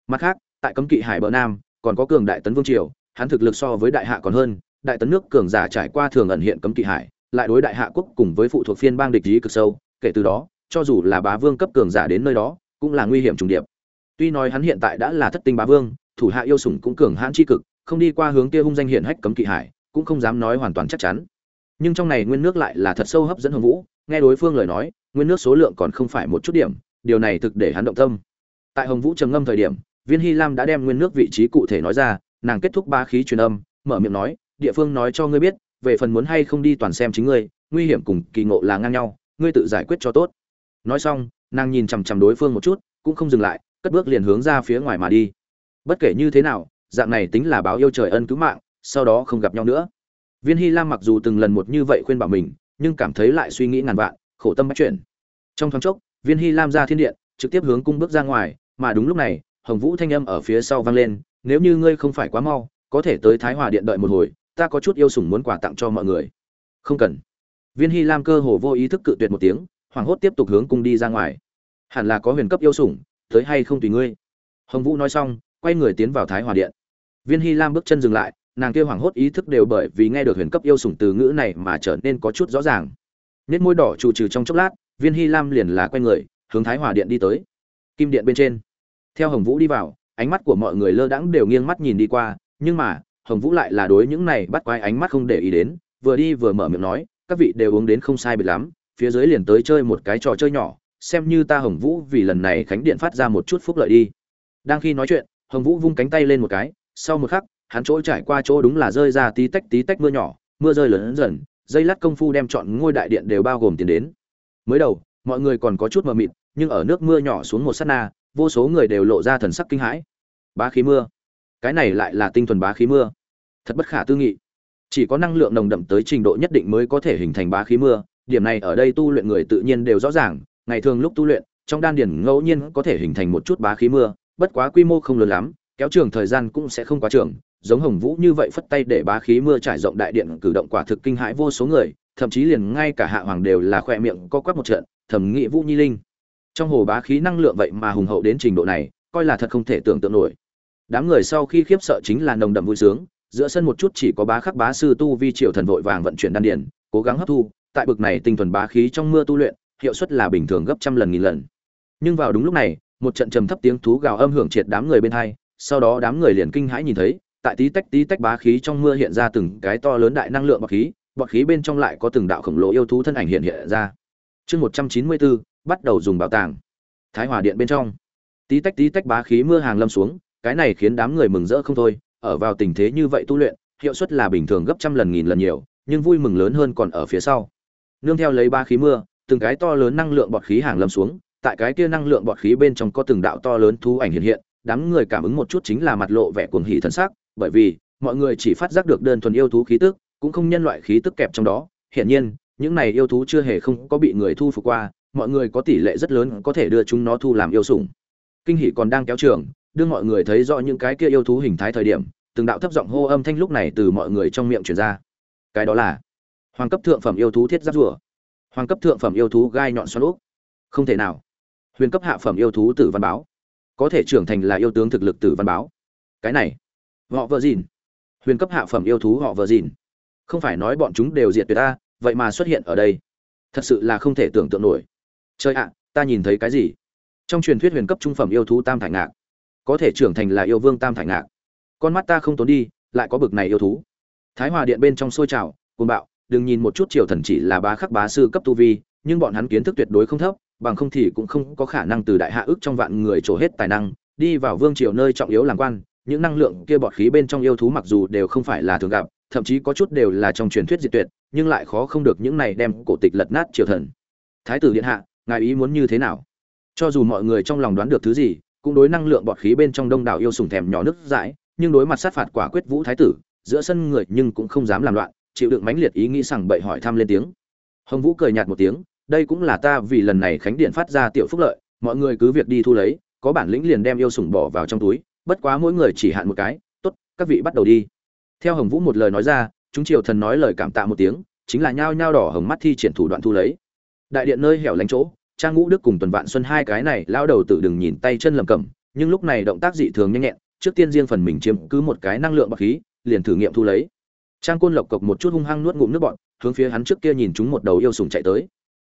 Mặt khác, tại cấm kỵ hải bờ nam, còn có cường đại tấn vương triều, hắn thực lực so với đại hạ còn hơn, đại tấn nước cường giả trải qua thường ẩn hiện cấm kỵ hải, lại đối đại hạ quốc cùng với phụ thuộc phiên bang địch lý cực sâu, kể từ đó cho dù là bá vương cấp cường giả đến nơi đó, cũng là nguy hiểm trùng điệp. Tuy nói hắn hiện tại đã là thất tinh bá vương, thủ hạ yêu sủng cũng cường hãn chi cực, không đi qua hướng kia hung danh hiển hách cấm kỵ hải, cũng không dám nói hoàn toàn chắc chắn. Nhưng trong này nguyên nước lại là thật sâu hấp dẫn hồng vũ, nghe đối phương lời nói, nguyên nước số lượng còn không phải một chút điểm, điều này thực để hắn động tâm. Tại hồng vũ trầm ngâm thời điểm, viên hy lam đã đem nguyên nước vị trí cụ thể nói ra, nàng kết thúc ba khí truyền âm, mở miệng nói, địa phương nói cho ngươi biết, về phần muốn hay không đi toàn xem chính ngươi, nguy hiểm cùng kỳ ngộ là ngang nhau, ngươi tự giải quyết cho tốt nói xong, nàng nhìn chằm chằm đối phương một chút, cũng không dừng lại, cất bước liền hướng ra phía ngoài mà đi. Bất kể như thế nào, dạng này tính là báo yêu trời ân cứu mạng, sau đó không gặp nhau nữa. Viên hy lam mặc dù từng lần một như vậy khuyên bảo mình, nhưng cảm thấy lại suy nghĩ ngàn vạn, khổ tâm bắt chuyển trong thoáng chốc, viên hy lam ra thiên điện, trực tiếp hướng cung bước ra ngoài, mà đúng lúc này, hồng vũ thanh âm ở phía sau vang lên, nếu như ngươi không phải quá mau, có thể tới thái hòa điện đợi một hồi, ta có chút yêu sủng muốn quà tặng cho mọi người. Không cần. Viên hy lam cơ hồ vô ý thức cự tuyệt một tiếng hoảng hốt tiếp tục hướng cung đi ra ngoài. Hẳn là có huyền cấp yêu sủng, tới hay không tùy ngươi. Hồng vũ nói xong, quay người tiến vào thái hòa điện. Viên hy lam bước chân dừng lại, nàng kia hoảng hốt ý thức đều bởi vì nghe được huyền cấp yêu sủng từ ngữ này mà trở nên có chút rõ ràng. Nét môi đỏ trù trừ trong chốc lát, viên hy lam liền là quay người, hướng thái hòa điện đi tới. Kim điện bên trên. Theo hồng vũ đi vào, ánh mắt của mọi người lơ đãng đều nghiêng mắt nhìn đi qua, nhưng mà, hồng vũ lại là đối những này bắt quái ánh mắt không để ý đến, vừa đi vừa mở miệng nói, các vị đều uống đến không sai biệt lắm phía dưới liền tới chơi một cái trò chơi nhỏ, xem như ta hồng vũ vì lần này khánh điện phát ra một chút phúc lợi đi. Đang khi nói chuyện, hồng vũ vung cánh tay lên một cái, sau một khắc, hắn chỗ trải qua chỗ đúng là rơi ra tí tách tí tách mưa nhỏ, mưa rơi lớn dần, dây lát công phu đem chọn ngôi đại điện đều bao gồm tiền đến. Mới đầu, mọi người còn có chút mờ mịt, nhưng ở nước mưa nhỏ xuống một sát na, vô số người đều lộ ra thần sắc kinh hãi. Bá khí mưa. Cái này lại là tinh thuần bá khí mưa. Thật bất khả tư nghị. Chỉ có năng lượng nồng đậm tới trình độ nhất định mới có thể hình thành bá khí mưa điểm này ở đây tu luyện người tự nhiên đều rõ ràng, ngày thường lúc tu luyện, trong đan điển ngẫu nhiên có thể hình thành một chút bá khí mưa, bất quá quy mô không lớn lắm, kéo trường thời gian cũng sẽ không quá trường, giống hồng vũ như vậy phất tay để bá khí mưa trải rộng đại điện cử động quả thực kinh hãi vô số người, thậm chí liền ngay cả hạ hoàng đều là khoe miệng co quắp một trận thẩm nghị vũ nhi linh. Trong hồ bá khí năng lượng vậy mà hùng hậu đến trình độ này, coi là thật không thể tưởng tượng nổi. Đám người sau khi khiếp sợ chính là nồng đậm vui sướng, giữa sân một chút chỉ có bá khắc bá sư tu vi triều thần vội vàng vận chuyển đan điển cố gắng hấp thu tại bực này tinh thuần bá khí trong mưa tu luyện, hiệu suất là bình thường gấp trăm lần nghìn lần. Nhưng vào đúng lúc này, một trận trầm thấp tiếng thú gào âm hưởng triệt đám người bên hai, sau đó đám người liền kinh hãi nhìn thấy, tại tí tách tí tách bá khí trong mưa hiện ra từng cái to lớn đại năng lượng bọt khí bọt khí bên trong lại có từng đạo khổng lồ yêu thú thân ảnh hiện hiện ra. Chương một trăm chín mươi bốn, bắt đầu dùng bảo tàng. Thái hòa điện bên trong. Tí tách tí tách bá khí mưa hàng lâm xuống, cái này khiến đám người mừng rỡ không thôi, ở vào tình thế như vậy tu luyện, hiệu suất là bình thường gấp trăm lần nghìn lần nhiều, nhưng vui mừng lớn hơn còn ở phía sau nương theo lấy ba khí mưa, từng cái to lớn năng lượng bọt khí hàng lâm xuống, tại cái kia năng lượng bọt khí bên trong có từng đạo to lớn thú ảnh hiện hiện, đám người cảm ứng một chút chính là mặt lộ vẻ cuồng hỉ thân sắc, bởi vì, mọi người chỉ phát giác được đơn thuần yêu thú khí tức, cũng không nhân loại khí tức kẹp trong đó. Hiển nhiên, những này yêu thú chưa hề không có bị người thu phục qua, mọi người có tỷ lệ rất lớn có thể đưa chúng nó thu làm yêu sủng. Kinh hỉ còn đang kéo trường, đưa mọi người thấy rõ những cái kia yêu thú hình thái thời điểm, từng đạo thấp giọng hô âm thanh lúc này từ mọi người trong miệng truyền ra. Cái đó là hoàng cấp thượng phẩm yêu thú thiết giáp rùa. Hoàng cấp thượng phẩm yêu thú gai nhọn xoắn úp không thể nào. Huyền cấp hạ phẩm yêu thú tử văn báo. Có thể trưởng thành là yêu tướng thực lực tử văn báo. Cái này. Họ vợ dìn huyền cấp hạ phẩm yêu thú họ vợ dìn không phải nói bọn chúng đều diệt tuyệt ta, vậy mà xuất hiện ở đây. Thật sự là không thể tưởng tượng nổi. Chơi ạ, ta nhìn thấy cái gì? Trong truyền thuyết huyền cấp trung phẩm yêu thú tam thải ngạc. Có thể trưởng thành là yêu vương tam thải ngạc. Con mắt ta không tốn đi, lại có bực này yêu thú. Thái hòa điện bên trong sôi trào côn bạo đừng nhìn một chút triều thần chỉ là bá khắc bá sư cấp tu vi, nhưng bọn hắn kiến thức tuyệt đối không thấp, bằng không thì cũng không có khả năng từ đại hạ ước trong vạn người trổ hết tài năng, đi vào vương triều nơi trọng yếu làm quan, những năng lượng kia bọt khí bên trong yêu thú mặc dù đều không phải là thường gặp, thậm chí có chút đều là trong truyền thuyết diệt tuyệt, nhưng lại khó không được những này đem cổ tịch lật nát triều thần. Thái tử điện hạ, ngài ý muốn như thế nào? Cho dù mọi người trong lòng đoán được thứ gì, cũng đối năng lượng bọt khí bên trong đông đảo yêu sùng thèm nhỏ nước dãi, nhưng đối mặt sát phạt quả quyết vũ thái tử, giữa sân người nhưng cũng không dám làm loạn chịu đựng mãnh liệt ý nghĩ rằng bậy hỏi thăm lên tiếng. Hồng vũ cười nhạt một tiếng, đây cũng là ta vì lần này khánh điện phát ra tiểu phúc lợi, mọi người cứ việc đi thu lấy, có bản lĩnh liền đem yêu sủng bỏ vào trong túi, bất quá mỗi người chỉ hạn một cái, tốt, các vị bắt đầu đi. Theo hồng vũ một lời nói ra, chúng triều thần nói lời cảm tạ một tiếng, chính là nhao nhao đỏ hồng mắt thi triển thủ đoạn thu lấy. Đại điện nơi hẻo lánh chỗ, trang ngũ đức cùng tuần vạn xuân hai cái này lao đầu tự đừng nhìn tay chân lầm cầm, nhưng lúc này động tác dị thường nhanh nhẹn, trước tiên riêng phần mình chiếm cứ một cái năng lượng bạc khí, liền thử nghiệm thu lấy trang côn lộc cộc một chút hung hăng nuốt ngụm nước bọn hướng phía hắn trước kia nhìn chúng một đầu yêu sùng chạy tới.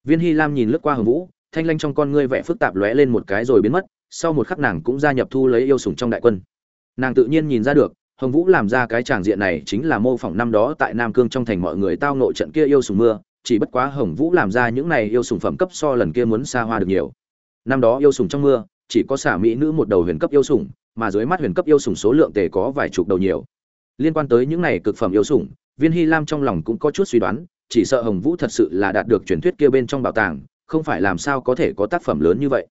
Viên hy lam nhìn lướt qua hồng vũ, thanh lanh trong con ngươi vẽ phức tạp lóe lên một cái rồi biến mất, sau một khắc nàng cũng gia nhập thu lấy yêu sùng trong đại quân. Nàng tự nhiên nhìn ra được, hồng vũ làm ra cái tràng diện này chính là mô phỏng năm đó tại nam cương trong thành mọi người tao nội trận kia yêu sùng mưa, chỉ bất quá hồng vũ làm ra những này yêu sùng phẩm cấp so lần kia muốn xa hoa được nhiều. Năm đó yêu sùng trong mưa, chỉ có xả mỹ nữ một đầu huyền cấp yêu sùng mà dưới mắt huyền cấp yêu sùng số lượng tề có vài chục đầu nhiều liên quan tới những này cực phẩm yêu sủng, viên hy lam trong lòng cũng có chút suy đoán, chỉ sợ hồng vũ thật sự là đạt được truyền thuyết kia bên trong bảo tàng, không phải làm sao có thể có tác phẩm lớn như vậy.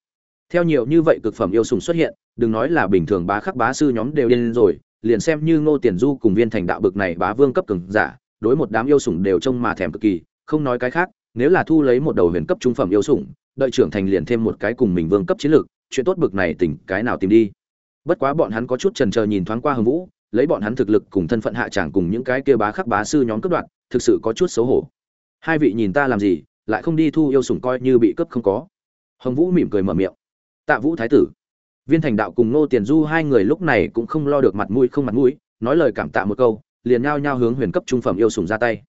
Theo nhiều như vậy cực phẩm yêu sủng xuất hiện, đừng nói là bình thường bá khắc bá sư nhóm đều điên rồi, liền xem như ngô tiền du cùng viên thành đạo bực này bá vương cấp cường giả, đối một đám yêu sủng đều trông mà thèm cực kỳ, không nói cái khác, nếu là thu lấy một đầu huyền cấp trung phẩm yêu sủng, đợi trưởng thành liền thêm một cái cùng mình vương cấp chiến lược, chuyện tốt bực này tỉnh cái nào tìm đi. Bất quá bọn hắn có chút trần chờ nhìn thoáng qua hồng vũ lấy bọn hắn thực lực cùng thân phận hạ tràng cùng những cái kia bá khắc bá sư nhóm cướp đoạt, thực sự có chút xấu hổ. Hai vị nhìn ta làm gì, lại không đi thu yêu sủng coi như bị cướp không có. Hồng vũ mỉm cười mở miệng. Tạ vũ thái tử. Viên thành đạo cùng nô tiền du hai người lúc này cũng không lo được mặt mũi không mặt mũi, nói lời cảm tạ một câu, liền nhao nhao hướng huyền cấp trung phẩm yêu sủng ra tay.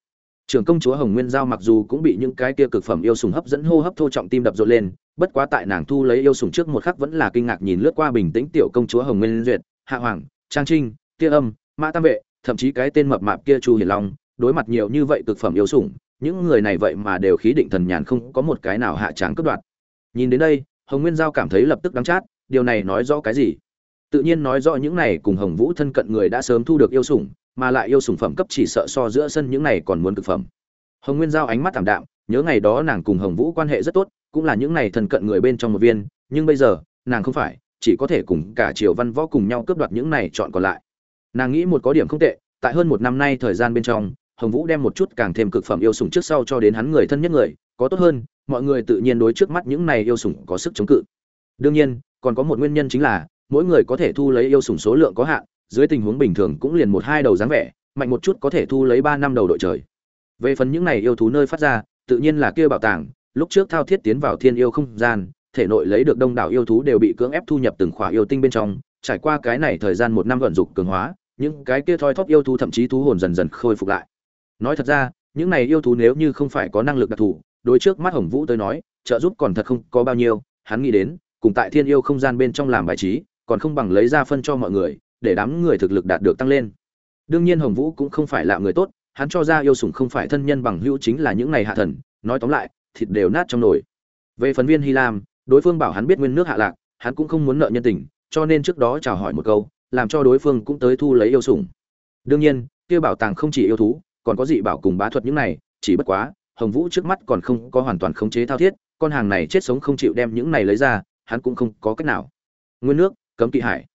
Trưởng công chúa hồng nguyên giao mặc dù cũng bị những cái kia cực phẩm yêu sủng hấp dẫn hô hấp thô trọng tim đập rộn lên, bất quá tại nàng thu lấy yêu sủng trước một khắc vẫn là kinh ngạc nhìn lướt qua bình tĩnh tiểu công chúa hồng nguyên duyệt, hạ hoàng, trang trinh tia âm, mã tam vệ, thậm chí cái tên mập mạp kia chu hiền long, đối mặt nhiều như vậy cực phẩm yêu sủng, những người này vậy mà đều khí định thần nhàn không có một cái nào hạ tráng cướp đoạt. Nhìn đến đây, hồng nguyên giao cảm thấy lập tức đắng chát, điều này nói rõ cái gì? Tự nhiên nói rõ những này cùng hồng vũ thân cận người đã sớm thu được yêu sủng, mà lại yêu sủng phẩm cấp chỉ sợ so giữa sân những này còn muốn cực phẩm. Hồng nguyên giao ánh mắt thảm đạm, nhớ ngày đó nàng cùng hồng vũ quan hệ rất tốt, cũng là những này thân cận người bên trong một viên, nhưng bây giờ, nàng không phải, chỉ có thể cùng cả triều văn võ cùng nhau cướp đoạt những này chọn còn lại nàng nghĩ một có điểm không tệ, tại hơn một năm nay thời gian bên trong, hồng vũ đem một chút càng thêm cực phẩm yêu sủng trước sau cho đến hắn người thân nhất người, có tốt hơn, mọi người tự nhiên đối trước mắt những này yêu sủng có sức chống cự. Đương nhiên, còn có một nguyên nhân chính là, mỗi người có thể thu lấy yêu sủng số lượng có hạn, dưới tình huống bình thường cũng liền một hai đầu dáng vẻ, mạnh một chút có thể thu lấy ba năm đầu đội trời. Về phần những này yêu thú nơi phát ra, tự nhiên là kia bảo tàng, lúc trước thao thiết tiến vào thiên yêu không gian, thể nội lấy được đông đảo yêu thú đều bị cưỡng ép thu nhập từng khỏa yêu tinh bên trong trải qua cái này thời gian một năm vận dụng cường hóa, những cái kia thoi thóp yêu thú thậm chí thú hồn dần dần khôi phục lại. Nói thật ra, những này yêu thú nếu như không phải có năng lực đặc thù, đối trước mắt hồng vũ tới nói, trợ giúp còn thật không có bao nhiêu, hắn nghĩ đến, cùng tại thiên yêu không gian bên trong làm bài trí, còn không bằng lấy ra phân cho mọi người, để đám người thực lực đạt được tăng lên. Đương nhiên hồng vũ cũng không phải là người tốt, hắn cho ra yêu sủng không phải thân nhân bằng hữu chính là những này hạ thần, nói tóm lại, thịt đều nát trong nồi. Về phần viên hy lam, đối phương bảo hắn biết nguyên nước hạ lạc, hắn cũng không muốn nợ nhân tình cho nên trước đó chào hỏi một câu, làm cho đối phương cũng tới thu lấy yêu sủng. Đương nhiên, kia bảo tàng không chỉ yêu thú, còn có dị bảo cùng bá thuật những này, chỉ bất quá, hồng vũ trước mắt còn không có hoàn toàn khống chế thao thiết, con hàng này chết sống không chịu đem những này lấy ra, hắn cũng không có cách nào. Nguyên nước, cấm kỵ hải.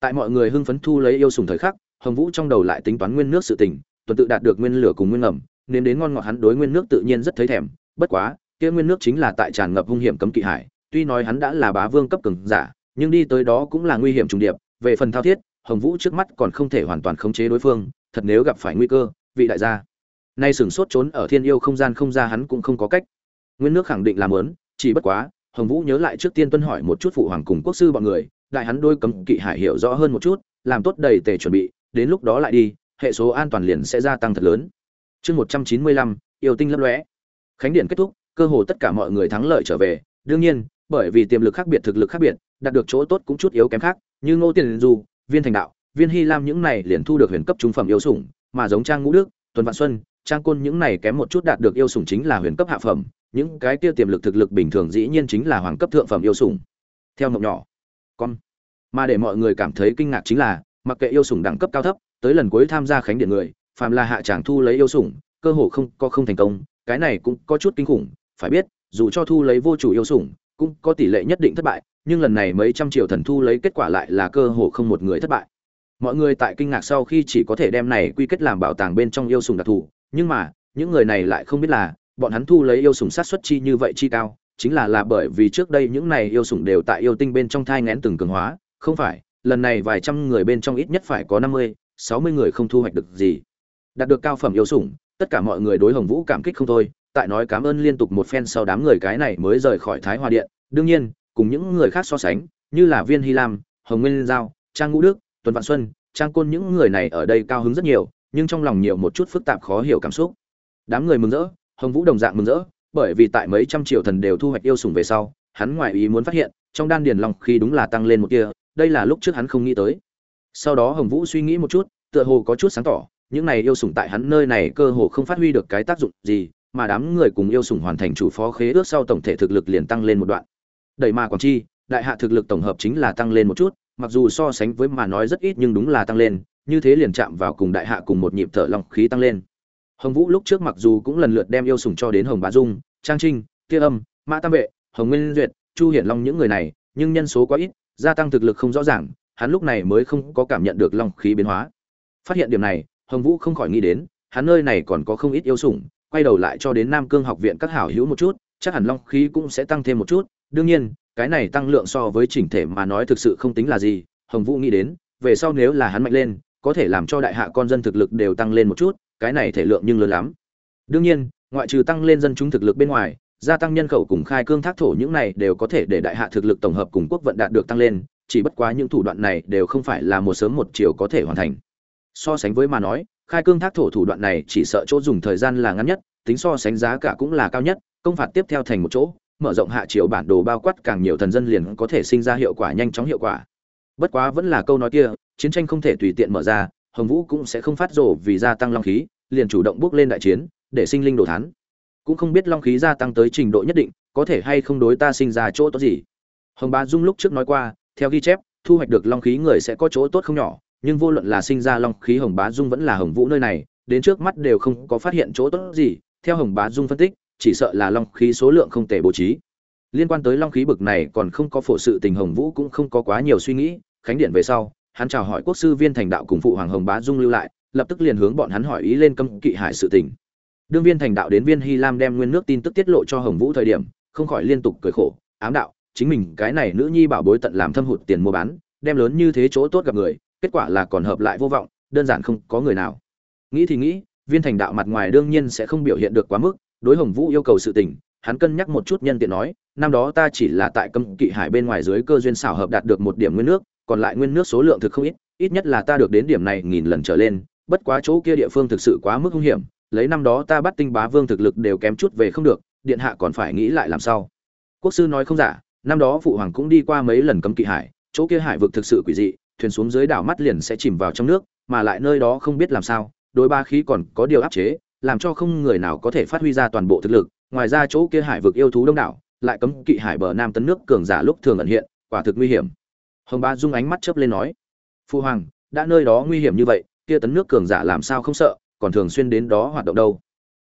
Tại mọi người hưng phấn thu lấy yêu sủng thời khắc, hồng vũ trong đầu lại tính toán nguyên nước sự tình, tuần tự đạt được nguyên lửa cùng nguyên ngầm, nên đến ngon ngọt hắn đối nguyên nước tự nhiên rất thấy thèm, bất quá, kia nguyên nước chính là tại tràn ngập hung hiểm cấm kỵ hải, tuy nói hắn đã là bá vương cấp cường giả nhưng đi tới đó cũng là nguy hiểm trùng điệp, về phần thao thiết, hồng vũ trước mắt còn không thể hoàn toàn khống chế đối phương, thật nếu gặp phải nguy cơ, vị đại gia. Nay sửng sốt trốn ở thiên yêu không gian không ra hắn cũng không có cách. Nguyên nước khẳng định làm lớn chỉ bất quá, hồng vũ nhớ lại trước tiên tuân hỏi một chút phụ hoàng cùng quốc sư bọn người, đại hắn đôi cấm kỵ hải hiểu rõ hơn một chút, làm tốt đầy tề chuẩn bị, đến lúc đó lại đi, hệ số an toàn liền sẽ gia tăng thật lớn. Chương một trăm chín mươi lăm, yêu tinh lấp lóe. Khánh điện kết thúc, cơ hồ tất cả mọi người thắng lợi trở về, đương nhiên bởi vì tiềm lực khác biệt, thực lực khác biệt, đạt được chỗ tốt cũng chút yếu kém khác, như ngô tiền du viên thành đạo, viên hy lam những này liền thu được huyền cấp trung phẩm yêu sủng, mà giống trang ngũ đức, tuần vạn xuân, trang côn những này kém một chút đạt được yêu sủng chính là huyền cấp hạ phẩm, những cái kia tiềm lực thực lực bình thường dĩ nhiên chính là hoàng cấp thượng phẩm yêu sủng. Theo mộng nhỏ, con, mà để mọi người cảm thấy kinh ngạc chính là, mặc kệ yêu sủng đẳng cấp cao thấp, tới lần cuối tham gia khánh điện người, phàm là hạ tràng thu lấy yêu sủng, cơ hồ không có không thành công, cái này cũng có chút kinh khủng, phải biết, dù cho thu lấy vô chủ yêu sủng cũng có tỷ lệ nhất định thất bại, nhưng lần này mấy trăm triệu thần thu lấy kết quả lại là cơ hồ không một người thất bại. Mọi người tại kinh ngạc sau khi chỉ có thể đem này quy kết làm bảo tàng bên trong yêu sủng đặc thù, nhưng mà, những người này lại không biết là, bọn hắn thu lấy yêu sủng sát xuất chi như vậy chi cao, chính là là bởi vì trước đây những này yêu sủng đều tại yêu tinh bên trong thai ngén từng cường hóa, không phải, lần này vài trăm người bên trong ít nhất phải có năm mươi, sáu mươi người không thu hoạch được gì. Đạt được cao phẩm yêu sủng, tất cả mọi người đối hồng vũ cảm kích không thôi tại nói cảm ơn liên tục một phen sau đám người cái này mới rời khỏi thái hòa điện. Đương nhiên, cùng những người khác so sánh, như là viên hy lam, hồng nguyên giao, trang ngũ đức, tuần vạn xuân, trang côn những người này ở đây cao hứng rất nhiều, nhưng trong lòng nhiều một chút phức tạp khó hiểu cảm xúc. Đám người mừng rỡ, hồng vũ đồng dạng mừng rỡ, bởi vì tại mấy trăm triệu thần đều thu hoạch yêu sủng về sau, hắn ngoại ý muốn phát hiện, trong đan điền long khi đúng là tăng lên một kia đây là lúc trước hắn không nghĩ tới. Sau đó hồng vũ suy nghĩ một chút, tựa hồ có chút sáng tỏ, những này yêu sủng tại hắn nơi này cơ hồ không phát huy được cái tác dụng gì mà đám người cùng yêu sủng hoàn thành chủ phó khế ước sau tổng thể thực lực liền tăng lên một đoạn. Đẩy mà quảng chi, đại hạ thực lực tổng hợp chính là tăng lên một chút, mặc dù so sánh với mà nói rất ít nhưng đúng là tăng lên, như thế liền chạm vào cùng đại hạ cùng một nhịp thở long khí tăng lên. Hồng vũ lúc trước mặc dù cũng lần lượt đem yêu sủng cho đến hồng bá dung, trang trinh, kia âm, mã tam vệ, hồng nguyên duyệt, chu hiển long những người này, nhưng nhân số quá ít, gia tăng thực lực không rõ ràng, hắn lúc này mới không có cảm nhận được long khí biến hóa. Phát hiện điểm này, hồng vũ không khỏi nghĩ đến, hắn nơi này còn có không ít yêu sủng quay đầu lại cho đến nam cương học viện các hảo hữu một chút, chắc hẳn long khí cũng sẽ tăng thêm một chút. Đương nhiên, cái này tăng lượng so với chỉnh thể mà nói thực sự không tính là gì. Hồng vũ nghĩ đến, về sau nếu là hắn mạnh lên, có thể làm cho đại hạ con dân thực lực đều tăng lên một chút, cái này thể lượng nhưng lớn lắm. Đương nhiên, ngoại trừ tăng lên dân chúng thực lực bên ngoài, gia tăng nhân khẩu cùng khai cương thác thổ những này đều có thể để đại hạ thực lực tổng hợp cùng quốc vận đạt được tăng lên, chỉ bất quá những thủ đoạn này đều không phải là một sớm một chiều có thể hoàn thành. So sánh với mà nói khai cương thác thổ thủ đoạn này chỉ sợ chỗ dùng thời gian là ngắn nhất, tính so sánh giá cả cũng là cao nhất, công phạt tiếp theo thành một chỗ, mở rộng hạ chiều bản đồ bao quát càng nhiều thần dân liền có thể sinh ra hiệu quả nhanh chóng hiệu quả. Bất quá vẫn là câu nói kia, chiến tranh không thể tùy tiện mở ra, hồng vũ cũng sẽ không phát rồ vì gia tăng long khí, liền chủ động bước lên đại chiến, để sinh linh đồ thán. Cũng không biết long khí gia tăng tới trình độ nhất định, có thể hay không đối ta sinh ra chỗ tốt gì. Hồng bá dung lúc trước nói qua, theo ghi chép, thu hoạch được long khí người sẽ có chỗ tốt không nhỏ nhưng vô luận là sinh ra long khí hồng bá dung vẫn là hồng vũ nơi này, đến trước mắt đều không có phát hiện chỗ tốt gì. Theo hồng bá dung phân tích, chỉ sợ là long khí số lượng không thể bố trí. Liên quan tới long khí bực này còn không có phổ sự tình hồng vũ cũng không có quá nhiều suy nghĩ. Khánh điện về sau, hắn chào hỏi quốc sư viên thành đạo cùng phụ hoàng hồng bá dung lưu lại, lập tức liền hướng bọn hắn hỏi ý lên cấm kỵ hải sự tình. Đương viên thành đạo đến viên hy lam đem nguyên nước tin tức tiết lộ cho hồng vũ thời điểm, không khỏi liên tục cười khổ, ám đạo, chính mình cái này nữ nhi bảo bối tận làm thâm hụt tiền mua bán, đem lớn như thế chỗ tốt gặp người kết quả là còn hợp lại vô vọng, đơn giản không có người nào. Nghĩ thì nghĩ, viên thành đạo mặt ngoài đương nhiên sẽ không biểu hiện được quá mức, đối hồng vũ yêu cầu sự tình, hắn cân nhắc một chút nhân tiện nói, năm đó ta chỉ là tại cấm kỵ hải bên ngoài dưới cơ duyên xảo hợp đạt được một điểm nguyên nước, còn lại nguyên nước số lượng thực không ít ít nhất là ta được đến điểm này nghìn lần trở lên, bất quá chỗ kia địa phương thực sự quá mức hung hiểm, lấy năm đó ta bắt tinh bá vương thực lực đều kém chút về không được, điện hạ còn phải nghĩ lại làm sao. Quốc sư nói không giả, năm đó phụ hoàng cũng đi qua mấy lần cấm kỵ hải, chỗ kia hải vực thực sự quỷ dị thuyền xuống dưới đảo mắt liền sẽ chìm vào trong nước, mà lại nơi đó không biết làm sao, đối ba khí còn có điều áp chế, làm cho không người nào có thể phát huy ra toàn bộ thực lực. Ngoài ra chỗ kia hải vực yêu thú đông đảo, lại cấm kỵ hải bờ nam tấn nước cường giả lúc thường ẩn hiện, quả thực nguy hiểm. Hồng ba dung ánh mắt chớp lên nói, phu hoàng, đã nơi đó nguy hiểm như vậy, kia tấn nước cường giả làm sao không sợ, còn thường xuyên đến đó hoạt động đâu?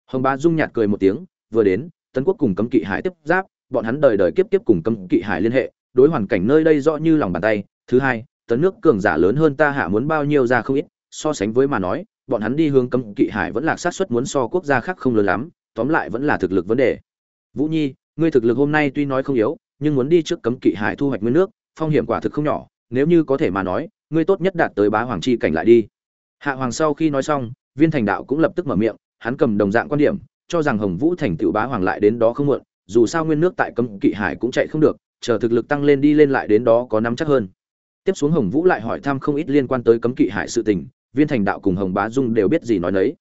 Hồng ba dung nhạt cười một tiếng, vừa đến tấn quốc cùng cấm kỵ hải tiếp giáp, bọn hắn đời đời kiếp kiếp cùng cấm kỵ hải liên hệ, đối hoàn cảnh nơi đây rõ như lòng bàn tay. Thứ hai tấn nước cường giả lớn hơn ta hạ muốn bao nhiêu ra không ít, so sánh với mà nói, bọn hắn đi hướng cấm kỵ hải vẫn là sát suất muốn so quốc gia khác không lớn lắm, tóm lại vẫn là thực lực vấn đề. Vũ nhi, ngươi thực lực hôm nay tuy nói không yếu, nhưng muốn đi trước cấm kỵ hải thu hoạch nguyên nước, phong hiểm quả thực không nhỏ, nếu như có thể mà nói, ngươi tốt nhất đạt tới bá hoàng chi cảnh lại đi. Hạ hoàng sau khi nói xong, viên thành đạo cũng lập tức mở miệng, hắn cầm đồng dạng quan điểm, cho rằng hồng vũ thành tựu bá hoàng lại đến đó không muộn, dù sao nguyên nước tại cấm kỵ hải cũng chạy không được, chờ thực lực tăng lên đi lên lại đến đó có nắm chắc hơn tiếp xuống hồng vũ lại hỏi thăm không ít liên quan tới cấm kỵ hải sự tình, viên thành đạo cùng hồng bá dung đều biết gì nói nấy.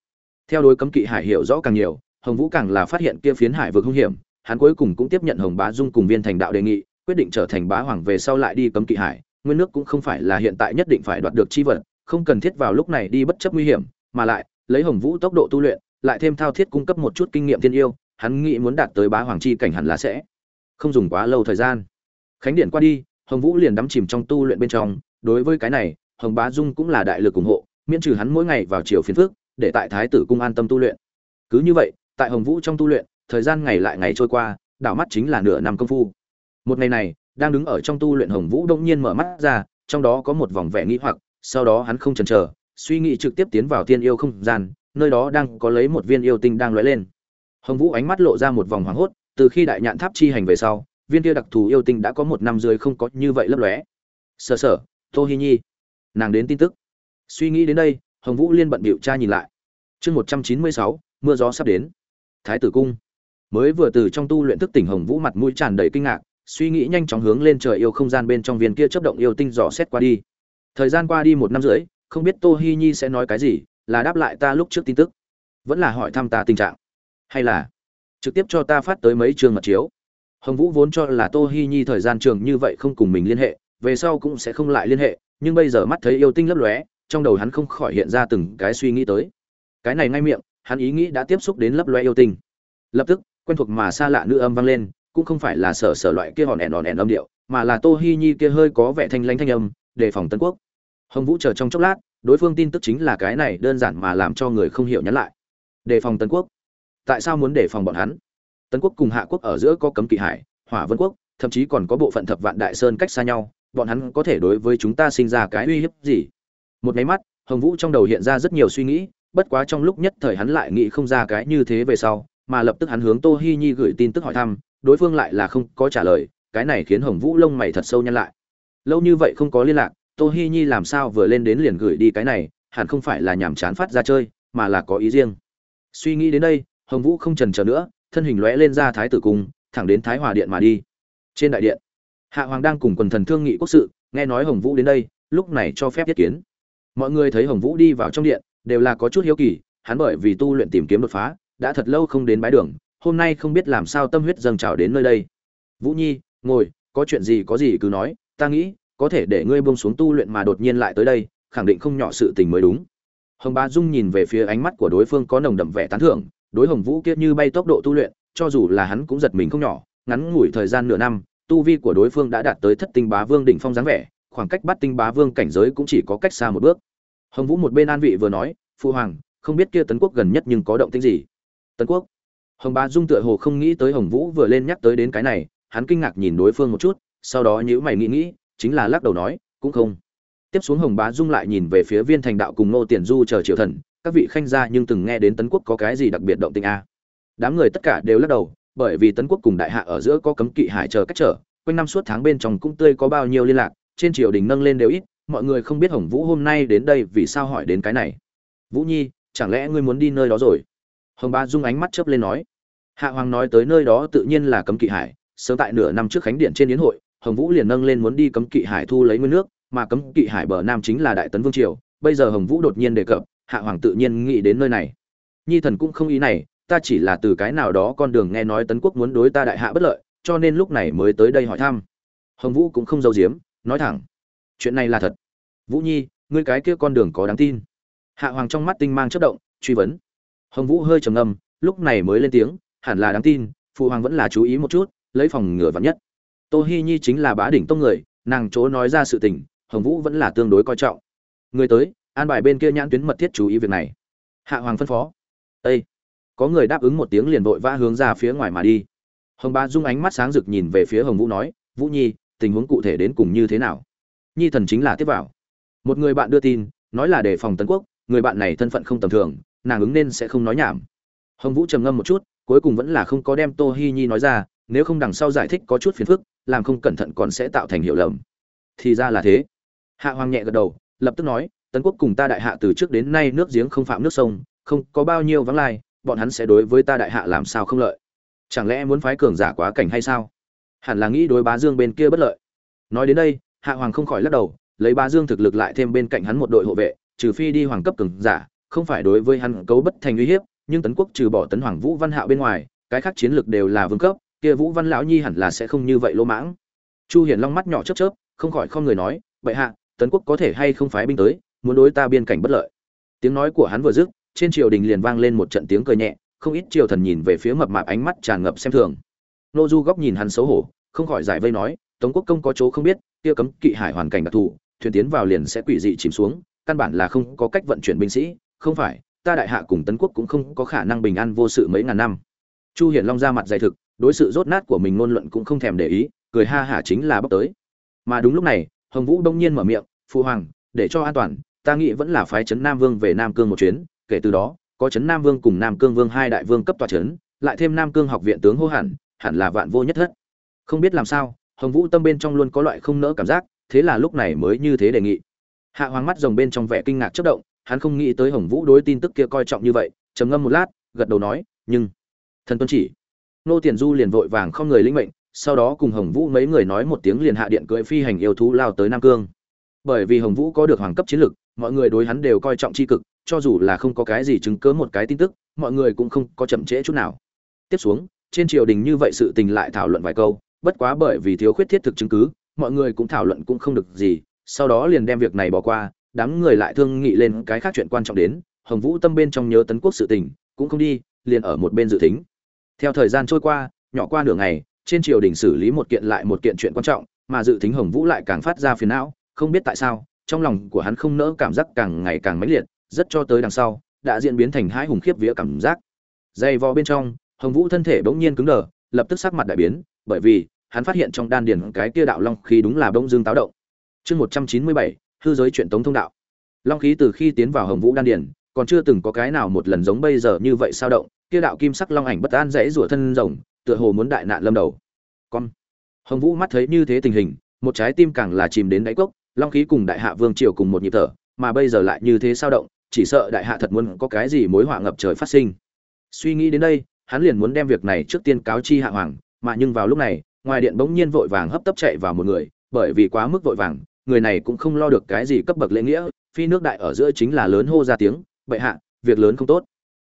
Theo đối cấm kỵ hải hiểu rõ càng nhiều, hồng vũ càng là phát hiện kia phiến hải vực hung hiểm, hắn cuối cùng cũng tiếp nhận hồng bá dung cùng viên thành đạo đề nghị, quyết định trở thành bá hoàng về sau lại đi cấm kỵ hải, nguyên nước cũng không phải là hiện tại nhất định phải đoạt được chi vật, không cần thiết vào lúc này đi bất chấp nguy hiểm, mà lại, lấy hồng vũ tốc độ tu luyện, lại thêm thao thiết cung cấp một chút kinh nghiệm thiên yêu, hắn nghĩ muốn đạt tới bá hoàng chi cảnh hẳn là sẽ không dùng quá lâu thời gian. Khánh điện qua đi hồng vũ liền đắm chìm trong tu luyện bên trong. Đối với cái này, hồng bá dung cũng là đại lực ủng hộ, miễn trừ hắn mỗi ngày vào chiều phiền phước để tại thái tử cung an tâm tu luyện. Cứ như vậy, tại hồng vũ trong tu luyện, thời gian ngày lại ngày trôi qua, đảo mắt chính là nửa năm công phu. Một ngày này, đang đứng ở trong tu luyện hồng vũ đột nhiên mở mắt ra, trong đó có một vòng vẻ nghĩ hoặc, sau đó hắn không chần chờ, suy nghĩ trực tiếp tiến vào tiên yêu không gian, nơi đó đang có lấy một viên yêu tinh đang lóe lên. Hồng vũ ánh mắt lộ ra một vòng hoảng hốt, từ khi đại nhạn tháp chi hành về sau viên kia đặc thù yêu tinh đã có một năm rưỡi không có như vậy lấp lóe. Sợ sở, tô hi nhi nàng đến tin tức. Suy nghĩ đến đây hồng vũ liên bận bịu tra nhìn lại. Chương một trăm chín mươi sáu mưa gió sắp đến. Thái tử cung. Mới vừa từ trong tu luyện thức tỉnh hồng vũ mặt mũi tràn đầy kinh ngạc suy nghĩ nhanh chóng hướng lên trời yêu không gian bên trong viên kia chấp động yêu tinh dò xét qua đi. Thời gian qua đi một năm rưỡi không biết tô hi nhi sẽ nói cái gì là đáp lại ta lúc trước tin tức. Vẫn là hỏi thăm ta tình trạng. Hay là trực tiếp cho ta phát tới mấy trường mật chiếu hồng vũ vốn cho là tô hi nhi thời gian trường như vậy không cùng mình liên hệ, về sau cũng sẽ không lại liên hệ, nhưng bây giờ mắt thấy yêu tinh lấp lóe, trong đầu hắn không khỏi hiện ra từng cái suy nghĩ tới. Cái này ngay miệng, hắn ý nghĩ đã tiếp xúc đến lấp lóe yêu tinh. Lập tức, quen thuộc mà xa lạ nữ âm vang lên, cũng không phải là sở sở loại kia hòn ẻn hòn ẻn âm điệu, mà là tô hi nhi kia hơi có vẻ thanh lãnh thanh âm, đề phòng tân quốc. Hồng vũ chờ trong chốc lát, đối phương tin tức chính là cái này đơn giản mà làm cho người không hiểu nhắn lại. Đề phòng tân quốc. Tại sao muốn đề phòng bọn hắn? Tấn quốc cùng hạ quốc ở giữa có cấm kỵ hải, hỏa vân quốc, thậm chí còn có bộ phận thập vạn đại sơn cách xa nhau, bọn hắn có thể đối với chúng ta sinh ra cái uy hiếp gì? Một máy mắt, hồng vũ trong đầu hiện ra rất nhiều suy nghĩ, bất quá trong lúc nhất thời hắn lại nghĩ không ra cái như thế về sau, mà lập tức hắn hướng tô hi nhi gửi tin tức hỏi thăm, đối phương lại là không có trả lời, cái này khiến hồng vũ lông mày thật sâu nhăn lại. Lâu như vậy không có liên lạc, tô hi nhi làm sao vừa lên đến liền gửi đi cái này, hẳn không phải là nhàm chán phát ra chơi, mà là có ý riêng. Suy nghĩ đến đây, hồng vũ không chần chờ nữa thân hình lóe lên ra thái tử cung, thẳng đến thái hòa điện mà đi. Trên đại điện, hạ hoàng đang cùng quần thần thương nghị quốc sự, nghe nói hồng vũ đến đây, lúc này cho phép thiết kiến. Mọi người thấy hồng vũ đi vào trong điện, đều là có chút hiếu kỳ, hắn bởi vì tu luyện tìm kiếm đột phá, đã thật lâu không đến bái đường, hôm nay không biết làm sao tâm huyết dâng trào đến nơi đây. Vũ nhi, ngồi, có chuyện gì có gì cứ nói, ta nghĩ, có thể để ngươi buông xuống tu luyện mà đột nhiên lại tới đây, khẳng định không nhỏ sự tình mới đúng. Hồng bá dung nhìn về phía ánh mắt của đối phương có nồng đậm vẻ tán thưởng đối hồng vũ kia như bay tốc độ tu luyện, cho dù là hắn cũng giật mình không nhỏ, ngắn ngủi thời gian nửa năm, tu vi của đối phương đã đạt tới thất tinh bá vương đỉnh phong dáng vẻ, khoảng cách bắt tinh bá vương cảnh giới cũng chỉ có cách xa một bước. Hồng vũ một bên an vị vừa nói, phu hoàng, không biết kia tấn quốc gần nhất nhưng có động tĩnh gì? Tấn quốc? Hồng bá dung tựa hồ không nghĩ tới hồng vũ vừa lên nhắc tới đến cái này, hắn kinh ngạc nhìn đối phương một chút, sau đó nhữ mày nghĩ nghĩ, chính là lắc đầu nói, cũng không. Tiếp xuống hồng bá dung lại nhìn về phía viên thành đạo cùng nô tiền du chờ Triệu thần các vị khanh gia nhưng từng nghe đến tấn quốc có cái gì đặc biệt động tình a? Đám người tất cả đều lắc đầu, bởi vì tấn quốc cùng đại hạ ở giữa có cấm kỵ hải chờ cách trở, quanh năm suốt tháng bên trong cũng tươi có bao nhiêu liên lạc, trên triều đình nâng lên đều ít, mọi người không biết hồng vũ hôm nay đến đây vì sao hỏi đến cái này. Vũ nhi, chẳng lẽ ngươi muốn đi nơi đó rồi? Hồng ba dung ánh mắt chớp lên nói. Hạ hoàng nói tới nơi đó tự nhiên là cấm kỵ hải, sớm tại nửa năm trước khánh điện trên yến hội, hồng vũ liền nâng lên muốn đi cấm kỵ hải thu lấy nguyên nước, mà cấm kỵ hải bờ nam chính là đại tấn vương triều, bây giờ hồng vũ đột nhiên đề cập hạ hoàng tự nhiên nghĩ đến nơi này. Nhi thần cũng không ý này, ta chỉ là từ cái nào đó con đường nghe nói tấn quốc muốn đối ta đại hạ bất lợi, cho nên lúc này mới tới đây hỏi thăm. Hồng vũ cũng không giấu giếm, nói thẳng. Chuyện này là thật. Vũ nhi, ngươi cái kia con đường có đáng tin. Hạ hoàng trong mắt tinh mang chất động, truy vấn. Hồng vũ hơi trầm ngâm, lúc này mới lên tiếng, hẳn là đáng tin, phụ hoàng vẫn là chú ý một chút, lấy phòng ngừa vắn nhất. Tô hi nhi chính là bá đỉnh tông người, nàng chỗ nói ra sự tình, hồng vũ vẫn là tương đối coi trọng. Người tới an bài bên kia nhãn tuyến mật thiết chú ý việc này. Hạ hoàng phân phó. Ây có người đáp ứng một tiếng liền vội vã hướng ra phía ngoài mà đi. Hồng Ba dung ánh mắt sáng rực nhìn về phía hồng vũ nói, vũ nhi, tình huống cụ thể đến cùng như thế nào? Nhi thần chính là tiếp vào. Một người bạn đưa tin, nói là đề phòng tấn quốc, người bạn này thân phận không tầm thường, nàng ứng nên sẽ không nói nhảm. Hồng vũ trầm ngâm một chút, cuối cùng vẫn là không có đem tô hi nhi nói ra, nếu không đằng sau giải thích có chút phiền phức, làm không cẩn thận còn sẽ tạo thành hiệu lầm. Thì ra là thế. Hạ hoàng nhẹ gật đầu, lập tức nói tấn quốc cùng ta đại hạ từ trước đến nay nước giếng không phạm nước sông, không có bao nhiêu vắng lai, bọn hắn sẽ đối với ta đại hạ làm sao không lợi? Chẳng lẽ muốn phái cường giả quá cảnh hay sao? Hẳn là nghĩ đối bá dương bên kia bất lợi. Nói đến đây, hạ hoàng không khỏi lắc đầu, lấy bá dương thực lực lại thêm bên cạnh hắn một đội hộ vệ, trừ phi đi hoàng cấp cường giả, không phải đối với hắn cấu bất thành uy hiếp, nhưng tấn quốc trừ bỏ tấn hoàng vũ văn hạo bên ngoài, cái khác chiến lược đều là vương cấp, kia vũ văn lão nhi hẳn là sẽ không như vậy lỗ mãng. Chu hiển long mắt nhỏ chớp chớp, không khỏi không người nói vậy hạ, tấn quốc có thể hay không phái binh tới? Muốn đối ta biên cảnh bất lợi. Tiếng nói của hắn vừa dứt, trên triều đình liền vang lên một trận tiếng cười nhẹ, không ít triều thần nhìn về phía mập mạp ánh mắt tràn ngập xem thường. Nô du góc nhìn hắn xấu hổ, không khỏi giải vây nói, tống quốc công có chỗ không biết, kia cấm kỵ hải hoàn cảnh đặc thù, thuyền tiến vào liền sẽ quỷ dị chìm xuống, căn bản là không có cách vận chuyển binh sĩ, không phải, ta đại hạ cùng tấn quốc cũng không có khả năng bình an vô sự mấy ngàn năm. Chu hiển long ra mặt dày thực, đối sự rốt nát của mình ngôn luận cũng không thèm để ý, cười ha hả chính là bóc tới. Mà đúng lúc này, hồng vũ đông nhiên mở miệng phụ hoàng, để cho an toàn ta nghĩ vẫn là phái trấn nam vương về nam cương một chuyến, kể từ đó, có trấn nam vương cùng nam cương vương hai đại vương cấp tòa trấn lại thêm nam cương học viện tướng hô hẳn hẳn là vạn vô nhất thất. Không biết làm sao, hồng vũ tâm bên trong luôn có loại không nỡ cảm giác, thế là lúc này mới như thế đề nghị. Hạ hoàng mắt rồng bên trong vẻ kinh ngạc chất động, hắn không nghĩ tới hồng vũ đối tin tức kia coi trọng như vậy, trầm ngâm một lát, gật đầu nói, nhưng, thần tuân chỉ. Nô tiền du liền vội vàng không người linh mệnh, sau đó cùng hồng vũ mấy người nói một tiếng liền hạ điện cưỡi phi hành yêu thú lao tới nam cương. Bởi vì hồng vũ có được hoàng cấp chiến lực mọi người đối hắn đều coi trọng tri cực, cho dù là không có cái gì chứng cớ một cái tin tức, mọi người cũng không có chậm trễ chút nào. Tiếp xuống, trên triều đình như vậy sự tình lại thảo luận vài câu, bất quá bởi vì thiếu khuyết thiết thực chứng cứ, mọi người cũng thảo luận cũng không được gì, sau đó liền đem việc này bỏ qua, đám người lại thương nghị lên cái khác chuyện quan trọng đến, hồng vũ tâm bên trong nhớ tấn quốc sự tình, cũng không đi, liền ở một bên dự tính. Theo thời gian trôi qua, nhỏ qua nửa ngày, trên triều đình xử lý một kiện lại một kiện chuyện quan trọng, mà dự tính hồng vũ lại càng phát ra phiền não, không biết tại sao trong lòng của hắn không nỡ cảm giác càng ngày càng mãnh liệt, rất cho tới đằng sau, đã diễn biến thành hai hùng khiếp vía cảm giác. Dây vò bên trong, hồng vũ thân thể bỗng nhiên cứng đờ, lập tức sắc mặt đại biến, bởi vì, hắn phát hiện trong đan điền cái kia đạo long khí đúng là bỗng dương táo động. Chương một trăm chín mươi bảy, hư giới chuyện tống thông đạo. Long khí từ khi tiến vào hồng vũ đan điền, còn chưa từng có cái nào một lần giống bây giờ như vậy sao động, kia đạo kim sắc long ảnh bất an rẽ rủa thân rồng, tựa hồ muốn đại nạn lâm đầu. Con. Hồng vũ mắt thấy như thế tình hình, một trái tim càng là chìm đến đáy cốc long khí cùng đại hạ vương triều cùng một nhịp thở, mà bây giờ lại như thế sao động, chỉ sợ đại hạ thật muốn có cái gì mối họa ngập trời phát sinh. Suy nghĩ đến đây, hắn liền muốn đem việc này trước tiên cáo chi hạ hoàng, mà nhưng vào lúc này, ngoài điện bỗng nhiên vội vàng hấp tấp chạy vào một người, bởi vì quá mức vội vàng, người này cũng không lo được cái gì cấp bậc lễ nghĩa, phi nước đại ở giữa chính là lớn hô ra tiếng, bệ hạ, việc lớn không tốt.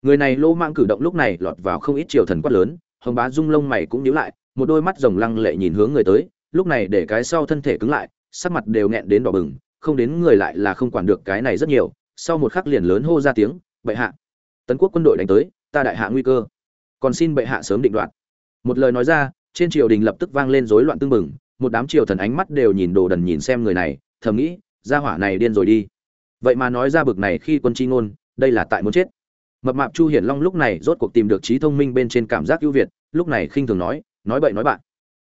Người này lô mang cử động lúc này lọt vào không ít triều thần quát lớn, hồng bá rung lông mày cũng nhíu lại, một đôi mắt rồng lăng lệ nhìn hướng người tới, lúc này để cái sau thân thể cứng lại sắc mặt đều nghẹn đến đỏ bừng, không đến người lại là không quản được cái này rất nhiều, sau một khắc liền lớn hô ra tiếng, bệ hạ, tấn quốc quân đội đánh tới, ta đại hạ nguy cơ. Còn xin bệ hạ sớm định đoạt. Một lời nói ra, trên triều đình lập tức vang lên rối loạn tương mừng một đám triều thần ánh mắt đều nhìn đồ đần nhìn xem người này, thầm nghĩ, gia hỏa này điên rồi đi. Vậy mà nói ra bực này khi quân chi ngôn, đây là tại muốn chết. Mập mạp chu hiển long lúc này rốt cuộc tìm được trí thông minh bên trên cảm giác ưu việt, lúc này khinh thường nói nói bậy nói bạn.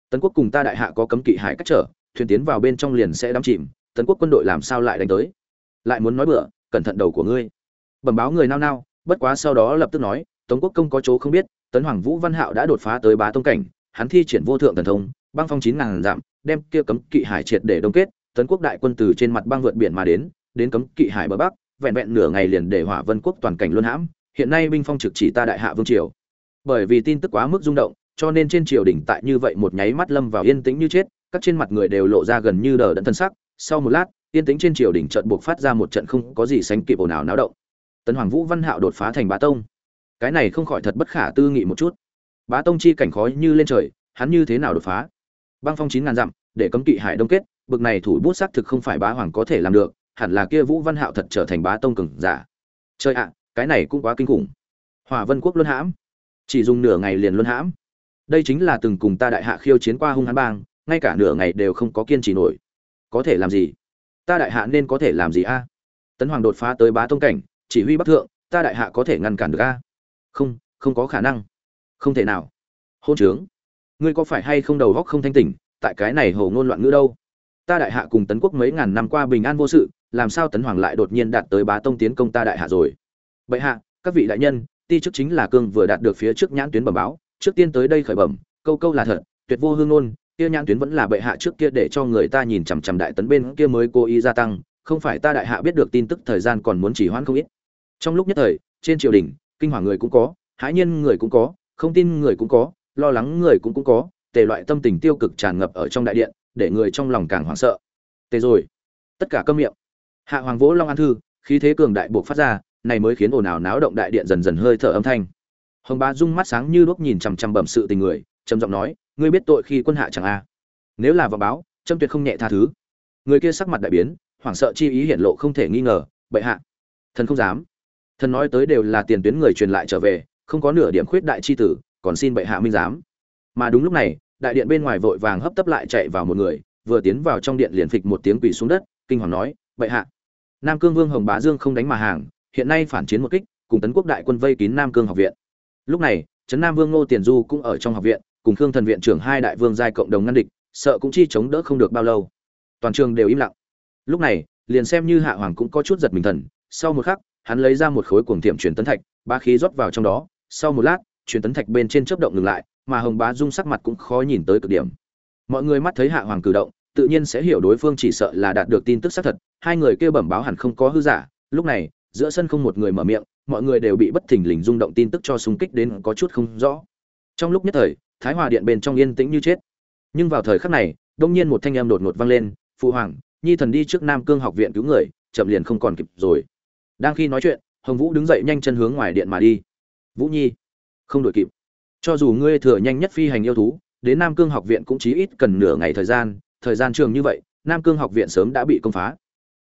Tấn quốc cùng ta đại hạ có cấm kỵ hải cách trở thuyền tiến vào bên trong liền sẽ đắm chìm, tấn quốc quân đội làm sao lại đánh tới? Lại muốn nói bựa cẩn thận đầu của ngươi. Bẩm báo người nao nao, bất quá sau đó lập tức nói, tống quốc công có chỗ không biết, tấn hoàng vũ văn hạo đã đột phá tới bá tông cảnh, hắn thi triển vô thượng thần thông, băng phong chín ngàn dặm, đem kia cấm kỵ hải triệt để đông kết, tấn quốc đại quân từ trên mặt băng vượt biển mà đến đến cấm kỵ hải bờ bắc, vẹn vẹn nửa ngày liền để hỏa vân quốc toàn cảnh luân hãm, hiện nay binh phong trực chỉ ta đại hạ vương triều. Bởi vì tin tức quá mức rung động, cho nên trên triều đình tại như vậy một nháy mắt lâm vào yên tĩnh như chết các trên mặt người đều lộ ra gần như đờ đẫn thân sắc. Sau một lát, yên tĩnh trên triều đình trận buộc phát ra một trận không có gì sánh kịp ồn ào náo động. Tấn hoàng vũ văn hạo đột phá thành bá tông. Cái này không khỏi thật bất khả tư nghị một chút. Bá tông chi cảnh khói như lên trời, hắn như thế nào đột phá? Băng phong chín ngàn dặm, để cấm kỵ hải đông kết, bực này thủ bút xác thực không phải bá hoàng có thể làm được, hẳn là kia vũ văn hạo thật trở thành bá tông cường giả. Trời ạ, cái này cũng quá kinh khủng. Hòa vân quốc luân hãm. Chỉ dùng nửa ngày liền luân hãm. Đây chính là từng cùng ta đại hạ khiêu chiến qua hung hãn bang ngay cả nửa ngày đều không có kiên trì nổi. Có thể làm gì? Ta đại hạ nên có thể làm gì a? Tấn hoàng đột phá tới bá tông cảnh, chỉ huy bắc thượng, ta đại hạ có thể ngăn cản được a? Không không có khả năng. Không thể nào. Hôn trướng. Ngươi có phải hay không đầu góc không thanh tỉnh, tại cái này hồ ngôn loạn ngữ đâu? Ta đại hạ cùng tấn quốc mấy ngàn năm qua bình an vô sự, làm sao tấn hoàng lại đột nhiên đạt tới bá tông tiến công ta đại hạ rồi? Bệ hạ, các vị đại nhân, ti chức chính là cương vừa đạt được phía trước nhãn tuyến bẩm báo, trước tiên tới đây khởi bẩm, câu câu là thật, tuyệt vô hương ngôn kia nhãn tuyến vẫn là bệ hạ trước kia để cho người ta nhìn chằm chằm đại tấn bên kia mới cố ý gia tăng, không phải ta đại hạ biết được tin tức thời gian còn muốn chỉ hoãn không ít. Trong lúc nhất thời, trên triều đình, kinh hoàng người cũng có, hãi nhiên người cũng có, không tin người cũng có, lo lắng người cũng cũng có, tề loại tâm tình tiêu cực tràn ngập ở trong đại điện, để người trong lòng càng hoảng sợ. Tề rồi, tất cả câm miệng. Hạ hoàng vỗ long an thư, khí thế cường đại buộc phát ra, này mới khiến ồn ào náo động đại điện dần dần hơi thở âm thanh. Hồng bá dung mắt sáng như đuốc nhìn chằm chằm bẩm sự tình người, trầm giọng nói ngươi biết tội khi quân hạ chẳng a? Nếu là vào báo, trâm tuyệt không nhẹ tha thứ. Người kia sắc mặt đại biến, hoảng sợ chi ý hiện lộ không thể nghi ngờ, bệ hạ, thần không dám. Thần nói tới đều là tiền tuyến người truyền lại trở về, không có nửa điểm khuyết đại chi tử, còn xin bệ hạ minh giám. Mà đúng lúc này, đại điện bên ngoài vội vàng hấp tấp lại chạy vào một người, vừa tiến vào trong điện liền phịch một tiếng quỳ xuống đất, kinh hoàng nói, bệ hạ. Nam cương vương hồng bá dương không đánh mà hàng, hiện nay phản chiến một kích, cùng tấn quốc đại quân vây kín nam cương học viện. Lúc này, trấn nam vương ngô tiền du cũng ở trong học viện cùng khương thần viện trưởng hai đại vương giai cộng đồng ngăn địch, sợ cũng chi chống đỡ không được bao lâu. Toàn trường đều im lặng. Lúc này, liền xem như hạ hoàng cũng có chút giật mình thần, sau một khắc, hắn lấy ra một khối cuồng tiệm truyền tấn thạch ba khí rót vào trong đó, sau một lát, truyền tấn thạch bên trên chớp động ngừng lại, mà hồng bá dung sắc mặt cũng khó nhìn tới cực điểm. Mọi người mắt thấy hạ hoàng cử động, tự nhiên sẽ hiểu đối phương chỉ sợ là đạt được tin tức xác thật, hai người kêu bẩm báo hẳn không có hư giả. Lúc này, giữa sân không một người mở miệng, mọi người đều bị bất thình lình rung động tin tức cho xung kích đến có chút không rõ. Trong lúc nhất thời thái hòa điện bên trong yên tĩnh như chết. Nhưng vào thời khắc này, đông nhiên một thanh âm đột ngột vang lên, phụ hoàng, nhi thần đi trước nam cương học viện cứu người, chậm liền không còn kịp rồi. Đang khi nói chuyện, hồng vũ đứng dậy nhanh chân hướng ngoài điện mà đi. Vũ nhi, không đổi kịp. Cho dù ngươi thừa nhanh nhất phi hành yêu thú, đến nam cương học viện cũng chí ít cần nửa ngày thời gian thời gian trường như vậy, nam cương học viện sớm đã bị công phá.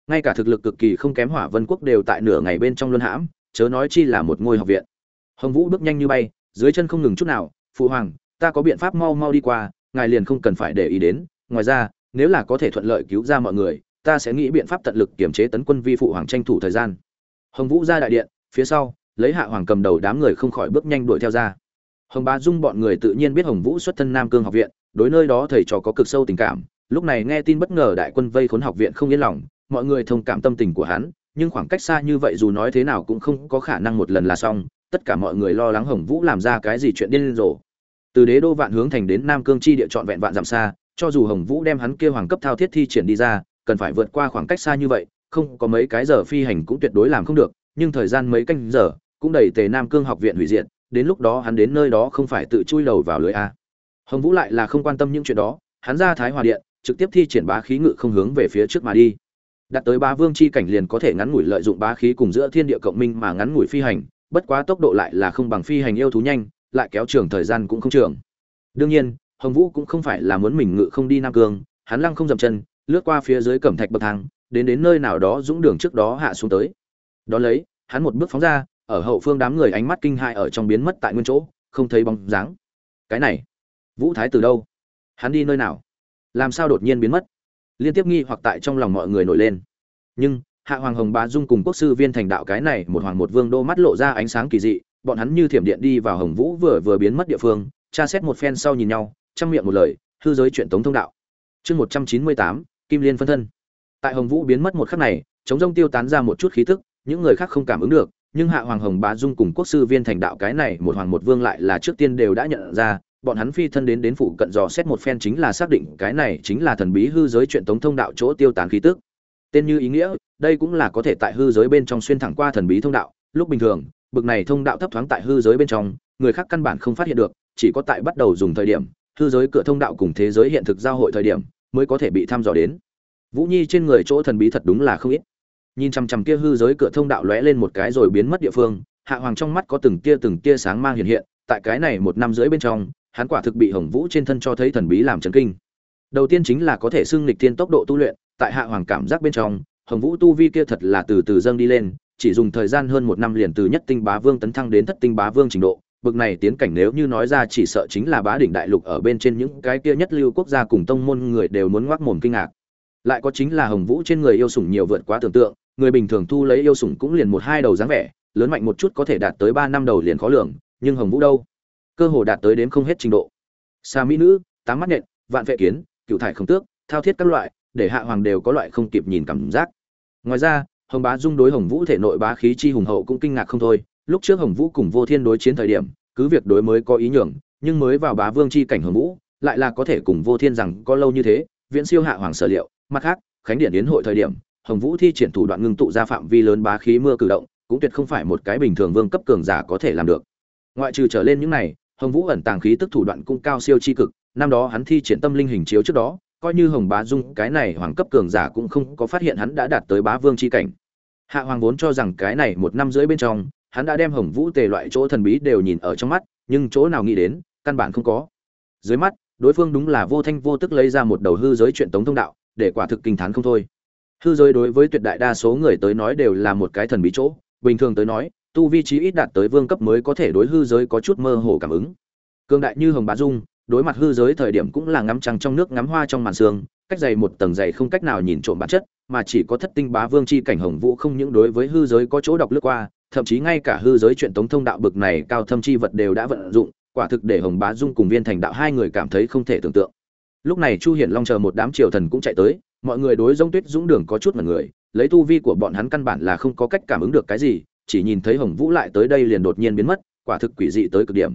Ngay cả thực lực cực kỳ không kém hỏa vân quốc đều tại nửa ngày bên trong luân hãm, chớ nói chi là một ngôi học viện. Hồng vũ bước nhanh như bay, dưới chân không ngừng chút nào, phụ hoàng ta có biện pháp mau mau đi qua, ngài liền không cần phải để ý đến. Ngoài ra, nếu là có thể thuận lợi cứu ra mọi người, ta sẽ nghĩ biện pháp tận lực kiểm chế tấn quân vi phụ hoàng tranh thủ thời gian. Hồng vũ ra đại điện, phía sau, lấy hạ hoàng cầm đầu đám người không khỏi bước nhanh đuổi theo ra. Hồng bá dung bọn người tự nhiên biết hồng vũ xuất thân nam cương học viện, đối nơi đó thầy trò có cực sâu tình cảm, lúc này nghe tin bất ngờ đại quân vây khốn học viện không yên lòng, mọi người thông cảm tâm tình của hắn, nhưng khoảng cách xa như vậy dù nói thế nào cũng không có khả năng một lần là xong, tất cả mọi người lo lắng hồng vũ làm ra cái gì chuyện điên rồ từ đế đô vạn hướng thành đến nam cương chi địa trọn vẹn vạn dặm xa, cho dù hồng vũ đem hắn kia hoàng cấp thao thiết thi triển đi ra, cần phải vượt qua khoảng cách xa như vậy, không có mấy cái giờ phi hành cũng tuyệt đối làm không được, nhưng thời gian mấy canh giờ cũng đầy tề nam cương học viện hủy diệt, đến lúc đó hắn đến nơi đó không phải tự chui đầu vào lưới a. Hồng vũ lại là không quan tâm những chuyện đó, hắn ra thái hòa điện, trực tiếp thi triển bá khí ngự không hướng về phía trước mà đi. Đạt tới ba vương chi cảnh liền có thể ngắn ngủi lợi dụng bá khí cùng giữa thiên địa cộng minh mà ngắn ngủi phi hành, bất quá tốc độ lại là không bằng phi hành yêu thú nhanh lại kéo trường thời gian cũng không trường. Đương nhiên, hồng vũ cũng không phải là muốn mình ngự không đi nam cương, hắn lăng không dậm chân, lướt qua phía dưới cẩm thạch bậc thang, đến đến nơi nào đó dũng đường trước đó hạ xuống tới. Đón lấy, hắn một bước phóng ra, ở hậu phương đám người ánh mắt kinh hại ở trong biến mất tại nguyên chỗ, không thấy bóng dáng. Cái này, vũ thái từ đâu? Hắn đi nơi nào? Làm sao đột nhiên biến mất? Liên tiếp nghi hoặc tại trong lòng mọi người nổi lên. Nhưng, hạ hoàng hồng bá dung cùng quốc sư viên thành đạo cái này một hoàng một vương đô mắt lộ ra ánh sáng kỳ dị bọn hắn như thiểm điện đi vào hồng vũ vừa vừa biến mất địa phương, tra xét một phen sau nhìn nhau trong miệng một lời, hư giới chuyện tống thông đạo. Chương một trăm chín mươi tám, kim liên phân thân. Tại hồng vũ biến mất một khắc này, chống rông tiêu tán ra một chút khí tức, những người khác không cảm ứng được, nhưng hạ hoàng hồng bá dung cùng quốc sư viên thành đạo cái này một hoàng một vương lại là trước tiên đều đã nhận ra, bọn hắn phi thân đến đến phụ cận dò xét một phen chính là xác định cái này chính là thần bí hư giới chuyện tống thông đạo chỗ tiêu tán khí tức. Tên như ý nghĩa, đây cũng là có thể tại hư giới bên trong xuyên thẳng qua thần bí thông đạo lúc bình thường, bực này thông đạo thấp thoáng tại hư giới bên trong, người khác căn bản không phát hiện được, chỉ có tại bắt đầu dùng thời điểm, hư giới cửa thông đạo cùng thế giới hiện thực giao hội thời điểm, mới có thể bị thăm dò đến. Vũ nhi trên người chỗ thần bí thật đúng là không ít. Nhìn chằm chằm kia hư giới cửa thông đạo lóe lên một cái rồi biến mất địa phương, hạ hoàng trong mắt có từng tia từng tia sáng mang hiện hiện, tại cái này một năm rưỡi bên trong, hắn quả thực bị hồng vũ trên thân cho thấy thần bí làm chấn kinh. Đầu tiên chính là có thể xưng lịch tiên tốc độ tu luyện, tại hạ hoàng cảm giác bên trong, hồng vũ tu vi kia thật là từ từ dâng đi lên chỉ dùng thời gian hơn một năm liền từ nhất tinh bá vương tấn thăng đến thất tinh bá vương trình độ. Bực này tiến cảnh nếu như nói ra chỉ sợ chính là bá đỉnh đại lục ở bên trên những cái kia nhất lưu quốc gia cùng tông môn người đều muốn ngoác mồm kinh ngạc. Lại có chính là hồng vũ trên người yêu sủng nhiều vượt quá tưởng tượng, người bình thường thu lấy yêu sủng cũng liền một hai đầu dáng vẻ, lớn mạnh một chút có thể đạt tới ba năm đầu liền khó lường, nhưng hồng vũ đâu? Cơ hồ đạt tới đến không hết trình độ. Xa mỹ nữ, tám mắt nhện, vạn vệ kiến cựu thải không tước, thao thiết các loại, để hạ hoàng đều có loại không kịp nhìn cảm giác. Ngoài ra hồng bá dung đối hồng vũ thể nội bá khí chi hùng hậu cũng kinh ngạc không thôi. Lúc trước hồng vũ cùng vô thiên đối chiến thời điểm, cứ việc đối mới có ý nhường, nhưng mới vào bá vương chi cảnh hồng vũ, lại là có thể cùng vô thiên rằng có lâu như thế, viễn siêu hạ hoàng sở liệu. Mặt khác, khánh điện yến hội thời điểm, hồng vũ thi triển thủ đoạn ngưng tụ ra phạm vi lớn bá khí mưa cử động, cũng tuyệt không phải một cái bình thường vương cấp cường giả có thể làm được. Ngoại trừ trở lên những này, hồng vũ ẩn tàng khí tức thủ đoạn cũng cao siêu chi cực. Năm đó hắn thi triển tâm linh hình chiếu trước đó coi như hồng bá dung, cái này hoàng cấp cường giả cũng không có phát hiện hắn đã đạt tới bá vương chi cảnh. Hạ hoàng vốn cho rằng cái này một năm rưỡi bên trong, hắn đã đem hồng vũ tề loại chỗ thần bí đều nhìn ở trong mắt, nhưng chỗ nào nghĩ đến, căn bản không có. Dưới mắt, đối phương đúng là vô thanh vô tức lấy ra một đầu hư giới chuyện tống thông đạo, để quả thực kinh thán không thôi. Hư giới đối với tuyệt đại đa số người tới nói đều là một cái thần bí chỗ, bình thường tới nói, tu vi trí ít đạt tới vương cấp mới có thể đối hư giới có chút mơ hồ cảm ứng. Cương đại như hồng bá dung đối mặt hư giới thời điểm cũng là ngắm trăng trong nước ngắm hoa trong màn sương, cách dày một tầng dày không cách nào nhìn trộm bản chất, mà chỉ có thất tinh bá vương chi cảnh hồng vũ không những đối với hư giới có chỗ đọc lướt qua, thậm chí ngay cả hư giới chuyện tống thông đạo bực này cao thâm chi vật đều đã vận dụng, quả thực để hồng bá dung cùng viên thành đạo hai người cảm thấy không thể tưởng tượng. Lúc này chu hiển long chờ một đám triều thần cũng chạy tới, mọi người đối giống tuyết dũng đường có chút mật người, lấy tu vi của bọn hắn căn bản là không có cách cảm ứng được cái gì, chỉ nhìn thấy hồng vũ lại tới đây liền đột nhiên biến mất, quả thực quỷ dị tới cực điểm.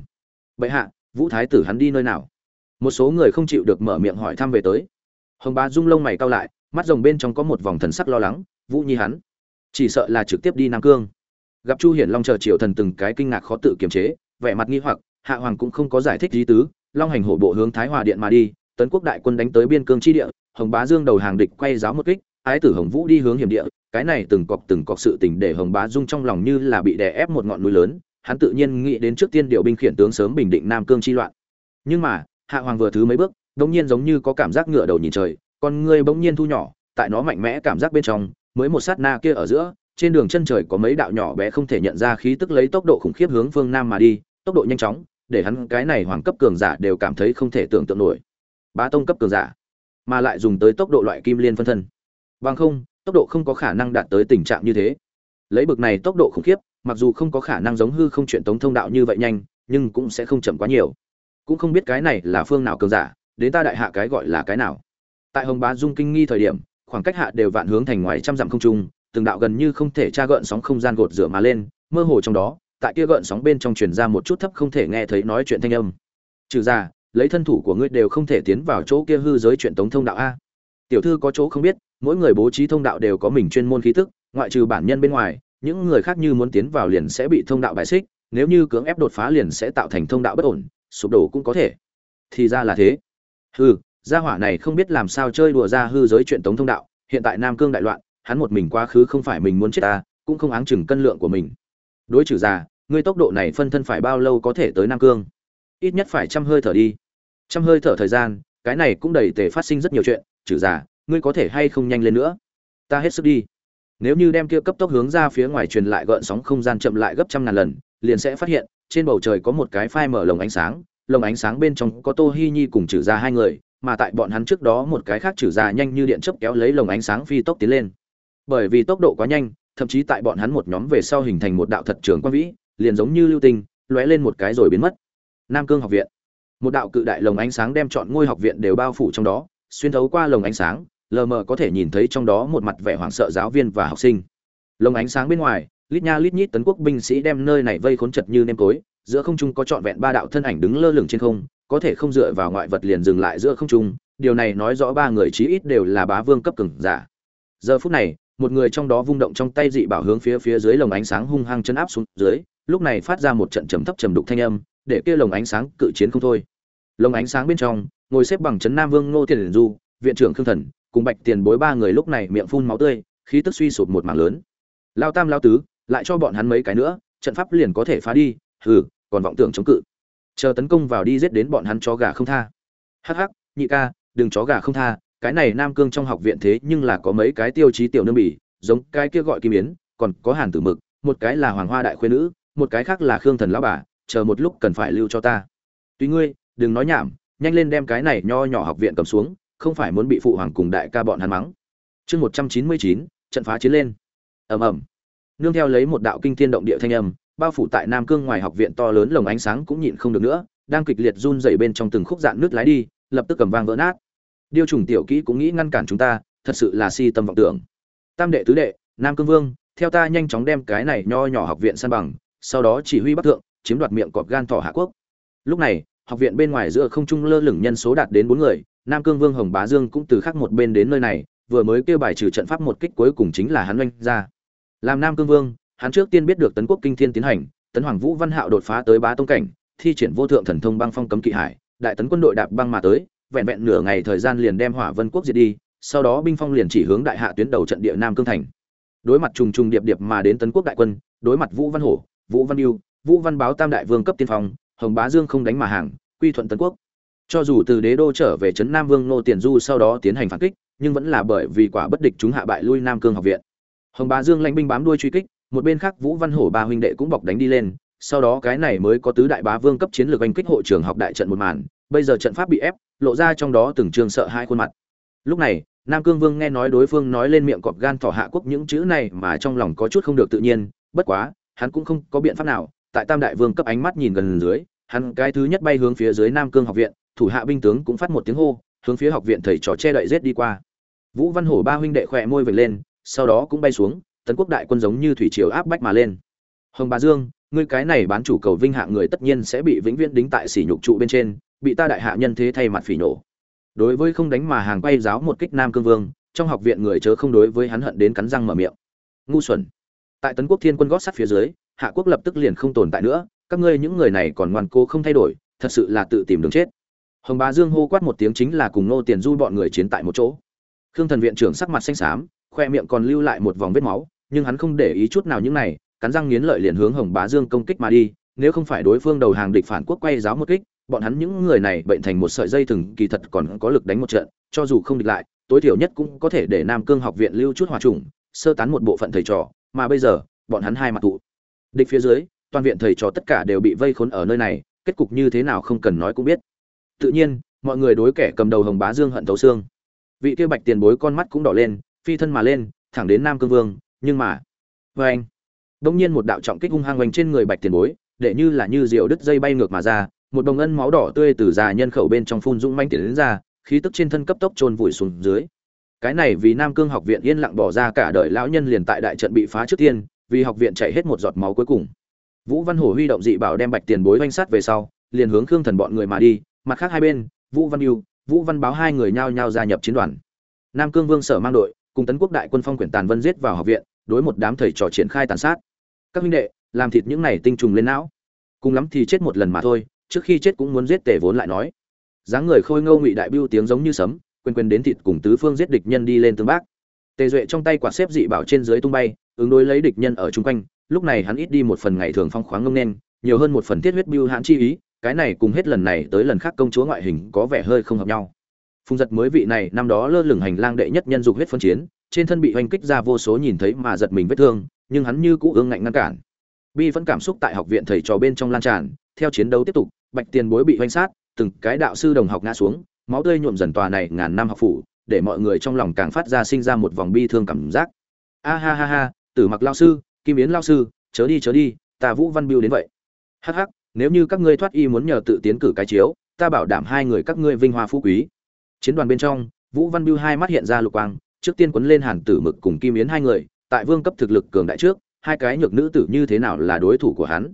Bệ hạ vũ thái tử hắn đi nơi nào? Một số người không chịu được mở miệng hỏi thăm về tới. Hồng bá dung lông mày cau lại, mắt rồng bên trong có một vòng thần sắc lo lắng, vũ nhi hắn, chỉ sợ là trực tiếp đi nam cương. Gặp chu hiển long chờ triệu thần từng cái kinh ngạc khó tự kiềm chế, vẻ mặt nghi hoặc, hạ hoàng cũng không có giải thích lý tứ, long hành hổ bộ hướng thái hòa điện mà đi, tấn quốc đại quân đánh tới biên cương chi địa, hồng bá dương đầu hàng địch quay giáo một kích, ái tử hồng vũ đi hướng hiểm địa, cái này từng cọc từng cọc sự tình để hồng bá dung trong lòng như là bị đè ép một ngọn núi lớn hắn tự nhiên nghĩ đến trước tiên điều binh khiển tướng sớm bình định nam cương chi loạn. Nhưng mà, hạ hoàng vừa thứ mấy bước bỗng nhiên giống như có cảm giác ngựa đầu nhìn trời, con ngươi bỗng nhiên thu nhỏ, tại nó mạnh mẽ cảm giác bên trong, mới một sát na kia ở giữa, trên đường chân trời có mấy đạo nhỏ bé không thể nhận ra khí tức lấy tốc độ khủng khiếp hướng phương nam mà đi, tốc độ nhanh chóng, để hắn cái này hoàng cấp cường giả đều cảm thấy không thể tưởng tượng nổi. Bá tông cấp cường giả, mà lại dùng tới tốc độ loại kim liên phân thân. Bằng không, tốc độ không có khả năng đạt tới tình trạng như thế. Lấy bực này tốc độ khủng khiếp mặc dù không có khả năng giống hư không chuyện tống thông đạo như vậy nhanh, nhưng cũng sẽ không chậm quá nhiều. Cũng không biết cái này là phương nào cường giả, đến ta đại hạ cái gọi là cái nào. Tại hồng bá dung kinh nghi thời điểm, khoảng cách hạ đều vạn hướng thành ngoài trăm dặm không trung, từng đạo gần như không thể tra gợn sóng không gian gột rửa mà lên, mơ hồ trong đó, tại kia gợn sóng bên trong truyền ra một chút thấp không thể nghe thấy nói chuyện thanh âm. Trừ ra, lấy thân thủ của ngươi đều không thể tiến vào chỗ kia hư giới chuyện tống thông đạo a. Tiểu thư có chỗ không biết, mỗi người bố trí thông đạo đều có mình chuyên môn khí tức, ngoại trừ bản nhân bên ngoài những người khác như muốn tiến vào liền sẽ bị thông đạo bài xích, nếu như cưỡng ép đột phá liền sẽ tạo thành thông đạo bất ổn, sụp đổ cũng có thể. Thì ra là thế. Hư gia hỏa này không biết làm sao chơi đùa ra hư giới chuyện tống thông đạo, hiện tại nam cương đại loạn, hắn một mình quá khứ không phải mình muốn chết ta, cũng không áng chừng cân lượng của mình. Đối trừ già ngươi tốc độ này phân thân phải bao lâu có thể tới nam cương? Ít nhất phải trăm hơi thở đi. Trăm hơi thở thời gian, cái này cũng đầy tề phát sinh rất nhiều chuyện, trừ già ngươi có thể hay không nhanh lên nữa? Ta hết sức đi nếu như đem kia cấp tốc hướng ra phía ngoài truyền lại gợn sóng không gian chậm lại gấp trăm ngàn lần, liền sẽ phát hiện, trên bầu trời có một cái phai mở lồng ánh sáng, lồng ánh sáng bên trong có tô hi nhi cùng trừ ra hai người, mà tại bọn hắn trước đó một cái khác trừ ra nhanh như điện chớp kéo lấy lồng ánh sáng phi tốc tiến lên. Bởi vì tốc độ quá nhanh, thậm chí tại bọn hắn một nhóm về sau hình thành một đạo thật trường quan vĩ, liền giống như lưu tinh, lóe lên một cái rồi biến mất. Nam cương học viện. Một đạo cự đại lồng ánh sáng đem chọn ngôi học viện đều bao phủ trong đó, xuyên thấu qua lồng ánh sáng lờ mờ có thể nhìn thấy trong đó một mặt vẻ hoảng sợ giáo viên và học sinh. Lồng ánh sáng bên ngoài, lít nha lít nhít tấn quốc binh sĩ đem nơi này vây khốn chật như nêm tối, giữa không trung có trọn vẹn ba đạo thân ảnh đứng lơ lửng trên không, có thể không dựa vào ngoại vật liền dừng lại giữa không trung, điều này nói rõ ba người chí ít đều là bá vương cấp cường giả. Giờ phút này, một người trong đó vung động trong tay dị bảo hướng phía phía dưới lồng ánh sáng hung hăng chân áp xuống dưới, lúc này phát ra một trận trầm thấp trầm đục thanh âm, để kia lồng ánh sáng cự chiến không thôi. Lồng ánh sáng bên trong, ngồi xếp bằng chấn nam vương ngô tiền du viện trưởng khương thần cùng bạch tiền bối ba người lúc này miệng phun máu tươi, khí tức suy sụp một mảng lớn. Lao tam, lao tứ, lại cho bọn hắn mấy cái nữa, trận pháp liền có thể phá đi, hừ, còn vọng tưởng chống cự. Chờ tấn công vào đi giết đến bọn hắn chó gà không tha. Hắc hắc, nhị ca, đừng chó gà không tha, cái này nam cương trong học viện thế nhưng là có mấy cái tiêu chí tiểu nương bỉ, giống cái kia gọi kim yến, còn có hàn tử mực, một cái là hoàng hoa đại khuyên nữ, một cái khác là khương thần lão bà, chờ một lúc cần phải lưu cho ta. Tuy ngươi, đừng nói nhảm, nhanh lên đem cái này nho nhỏ học viện cầm xuống không phải muốn bị phụ hoàng cùng đại ca bọn hắn mắng. Chương một trăm chín mươi chín, trận phá chiến lên. Ầm ầm. Nương theo lấy một đạo kinh thiên động địa thanh âm, bao phủ tại nam cương ngoài học viện to lớn lồng ánh sáng cũng nhịn không được nữa, đang kịch liệt run rẩy bên trong từng khúc dạn nước lái đi, lập tức cầm vang vỡ nát. Điêu trùng tiểu kỹ cũng nghĩ ngăn cản chúng ta, thật sự là si tâm vọng tưởng. Tam đệ tứ đệ, nam cương vương, theo ta nhanh chóng đem cái này nho nhỏ học viện san bằng, sau đó chỉ huy bắc thượng, chiếm đoạt miệng cọp gan thỏ hạ quốc. Lúc này, học viện bên ngoài giữa không trung lơ lửng nhân số đạt đến bốn người nam cương vương hồng bá dương cũng từ khác một bên đến nơi này vừa mới kêu bài trừ trận pháp một kích cuối cùng chính là hắn oanh ra. Làm nam cương vương hắn trước tiên biết được tấn quốc kinh thiên tiến hành tấn hoàng vũ văn hạo đột phá tới bá tông cảnh thi triển vô thượng thần thông băng phong cấm kỵ hải đại tấn quân đội đạp băng mà tới vẹn vẹn nửa ngày thời gian liền đem hỏa vân quốc diệt đi sau đó binh phong liền chỉ hướng đại hạ tuyến đầu trận địa nam cương thành. Đối mặt trùng trùng điệp điệp mà đến tấn quốc đại quân đối mặt vũ văn hổ vũ văn ưu, vũ văn báo tam đại vương cấp tiên phong hồng bá dương không đánh mà hàng quy thuận tấn quốc cho dù từ đế đô trở về trấn nam vương nô tiền du sau đó tiến hành phản kích, nhưng vẫn là bởi vì quả bất địch chúng hạ bại lui nam cương học viện. Hồng bá dương lãnh binh bám đuôi truy kích, một bên khác vũ văn hổ ba huynh đệ cũng bọc đánh đi lên, sau đó cái này mới có tứ đại bá vương cấp chiến lược anh kích hội trường học đại trận một màn, bây giờ trận pháp bị ép, lộ ra trong đó từng trường sợ hai khuôn mặt. Lúc này, nam cương vương nghe nói đối phương nói lên miệng cọp gan thỏ hạ quốc những chữ này mà trong lòng có chút không được tự nhiên, bất quá, hắn cũng không có biện pháp nào, tại tam đại vương cấp ánh mắt nhìn gần dưới, hắn cái thứ nhất bay hướng phía dưới nam cương học viện thủ hạ binh tướng cũng phát một tiếng hô, hướng phía học viện thầy trò che đậy rết đi qua. Vũ văn hổ ba huynh đệ khỏe môi vệt lên, sau đó cũng bay xuống, tấn quốc đại quân giống như thủy triều áp bách mà lên. Hồng bà dương, ngươi cái này bán chủ cầu vinh hạ người tất nhiên sẽ bị vĩnh viễn đính tại sỉ nhục trụ bên trên, bị ta đại hạ nhân thế thay mặt phỉ nổ. Đối với không đánh mà hàng bay giáo một kích nam cương vương, trong học viện người chớ không đối với hắn hận đến cắn răng mở miệng. Ngu xuẩn. Tại tấn quốc thiên quân gót sắt phía dưới, hạ quốc lập tức liền không tồn tại nữa, các ngươi những người này còn ngoan cố không thay đổi, thật sự là tự tìm đường chết hồng bá dương hô quát một tiếng chính là cùng nô tiền du bọn người chiến tại một chỗ. Khương thần viện trưởng sắc mặt xanh xám, khoe miệng còn lưu lại một vòng vết máu, nhưng hắn không để ý chút nào những này, cắn răng nghiến lợi liền hướng hồng bá dương công kích mà đi, nếu không phải đối phương đầu hàng địch phản quốc quay giáo một kích, bọn hắn những người này bệnh thành một sợi dây thừng, kỳ thật còn có lực đánh một trận, cho dù không địch lại, tối thiểu nhất cũng có thể để nam cương học viện lưu chút hòa trùng, sơ tán một bộ phận thầy trò, mà bây giờ, bọn hắn hai mặt tụ. Địch phía dưới, toàn viện thầy trò tất cả đều bị vây khốn ở nơi này, kết cục như thế nào không cần nói cũng biết tự nhiên, mọi người đối kẻ cầm đầu hồng bá dương hận thấu xương. Vị kia bạch tiền bối con mắt cũng đỏ lên, phi thân mà lên, thẳng đến nam cương vương, nhưng mà vê anh. Đông nhiên một đạo trọng kích hung hăng hoành trên người bạch tiền bối, để như là như diều đứt dây bay ngược mà ra, một đồng ân máu đỏ tươi từ già nhân khẩu bên trong phun dũng manh tiền đến ra, khí tức trên thân cấp tốc trôn vùi xuống dưới. Cái này vì nam cương học viện yên lặng bỏ ra cả đời lão nhân liền tại đại trận bị phá trước tiên, vì học viện chảy hết một giọt máu cuối cùng. Vũ văn hổ huy động dị bảo đem bạch tiền bối oanh sát về sau, liền hướng khương thần bọn người mà đi mặt khác hai bên, vũ văn yêu vũ văn báo hai người nhao nhao gia nhập chiến đoàn. Nam cương vương sở mang đội, cùng tấn quốc đại quân phong quyển tàn vân giết vào học viện, đối một đám thầy trò triển khai tàn sát. Các huynh đệ, làm thịt những này tinh trùng lên não. Cùng lắm thì chết một lần mà thôi, trước khi chết cũng muốn giết tề vốn lại nói. Dáng người khôi ngâu ngụy đại biêu tiếng giống như sấm, quên quên đến thịt cùng tứ phương giết địch nhân đi lên tương bác. Tề duệ trong tay quả xếp dị bảo trên dưới tung bay, ứng đối lấy địch nhân ở chung quanh, lúc này hắn ít đi một phần ngày thường phong khoáng ngông nên, nhiều hơn một phần thiết huyết biêu hãn chi ý cái này cùng hết lần này tới lần khác công chúa ngoại hình có vẻ hơi không hợp nhau. Phùng giật mới vị này, năm đó lơ lửng hành lang đệ nhất nhân dục huyết phân chiến, trên thân bị hoành kích ra vô số nhìn thấy mà giật mình vết thương, nhưng hắn như cũ ương ngạnh ngăn cản. Bi vẫn cảm xúc tại học viện thầy trò bên trong lan tràn, theo chiến đấu tiếp tục, bạch tiền bối bị hoành sát, từng cái đạo sư đồng học ngã xuống, máu tươi nhuộm dần tòa này ngàn năm học phủ, để mọi người trong lòng càng phát ra sinh ra một vòng bi thương cảm giác. A ha ha ha, tử mặc lao sư, kim yến lao sư, chớ đi chớ đi, ta vũ văn biêu đến vậy. Hắc hắc nếu như các ngươi thoát y muốn nhờ tự tiến cử cái chiếu, ta bảo đảm hai người các ngươi vinh hoa phú quý. Chiến đoàn bên trong, vũ văn biêu hai mắt hiện ra lục quang, trước tiên quấn lên hàn tử mực cùng kim yến hai người, tại vương cấp thực lực cường đại trước, hai cái nhược nữ tử như thế nào là đối thủ của hắn.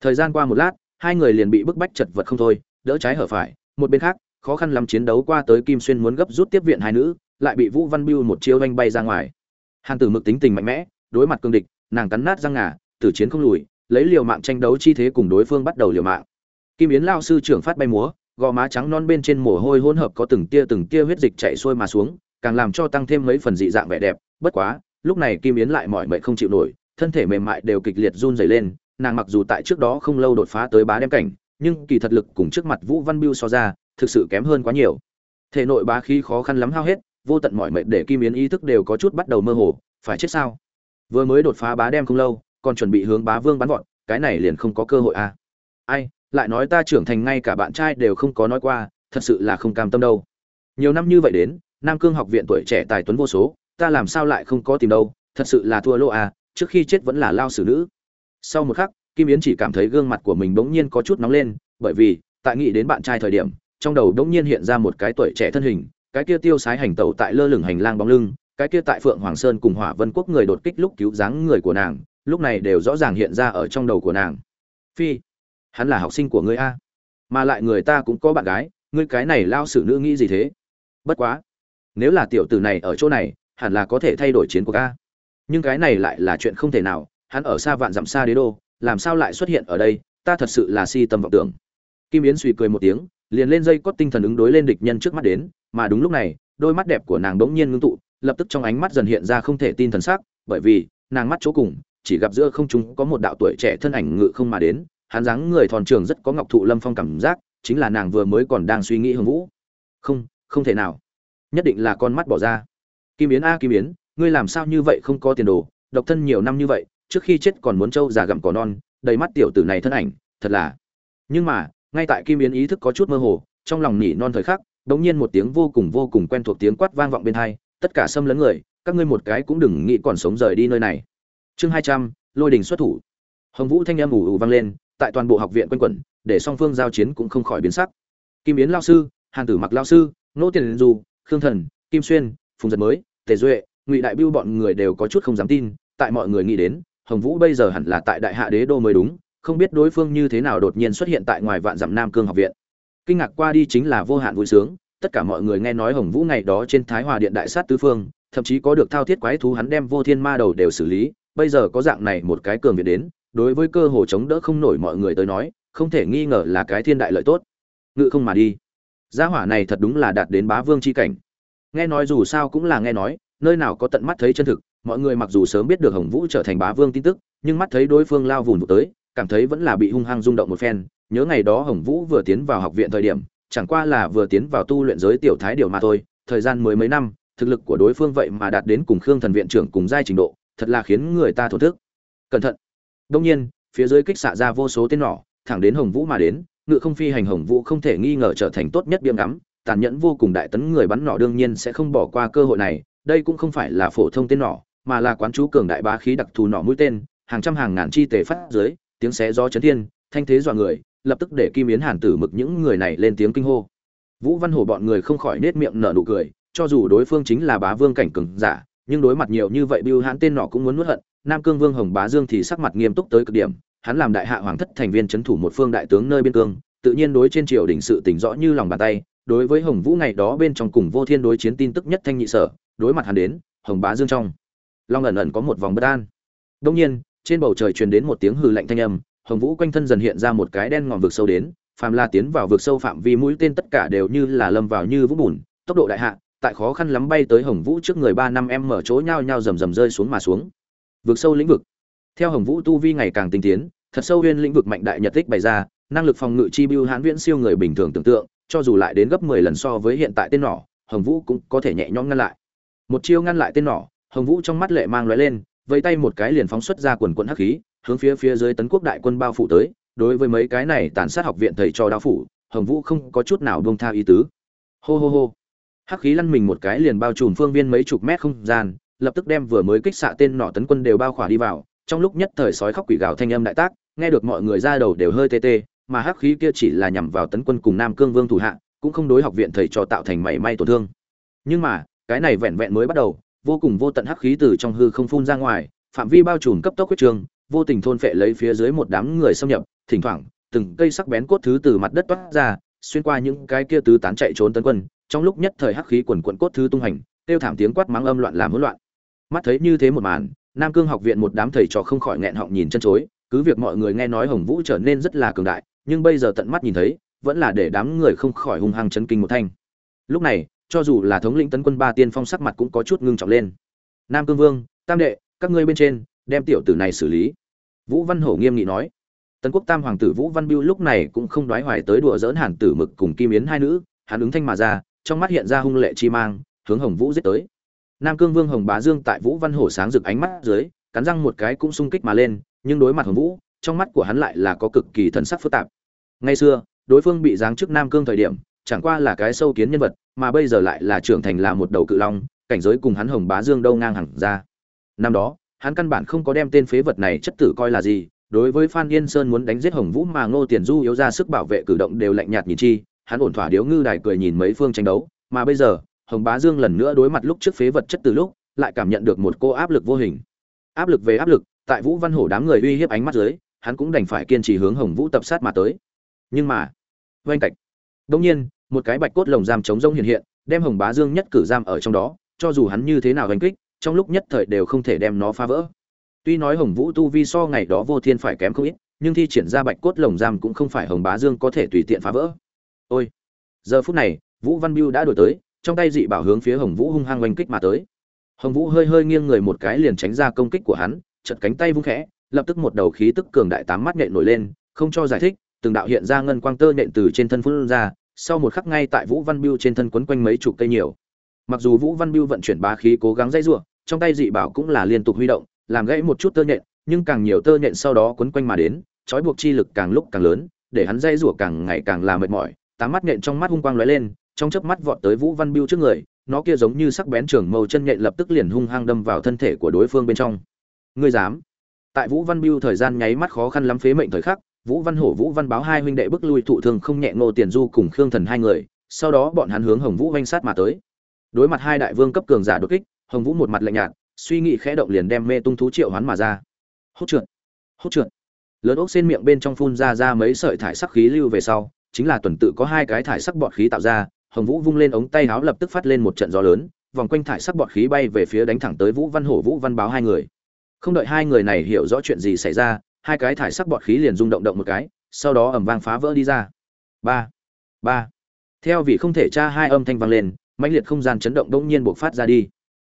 Thời gian qua một lát, hai người liền bị bức bách chật vật không thôi, đỡ trái hở phải, một bên khác, khó khăn lắm chiến đấu qua tới kim xuyên muốn gấp rút tiếp viện hai nữ, lại bị vũ văn biêu một chiêu oanh bay ra ngoài. Hàn tử mực tính tình mạnh mẽ, đối mặt cương địch, nàng cắn nát răng ngà, tử chiến không lùi lấy liều mạng tranh đấu chi thế cùng đối phương bắt đầu liều mạng. Kim yến lao sư trưởng phát bay múa, gò má trắng non bên trên mồ hôi hỗn hợp có từng tia từng tia huyết dịch chảy xuôi mà xuống, càng làm cho tăng thêm mấy phần dị dạng vẻ đẹp. Bất quá, lúc này kim yến lại mỏi mệt không chịu nổi, thân thể mềm mại đều kịch liệt run rẩy lên, nàng mặc dù tại trước đó không lâu đột phá tới bá đem cảnh, nhưng kỳ thật lực cùng trước mặt vũ văn biêu so ra, thực sự kém hơn quá nhiều. Thể nội bá khí khó khăn lắm hao hết, vô tận mỏi mệt để kim yến ý thức đều có chút bắt đầu mơ hồ, phải chết sao? Vừa mới đột phá bá đem không lâu còn chuẩn bị hướng bá vương bắn vọt, cái này liền không có cơ hội à. Ai, lại nói ta trưởng thành ngay cả bạn trai đều không có nói qua, thật sự là không cam tâm đâu. Nhiều năm như vậy đến, nam cương học viện tuổi trẻ tài tuấn vô số, ta làm sao lại không có tìm đâu, thật sự là thua lô à trước khi chết vẫn là lao xử nữ. Sau một khắc, kim yến chỉ cảm thấy gương mặt của mình bỗng nhiên có chút nóng lên, bởi vì, tại nghĩ đến bạn trai thời điểm, trong đầu bỗng nhiên hiện ra một cái tuổi trẻ thân hình, cái kia tiêu sái hành tẩu tại lơ lửng hành lang bóng lưng, cái kia tại phượng hoàng sơn cùng hỏa vân quốc người đột kích lúc cứu dáng người của nàng lúc này đều rõ ràng hiện ra ở trong đầu của nàng. Phi, hắn là học sinh của ngươi a, mà lại người ta cũng có bạn gái, ngươi cái này lao xử nữ nghĩ gì thế? Bất quá, nếu là tiểu tử này ở chỗ này, hẳn là có thể thay đổi chiến cuộc a. Nhưng cái này lại là chuyện không thể nào, hắn ở xa vạn dặm xa đế đô, làm sao lại xuất hiện ở đây? Ta thật sự là si tâm vọng tưởng. Kim yến suy cười một tiếng, liền lên dây cót tinh thần ứng đối lên địch nhân trước mắt đến, mà đúng lúc này, đôi mắt đẹp của nàng đ n g nhiên ngưng tụ, lập tức trong ánh mắt dần hiện ra không thể tin thần sắc, bởi vì, nàng mắt chỗ cùng chỉ gặp giữa không trung có một đạo tuổi trẻ thân ảnh ngự không mà đến, hắn dáng người thon trường rất có ngọc thụ lâm phong cảm giác, chính là nàng vừa mới còn đang suy nghĩ hồng vũ. Không không thể nào. Nhất định là con mắt bỏ ra. Kim yến a, kim yến, ngươi làm sao như vậy không có tiền đồ, độc thân nhiều năm như vậy, trước khi chết còn muốn trâu già gặm cỏ non, đầy mắt tiểu tử này thân ảnh, thật là. Nhưng mà, ngay tại kim yến ý thức có chút mơ hồ, trong lòng nỉ non thời khắc, đột nhiên một tiếng vô cùng vô cùng quen thuộc tiếng quát vang vọng bên hai, tất cả xâm lấn người, các ngươi một cái cũng đừng nghĩ còn sống rời đi nơi này chương hai trăm, lôi đình xuất thủ. Hồng vũ thanh âm ủ ủ vang lên, tại toàn bộ học viện quanh quẩn, để song phương giao chiến cũng không khỏi biến sắc. Kim yến lao sư, hàn tử mặc lao sư nỗ tiền du, khương thần, kim xuyên, phùng giật mới, tề duệ, ngụy đại biêu bọn người đều có chút không dám tin, tại mọi người nghĩ đến, hồng vũ bây giờ hẳn là tại đại hạ đế đô mới đúng, không biết đối phương như thế nào đột nhiên xuất hiện tại ngoài vạn dặm nam cương học viện. Kinh ngạc qua đi chính là vô hạn vui sướng, tất cả mọi người nghe nói hồng vũ ngày đó trên thái hòa điện đại sát tứ phương, thậm chí có được thao thiết quái thú hắn đem vô thiên ma đầu đều xử lý bây giờ có dạng này một cái cường việt đến, đối với cơ hồ chống đỡ không nổi mọi người tới nói, không thể nghi ngờ là cái thiên đại lợi tốt. Ngự không mà đi. Gia hỏa này thật đúng là đạt đến bá vương c h i cảnh. Nghe nói dù sao cũng là nghe nói, nơi nào có tận mắt thấy chân thực, mọi người mặc dù sớm biết được hồng vũ trở thành bá vương tin tức, nhưng mắt thấy đối phương lao vùn vụt tới, cảm thấy vẫn là bị hung hăng rung động một phen. Nhớ ngày đó hồng vũ vừa tiến vào học viện thời điểm, chẳng qua là vừa tiến vào tu luyện giới tiểu thái điều mà thôi, thời gian mới mấy năm, thực lực của đối phương vậy mà đạt đến cùng khương thần viện trưởng cùng giai trình độ thật là khiến người ta thổ thức. Cẩn thận. Đông nhiên, phía dưới kích xạ ra vô số tên nỏ, thẳng đến hồng vũ mà đến, ngự không phi hành hồng vũ không thể nghi ngờ trở thành tốt nhất biếm ngắm, tàn nhẫn vô cùng đại tấn người bắn nỏ đương nhiên sẽ không bỏ qua cơ hội này, đây cũng không phải là phổ thông tên nỏ, mà là quán chú cường đại bá khí đặc thù nỏ mũi tên, hàng trăm hàng ngàn chi tề phát dưới, tiếng xé gió chấn thiên, thanh thế dọa người, lập tức để kim yến hàn tử mực những người này lên tiếng kinh hô. Vũ văn hổ bọn người không khỏi nết miệng nở nụ cười, cho dù đối phương chính là bá vương cảnh cường giả nhưng đối mặt nhiều như vậy bưu hãn tên nọ cũng muốn nuốt hận, nam cương vương hồng bá dương thì sắc mặt nghiêm túc tới cực điểm, hắn làm đại hạ hoàng thất thành viên c h ấ n thủ một phương đại tướng nơi biên cương, tự nhiên đối trên triều đình sự tỉnh rõ như lòng bàn tay, đối với hồng vũ ngày đó bên trong cùng vô thiên đối chiến tin tức nhất thanh nhị sở, đối mặt hắn đến, hồng bá dương trong long ẩn ẩn có một vòng bất an. Đông nhiên, trên bầu trời truyền đến một tiếng hư lạnh thanh âm, hồng vũ quanh thân dần hiện ra một cái đen ngòm vực sâu đến, phàm la tiến vào vực sâu phạm vi mũi tên tất cả đều như là lâm vào như vũng bùn, tốc độ đại hạ tại khó khăn lắm bay tới hồng vũ trước người ba năm em mở chỗ nhau nhau rầm rầm rơi xuống mà xuống. Vực sâu lĩnh vực. Theo hồng vũ tu vi ngày càng tinh tiến, thật sâu huyên lĩnh vực mạnh đại nhật tích bày ra, năng lực phòng ngự chi bưu hãn viễn siêu người bình thường tưởng tượng, cho dù lại đến gấp mười lần so với hiện tại tên nỏ, hồng vũ cũng có thể nhẹ nhõm ngăn lại. Một chiêu ngăn lại tên nỏ, hồng vũ trong mắt lệ mang lóe lên, vẫy tay một cái liền phóng xuất ra quần quần hắc khí, hướng phía phía dưới tấn quốc đại quân bao phủ tới. Đối với mấy cái này tàn sát học viện thầy cho đao phủ, hồng vũ không có chút nào buông tha ý tứ. Hô hô hô hắc khí lăn mình một cái liền bao trùm phương viên mấy chục mét không gian, lập tức đem vừa mới kích xạ tên nỏ tấn quân đều bao khỏa đi vào. Trong lúc nhất thời sói khóc quỷ gào thanh âm đại tác, nghe được mọi người ra đầu đều hơi tê tê, mà hắc khí kia chỉ là nhằm vào tấn quân cùng nam cương vương thủ hạ, cũng không đối học viện thầy trò tạo thành mảy may tổn thương. Nhưng mà, cái này vẹn vẹn mới bắt đầu, vô cùng vô tận hắc khí từ trong hư không phun ra ngoài, phạm vi bao trùm cấp tốc huyết trường, vô tình thôn phệ lấy phía dưới một đám người xâm nhập, thỉnh thoảng, từng cây sắc bén cốt thứ từ mặt đất toát ra, xuyên qua những cái kia tứ tán chạy trốn tấn quân trong lúc nhất thời hắc khí quần quận cốt thứ tung hành tiêu thảm tiếng quát mắng âm loạn làm hỗn loạn. Mắt thấy như thế một màn, nam cương học viện một đám thầy trò không khỏi nghẹn họng nhìn chân chối, cứ việc mọi người nghe nói hồng vũ trở nên rất là cường đại, nhưng bây giờ tận mắt nhìn thấy, vẫn là để đám người không khỏi hung hăng chấn kinh một thanh. Lúc này, cho dù là thống lĩnh tấn quân ba tiên phong sắc mặt cũng có chút ngưng trọng lên. Nam cương vương, tam đệ, các ngươi bên trên, đem tiểu tử này xử lý. Vũ văn hổ nghiêm nghị nói. Tấn quốc tam hoàng tử vũ văn biêu lúc này cũng không đoái hoài tới đùa dỡn hàn tử mực cùng kim yến hai nữ, hắn ứng thanh mà ra trong mắt hiện ra hung lệ chi mang, hướng hồng vũ giết tới. Nam cương vương hồng bá dương tại vũ văn hổ sáng rực ánh mắt dưới, cắn răng một cái cũng sung kích mà lên, nhưng đối mặt hồng vũ, trong mắt của hắn lại là có cực kỳ thần sắc phức tạp. Ngày xưa, đối phương bị giáng chức nam cương thời điểm, chẳng qua là cái sâu kiến nhân vật, mà bây giờ lại là trưởng thành là một đầu cự long, cảnh giới cùng hắn hồng bá dương đâu ngang hẳn ra. Năm đó, hắn căn bản không có đem tên phế vật này chất tử coi là gì, đối với phan yên sơn muốn đánh giết hồng vũ mà ngô tiền du yếu ra sức bảo vệ cử động đều lạnh nhạt nhìn chi hắn ổn thỏa điếu ngư đài cười nhìn mấy phương tranh đấu, mà bây giờ, hồng bá dương lần nữa đối mặt lúc trước phế vật chất từ lúc, lại cảm nhận được một cô áp lực vô hình. Áp lực về áp lực, tại vũ văn hổ đám người uy hiếp ánh mắt dưới, hắn cũng đành phải kiên trì hướng hồng vũ tập sát mà tới. Nhưng mà, oanh cạch. Đông nhiên, một cái bạch cốt lồng giam chống rông hiện hiện, đem hồng bá dương nhất cử giam ở trong đó, cho dù hắn như thế nào đánh kích, trong lúc nhất thời đều không thể đem nó phá vỡ. Tuy nói hồng vũ tu vi so ngày đó vô thiên phải kém không ít, nhưng thi triển ra bạch cốt lồng giam cũng không phải hồng bá dương có thể tùy tiện phá vỡ ôi. Giờ phút này, vũ văn biêu đã đổi tới, trong tay dị bảo hướng phía hồng vũ hung hăng oanh kích mà tới. Hồng vũ hơi hơi nghiêng người một cái liền tránh ra công kích của hắn chật cánh tay vung khẽ, lập tức một đầu khí tức cường đại tám mắt nhện nổi lên, không cho giải thích, từng đạo hiện ra ngân quang tơ nhện từ trên thân phun ra, sau một khắc ngay tại vũ văn biêu trên thân quấn quanh mấy chục cây nhiều. Mặc dù vũ văn biêu vận chuyển bá khí cố gắng dây giụa trong tay dị bảo cũng là liên tục huy động, làm gãy một chút tơ nhện, nhưng càng nhiều tơ nhện sau đó quấn quanh mà đến, trói buộc chi lực càng lúc càng lớn, để hắn dây rủa càng ngày càng là mệt mỏi tám mắt nện trong mắt hung quang lóe lên, trong chớp mắt vọt tới vũ văn biêu trước người, nó kia giống như sắc bén trường mâu chân nhện lập tức liền hung hăng đâm vào thân thể của đối phương bên trong. Ngươi dám? Tại vũ văn biêu thời gian nháy mắt khó khăn lắm phế mệnh thời khắc, vũ văn hổ, vũ văn báo hai huynh đệ bức lui thụ thương không nhẹ ngô tiền du cùng khương thần hai người, sau đó bọn hắn hướng hồng vũ vây sát mà tới. Đối mặt hai đại vương cấp cường giả đột kích, hồng vũ một mặt lạnh nhạt, suy nghĩ khẽ động liền đem mê tung thú triệu hoán mà ra. Hốt trượt hốt trượt. Lớn ốc xên miệng bên trong phun ra ra mấy sợi thải sắc khí lưu về sau chính là tuần tự có hai cái thải sắc bọt khí tạo ra, hồng vũ vung lên ống tay áo lập tức phát lên một trận gió lớn, vòng quanh thải sắc bọt khí bay về phía đánh thẳng tới vũ văn hổ, vũ văn báo hai người. Không đợi hai người này hiểu rõ chuyện gì xảy ra, hai cái thải sắc bọt khí liền rung động động một cái, sau đó ẩm vang phá vỡ đi ra. Ba ba. Theo vì không thể tra hai âm thanh vang lên, mãnh liệt không gian chấn động đông nhiên buộc phát ra đi.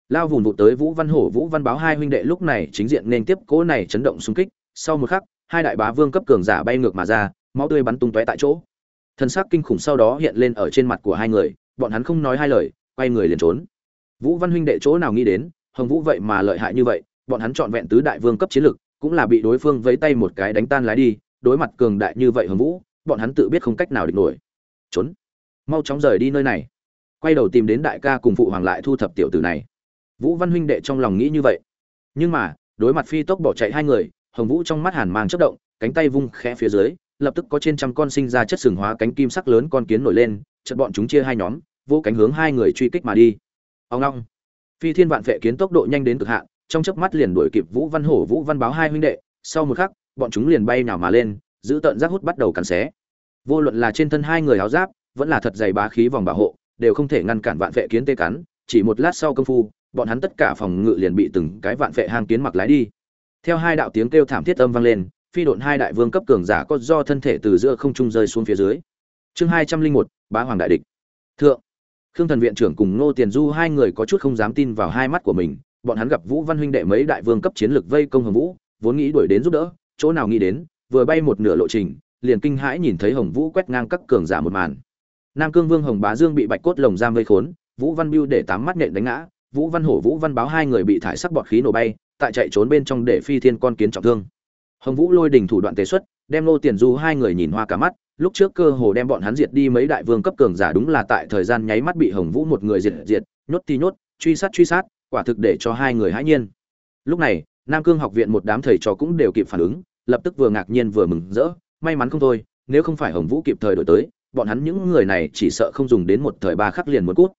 Lao vùng vụt tới vũ văn hổ, vũ văn báo hai huynh đệ lúc này chính diện nên tiếp cố này chấn động xung kích. Sau một khắc, hai đại bá vương cấp cường giả bay ngược mà ra, máu tươi bắn tung tóe tại chỗ thân xác kinh khủng sau đó hiện lên ở trên mặt của hai người, bọn hắn không nói hai lời, quay người liền trốn. Vũ văn huynh đệ chỗ nào nghĩ đến, hồng vũ vậy mà lợi hại như vậy, bọn hắn chọn vẹn tứ đại vương cấp chiến lực, cũng là bị đối phương vẫy tay một cái đánh tan lái đi, đối mặt cường đại như vậy hồng vũ, bọn hắn tự biết không cách nào địch nổi. Trốn. Mau chóng rời đi nơi này. Quay đầu tìm đến đại ca cùng phụ hoàng lại thu thập tiểu tử này. Vũ văn huynh đệ trong lòng nghĩ như vậy. Nhưng mà, đối mặt phi tốc bỏ chạy hai người, hồng vũ trong mắt hàn mang chất động, cánh tay vung khẽ phía dưới lập tức có trên trăm con sinh ra chất sừng hóa cánh kim sắc lớn con kiến nổi lên chật bọn chúng chia hai nhóm, vô cánh hướng hai người truy kích mà đi. Ông long. Phi thiên vạn vệ kiến tốc độ nhanh đến cực hạn, trong chớp mắt liền đuổi kịp vũ văn hổ, vũ văn báo hai huynh đệ. Sau một khắc, bọn chúng liền bay nào mà lên, giữ tận giác hút bắt đầu cắn xé. Vô luận là trên thân hai người áo giáp, vẫn là thật dày bá khí vòng bảo hộ, đều không thể ngăn cản vạn vệ kiến tê cắn, chỉ một lát sau công phu, bọn hắn tất cả phòng ngự liền bị từng cái vạn vệ hang kiến mặc lái đi. Theo hai đạo tiếng kêu thảm thiết âm vang lên phi độn hai đại vương cấp cường giả có do thân thể từ giữa không trung rơi xuống phía dưới. Chương hai trăm linh một, bá hoàng đại địch. Thượng. Khương thần viện trưởng cùng ngô tiền du hai người có chút không dám tin vào hai mắt của mình, bọn hắn gặp vũ văn huynh đệ mấy đại vương cấp chiến lực vây công hồng vũ, vốn nghĩ đuổi đến giúp đỡ, chỗ nào nghĩ đến, vừa bay một nửa lộ trình, liền kinh hãi nhìn thấy hồng vũ quét ngang các cường giả một màn. Nam cương vương hồng bá dương bị bạch cốt lồng giam vây khốn, vũ văn biêu để tám mắt nện đánh ngã, vũ văn hổ, vũ văn báo hai người bị thải sắc bọt khí nổ bay, tại chạy trốn bên trong để phi thiên con kiến trọng thương hồng vũ lôi đỉnh thủ đoạn tế xuất, đem lô tiền du hai người nhìn hoa cả mắt, lúc trước cơ hồ đem bọn hắn diệt đi mấy đại vương cấp cường giả đúng là tại thời gian nháy mắt bị hồng vũ một người diệt diệt, nhốt thì nhốt, truy sát truy sát, quả thực để cho hai người hãi nhiên. Lúc này, nam cương học viện một đám thầy trò cũng đều kịp phản ứng, lập tức vừa ngạc nhiên vừa mừng rỡ, may mắn không thôi, nếu không phải hồng vũ kịp thời đổi tới, bọn hắn những người này chỉ sợ không dùng đến một thời ba khắc liền muốn cút.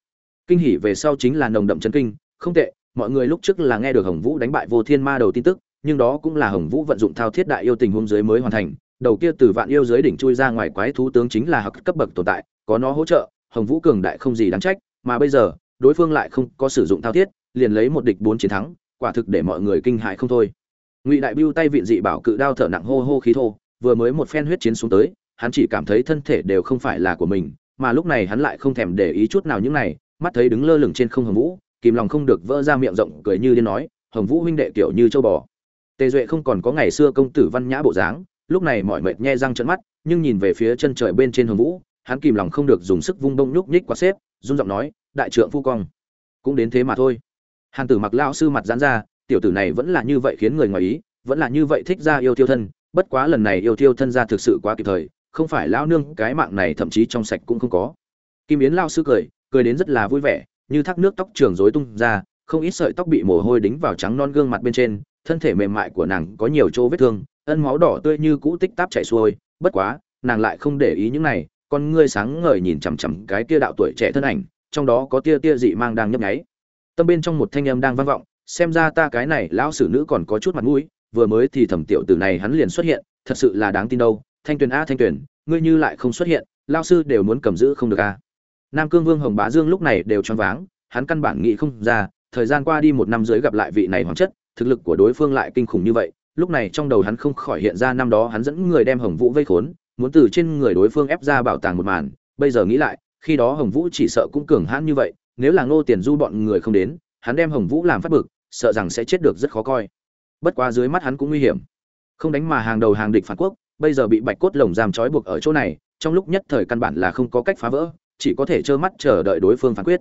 Kinh hỉ về sau chính là nồng đậm chân kinh, không tệ, mọi người lúc trước là nghe được hồng vũ đánh bại vô thiên ma đầu tin tức nhưng đó cũng là hồng vũ vận dụng thao thiết đại yêu tình huống dưới mới hoàn thành, đầu kia từ vạn yêu dưới đỉnh chui ra ngoài quái thú tướng chính là học cấp bậc tồn tại, có nó hỗ trợ, hồng vũ cường đại không gì đáng trách, mà bây giờ, đối phương lại không có sử dụng thao thiết, liền lấy một địch bốn chiến thắng, quả thực để mọi người kinh hãi không thôi. Ngụy đại Bưu tay vịn dị bảo cự đao thở nặng hô hô khí thô, vừa mới một phen huyết chiến xuống tới, hắn chỉ cảm thấy thân thể đều không phải là của mình, mà lúc này hắn lại không thèm để ý chút nào những này, mắt thấy đứng lơ lửng trên không hồng vũ, kìm lòng không được vỡ ra miệng rộng cười như điên nói, hồng vũ huynh đệ tiểu như châu bò tề duệ không còn có ngày xưa công tử văn nhã bộ dáng, lúc này mọi mệt nhe răng trận mắt, nhưng nhìn về phía chân trời bên trên hồng vũ, hắn kìm lòng không được dùng sức vung bông nhúc nhích qua xếp, run giọng nói, đại trượng phu cong. Cũng đến thế mà thôi. Hàn tử mặc lao sư mặt giãn ra, tiểu tử này vẫn là như vậy khiến người ngoài ý, vẫn là như vậy thích ra yêu tiêu thân, bất quá lần này yêu tiêu thân ra thực sự quá kịp thời, không phải lao nương cái mạng này thậm chí trong sạch cũng không có. Kim yến lao sư cười cười đến rất là vui vẻ, như thác nước tóc trường rối tung ra, không ít sợi tóc bị mồ hôi đính vào trắng non gương mặt bên trên thân thể mềm mại của nàng có nhiều chỗ vết thương, ân máu đỏ tươi như cũ tích táp chảy xuôi, bất quá, nàng lại không để ý những này, con ngươi sáng ngời nhìn chằm chằm cái tia đạo tuổi trẻ thân ảnh, trong đó có tia tia dị mang đang nhấp nháy. Tâm bên trong một thanh âm đang vang vọng, xem ra ta cái này lão sử nữ còn có chút mặt mũi, vừa mới thì thẩm tiểu tử này hắn liền xuất hiện, thật sự là đáng tin đâu, thanh tuyền a thanh tuyền, ngươi như lại không xuất hiện lao sư đều muốn cầm giữ không được a. Nam cương vương, hồng bá dương lúc này đều choáng váng, hắn căn bản nghĩ không ra, thời gian qua đi một năm dưới gặp lại vị này hoàng chất thực lực của đối phương lại kinh khủng như vậy, lúc này trong đầu hắn không khỏi hiện ra năm đó hắn dẫn người đem hồng vũ vây khốn, muốn từ trên người đối phương ép ra bảo tàng một màn. Bây giờ nghĩ lại, khi đó hồng vũ chỉ sợ cũng cường hãn như vậy, nếu là ngô tiền du bọn người không đến, hắn đem hồng vũ làm phát bực, sợ rằng sẽ chết được rất khó coi. Bất quá dưới mắt hắn cũng nguy hiểm. Không đánh mà hàng đầu hàng địch phản quốc, bây giờ bị bạch cốt lồng giam trói buộc ở chỗ này, trong lúc nhất thời căn bản là không có cách phá vỡ, chỉ có thể trơ mắt chờ đợi đối phương phán quyết.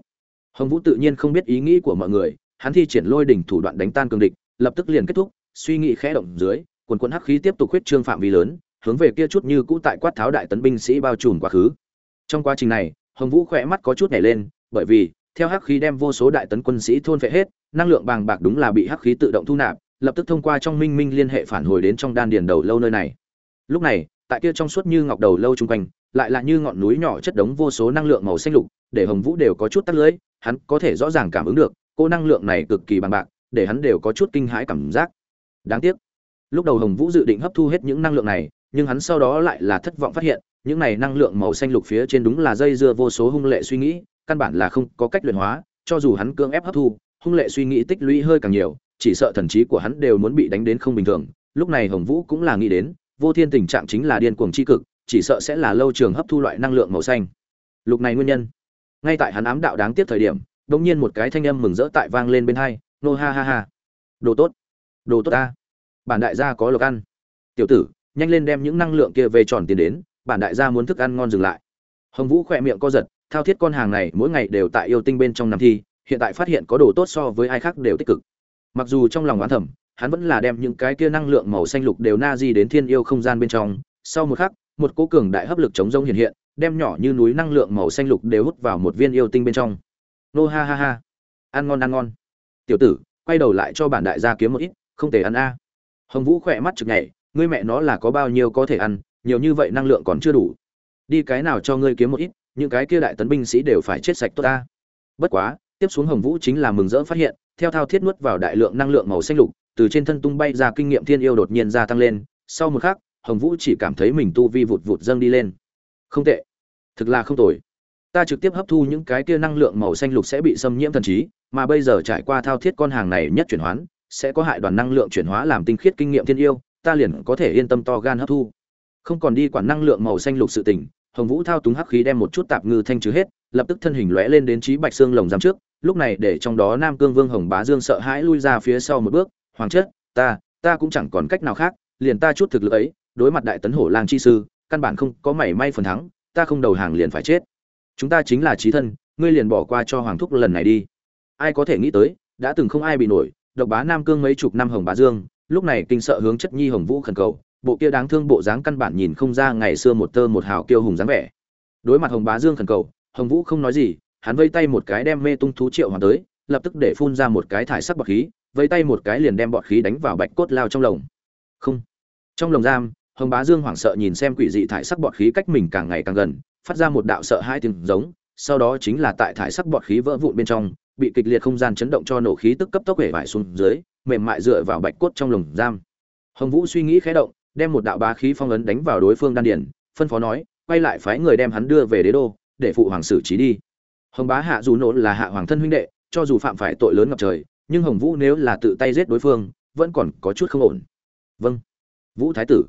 Hồng vũ tự nhiên không biết ý nghĩ của mọi người, hắn thi triển lôi đỉnh thủ đoạn đánh tan cường địch lập tức liền kết thúc, suy nghĩ khẽ động dưới, quần quân hắc khí tiếp tục huyết trương phạm vi lớn, hướng về kia chút như cũ tại quát tháo đại tấn binh sĩ bao trùm quá khứ. Trong quá trình này, hồng vũ khỏe mắt có chút nhảy lên, bởi vì, theo hắc khí đem vô số đại tấn quân sĩ thôn phệ hết, năng lượng bàng bạc đúng là bị hắc khí tự động thu nạp, lập tức thông qua trong minh minh liên hệ phản hồi đến trong đan điền đầu lâu nơi này. Lúc này, tại kia trong suốt như ngọc đầu lâu chung quanh, lại là như ngọn núi nhỏ chất đống vô số năng lượng màu xanh lục, để hồng vũ đều có chút tắt lưới hắn có thể rõ ràng cảm ứng được, cô năng lượng này cực kỳ bằng bạc để hắn đều có chút kinh hãi cảm giác. Đáng tiếc, lúc đầu hồng vũ dự định hấp thu hết những năng lượng này, nhưng hắn sau đó lại là thất vọng phát hiện, những này năng lượng màu xanh lục phía trên đúng là dây dưa vô số hung lệ suy nghĩ, căn bản là không có cách luyện hóa, cho dù hắn cưỡng ép hấp thu, hung lệ suy nghĩ tích lũy hơi càng nhiều, chỉ sợ thần trí của hắn đều muốn bị đánh đến không bình thường. Lúc này hồng vũ cũng là nghĩ đến, vô thiên tình trạng chính là điên cuồng chi cực, chỉ sợ sẽ là lâu trường hấp thu loại năng lượng màu xanh. Lục này nguyên nhân. Ngay tại hắn ám đạo đáng tiếc thời điểm, đột nhiên một cái thanh âm mừng rỡ tại vang lên bên hai nô ha ha ha. Đồ tốt. Đồ tốt ta. Bản đại gia có lộc ăn. Tiểu tử nhanh lên đem những năng lượng kia về tròn tiền đến bản đại gia muốn thức ăn ngon dừng lại. Hồng vũ khỏe miệng co giật thao thiết con hàng này mỗi ngày đều tại yêu tinh bên trong nằm thi hiện tại phát hiện có đồ tốt so với ai khác đều tích cực. Mặc dù trong lòng oán thẩm, hắn vẫn là đem những cái kia năng lượng màu xanh lục đều na di đến thiên yêu không gian bên trong. Sau một khắc một cố cường đại hấp lực chống rông hiện hiện đem nhỏ như núi năng lượng màu xanh lục đều hút vào một viên yêu tinh bên trong. Nô ha ha ha. Ăn ngon ăn ngon tiểu tử, quay đầu lại cho bản đại gia kiếm một ít, không thể ăn a. Hồng vũ khỏe mắt chực nhảy, ngươi mẹ nó là có bao nhiêu có thể ăn, nhiều như vậy năng lượng còn chưa đủ. Đi cái nào cho ngươi kiếm một ít, những cái kia đại tấn binh sĩ đều phải chết sạch tốt ta. Bất quá, tiếp xuống hồng vũ chính là mừng rỡ phát hiện, theo thao thiết nuốt vào đại lượng năng lượng màu xanh lục, từ trên thân tung bay ra kinh nghiệm thiên yêu đột nhiên gia tăng lên. Sau một khắc, hồng vũ chỉ cảm thấy mình tu vi vụt vụt dâng đi lên. Không tệ. Thực là không tồi. Ta trực tiếp hấp thu những cái kia năng lượng màu xanh lục sẽ bị xâm nhiễm thần trí mà bây giờ trải qua thao thiết con hàng này nhất chuyển hoán, sẽ có hại đoàn năng lượng chuyển hóa làm tinh khiết kinh nghiệm thiên yêu, ta liền có thể yên tâm to gan hấp thu. Không còn đi quản năng lượng màu xanh lục sự tình, hồng vũ thao túng hắc khí đem một chút tạp ngư thanh trừ hết, lập tức thân hình lóe lên đến trí bạch xương lồng giam trước, lúc này để trong đó nam cương vương hồng bá dương sợ hãi lui ra phía sau một bước, hoàng chất ta ta cũng chẳng còn cách nào khác, liền ta chút thực lực ấy, đối mặt đại tấn hổ lang chi sư, căn bản không có mảy may phần thắng, ta không đầu hàng liền phải chết. Chúng ta chính là trí thân, ngươi liền bỏ qua cho hoàng thúc lần này đi ai có thể nghĩ tới, đã từng không ai bị nổi, độc bá nam cương mấy chục năm hồng bá dương, lúc này kinh sợ hướng chất nhi hồng vũ khẩn cầu, bộ kia đáng thương bộ dáng căn bản nhìn không ra ngày xưa một tơ một hào kiêu hùng dáng vẻ. Đối mặt hồng bá dương khẩn cầu, hồng vũ không nói gì, hắn vây tay một cái đem mê tung thú triệu hoàng tới, lập tức để phun ra một cái thải sắc bọt khí, vây tay một cái liền đem bọt khí đánh vào bạch cốt lao trong lồng. Không. Trong lồng giam, hồng bá dương hoảng sợ nhìn xem quỷ dị thải sắc bọt khí cách mình càng ngày càng gần, phát ra một đạo sợ hai tiếng giống, sau đó chính là tại thải sắc bọt khí vỡ vụn bên trong bị kịch liệt không gian chấn động cho nổ khí tức cấp tốc hể vải xuống dưới, mềm mại dựa vào bạch cốt trong lồng giam. Hồng vũ suy nghĩ khẽ động, đem một đạo bá khí phong ấn đánh vào đối phương đan điển phân phó nói, quay lại phái người đem hắn đưa về đế đô, để phụ hoàng xử trí đi. Hồng bá hạ dù nỗ là hạ hoàng thân huynh đệ, cho dù phạm phải tội lớn ngập trời, nhưng hồng vũ nếu là tự tay giết đối phương, vẫn còn có chút không ổn. Vâng. Vũ thái tử.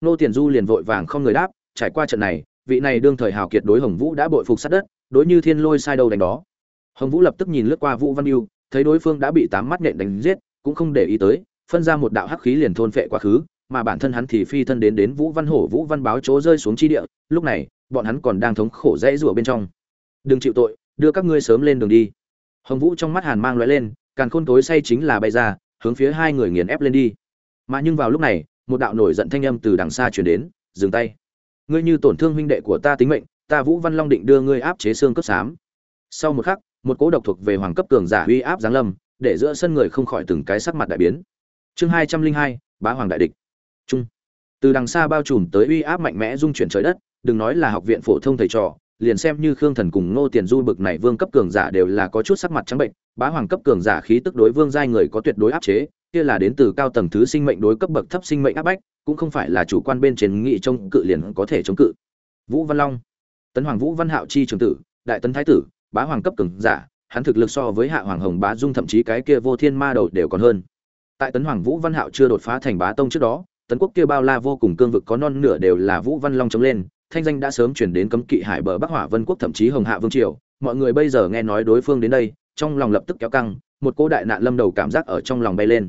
Nô tiền du liền vội vàng không người đáp, trải qua trận này, vị này đương thời hào kiệt đối hồng vũ đã bội phục sát đất, đối như thiên lôi sai đầu đánh đó hồng vũ lập tức nhìn lướt qua vũ văn yêu thấy đối phương đã bị tám mắt nện đánh giết, cũng không để ý tới, phân ra một đạo hắc khí liền thôn phệ quá khứ, mà bản thân hắn thì phi thân đến đến vũ văn hổ, vũ văn báo chỗ rơi xuống chi địa, lúc này, bọn hắn còn đang thống khổ dãy rủa bên trong. Đừng chịu tội, đưa các ngươi sớm lên đường đi. Hồng vũ trong mắt hàn mang loại lên, càn khôn tối say chính là bay ra, hướng phía hai người nghiền ép lên đi. Mà nhưng vào lúc này, một đạo nổi giận thanh âm từ đằng xa chuyển đến, dừng tay. Ngươi như tổn thương huynh đệ của ta tính mệnh, ta vũ văn long định đưa ngươi áp chế xương cấp xám. Sau một khắc một cố độc thuộc về hoàng cấp cường giả uy áp giáng lâm, để giữa sân người không khỏi từng cái sắc mặt đại biến. Chương hai trăm linh hai, bá hoàng đại địch. Trung. Từ đằng xa bao trùm tới uy áp mạnh mẽ dung chuyển trời đất, đừng nói là học viện phổ thông thầy trò, liền xem như khương thần cùng ngô tiền du bực này vương cấp cường giả đều là có chút sắc mặt trắng bệnh, bá hoàng cấp cường giả khí tức đối vương giai người có tuyệt đối áp chế, kia là đến từ cao tầng thứ sinh mệnh đối cấp bậc thấp sinh mệnh áp bách, cũng không phải là chủ quan bên trên nghị trông cự liền có thể chống cự. Vũ văn long. Tấn hoàng vũ văn hạo chi trường tử, đại tấn thái tử bá hoàng cấp cường giả, hắn thực lực so với hạ hoàng hồng bá dung thậm chí cái kia vô thiên ma đầu đều còn hơn. Tại tấn hoàng vũ văn hạo chưa đột phá thành bá tông trước đó, tấn quốc kia bao la vô cùng cương vực có non nửa đều là vũ văn long chống lên, thanh danh đã sớm chuyển đến cấm kỵ hải bờ bắc hỏa vân quốc thậm chí hồng hạ vương triều. Mọi người bây giờ nghe nói đối phương đến đây, trong lòng lập tức kéo căng, một cô đại nạn lâm đầu cảm giác ở trong lòng bay lên.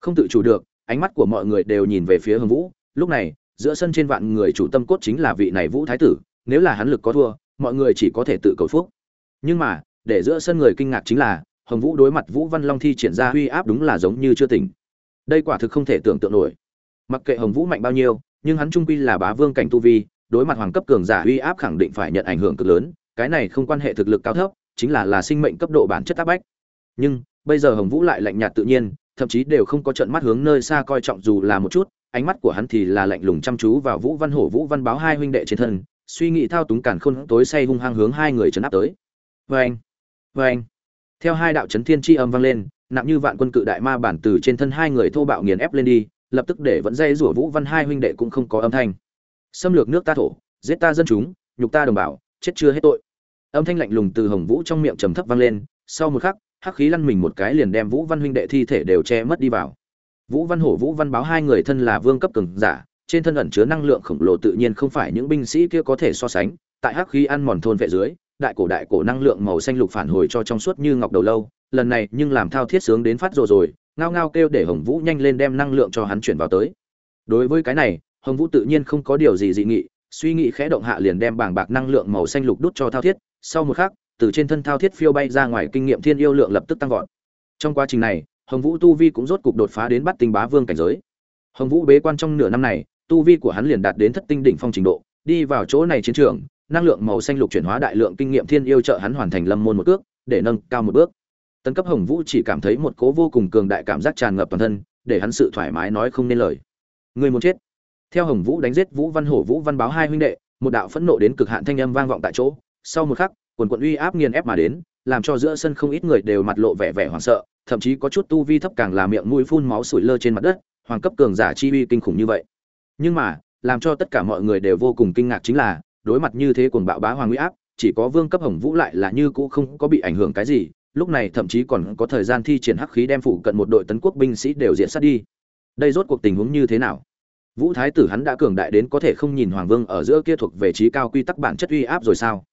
Không tự chủ được, ánh mắt của mọi người đều nhìn về phía hồng vũ. Lúc này, giữa sân trên vạn người chủ tâm cốt chính là vị này vũ thái tử, nếu là hắn lực có thua, mọi người chỉ có thể tự cầu phúc nhưng mà, để giữa sân người kinh ngạc chính là, hồng vũ đối mặt vũ văn long thi triển ra uy áp đúng là giống như chưa tỉnh. Đây quả thực không thể tưởng tượng nổi. Mặc kệ hồng vũ mạnh bao nhiêu, nhưng hắn trung quy là bá vương cảnh tu vi, đối mặt hoàng cấp cường giả uy áp khẳng định phải nhận ảnh hưởng cực lớn, cái này không quan hệ thực lực cao thấp, chính là là sinh mệnh cấp độ bản chất áp bách. Nhưng, bây giờ hồng vũ lại lạnh nhạt tự nhiên, thậm chí đều không có trận mắt hướng nơi xa coi trọng dù là một chút, ánh mắt của hắn thì là lạnh lùng chăm chú vào vũ văn hổ vũ văn báo hai huynh đệ trên thân, suy nghĩ thao túng cản khôn tối say hung hăng hướng hai người chấn áp tới vê anh vê anh. Theo hai đạo chấn thiên chi âm vang lên, nặng như vạn quân cự đại ma bản từ trên thân hai người thô bạo nghiền ép lên đi, lập tức để vẫn dây rủa vũ văn hai huynh đệ cũng không có âm thanh. Xâm lược nước ta thổ, giết ta dân chúng, nhục ta đồng bào, chết chưa hết tội. Âm thanh lạnh lùng từ hồng vũ trong miệng trầm thấp vang lên, sau một khắc, hắc khí lăn mình một cái liền đem vũ văn huynh đệ thi thể đều che mất đi vào. Vũ văn hổ vũ văn báo hai người thân là vương cấp cường giả, trên thân ẩn chứa năng lượng khổng lồ tự nhiên không phải những binh sĩ kia có thể so sánh, tại hắc khí ăn mòn thôn vệ dưới đại cổ đại cổ năng lượng màu xanh lục phản hồi cho trong suốt như ngọc đầu lâu, lần này nhưng làm thao thiết sướng đến phát rồi rồi, ngao ngao kêu để hồng vũ nhanh lên đem năng lượng cho hắn chuyển vào tới. Đối với cái này, hồng vũ tự nhiên không có điều gì dị nghị, suy nghĩ khẽ động hạ liền đem bảng bạc năng lượng màu xanh lục đút cho thao thiết, sau một khắc, từ trên thân thao thiết phiêu bay ra ngoài kinh nghiệm thiên yêu lượng lập tức tăng vọt. Trong quá trình này, hồng vũ tu vi cũng rốt cục đột phá đến bắt tinh bá vương cảnh giới. Hồng vũ bế quan trong nửa năm này, tu vi của hắn liền đạt đến thất tinh đỉnh phong trình độ, đi vào chỗ này chiến trường năng lượng màu xanh lục chuyển hóa đại lượng kinh nghiệm thiên yêu trợ hắn hoàn thành lâm môn một bước để nâng cao một bước. Tấn cấp hồng vũ chỉ cảm thấy một cố vô cùng cường đại cảm giác tràn ngập toàn thân, để hắn sự thoải mái nói không nên lời. Người muốn chết. Theo hồng vũ đánh giết vũ văn hổ, vũ văn báo hai huynh đệ, một đạo phẫn nộ đến cực hạn thanh âm vang vọng tại chỗ. Sau một khắc, quần quần uy áp nghiền ép mà đến, làm cho giữa sân không ít người đều mặt lộ vẻ vẻ hoảng sợ, thậm chí có chút tu vi thấp càng là miệng mũi phun máu sủi lơ trên mặt đất, hoàng cấp cường giả chi uy kinh khủng như vậy. Nhưng mà, làm cho tất cả mọi người đều vô cùng kinh ngạc chính là đối mặt như thế cuồng bạo bá hoàng nguy áp, chỉ có vương cấp hồng vũ lại là như cũ không có bị ảnh hưởng cái gì, lúc này thậm chí còn có thời gian thi triển hắc khí đem phụ cận một đội tấn quốc binh sĩ đều diện sát đi. Đây rốt cuộc tình huống như thế nào? Vũ thái tử hắn đã cường đại đến có thể không nhìn hoàng vương ở giữa kia thuộc về trí cao quy tắc bản chất uy áp rồi sao?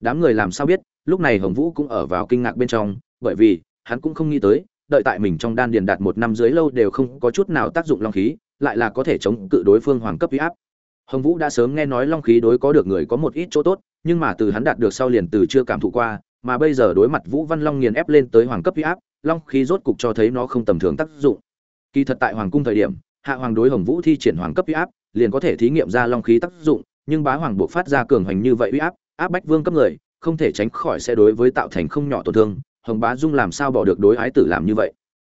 Đám người làm sao biết? Lúc này hồng vũ cũng ở vào kinh ngạc bên trong, bởi vì hắn cũng không nghĩ tới, đợi tại mình trong đan điền đạt một năm dưới lâu đều không có chút nào tác dụng long khí, lại là có thể chống cự đối phương hoàng cấp uy áp hồng vũ đã sớm nghe nói long khí đối có được người có một ít chỗ tốt, nhưng mà từ hắn đạt được sau liền từ chưa cảm thụ qua, mà bây giờ đối mặt vũ văn long nghiền ép lên tới hoàng cấp uy áp, long khí rốt cục cho thấy nó không tầm thường tác dụng. Kỳ thật tại hoàng cung thời điểm, hạ hoàng đối hồng vũ thi triển hoàng cấp uy áp, liền có thể thí nghiệm ra long khí tác dụng, nhưng bá hoàng buộc phát ra cường hành như vậy uy áp áp bách vương cấp người, không thể tránh khỏi sẽ đối với tạo thành không nhỏ tổn thương, hồng bá dung làm sao bỏ được đối ái tử làm như vậy?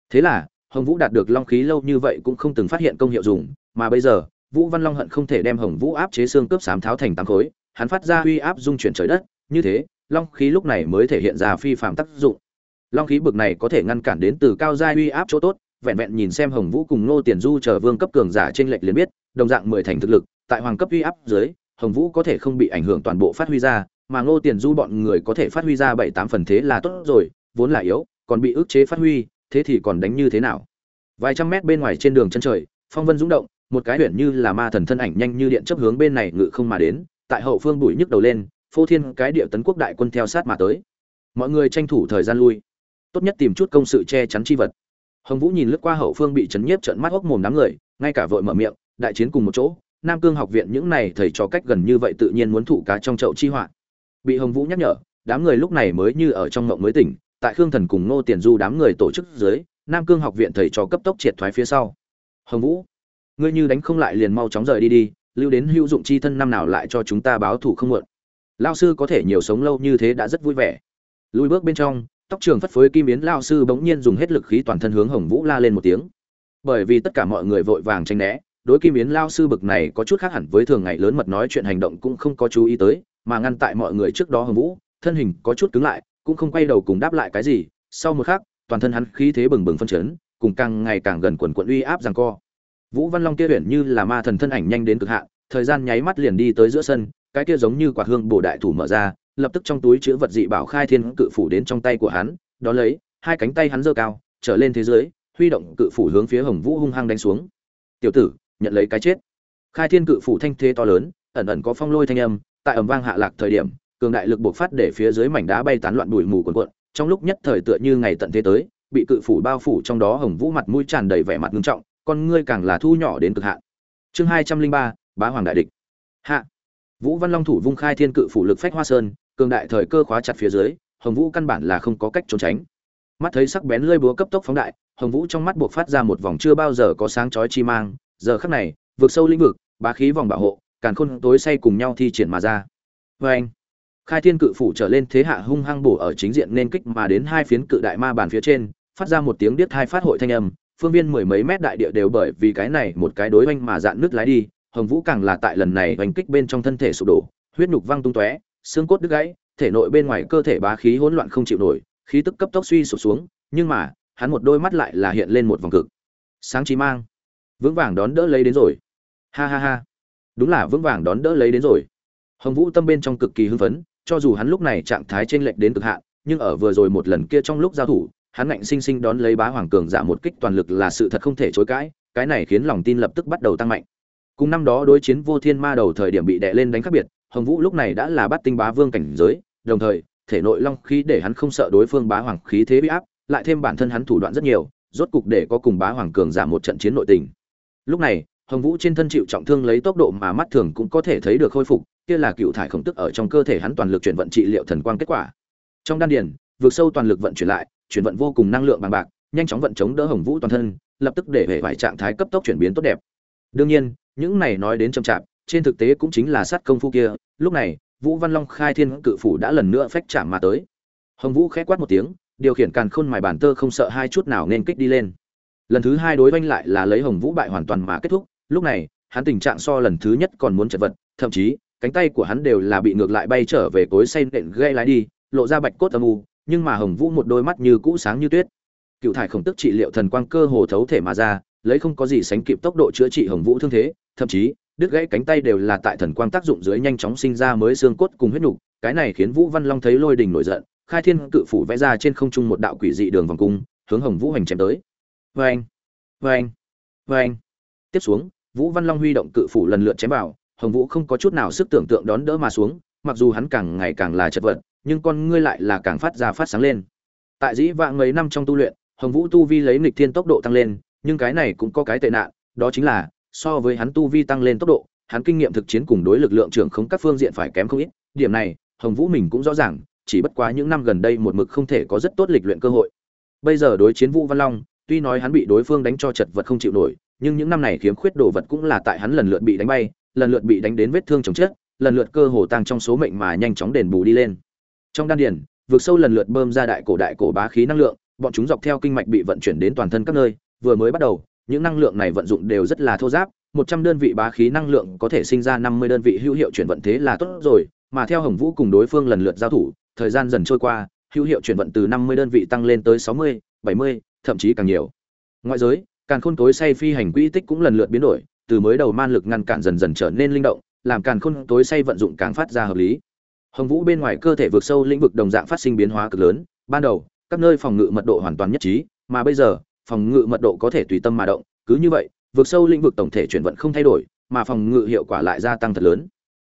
Thế là, hồng vũ đạt được long khí lâu như vậy cũng không từng phát hiện công hiệu dùng, mà bây giờ vũ văn long hận không thể đem hồng vũ áp chế xương cướp sám tháo thành tám khối, hắn phát ra uy áp dung chuyển trời đất, như thế, long khí lúc này mới thể hiện ra phi phàm tác dụng. Long khí bực này có thể ngăn cản đến từ cao giai uy áp chỗ tốt, vẹn vẹn nhìn xem hồng vũ cùng nô tiền du chờ vương cấp cường giả trên lệch liền biết, đồng dạng mười thành thực lực, tại hoàng cấp uy áp dưới, hồng vũ có thể không bị ảnh hưởng toàn bộ phát huy ra, mà ngô tiền du bọn người có thể phát huy ra bảy tám phần thế là tốt rồi, vốn là yếu, còn bị ức chế phát huy, thế thì còn đánh như thế nào? Vài trăm mét bên ngoài trên đường chân trời, phong vân dũng động một cái huyền như là ma thần thân ảnh nhanh như điện chấp hướng bên này ngự không mà đến, tại hậu phương bụi nhức đầu lên, phô thiên cái địa tấn quốc đại quân theo sát mà tới. Mọi người tranh thủ thời gian lui. Tốt nhất tìm chút công sự che chắn chi vật. Hồng vũ nhìn lướt qua hậu phương bị chấn nhiếp trợn mắt hốc mồm đám người, ngay cả vội mở miệng, đại chiến cùng một chỗ, nam cương học viện những này thầy cho cách gần như vậy tự nhiên muốn thụ cá trong chậu chi họa. Bị hồng vũ nhắc nhở, đám người lúc này mới như ở trong mộng mới tỉnh, tại khương thần cùng ngô tiền du đám người tổ chức dưới, nam cương học viện thầy cho cấp tốc triệt thoái phía sau. Hồng vũ ngươi như đánh không lại liền mau chóng rời đi đi, lưu đến hữu dụng chi thân năm nào lại cho chúng ta báo thủ không muộn. Lao sư có thể nhiều sống lâu như thế đã rất vui vẻ. Lùi bước bên trong, tóc trường phất phới kim biến lao sư bỗng nhiên dùng hết lực khí toàn thân hướng hồng vũ la lên một tiếng. Bởi vì tất cả mọi người vội vàng tranh né, đối kim biến lao sư bực này có chút khác hẳn với thường ngày lớn mật nói chuyện hành động cũng không có chú ý tới, mà ngăn tại mọi người trước đó hồng vũ, thân hình có chút cứng lại, cũng không quay đầu cùng đáp lại cái gì. Sau một khắc, toàn thân hắn khí thế bừng bừng phân chấn, cùng càng ngày càng gần quần quận uy áp rằng co vũ văn long kia huyền như là ma thần thân ảnh nhanh đến cực hạn, thời gian nháy mắt liền đi tới giữa sân, cái kia giống như quả hương bổ đại thủ mở ra, lập tức trong túi chứa vật dị bảo khai thiên cự phủ đến trong tay của hắn, đó lấy, hai cánh tay hắn giơ cao, trở lên thế giới, huy động cự phủ hướng phía hồng vũ hung hăng đánh xuống. Tiểu tử, nhận lấy cái chết. Khai thiên cự phủ thanh thế to lớn, ẩn ẩn có phong lôi thanh âm, tại ầm vang hạ lạc thời điểm, cường đại lực buộc phát để phía dưới mảnh đá bay tán loạn bụi mù cuồn cuộn, trong lúc nhất thời tựa như ngày tận thế tới, bị cự phủ bao phủ trong đó hồng vũ mặt mũi tràn đầy vẻ mặt nghiêm trọng con ngươi càng là thu nhỏ đến cực hạn. Chương hai trăm linh ba, bá hoàng đại địch. Hạ. Vũ văn long thủ vung khai thiên cự phủ lực phách hoa sơn, cường đại thời cơ khóa chặt phía dưới, hồng vũ căn bản là không có cách trốn tránh. Mắt thấy sắc bén lơi búa cấp tốc phóng đại, hồng vũ trong mắt buộc phát ra một vòng chưa bao giờ có sáng chói chi mang, giờ khắc này, vượt sâu lĩnh vực, bá khí vòng bảo hộ, càn khôn tối say cùng nhau thi triển mà ra. Vê anh khai thiên cự phủ trở lên thế hạ hung hăng bổ ở chính diện nên kích mà đến hai phiến cự đại ma bàn phía trên, phát ra một tiếng điếc hai phát hội thanh âm phương viên mười mấy mét đại địa đều bởi vì cái này một cái đối oanh mà dạn nước lái đi, hồng vũ càng là tại lần này oanh kích bên trong thân thể sụp đổ, huyết nhục văng tung tóe, xương cốt đứt gãy, thể nội bên ngoài cơ thể bá khí hỗn loạn không chịu nổi, khí tức cấp tốc suy sụp xuống, nhưng mà, hắn một đôi mắt lại là hiện lên một vòng cực. Sáng trí mang. Vững vàng đón đỡ lấy đến rồi. Ha ha ha. Đúng là vững vàng đón đỡ lấy đến rồi. Hồng vũ tâm bên trong cực kỳ hưng phấn, cho dù hắn lúc này trạng thái trên lệch đến cực hạn, nhưng ở vừa rồi một lần kia trong lúc giao thủ hắn ngạnh sinh sinh đón lấy bá hoàng cường giả một kích toàn lực là sự thật không thể chối cãi, cái này khiến lòng tin lập tức bắt đầu tăng mạnh. Cùng năm đó đối chiến vô thiên ma đầu thời điểm bị đè lên đánh khác biệt, hồng vũ lúc này đã là bắt tinh bá vương cảnh giới, đồng thời, thể nội long khí để hắn không sợ đối phương bá hoàng khí thế bị áp, lại thêm bản thân hắn thủ đoạn rất nhiều, rốt cục để có cùng bá hoàng cường giả một trận chiến nội tình. Lúc này, hồng vũ trên thân chịu trọng thương lấy tốc độ mà mắt thường cũng có thể thấy được khôi phục, kia là cựu thải khổng tức ở trong cơ thể hắn toàn lực chuyển vận trị liệu thần quang kết quả. Trong đan điền vượt sâu toàn lực vận chuyển lại chuyển vận vô cùng năng lượng bằng bạc, nhanh chóng vận chống đỡ hồng vũ toàn thân, lập tức để hệ vải trạng thái cấp tốc chuyển biến tốt đẹp. Đương nhiên, những này nói đến chậm chạp, trên thực tế cũng chính là sát công phu kia, lúc này, vũ văn long khai thiên cự phủ đã lần nữa phách chạm mà tới. Hồng vũ khẽ quát một tiếng, điều khiển càn khôn mài bản tơ không sợ hai chút nào nên kích đi lên. Lần thứ hai đối oanh lại là lấy hồng vũ bại hoàn toàn mà kết thúc, lúc này, hắn tình trạng so lần thứ nhất còn muốn chật vật, thậm chí, cánh tay của hắn đều là bị ngược lại bay trở về cối xay nện gây lái đi, lộ ra bạch cốt âm u nhưng mà hồng vũ một đôi mắt như cũ sáng như tuyết. Cựu thải khổng tức trị liệu thần quang cơ hồ thấu thể mà ra, lấy không có gì sánh kịp tốc độ chữa trị hồng vũ thương thế, thậm chí, đứt gãy cánh tay đều là tại thần quang tác dụng dưới nhanh chóng sinh ra mới xương cốt cùng huyết nhục cái này khiến vũ văn long thấy lôi đình nổi giận, khai thiên cự phủ vẽ ra trên không trung một đạo quỷ dị đường vòng cung, hướng hồng vũ hành chém tới. Vê anh vê anh vê anh tiếp xuống, vũ văn long huy động cự phủ lần lượt chém vào, hồng vũ không có chút nào sức tưởng tượng đón đỡ mà xuống, mặc dù hắn càng ngày càng là chật vật nhưng con ngươi lại là càng phát ra phát sáng lên. Tại dĩ vãng mấy năm trong tu luyện, hồng vũ tu vi lấy nghịch thiên tốc độ tăng lên, nhưng cái này cũng có cái tệ nạn, đó chính là, so với hắn tu vi tăng lên tốc độ, hắn kinh nghiệm thực chiến cùng đối lực lượng trưởng không các phương diện phải kém không ít. Điểm này, hồng vũ mình cũng rõ ràng, chỉ bất quá những năm gần đây một mực không thể có rất tốt lịch luyện cơ hội. Bây giờ đối chiến vũ văn long, tuy nói hắn bị đối phương đánh cho chật vật không chịu nổi, nhưng những năm này khiếm khuyết đồ vật cũng là tại hắn lần lượt bị đánh bay, lần lượt bị đánh đến vết thương chồng chết, lần lượt cơ hồ tăng trong số mệnh mà nhanh chóng đền bù đi lên trong đan điền vượt sâu lần lượt bơm ra đại cổ đại cổ bá khí năng lượng, bọn chúng dọc theo kinh mạch bị vận chuyển đến toàn thân các nơi, vừa mới bắt đầu, những năng lượng này vận dụng đều rất là thô giáp, một trăm đơn vị bá khí năng lượng có thể sinh ra năm mươi đơn vị hữu hiệu chuyển vận thế là tốt rồi, mà theo hồng vũ cùng đối phương lần lượt giao thủ, thời gian dần trôi qua, hữu hiệu chuyển vận từ năm mươi đơn vị tăng lên tới sáu mươi, bảy mươi, thậm chí càng nhiều. Ngoại giới, càn khôn tối say phi hành quỹ tích cũng lần lượt biến đổi, từ mới đầu man lực ngăn cản dần dần trở nên linh động, làm càn khôn tối say vận dụng càng phát ra hợp lý hồng vũ bên ngoài cơ thể vượt sâu lĩnh vực đồng dạng phát sinh biến hóa cực lớn. Ban đầu, các nơi phòng ngự mật độ hoàn toàn nhất trí, mà bây giờ, phòng ngự mật độ có thể tùy tâm mà động. Cứ như vậy vượt sâu lĩnh vực tổng thể chuyển vận không thay đổi, mà phòng ngự hiệu quả lại gia tăng thật lớn.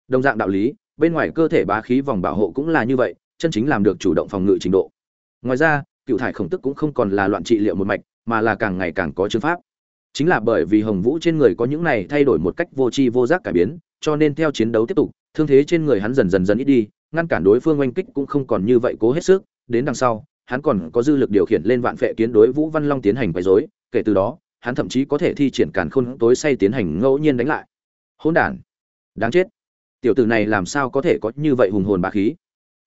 Đồng dạng đạo lý, bên ngoài cơ thể bá khí vòng bảo hộ cũng là như vậy, chân chính làm được chủ động phòng ngự trình độ. Ngoài ra, cựu thải khổng tức cũng không còn là loạn trị liệu một mạch, mà là càng ngày càng có chương pháp. Chính là bởi vì hồng vũ trên người có những này thay đổi một cách vô tri vô giác cải biến, cho nên theo chiến đấu tiếp tục thương thế trên người hắn dần dần dần ít đi, ngăn cản đối phương oanh kích cũng không còn như vậy cố hết sức, đến đằng sau, hắn còn có dư lực điều khiển lên vạn phệ kiến đối vũ văn long tiến hành quấy rối, kể từ đó, hắn thậm chí có thể thi triển càn khôn tối say tiến hành ngẫu nhiên đánh lại. Hỗn đản! Đáng chết! Tiểu tử này làm sao có thể có như vậy hùng hồn bá khí?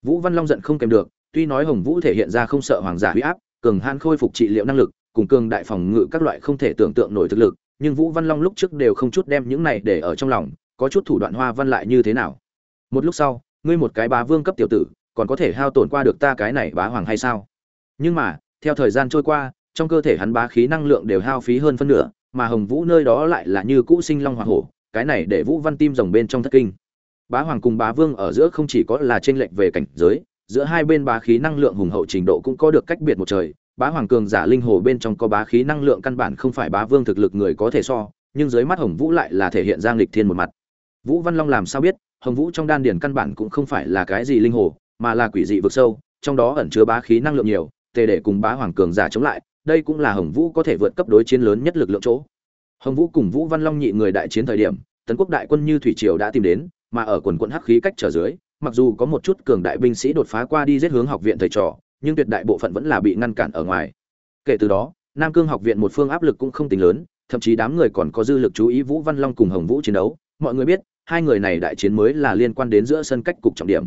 Vũ văn long giận không kèm được, tuy nói hồng vũ thể hiện ra không sợ hoàng giả huy áp, cường han khôi phục trị liệu năng lực, cùng cường đại phòng ngự các loại không thể tưởng tượng nổi thực lực, nhưng vũ văn long lúc trước đều không chút đem những này để ở trong lòng, có chút thủ đoạn hoa văn lại như thế nào? Một lúc sau, ngươi một cái bá vương cấp tiểu tử, còn có thể hao tổn qua được ta cái này bá hoàng hay sao? Nhưng mà, theo thời gian trôi qua, trong cơ thể hắn bá khí năng lượng đều hao phí hơn phân nửa, mà hồng vũ nơi đó lại là như cũ sinh long hoa hổ, cái này để vũ văn tim rồng bên trong thất kinh. Bá hoàng cùng bá vương ở giữa không chỉ có là tranh lệch về cảnh giới, giữa hai bên bá khí năng lượng hùng hậu trình độ cũng có được cách biệt một trời. Bá hoàng cường giả linh hồ bên trong có bá khí năng lượng căn bản không phải bá vương thực lực người có thể so, nhưng dưới mắt hồng vũ lại là thể hiện giang lịch thiên một mặt. Vũ văn long làm sao biết? Hồng vũ trong đan điền căn bản cũng không phải là cái gì linh hồ, mà là quỷ dị vực sâu, trong đó ẩn chứa bá khí năng lượng nhiều, tề để cùng bá hoàng cường giả chống lại, đây cũng là hồng vũ có thể vượt cấp đối chiến lớn nhất lực lượng chỗ. Hồng vũ cùng vũ văn long nhị người đại chiến thời điểm, tấn quốc đại quân như thủy triều đã tìm đến, mà ở quần quận hắc khí cách trở dưới, mặc dù có một chút cường đại binh sĩ đột phá qua đi giết hướng học viện thầy trò, nhưng tuyệt đại bộ phận vẫn là bị ngăn cản ở ngoài. Kể từ đó, nam cương học viện một phương áp lực cũng không tính lớn, thậm chí đám người còn có dư lực chú ý vũ văn long cùng hồng vũ chiến đấu. Mọi người biết hai người này đại chiến mới là liên quan đến giữa sân cách cục trọng điểm.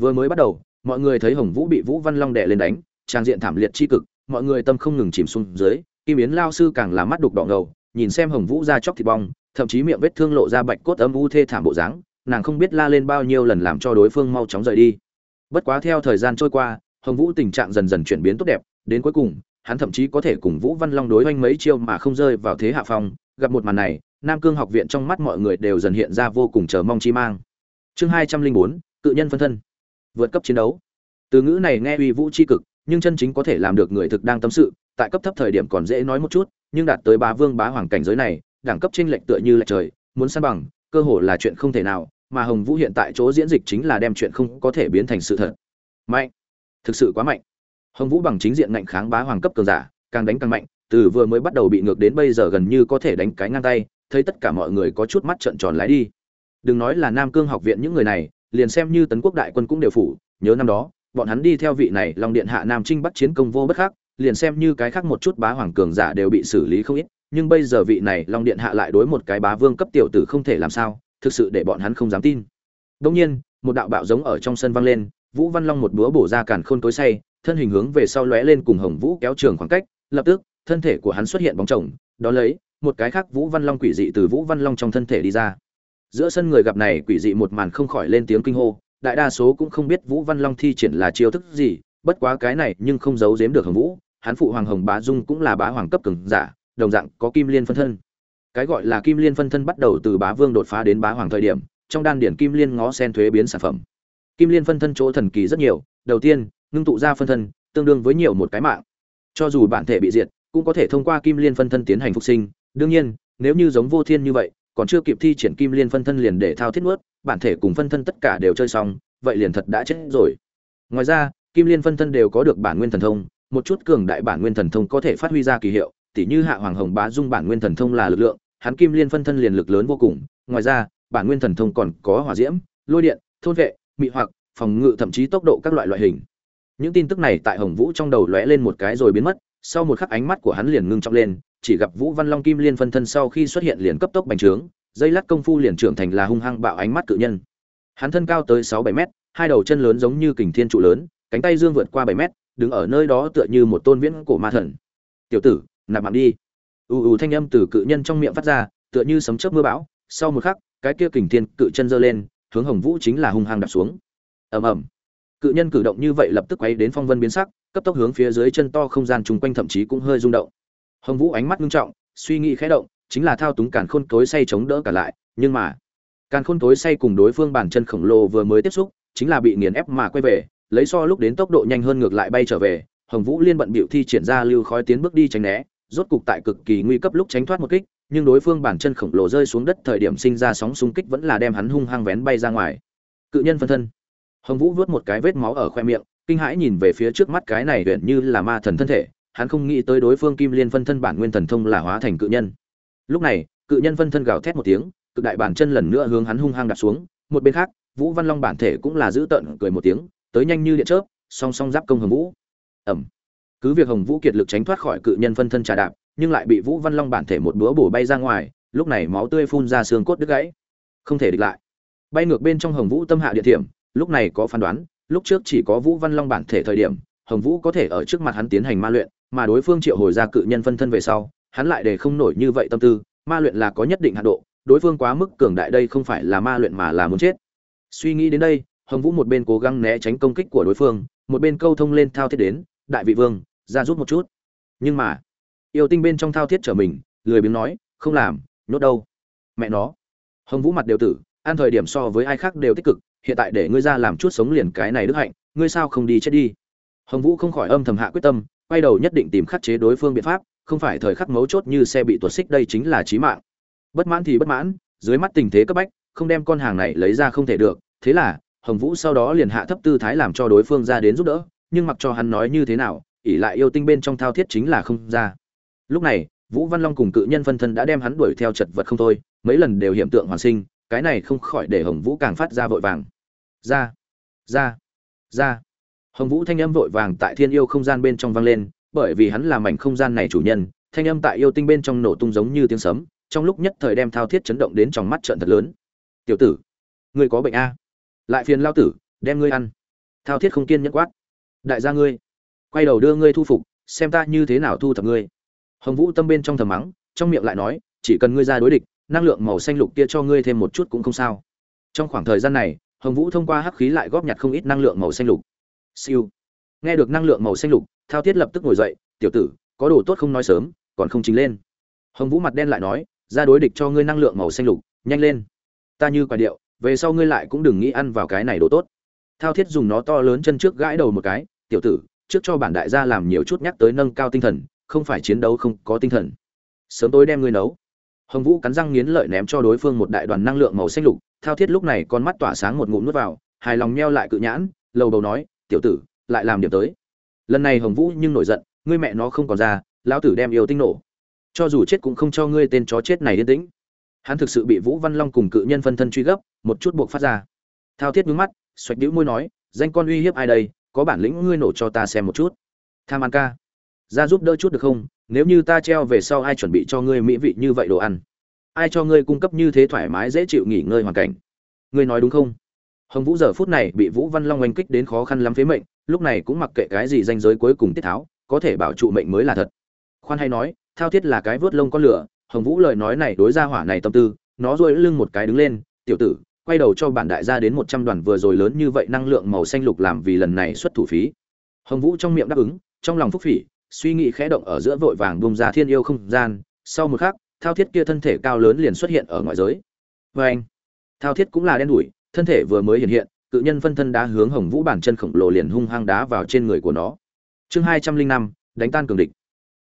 Vừa mới bắt đầu, mọi người thấy hồng vũ bị vũ văn long đè lên đánh, trang diện thảm liệt chi cực, mọi người tâm không ngừng chìm xuống dưới, kim yến lao sư càng là mắt đục đỏ ngầu, nhìn xem hồng vũ ra chóc thịt bong, thậm chí miệng vết thương lộ ra bạch cốt âm u thê thảm bộ dáng, nàng không biết la lên bao nhiêu lần làm cho đối phương mau chóng rời đi. Bất quá theo thời gian trôi qua, hồng vũ tình trạng dần dần chuyển biến tốt đẹp, đến cuối cùng, hắn thậm chí có thể cùng vũ văn long đối hoành mấy chiêu mà không rơi vào thế hạ phong, gặp một màn này nam cương học viện trong mắt mọi người đều dần hiện ra vô cùng chờ mong chi mang. Chương hai trăm linh bốn, cự nhân phân thân. Vượt cấp chiến đấu. Từ ngữ này nghe uy vũ chi cực, nhưng chân chính có thể làm được người thực đang tâm sự, tại cấp thấp thời điểm còn dễ nói một chút, nhưng đạt tới bá vương bá hoàng cảnh giới này, đẳng cấp tranh lệch tựa như là trời, muốn san bằng, cơ hồ là chuyện không thể nào, mà hồng vũ hiện tại chỗ diễn dịch chính là đem chuyện không có thể biến thành sự thật. Mạnh. Thực sự quá mạnh. Hồng vũ bằng chính diện ngạnh kháng bá hoàng cấp cường giả, càng đánh càng mạnh, từ vừa mới bắt đầu bị ngược đến bây giờ gần như có thể đánh cái ngang tay thấy tất cả mọi người có chút mắt trợn tròn lái đi. Đừng nói là nam cương học viện những người này, liền xem như tấn quốc đại quân cũng đều phủ, nhớ năm đó, bọn hắn đi theo vị này long điện hạ nam trinh bắt chiến công vô bất khác liền xem như cái khác một chút bá hoàng cường giả đều bị xử lý không ít, nhưng bây giờ vị này long điện hạ lại đối một cái bá vương cấp tiểu tử không thể làm sao, thực sự để bọn hắn không dám tin. Đông nhiên, một đạo bạo giống ở trong sân vang lên, vũ văn long một búa bổ ra càn khôn tối say thân hình hướng về sau lóe lên cùng hồng vũ kéo trường khoảng cách, lập tức, thân thể của hắn xuất hiện bóng chồng, đó lấy một cái khác vũ văn long quỷ dị từ vũ văn long trong thân thể đi ra. Giữa sân người gặp này quỷ dị một màn không khỏi lên tiếng kinh hô, đại đa số cũng không biết vũ văn long thi triển là chiêu thức gì, bất quá cái này nhưng không giấu giếm được hồng vũ, hắn phụ hoàng hồng bá dung cũng là bá hoàng cấp cường giả, đồng dạng có kim liên phân thân. Cái gọi là kim liên phân thân bắt đầu từ bá vương đột phá đến bá hoàng thời điểm, trong đan điển kim liên ngó sen thuế biến sản phẩm. Kim liên phân thân chỗ thần kỳ rất nhiều, đầu tiên, ngưng tụ ra phân thân, tương đương với nhiều một cái mạng. Cho dù bản thể bị diệt, cũng có thể thông qua kim liên phân thân tiến hành phục sinh đương nhiên, nếu như giống vô thiên như vậy, còn chưa kịp thi triển kim liên phân thân liền để thao thiết nuốt, bản thể cùng phân thân tất cả đều chơi xong, vậy liền thật đã chết rồi. Ngoài ra, kim liên phân thân đều có được bản nguyên thần thông, một chút cường đại bản nguyên thần thông có thể phát huy ra kỳ hiệu, tỉ như hạ hoàng hồng bá dung bản nguyên thần thông là lực lượng, hắn kim liên phân thân liền lực lớn vô cùng, ngoài ra, bản nguyên thần thông còn có hỏa diễm, lôi điện, thôn vệ, mị hoặc, phòng ngự thậm chí tốc độ các loại loại hình. Những tin tức này tại hồng vũ trong đầu lóe lên một cái rồi biến mất, sau một khắc ánh mắt của hắn liền ngưng trọng lên chỉ gặp vũ văn long kim liên phân thân sau khi xuất hiện liền cấp tốc bành trướng dây lát công phu liền trưởng thành là hung hăng bạo ánh mắt cự nhân. Hắn thân cao tới sáu bảy mét, hai đầu chân lớn giống như kình thiên trụ lớn, cánh tay dương vượt qua bảy mét, đứng ở nơi đó tựa như một tôn viễn cổ ma thần. Tiểu tử, nạp mạng đi. U u thanh âm từ cự nhân trong miệng phát ra, tựa như sấm chớp mưa bão. Sau một khắc, cái kia kình thiên cự chân giơ lên, hướng hồng vũ chính là hung hăng đạp xuống. Ầm ầm. Cự nhân cử động như vậy lập tức quay đến phong vân biến sắc, cấp tốc hướng phía dưới chân to không gian chung quanh thậm chí cũng hơi rung động hồng vũ ánh mắt nghiêm trọng, suy nghĩ khẽ động, chính là thao túng càn khôn tối say chống đỡ cả lại, nhưng mà, càn khôn tối say cùng đối phương bàn chân khổng lồ vừa mới tiếp xúc, chính là bị nghiền ép mà quay về, lấy so lúc đến tốc độ nhanh hơn ngược lại bay trở về, hồng vũ liên bận bịu thi triển ra lưu khói tiến bước đi tránh né, rốt cục tại cực kỳ nguy cấp lúc tránh thoát một kích, nhưng đối phương bàn chân khổng lồ rơi xuống đất thời điểm sinh ra sóng xung kích vẫn là đem hắn hung hăng vén bay ra ngoài. Cự nhân phân thân. Hồng vũ vuốt một cái vết máu ở khoe miệng, kinh hãi nhìn về phía trước mắt cái này huyện như là ma thần thân thể hắn không nghĩ tới đối phương kim liên phân thân bản nguyên thần thông là hóa thành cự nhân. Lúc này, cự nhân phân thân gào thét một tiếng, cực đại bản chân lần nữa hướng hắn hung hăng đạp xuống. Một bên khác, vũ văn long bản thể cũng là giữ tợn cười một tiếng, tới nhanh như điện chớp, song song giáp công hồng vũ. Ẩm cứ việc hồng vũ kiệt lực tránh thoát khỏi cự nhân phân thân trà đạp, nhưng lại bị vũ văn long bản thể một búa bổ bay ra ngoài, lúc này máu tươi phun ra xương cốt đứt gãy. Không thể địch lại. Bay ngược bên trong hồng vũ tâm hạ địa điểm lúc này có phán đoán, lúc trước chỉ có vũ văn long bản thể thời điểm, hồng vũ có thể ở trước mặt hắn tiến hành ma luyện mà đối phương triệu hồi ra cự nhân phân thân về sau, hắn lại để không nổi như vậy tâm tư, ma luyện là có nhất định hạn độ, đối phương quá mức cường đại đây không phải là ma luyện mà là muốn chết. Suy nghĩ đến đây, hồng vũ một bên cố gắng né tránh công kích của đối phương, một bên câu thông lên thao thiết đến, đại vị vương, ra rút một chút. Nhưng mà, yêu tinh bên trong thao thiết trở mình, lười biếng nói, không làm, nhốt đâu. Mẹ nó. Hồng vũ mặt đều tử an thời điểm so với ai khác đều tích cực, hiện tại để ngươi ra làm chút sống liền cái này đức hạnh, ngươi sao không đi chết đi? Hồng vũ không khỏi âm thầm hạ quyết tâm quay đầu nhất định tìm khắc chế đối phương biện pháp, không phải thời khắc mấu chốt như xe bị tuột xích đây chính là chí mạng. Bất mãn thì bất mãn, dưới mắt tình thế cấp bách, không đem con hàng này lấy ra không thể được, thế là, hồng vũ sau đó liền hạ thấp tư thái làm cho đối phương ra đến giúp đỡ, nhưng mặc cho hắn nói như thế nào ỉ lại yêu tinh bên trong thao thiết chính là không ra. Lúc này, vũ văn long cùng cự nhân phân thân đã đem hắn đuổi theo chật vật không thôi, mấy lần đều hiện tượng hoàn sinh, cái này không khỏi để hồng vũ càng phát ra vội vàng. Ra ra ra hồng vũ thanh âm vội vàng tại thiên yêu không gian bên trong vang lên, bởi vì hắn là mảnh không gian này chủ nhân, thanh âm tại yêu tinh bên trong nổ tung giống như tiếng sấm, trong lúc nhất thời đem thao thiết chấn động đến trong mắt trận thật lớn. Tiểu tử, ngươi có bệnh a? Lại phiền lao tử, đem ngươi ăn. Thao thiết không kiên nhẫn quát. Đại gia ngươi, quay đầu đưa ngươi thu phục, xem ta như thế nào thu thập ngươi. Hồng vũ tâm bên trong thầm mắng, trong miệng lại nói, chỉ cần ngươi ra đối địch, năng lượng màu xanh lục kia cho ngươi thêm một chút cũng không sao. Trong khoảng thời gian này, hồng vũ thông qua hắc khí lại góp nhặt không ít năng lượng màu xanh lục siêu. Nghe được năng lượng màu xanh lục, thao thiết lập tức ngồi dậy, tiểu tử, có đồ tốt không nói sớm, còn không chính lên. Hồng vũ mặt đen lại nói, ra đối địch cho ngươi năng lượng màu xanh lục, nhanh lên. Ta như quả điệu, về sau ngươi lại cũng đừng nghĩ ăn vào cái này đồ tốt. Thao thiết dùng nó to lớn chân trước gãi đầu một cái, tiểu tử, trước cho bản đại gia làm nhiều chút nhắc tới nâng cao tinh thần, không phải chiến đấu không có tinh thần. Sớm tối đem ngươi nấu. Hồng vũ cắn răng nghiến lợi ném cho đối phương một đại đoàn năng lượng màu xanh lục, thao thiết lúc này con mắt tỏa sáng một ngụm nuốt vào, hài lòng meo lại cự nhãn, lầu đầu nói tiểu tử, lại làm điểm tới. Lần này hồng vũ nhưng nổi giận, ngươi mẹ nó không còn ra, lão tử đem yêu tinh nổ. Cho dù chết cũng không cho ngươi tên chó chết này yên tĩnh. Hắn thực sự bị vũ văn long cùng cự nhân phân thân truy gấp, một chút buộc phát ra. Thao thiết nhướng mắt, xoạch đĩu môi nói, danh con uy hiếp ai đây, có bản lĩnh ngươi nổ cho ta xem một chút. Tham ăn ca. Ra giúp đỡ chút được không? Nếu như ta treo về sau ai chuẩn bị cho ngươi mỹ vị như vậy đồ ăn? Ai cho ngươi cung cấp như thế thoải mái dễ chịu nghỉ ngơi hoàn cảnh? Ngươi nói đúng không? Hồng vũ giờ phút này bị vũ văn long oanh kích đến khó khăn lắm phế mệnh, lúc này cũng mặc kệ cái gì danh giới cuối cùng tiết tháo, có thể bảo trụ mệnh mới là thật. Khoan hay nói, thao thiết là cái vớt lông con lửa, hồng vũ lời nói này đối ra hỏa này tâm tư, nó dôi lưng một cái đứng lên, tiểu tử, quay đầu cho bản đại gia đến một trăm đoàn vừa rồi lớn như vậy năng lượng màu xanh lục làm vì lần này xuất thủ phí. Hồng vũ trong miệng đáp ứng, trong lòng phúc phỉ, suy nghĩ khẽ động ở giữa vội vàng bung ra thiên yêu không gian, sau một khắc, thao thiết kia thân thể cao lớn liền xuất hiện ở ngoại giới. Và anh thao thiết cũng là đen đủi thân thể vừa mới hiện hiện, cự nhân phân thân đá hướng hồng vũ bản chân khổng lồ liền hung hăng đá vào trên người của nó. Chương hai trăm linh năm, đánh tan cường địch.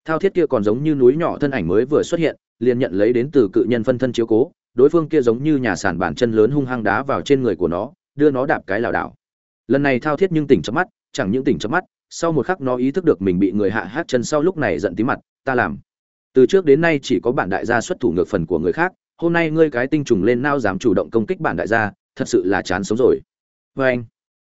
Thao thiết kia còn giống như núi nhỏ thân ảnh mới vừa xuất hiện, liền nhận lấy đến từ cự nhân phân thân chiếu cố, đối phương kia giống như nhà sàn bản chân lớn hung hăng đá vào trên người của nó, đưa nó đạp cái lảo đảo. Lần này thao thiết nhưng tỉnh chớp mắt, chẳng những tỉnh chớp mắt, sau một khắc nó ý thức được mình bị người hạ hát chân sau lúc này giận tí mặt, ta làm. Từ trước đến nay chỉ có bản đại gia xuất thủ ngược phần của người khác, hôm nay ngươi cái tinh trùng lên nao dám chủ động công kích bản đại gia thật sự là chán sống rồi. Vê anh,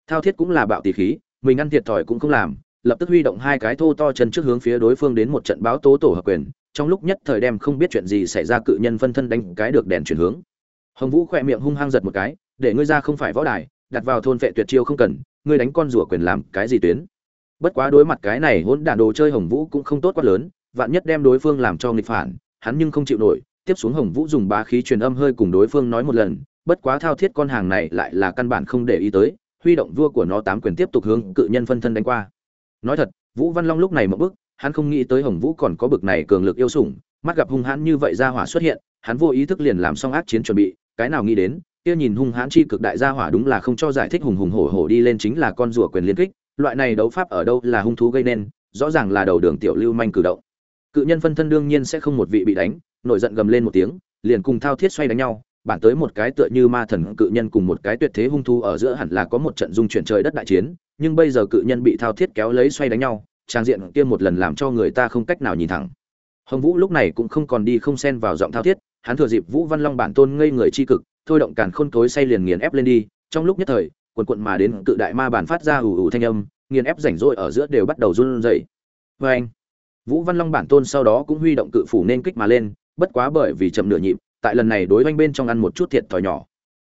thao thiết cũng là bạo tỷ khí, mình ăn thiệt thòi cũng không làm, lập tức huy động hai cái thô to chân trước hướng phía đối phương đến một trận báo tố tổ hợp quyền, trong lúc nhất thời đem không biết chuyện gì xảy ra cự nhân phân thân đánh cái được đèn chuyển hướng. Hồng vũ khỏe miệng hung hăng giật một cái, để ngươi ra không phải võ đài, đặt vào thôn vệ tuyệt chiêu không cần, ngươi đánh con rùa quyền làm cái gì tuyến? Bất quá đối mặt cái này hỗn đản đồ chơi hồng vũ cũng không tốt quá lớn, vạn nhất đem đối phương làm cho nghịch phản, hắn nhưng không chịu nổi. Tiếp xuống hồng vũ dùng bá khí truyền âm hơi cùng đối phương nói một lần bất quá thao thiết con hàng này lại là căn bản không để ý tới, huy động vua của nó tám quyền tiếp tục hướng cự nhân phân thân đánh qua. Nói thật, vũ văn long lúc này một bức hắn không nghĩ tới hồng vũ còn có bực này cường lực yêu sủng, mắt gặp hung hãn như vậy ra hỏa xuất hiện, hắn vô ý thức liền làm xong ác chiến chuẩn bị, cái nào nghĩ đến, kia nhìn hung hãn chi cực đại gia hỏa đúng là không cho giải thích hùng hùng hổ hổ đi lên chính là con rùa quyền liên kích, loại này đấu pháp ở đâu là hung thú gây nên, rõ ràng là đầu đường tiểu lưu manh cử động. Cự nhân phân thân đương nhiên sẽ không một vị bị đánh, nổi giận gầm lên một tiếng, liền cùng thao thiết xoay đánh nhau bản tới một cái tựa như ma thần cự nhân cùng một cái tuyệt thế hung thu ở giữa hẳn là có một trận dung chuyển trời đất đại chiến, nhưng bây giờ cự nhân bị thao thiết kéo lấy xoay đánh nhau, trang diện kia một lần làm cho người ta không cách nào nhìn thẳng. Hồng vũ lúc này cũng không còn đi không xen vào giọng thao thiết, hắn thừa dịp vũ văn long bản tôn ngây người chi cực, thôi động càn khôn tối say liền nghiền ép lên đi, trong lúc nhất thời quần quần mà đến cự đại ma bản phát ra ủ ủ thanh âm, nghiền ép rảnh rỗi ở giữa đều bắt đầu run rẩy. Vê anh vũ văn long bản tôn sau đó cũng huy động cự phủ nên kích mà lên, bất quá bởi vì chậm nửa nhịp tại lần này đối oanh bên trong ăn một chút thiệt thòi nhỏ.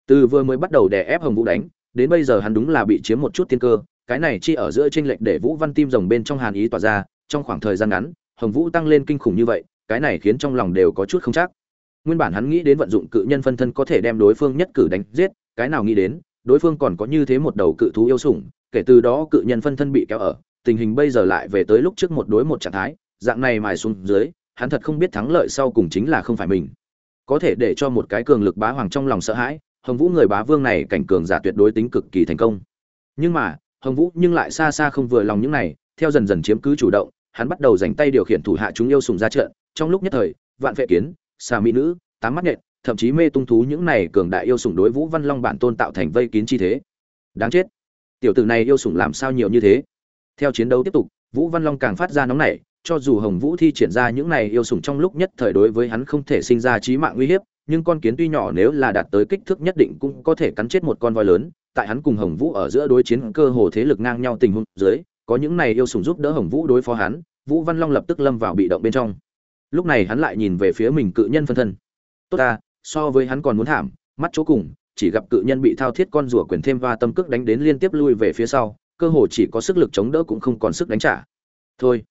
Từ vừa mới bắt đầu đè ép hồng vũ đánh, đến bây giờ hắn đúng là bị chiếm một chút tiên cơ, cái này chi ở giữa tranh lệch để vũ văn tim rồng bên trong hàn ý tỏa ra, trong khoảng thời gian ngắn, hồng vũ tăng lên kinh khủng như vậy, cái này khiến trong lòng đều có chút không chắc. Nguyên bản hắn nghĩ đến vận dụng cự nhân phân thân có thể đem đối phương nhất cử đánh giết, cái nào nghĩ đến, đối phương còn có như thế một đầu cự thú yêu sủng, kể từ đó cự nhân phân thân bị kéo ở, tình hình bây giờ lại về tới lúc trước một đối một trạng thái, dạng này mài xuống dưới, hắn thật không biết thắng lợi sau cùng chính là không phải mình có thể để cho một cái cường lực bá hoàng trong lòng sợ hãi, hồng vũ người bá vương này cảnh cường giả tuyệt đối tính cực kỳ thành công. Nhưng mà, hồng vũ nhưng lại xa xa không vừa lòng những này, theo dần dần chiếm cứ chủ động, hắn bắt đầu dành tay điều khiển thủ hạ chúng yêu sùng ra trận. Trong lúc nhất thời, vạn vệ kiến, xà mỹ nữ, tám mắt nhện, thậm chí mê tung thú những này cường đại yêu sùng đối vũ văn long bản tôn tạo thành vây kín chi thế. Đáng chết. Tiểu tử này yêu sủng làm sao nhiều như thế? Theo chiến đấu tiếp tục, vũ văn long càng phát ra nóng nảy cho dù hồng vũ thi triển ra những này yêu sủng trong lúc nhất thời đối với hắn không thể sinh ra chí mạng uy hiếp, nhưng con kiến tuy nhỏ nếu là đạt tới kích thước nhất định cũng có thể cắn chết một con voi lớn. Tại hắn cùng hồng vũ ở giữa đối chiến cơ hồ thế lực ngang nhau tình huống dưới, có những này yêu sủng giúp đỡ hồng vũ đối phó hắn, vũ văn long lập tức lâm vào bị động bên trong. Lúc này hắn lại nhìn về phía mình cự nhân phân thân. Tốt ta, so với hắn còn muốn thảm, mắt chỗ cùng, chỉ gặp cự nhân bị thao thiết con rùa quyền thêm và tâm cước đánh đến liên tiếp lui về phía sau, cơ hồ chỉ có sức lực chống đỡ cũng không còn sức đánh trả. Thôi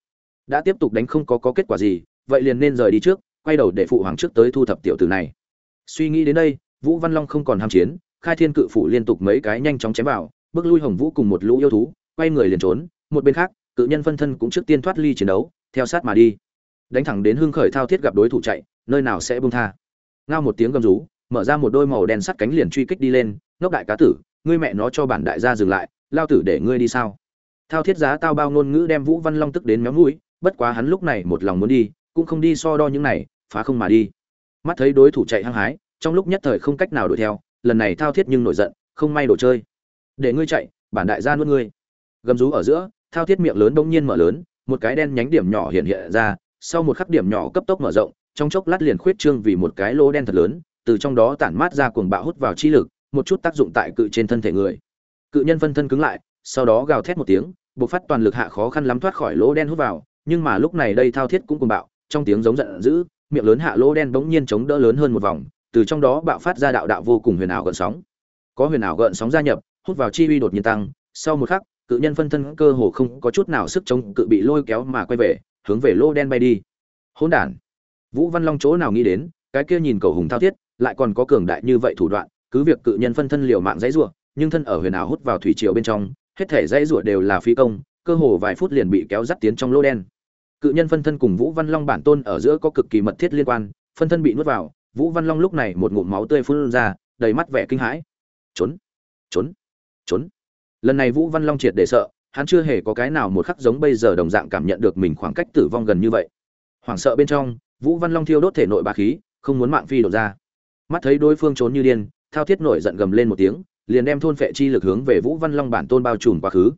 đã tiếp tục đánh không có, có kết quả gì vậy liền nên rời đi trước quay đầu để phụ hoàng trước tới thu thập tiểu tử này. Suy nghĩ đến đây vũ văn long không còn ham chiến khai thiên cự phủ liên tục mấy cái nhanh chóng chém vào bước lui hồng vũ cùng một lũ yêu thú quay người liền trốn một bên khác cự nhân phân thân cũng trước tiên thoát ly chiến đấu theo sát mà đi. Đánh thẳng đến hưng khởi thao thiết gặp đối thủ chạy nơi nào sẽ buông tha. Ngao một tiếng gầm rú mở ra một đôi màu đen sắt cánh liền truy kích đi lên ngốc đại cá tử ngươi mẹ nó cho bản đại gia dừng lại lao tử để ngươi đi sao? Thao thiết giá tao bao ngôn ngữ đem vũ văn long tức đến méo mũi bất quá hắn lúc này một lòng muốn đi, cũng không đi so đo những này, phá không mà đi. Mắt thấy đối thủ chạy hăng hái, trong lúc nhất thời không cách nào đuổi theo, lần này thao thiết nhưng nổi giận, không may đồ chơi. Để ngươi chạy, bản đại gia nuốt ngươi. Gầm rú ở giữa, thao thiết miệng lớn bỗng nhiên mở lớn, một cái đen nhánh điểm nhỏ hiện hiện ra, sau một khắc điểm nhỏ cấp tốc mở rộng, trong chốc lát liền khuyết trương vì một cái lỗ đen thật lớn, từ trong đó tản mát ra cuồng bạo hút vào chi lực, một chút tác dụng tại cự trên thân thể người. Cự nhân phân thân cứng lại, sau đó gào thét một tiếng buộc phát toàn lực hạ khó khăn lắm thoát khỏi lỗ đen hút vào nhưng mà lúc này đây thao thiết cũng cùng bạo, trong tiếng giống giận dữ, miệng lớn hạ lỗ đen bỗng nhiên chống đỡ lớn hơn một vòng, từ trong đó bạo phát ra đạo đạo vô cùng huyền ảo gợn sóng. Có huyền ảo gợn sóng gia nhập, hút vào chi uy đột nhiên tăng, sau một khắc, cự nhân phân thân cơ hồ không có chút nào sức chống cự bị lôi kéo mà quay về, hướng về lô đen bay đi. Hỗn đản! Vũ văn long chỗ nào nghĩ đến, cái kia nhìn cầu hùng thao thiết, lại còn có cường đại như vậy thủ đoạn, cứ việc cự nhân phân thân liều mạng dãy rủa, nhưng thân ở huyền ảo hút vào thủy triều bên trong, hết thể dãy rủa đều là phi công, cơ hồ vài phút liền bị kéo dắt tiến trong lô đen cự nhân phân thân cùng vũ văn long bản tôn ở giữa có cực kỳ mật thiết liên quan, phân thân bị nuốt vào, vũ văn long lúc này một ngụm máu tươi phun ra, đầy mắt vẻ kinh hãi. Trốn trốn trốn. Lần này vũ văn long triệt để sợ, hắn chưa hề có cái nào một khắc giống bây giờ đồng dạng cảm nhận được mình khoảng cách tử vong gần như vậy. Hoảng sợ bên trong, vũ văn long thiêu đốt thể nội bá khí, không muốn mạng phi đổ ra. Mắt thấy đối phương trốn như điên, thao thiết nổi giận gầm lên một tiếng, liền đem thôn phệ chi lực hướng về vũ văn long bản tôn bao trùm quá khứ.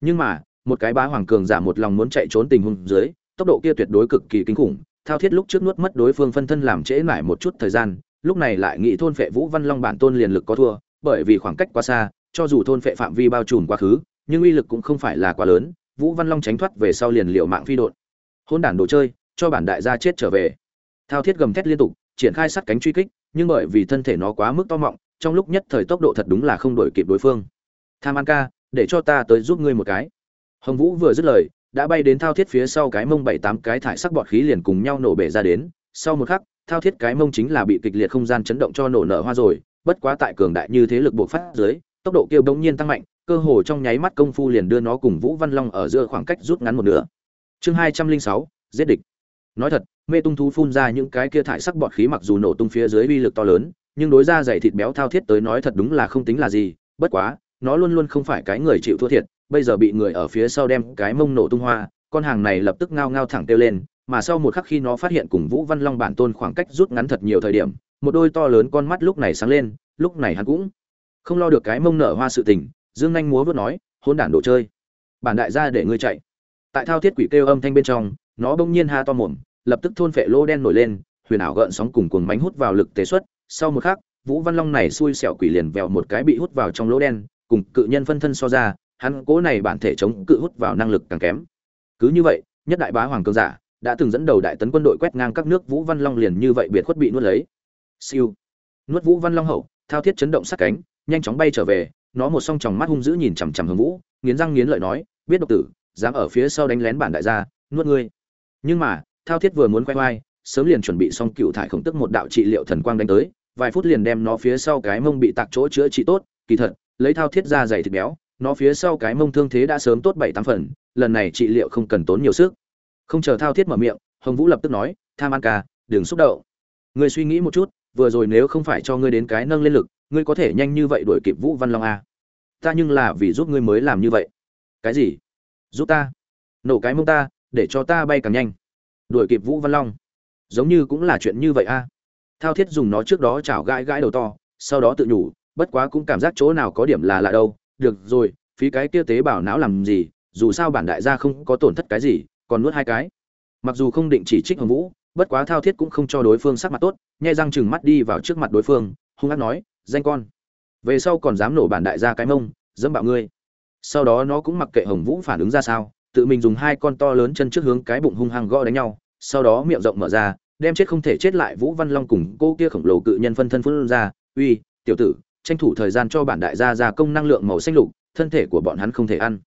Nhưng mà một cái bá hoàng cường giả một lòng muốn chạy trốn tình huống dưới, tốc độ kia tuyệt đối cực kỳ kinh khủng, thao thiết lúc trước nuốt mất đối phương phân thân làm trễ nải một chút thời gian, lúc này lại nghĩ thôn phệ vũ văn long bản tôn liền lực có thua, bởi vì khoảng cách quá xa, cho dù thôn phệ phạm vi bao trùm quá khứ, nhưng uy lực cũng không phải là quá lớn, vũ văn long tránh thoát về sau liền liệu mạng phi đột hôn đản đồ chơi, cho bản đại gia chết trở về. Thao thiết gầm thét liên tục, triển khai sát cánh truy kích, nhưng bởi vì thân thể nó quá mức to mọng, trong lúc nhất thời tốc độ thật đúng là không đổi kịp đối phương. Tham an ca, để cho ta tới giúp ngươi một cái hồng vũ vừa dứt lời đã bay đến thao thiết phía sau cái mông bảy tám cái thải sắc bọt khí liền cùng nhau nổ bể ra đến sau một khắc thao thiết cái mông chính là bị kịch liệt không gian chấn động cho nổ nở hoa rồi bất quá tại cường đại như thế lực buộc phát dưới tốc độ kia bỗng nhiên tăng mạnh cơ hồ trong nháy mắt công phu liền đưa nó cùng Vũ Văn Long ở giữa khoảng cách rút ngắn một nửa. Chương hai trăm linh sáu giết địch. Nói thật, mê tung thú phun ra những cái kia thải sắc bọt khí mặc dù nổ tung phía dưới uy lực to lớn, nhưng đối ra dày thịt béo thao thiết tới nói thật đúng là không tính là gì, bất quá, nó luôn luôn không phải cái người chịu thua thiệt, bây giờ bị người ở phía sau đem cái mông nổ tung hoa, con hàng này lập tức ngao ngao thẳng tiêu lên, mà sau một khắc khi nó phát hiện cùng Vũ Văn Long bản tôn khoảng cách rút ngắn thật nhiều thời điểm, một đôi to lớn con mắt lúc này sáng lên, lúc này hắn cũng không lo được cái mông nở hoa sự tình, dương nhanh múa vừa nói hôn đản đồ chơi bản đại gia để ngươi chạy. Tại thao thiết quỷ kêu âm thanh bên trong nó bỗng nhiên ha to mồm lập tức thôn phệ lô đen nổi lên huyền ảo gợn sóng cùng cuồng bánh hút vào lực tế xuất. Sau một khắc vũ văn long này xui xẻo quỷ liền vèo một cái bị hút vào trong lỗ đen cùng cự nhân phân thân so ra hắn cố này bản thể chống cự hút vào năng lực càng kém. Cứ như vậy, nhất đại bá hoàng cường giả đã từng dẫn đầu đại tấn quân đội quét ngang các nước vũ văn long liền như vậy biệt khuất bị nuốt lấy. Siêu. Nuốt vũ văn long hậu, thao thiết chấn động sát cánh, nhanh chóng bay trở về, nó một song tròng mắt hung dữ nhìn chằm chằm hướng vũ, nghiến răng nghiến lợi nói, biết độc tử, dám ở phía sau đánh lén bản đại gia, nuốt ngươi. Nhưng mà, thao thiết vừa muốn quay quay sớm liền chuẩn bị xong cựu thải khổng tức một đạo trị liệu thần quang đánh tới, vài phút liền đem nó phía sau cái mông bị tạc chỗ chữa trị tốt, kỳ thật, lấy thao thiết ra dày thịt béo nó phía sau cái mông thương thế đã sớm tốt bảy tám phần, lần này trị liệu không cần tốn nhiều sức. Không chờ thao thiết mở miệng, hồng vũ lập tức nói, tham ăn ca đừng xúc động. Ngươi suy nghĩ một chút, vừa rồi nếu không phải cho ngươi đến cái nâng lên lực, ngươi có thể nhanh như vậy đuổi kịp vũ văn long a. Ta nhưng là vì giúp ngươi mới làm như vậy. Cái gì? Giúp ta? Nổ cái mông ta, để cho ta bay càng nhanh. Đuổi kịp vũ văn long? Giống như cũng là chuyện như vậy a. Thao thiết dùng nó trước đó chảo gãi gãi đầu to, sau đó tự nhủ, bất quá cũng cảm giác chỗ nào có điểm là lạ đâu được rồi, phí cái kia tế bảo não làm gì, dù sao bản đại gia không có tổn thất cái gì, còn nuốt hai cái. Mặc dù không định chỉ trích hồng vũ, bất quá thao thiết cũng không cho đối phương sắc mặt tốt, nhai răng chừng mắt đi vào trước mặt đối phương, hung hát nói, danh con, về sau còn dám nổ bản đại gia cái mông, dẫm bạo ngươi. Sau đó nó cũng mặc kệ hồng vũ phản ứng ra sao, tự mình dùng hai con to lớn chân trước hướng cái bụng hung hăng gõ đánh nhau, sau đó miệng rộng mở ra, đem chết không thể chết lại vũ văn long cùng cô kia khổng lồ cự nhân phân thân phân ra, uy, tiểu tử tranh thủ thời gian cho bản đại gia gia công năng lượng màu xanh lục, thân thể của bọn hắn không thể ăn.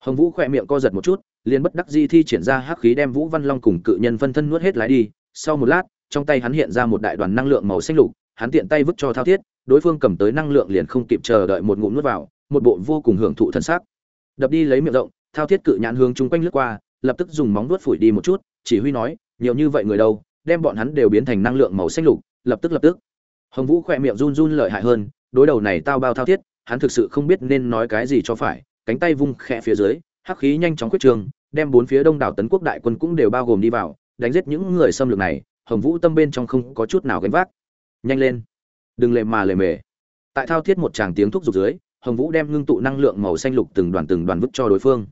Hồng vũ khỏe miệng co giật một chút, liền bất đắc dĩ thi triển ra hắc khí đem vũ văn long cùng cự nhân phân thân nuốt hết lái đi. Sau một lát, trong tay hắn hiện ra một đại đoàn năng lượng màu xanh lục, hắn tiện tay vứt cho thao thiết, đối phương cầm tới năng lượng liền không kịp chờ đợi một ngụm nuốt vào, một bộ vô cùng hưởng thụ thân xác đập đi lấy miệng rộng, thao thiết cự nhãn hướng chung quanh lướt qua, lập tức dùng móng vuốt phủi đi một chút, chỉ huy nói, nhiều như vậy người đâu, đem bọn hắn đều biến thành năng lượng màu xanh lục, lập tức lập tức hồng vũ khỏe miệng run run lợi hại hơn, đối đầu này tao bao thao thiết, hắn thực sự không biết nên nói cái gì cho phải, cánh tay vung khẽ phía dưới, hắc khí nhanh chóng quyết trường, đem bốn phía đông đảo tấn quốc đại quân cũng đều bao gồm đi vào, đánh giết những người xâm lược này, hồng vũ tâm bên trong không có chút nào gánh vác. Nhanh lên. Đừng lề mà lề mề. Tại thao thiết một tràng tiếng thúc giục dưới, hồng vũ đem ngưng tụ năng lượng màu xanh lục từng đoàn từng đoàn vứt cho đối phương.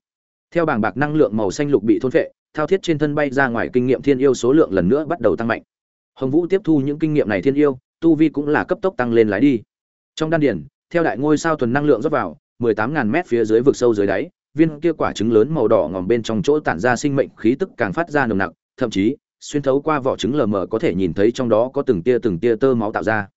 Theo bảng bạc năng lượng màu xanh lục bị thôn phệ, thao thiết trên thân bay ra ngoài kinh nghiệm thiên yêu số lượng lần nữa bắt đầu tăng mạnh. Hồng vũ tiếp thu những kinh nghiệm này thiên yêu tu vi cũng là cấp tốc tăng lên lái đi. Trong đan điển theo đại ngôi sao thuần năng lượng rót vào 18.000 mét phía dưới vực sâu dưới đáy, viên kia quả trứng lớn màu đỏ ngòm bên trong chỗ tản ra sinh mệnh khí tức càng phát ra nồng nặc, thậm chí, xuyên thấu qua vỏ trứng lờ mờ có thể nhìn thấy trong đó có từng tia từng tia tơ máu tạo ra.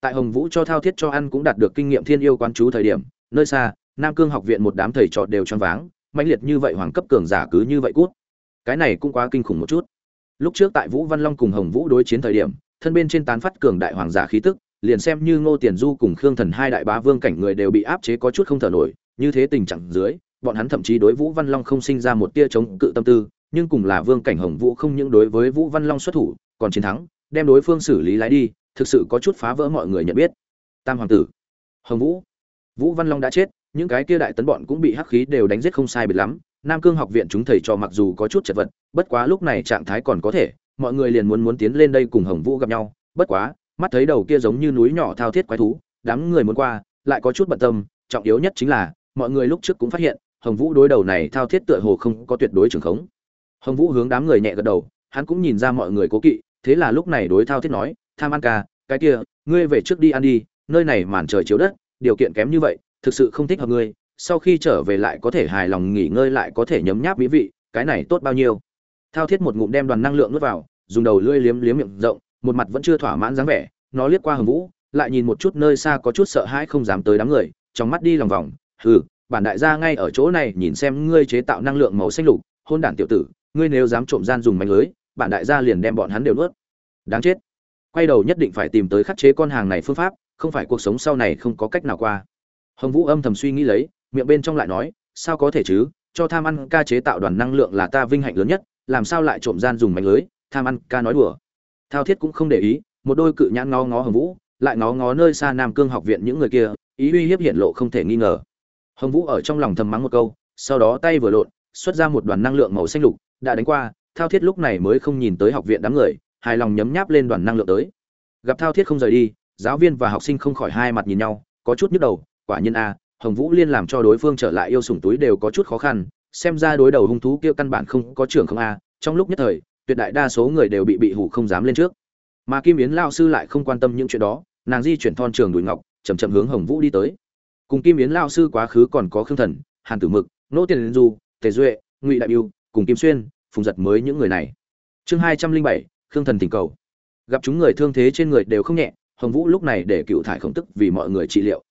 Tại hồng vũ cho thao thiết cho ăn cũng đạt được kinh nghiệm thiên yêu quán chú thời điểm, nơi xa, nam cương học viện một đám thầy trò đều choáng váng, mãnh liệt như vậy hoàng cấp cường giả cứ như vậy cút. Cái này cũng quá kinh khủng một chút. Lúc trước tại vũ văn long cùng hồng vũ đối chiến thời điểm thân bên trên tán phát cường đại hoàng giả khí tức, liền xem như ngô tiền du cùng khương thần hai đại bá vương cảnh người đều bị áp chế có chút không thở nổi, như thế tình trạng dưới, bọn hắn thậm chí đối vũ văn long không sinh ra một tia chống cự tâm tư, nhưng cùng là vương cảnh hồng vũ không những đối với vũ văn long xuất thủ, còn chiến thắng, đem đối phương xử lý lái đi, thực sự có chút phá vỡ mọi người nhận biết. Tam hoàng tử, hồng vũ vũ văn long đã chết, những cái kia đại tấn bọn cũng bị hắc khí đều đánh giết không sai biệt lắm, nam cương học viện chúng thầy trò mặc dù có chút chật vật, bất quá lúc này trạng thái còn có thể mọi người liền muốn muốn tiến lên đây cùng hồng vũ gặp nhau. Bất quá, mắt thấy đầu kia giống như núi nhỏ thao thiết quái thú, đám người muốn qua, lại có chút bận tâm. Trọng yếu nhất chính là, mọi người lúc trước cũng phát hiện, hồng vũ đối đầu này thao thiết tựa hồ không có tuyệt đối trường khống. Hồng vũ hướng đám người nhẹ gật đầu, hắn cũng nhìn ra mọi người cố kỵ. Thế là lúc này đối thao thiết nói, tham An ca, cái kia, ngươi về trước đi ăn đi, nơi này màn trời chiếu đất, điều kiện kém như vậy, thực sự không thích hợp ngươi. Sau khi trở về lại có thể hài lòng nghỉ ngơi lại có thể nhấm nháp mỹ vị, cái này tốt bao nhiêu? Thao thiết một ngụm đem đoàn năng lượng nuốt vào, dùng đầu lưỡi liếm liếm miệng rộng, một mặt vẫn chưa thỏa mãn dáng vẻ, nó liếc qua hồng vũ, lại nhìn một chút nơi xa có chút sợ hãi không dám tới đám người, trong mắt đi lòng vòng, hừ, bản đại gia ngay ở chỗ này nhìn xem ngươi chế tạo năng lượng màu xanh lục, hôn đản tiểu tử, ngươi nếu dám trộm gian dùng mánh lưới, bản đại gia liền đem bọn hắn đều nuốt. Đáng chết. Quay đầu nhất định phải tìm tới khắc chế con hàng này phương pháp, không phải cuộc sống sau này không có cách nào qua. Hồng vũ âm thầm suy nghĩ lấy, miệng bên trong lại nói, sao có thể chứ? Cho tham ăn ca chế tạo đoàn năng lượng là ta vinh hạnh lớn nhất làm sao lại trộm gian dùng mánh lưới, tham ăn ca nói đùa. Thao thiết cũng không để ý, một đôi cự nhãn ngó ngó hồng vũ, lại ngó ngó nơi xa nam cương học viện những người kia, ý uy hiếp hiện lộ không thể nghi ngờ. Hồng vũ ở trong lòng thầm mắng một câu, sau đó tay vừa lộn, xuất ra một đoàn năng lượng màu xanh lục, đã đánh qua, thao thiết lúc này mới không nhìn tới học viện đám người, hài lòng nhấm nháp lên đoàn năng lượng tới. Gặp thao thiết không rời đi, giáo viên và học sinh không khỏi hai mặt nhìn nhau, có chút nhức đầu, quả nhiên a, hồng vũ liên làm cho đối phương trở lại yêu sủng túi đều có chút khó khăn xem ra đối đầu hung thú kia căn bản không có trưởng không a, trong lúc nhất thời, tuyệt đại đa số người đều bị bị hủ không dám lên trước. Mà kim yến lao sư lại không quan tâm những chuyện đó, nàng di chuyển thon trường đùi ngọc chầm chậm hướng hồng vũ đi tới. Cùng kim yến lao sư quá khứ còn có khương thần, hàn tử mực nỗ tiền liên du, tề duệ, ngụy đại biêu, cùng kim xuyên, phùng giật mới những người này. Chương hai trăm linh bảy, khương thần tình cầu. Gặp chúng người thương thế trên người đều không nhẹ, hồng vũ lúc này để cựu thải khổng tức vì mọi người trị liệu.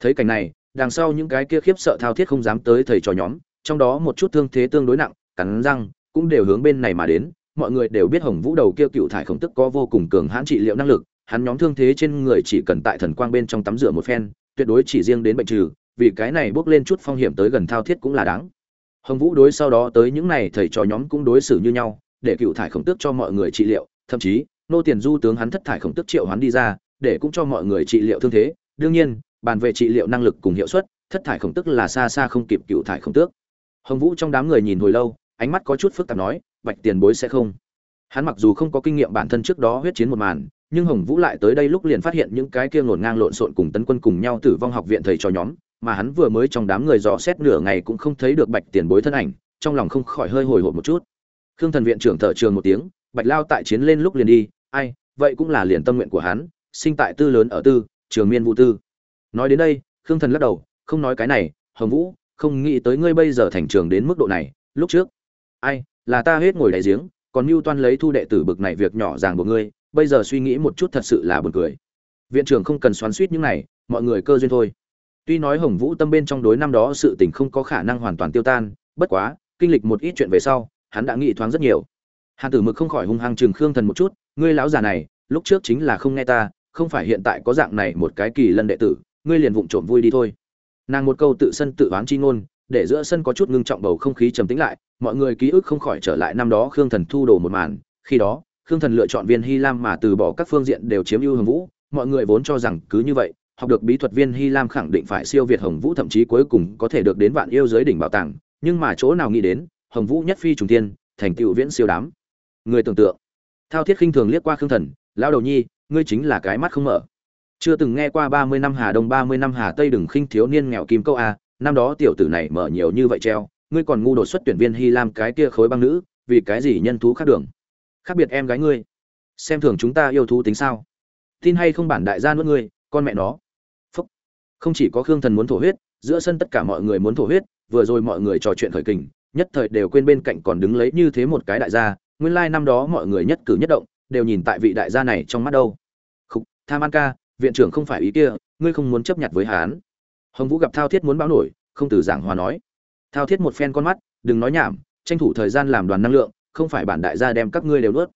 Thấy cảnh này, đằng sau những cái kia khiếp sợ thao thiết không dám tới thầy trò nhóm trong đó một chút thương thế tương đối nặng, cắn răng, cũng đều hướng bên này mà đến. Mọi người đều biết hồng vũ đầu kia cựu thải khổng tức có vô cùng cường hãn trị liệu năng lực, hắn nhóm thương thế trên người chỉ cần tại thần quang bên trong tắm rửa một phen, tuyệt đối chỉ riêng đến bệnh trừ, vì cái này bước lên chút phong hiểm tới gần thao thiết cũng là đáng. Hồng vũ đối sau đó tới những này thầy trò nhóm cũng đối xử như nhau, để cựu thải khổng tức cho mọi người trị liệu, thậm chí, nô tiền du tướng hắn thất thải khổng tức triệu hắn đi ra, để cũng cho mọi người trị liệu thương thế. Đương nhiên, bàn về trị liệu năng lực cùng hiệu suất, thất thải khổng tức là xa xa không kịp cựu thải khổng tước hồng vũ trong đám người nhìn hồi lâu, ánh mắt có chút phức tạp nói, bạch tiền bối sẽ không. Hắn mặc dù không có kinh nghiệm bản thân trước đó huyết chiến một màn, nhưng hồng vũ lại tới đây lúc liền phát hiện những cái kia ngổn ngang lộn xộn cùng tấn quân cùng nhau tử vong học viện thầy trò nhóm, mà hắn vừa mới trong đám người dò xét nửa ngày cũng không thấy được bạch tiền bối thân ảnh, trong lòng không khỏi hơi hồi hộp một chút. Khương thần viện trưởng thở trường một tiếng, bạch lao tại chiến lên lúc liền đi, ai, vậy cũng là liền tâm nguyện của hắn, sinh tại tư lớn ở tư, trường miên vũ tư. Nói đến đây, khương thần lắc đầu, không nói cái này, hồng vũ không nghĩ tới ngươi bây giờ thành trường đến mức độ này, lúc trước. Ai, là ta hết ngồi đại giếng, còn mưu toan lấy thu đệ tử bực này việc nhỏ ràng buộc ngươi, bây giờ suy nghĩ một chút thật sự là buồn cười. Viện trưởng không cần xoắn suýt những này, mọi người cơ duyên thôi. Tuy nói hồng vũ tâm bên trong đối năm đó sự tình không có khả năng hoàn toàn tiêu tan, bất quá, kinh lịch một ít chuyện về sau, hắn đã nghĩ thoáng rất nhiều. Hàn tử mực không khỏi hung hăng chừng khương thần một chút, ngươi lão già này, lúc trước chính là không nghe ta, không phải hiện tại có dạng này một cái kỳ lân đệ tử, ngươi liền vụng trộm vui đi thôi nàng một câu tự sân tự oán chi ngôn, để giữa sân có chút ngưng trọng bầu không khí trầm tĩnh lại, mọi người ký ức không khỏi trở lại năm đó khương thần thu đồ một màn. Khi đó, khương thần lựa chọn viên hy lam mà từ bỏ các phương diện đều chiếm ưu hồng vũ, mọi người vốn cho rằng cứ như vậy, học được bí thuật viên hy lam khẳng định phải siêu việt hồng vũ, thậm chí cuối cùng có thể được đến vạn yêu giới đỉnh bảo tàng. Nhưng mà chỗ nào nghĩ đến, hồng vũ nhất phi trùng tiên thành tựu viễn siêu đám. Người tưởng tượng, thao thiết khinh thường liếc qua khương thần, lão đầu nhi, ngươi chính là cái mắt không mở chưa từng nghe qua ba mươi năm hà đông ba mươi năm hà tây đừng khinh thiếu niên nghèo kim câu a năm đó tiểu tử này mở nhiều như vậy treo ngươi còn ngu đột xuất tuyển viên hy lam cái kia khối băng nữ vì cái gì nhân thú khác đường? Khác biệt em gái ngươi. Xem thường chúng ta yêu thú tính sao? Tin hay không bản đại gia nuốt ngươi con mẹ nó. Phúc. Không chỉ có khương thần muốn thổ huyết giữa sân tất cả mọi người muốn thổ huyết vừa rồi mọi người trò chuyện khởi kình nhất thời đều quên bên cạnh còn đứng lấy như thế một cái đại gia nguyên lai năm đó mọi người nhất cử nhất động đều nhìn tại vị đại gia này trong mắt đâu. Khục, tham an ca viện trưởng không phải ý kia, ngươi không muốn chấp nhận với hán hồng vũ gặp thao thiết muốn báo nổi, không từ giảng hòa nói. Thao thiết một phen con mắt, đừng nói nhảm, tranh thủ thời gian làm đoàn năng lượng, không phải bản đại gia đem các ngươi đều nuốt.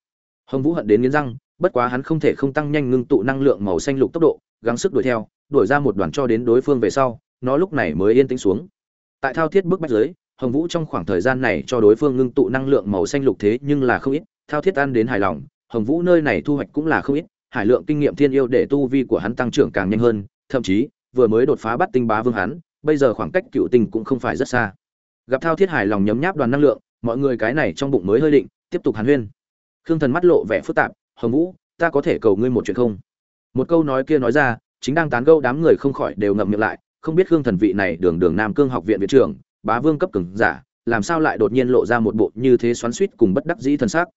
Hồng vũ hận đến nghiến răng, bất quá hắn không thể không tăng nhanh ngưng tụ năng lượng màu xanh lục tốc độ, gắng sức đuổi theo, đuổi ra một đoàn cho đến đối phương về sau, nó lúc này mới yên tĩnh xuống. Tại thao thiết bước bách giới hồng vũ trong khoảng thời gian này cho đối phương ngưng tụ năng lượng màu xanh lục thế nhưng là không ít, thao thiết ăn đến hài lòng, hồng vũ nơi này thu hoạch cũng là không ít hải lượng kinh nghiệm thiên yêu để tu vi của hắn tăng trưởng càng nhanh hơn, thậm chí, vừa mới đột phá bắt tinh bá vương hắn, bây giờ khoảng cách cựu tinh cũng không phải rất xa. Gặp thao thiết hài lòng nhấm nháp đoàn năng lượng, mọi người cái này trong bụng mới hơi định, tiếp tục hàn huyên. Khương thần mắt lộ vẻ phức tạp, hồng vũ, ta có thể cầu ngươi một chuyện không? Một câu nói kia nói ra, chính đang tán gẫu đám người không khỏi đều ngậm miệng lại, không biết khương thần vị này đường đường nam cương học viện viện trưởng, bá vương cấp cường giả, làm sao lại đột nhiên lộ ra một bộ như thế xoắn xuýt cùng bất đắc dĩ thần sắc.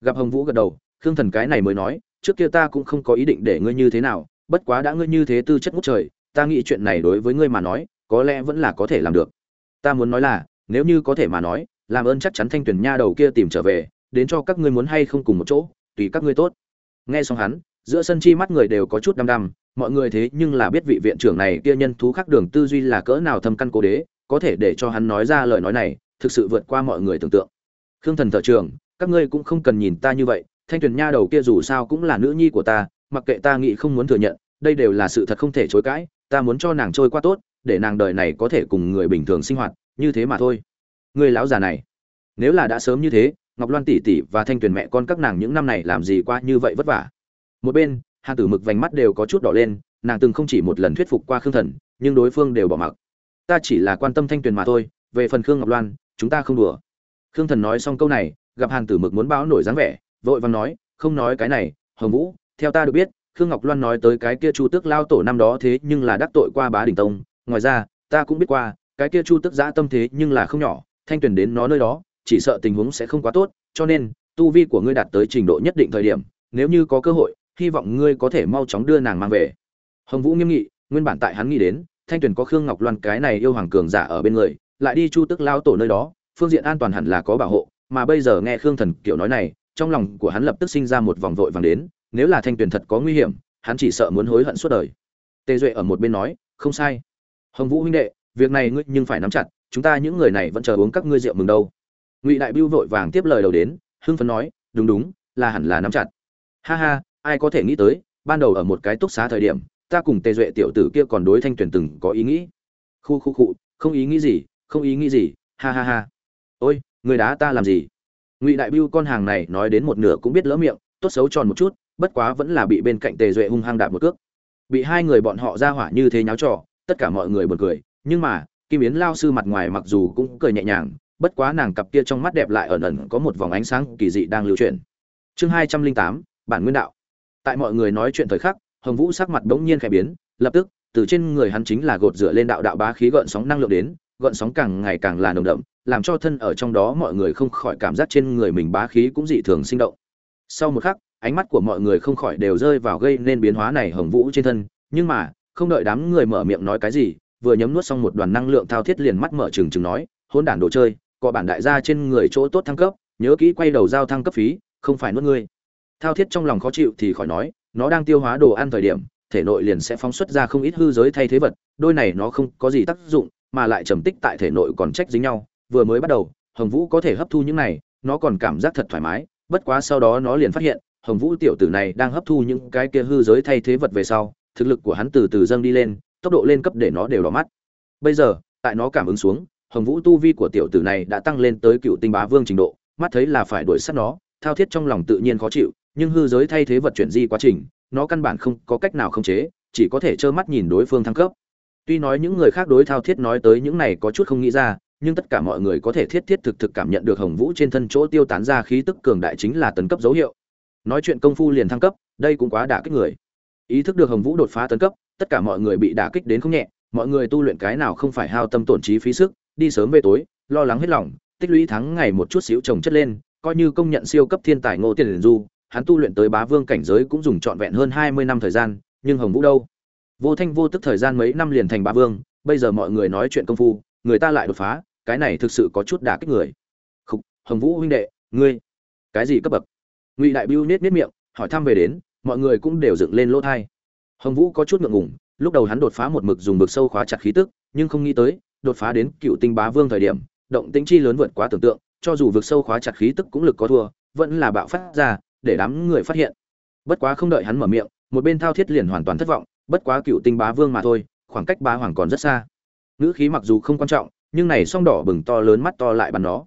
Gặp hồng vũ gật đầu, khương thần cái này mới nói trước kia ta cũng không có ý định để ngươi như thế nào, bất quá đã ngươi như thế tư chất ngút trời, ta nghĩ chuyện này đối với ngươi mà nói, có lẽ vẫn là có thể làm được. Ta muốn nói là, nếu như có thể mà nói, làm ơn chắc chắn thanh tuyển nha đầu kia tìm trở về, đến cho các ngươi muốn hay không cùng một chỗ, tùy các ngươi tốt. Nghe xong hắn, giữa sân chi mắt người đều có chút đăm đăm, mọi người thế nhưng là biết vị viện trưởng này kia nhân thú khác đường tư duy là cỡ nào thâm căn cố đế, có thể để cho hắn nói ra lời nói này, thực sự vượt qua mọi người tưởng tượng. Khương thần thợ trường, các ngươi cũng không cần nhìn ta như vậy thanh tuyền nha đầu kia dù sao cũng là nữ nhi của ta, mặc kệ ta nghĩ không muốn thừa nhận, đây đều là sự thật không thể chối cãi, ta muốn cho nàng trôi qua tốt, để nàng đời này có thể cùng người bình thường sinh hoạt, như thế mà thôi. Người lão già này, nếu là đã sớm như thế, ngọc loan tỷ tỷ và thanh tuyền mẹ con các nàng những năm này làm gì qua như vậy vất vả? Một bên, hàn tử mực vành mắt đều có chút đỏ lên, nàng từng không chỉ một lần thuyết phục qua khương thần, nhưng đối phương đều bỏ mặc. Ta chỉ là quan tâm thanh tuyền mà thôi, về phần khương ngọc loan, chúng ta không đùa. Khương thần nói xong câu này, gặp hàn tử mực muốn báo nổi dáng vẻ vội vàng nói, không nói cái này, hồng vũ, theo ta được biết, khương ngọc loan nói tới cái kia chu tước lao tổ năm đó thế nhưng là đắc tội qua bá đình tông. Ngoài ra, ta cũng biết qua, cái kia chu tước giã tâm thế nhưng là không nhỏ, thanh tuyền đến nó nơi đó, chỉ sợ tình huống sẽ không quá tốt, cho nên, tu vi của ngươi đạt tới trình độ nhất định thời điểm, nếu như có cơ hội, hy vọng ngươi có thể mau chóng đưa nàng mang về. Hồng vũ nghiêm nghị, nguyên bản tại hắn nghĩ đến, thanh tuyền có khương ngọc loan cái này yêu hoàng cường giả ở bên người, lại đi chu tức lao tổ nơi đó, phương diện an toàn hẳn là có bảo hộ, mà bây giờ nghe khương thần kiểu nói này trong lòng của hắn lập tức sinh ra một vòng vội vàng đến, nếu là thanh tuyền thật có nguy hiểm, hắn chỉ sợ muốn hối hận suốt đời. Tề duệ ở một bên nói, không sai. Hồng vũ huynh đệ, việc này ngươi nhưng phải nắm chặt, chúng ta những người này vẫn chờ uống các ngươi rượu mừng đâu. Ngụy đại biêu vội vàng tiếp lời đầu đến, hưng phấn nói, đúng đúng, là hẳn là nắm chặt. Ha ha, ai có thể nghĩ tới, ban đầu ở một cái túc xá thời điểm, ta cùng tề duệ tiểu tử kia còn đối thanh tuyển từng có ý nghĩ. Khu khu khu, không ý nghĩ gì, không ý nghĩ gì, ha ha ha. Ôi, người đá ta làm gì? Ngụy đại biêu con hàng này nói đến một nửa cũng biết lỡ miệng, tốt xấu tròn một chút, bất quá vẫn là bị bên cạnh tề duệ hung hăng đạp một cước. Bị hai người bọn họ ra hỏa như thế nháo trò, tất cả mọi người buồn cười, nhưng mà, kim yến lao sư mặt ngoài mặc dù cũng cười nhẹ nhàng, bất quá nàng cặp kia trong mắt đẹp lại ẩn ẩn có một vòng ánh sáng kỳ dị đang lưu chuyển. Chương hai trăm linh tám, bản nguyên đạo. Tại mọi người nói chuyện thời khắc, hồng vũ sắc mặt đ ố n g nhiên khẽ biến, lập tức, từ trên người hắn chính là gột rửa lên đạo đạo bá khí gợn sóng năng lượng đến gợn sóng càng ngày càng là nồng đậm, làm cho thân ở trong đó mọi người không khỏi cảm giác trên người mình bá khí cũng dị thường sinh động. Sau một khắc, ánh mắt của mọi người không khỏi đều rơi vào gây nên biến hóa này hồng vũ trên thân, nhưng mà, không đợi đám người mở miệng nói cái gì, vừa nhấm nuốt xong một đoàn năng lượng thao thiết liền mắt mở trừng trừng nói hôn đản đồ chơi, có bản đại gia trên người chỗ tốt thăng cấp, nhớ kỹ quay đầu giao thăng cấp phí, không phải nuốt ngươi. Thao thiết trong lòng khó chịu thì khỏi nói, nó đang tiêu hóa đồ ăn thời điểm, thể nội liền sẽ phóng xuất ra không ít hư giới thay thế vật, đôi này nó không có gì tác dụng mà lại trầm tích tại thể nội còn trách dính nhau. Vừa mới bắt đầu, hồng vũ có thể hấp thu những này, nó còn cảm giác thật thoải mái. Bất quá sau đó nó liền phát hiện, hồng vũ tiểu tử này đang hấp thu những cái kia hư giới thay thế vật về sau, thực lực của hắn từ từ dâng đi lên, tốc độ lên cấp để nó đều đỏ mắt. Bây giờ, tại nó cảm ứng xuống, hồng vũ tu vi của tiểu tử này đã tăng lên tới cựu tinh bá vương trình độ, mắt thấy là phải đuổi sát nó, thao thiết trong lòng tự nhiên khó chịu, nhưng hư giới thay thế vật chuyển di quá trình, nó căn bản không có cách nào khống chế, chỉ có thể trơ mắt nhìn đối phương thăng cấp tuy nói những người khác đối thao thiết nói tới những này có chút không nghĩ ra, nhưng tất cả mọi người có thể thiết thiết thực thực cảm nhận được hồng vũ trên thân chỗ tiêu tán ra khí tức cường đại chính là tấn cấp dấu hiệu. Nói chuyện công phu liền thăng cấp, đây cũng quá đả kích người. Ý thức được hồng vũ đột phá tấn cấp, tất cả mọi người bị đả kích đến không nhẹ, mọi người tu luyện cái nào không phải hao tâm tổn trí phí sức, đi sớm về tối, lo lắng hết lòng, tích lũy thắng ngày một chút xíu trồng chất lên, coi như công nhận siêu cấp thiên tài ngô tiền du, hắn tu luyện tới bá vương cảnh giới cũng dùng trọn vẹn hơn hai mươi năm thời gian, nhưng hồng vũ đâu? Vô thanh vô tức thời gian mấy năm liền thành ba vương bây giờ mọi người nói chuyện công phu người ta lại đột phá cái này thực sự có chút đả kích người. Không, hồng vũ huynh đệ ngươi cái gì cấp bậc? Ngụy đại biêu nết nết miệng hỏi thăm về đến mọi người cũng đều dựng lên lỗ thai. Hồng vũ có chút ngượng ngùng lúc đầu hắn đột phá một mực dùng bực sâu khóa chặt khí tức nhưng không nghĩ tới đột phá đến cựu tinh bá vương thời điểm động tĩnh chi lớn vượt quá tưởng tượng cho dù vực sâu khóa chặt khí tức cũng lực có thua vẫn là bạo phát ra để đám người phát hiện. Bất quá không đợi hắn mở miệng một bên thao thiết liền hoàn toàn thất vọng bất quá cựu tinh bá vương mà thôi, khoảng cách bá hoàng còn rất xa. Ngữ khí mặc dù không quan trọng, nhưng này song đỏ bừng to lớn mắt to lại bắn nó.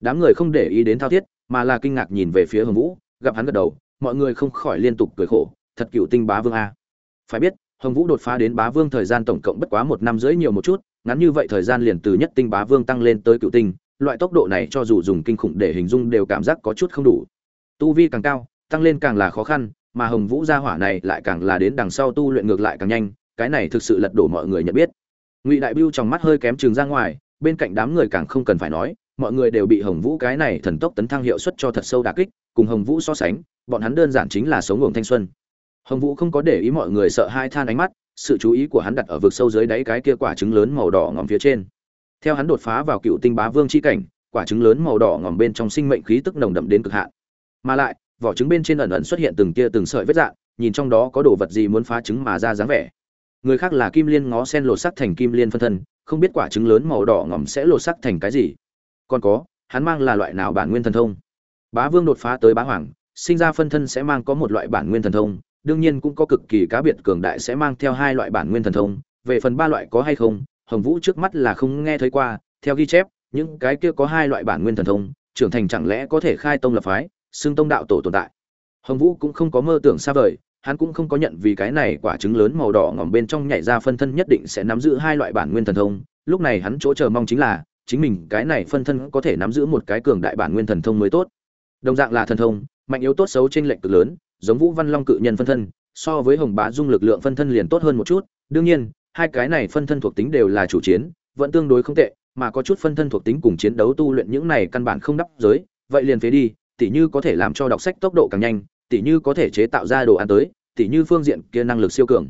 Đám người không để ý đến thao thiết, mà là kinh ngạc nhìn về phía hồng vũ, gặp hắn gật đầu, mọi người không khỏi liên tục cười khổ, thật cựu tinh bá vương a. Phải biết, hồng vũ đột phá đến bá vương thời gian tổng cộng bất quá một năm rưỡi nhiều một chút, ngắn như vậy thời gian liền từ nhất tinh bá vương tăng lên tới cựu tinh, loại tốc độ này cho dù dùng kinh khủng để hình dung đều cảm giác có chút không đủ. Tu vi càng cao, tăng lên càng là khó khăn mà hồng vũ gia hỏa này lại càng là đến đằng sau tu luyện ngược lại càng nhanh, cái này thực sự lật đổ mọi người nhận biết. Ngụy đại biêu trong mắt hơi kém trường ra ngoài, bên cạnh đám người càng không cần phải nói, mọi người đều bị hồng vũ cái này thần tốc tấn thăng hiệu suất cho thật sâu đà kích, cùng hồng vũ so sánh, bọn hắn đơn giản chính là sống ngưỡng thanh xuân. Hồng vũ không có để ý mọi người sợ hai than ánh mắt, sự chú ý của hắn đặt ở vực sâu dưới đáy cái kia quả trứng lớn màu đỏ ngòm phía trên. Theo hắn đột phá vào cựu tinh bá vương chi cảnh, quả trứng lớn màu đỏ ngòm bên trong sinh mệnh khí tức nồng đậm đến cực hạn. Mà lại vỏ trứng bên trên ẩn ẩn xuất hiện từng tia từng sợi vết dạng, nhìn trong đó có đồ vật gì muốn phá trứng mà ra dáng vẻ. Người khác là kim liên ngó sen lột sắc thành kim liên phân thân, không biết quả trứng lớn màu đỏ ngỏm sẽ lột sắc thành cái gì. Còn có, hắn mang là loại nào bản nguyên thần thông? Bá vương đột phá tới bá hoàng, sinh ra phân thân sẽ mang có một loại bản nguyên thần thông, đương nhiên cũng có cực kỳ cá biệt cường đại sẽ mang theo hai loại bản nguyên thần thông, về phần ba loại có hay không, hồng vũ trước mắt là không nghe thấy qua, theo ghi chép, những cái kia có hai loại bản nguyên thần thông, trưởng thành chẳng lẽ có thể khai tông lập phái? Xưng tông đạo tổ tồn tại. Hồng vũ cũng không có mơ tưởng xa vời, hắn cũng không có nhận vì cái này quả trứng lớn màu đỏ ngỏm bên trong nhảy ra phân thân nhất định sẽ nắm giữ hai loại bản nguyên thần thông. Lúc này hắn chỗ chờ mong chính là, chính mình cái này phân thân có thể nắm giữ một cái cường đại bản nguyên thần thông mới tốt. Đồng dạng là thần thông, mạnh yếu tốt xấu trên lệnh cực lớn, giống vũ văn long cự nhân phân thân, so với hồng bá dung lực lượng phân thân liền tốt hơn một chút. Đương nhiên, hai cái này phân thân thuộc tính đều là chủ chiến, vẫn tương đối không tệ, mà có chút phân thân thuộc tính cùng chiến đấu tu luyện những này căn bản không đắp giới, vậy liền phế đi tỉ như có thể làm cho đọc sách tốc độ càng nhanh, tỉ như có thể chế tạo ra đồ ăn tới, tỉ như phương diện kia năng lực siêu cường.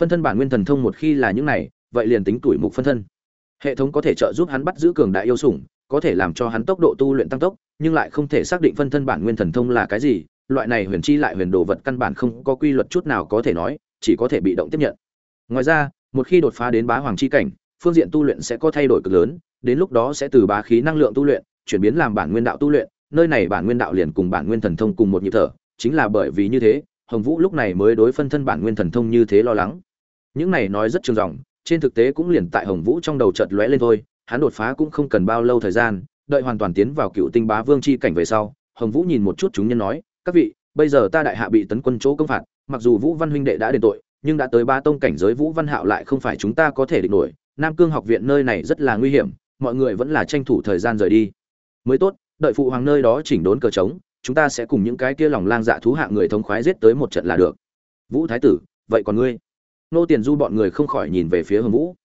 Phân thân bản nguyên thần thông một khi là những này, vậy liền tính tuổi mục phân thân. Hệ thống có thể trợ giúp hắn bắt giữ cường đại yêu sủng, có thể làm cho hắn tốc độ tu luyện tăng tốc, nhưng lại không thể xác định phân thân bản nguyên thần thông là cái gì, loại này huyền chi lại huyền đồ vật căn bản không có quy luật chút nào có thể nói, chỉ có thể bị động tiếp nhận. Ngoài ra, một khi đột phá đến bá hoàng chi cảnh, phương diện tu luyện sẽ có thay đổi cực lớn, đến lúc đó sẽ từ bá khí năng lượng tu luyện, chuyển biến làm bản nguyên đạo tu luyện nơi này bản nguyên đạo liền cùng bản nguyên thần thông cùng một nhịp thở, chính là bởi vì như thế, hồng vũ lúc này mới đối phân thân bản nguyên thần thông như thế lo lắng. Những này nói rất trường dòng, trên thực tế cũng liền tại hồng vũ trong đầu chợt lóe lên thôi, hắn đột phá cũng không cần bao lâu thời gian, đợi hoàn toàn tiến vào cựu tinh bá vương chi cảnh về sau, hồng vũ nhìn một chút chúng nhân nói, các vị, bây giờ ta đại hạ bị tấn quân chỗ công phạt, mặc dù vũ văn huynh đệ đã đền tội, nhưng đã tới ba tông cảnh giới vũ văn hạo lại không phải chúng ta có thể địch nổi, nam cương học viện nơi này rất là nguy hiểm, mọi người vẫn là tranh thủ thời gian rời đi. Mới tốt đợi phụ hoàng nơi đó chỉnh đốn cờ trống, chúng ta sẽ cùng những cái kia lòng lang dạ thú hạ người thống khoái giết tới một trận là được. Vũ thái tử, vậy còn ngươi? Nô tiền du bọn người không khỏi nhìn về phía hồng vũ.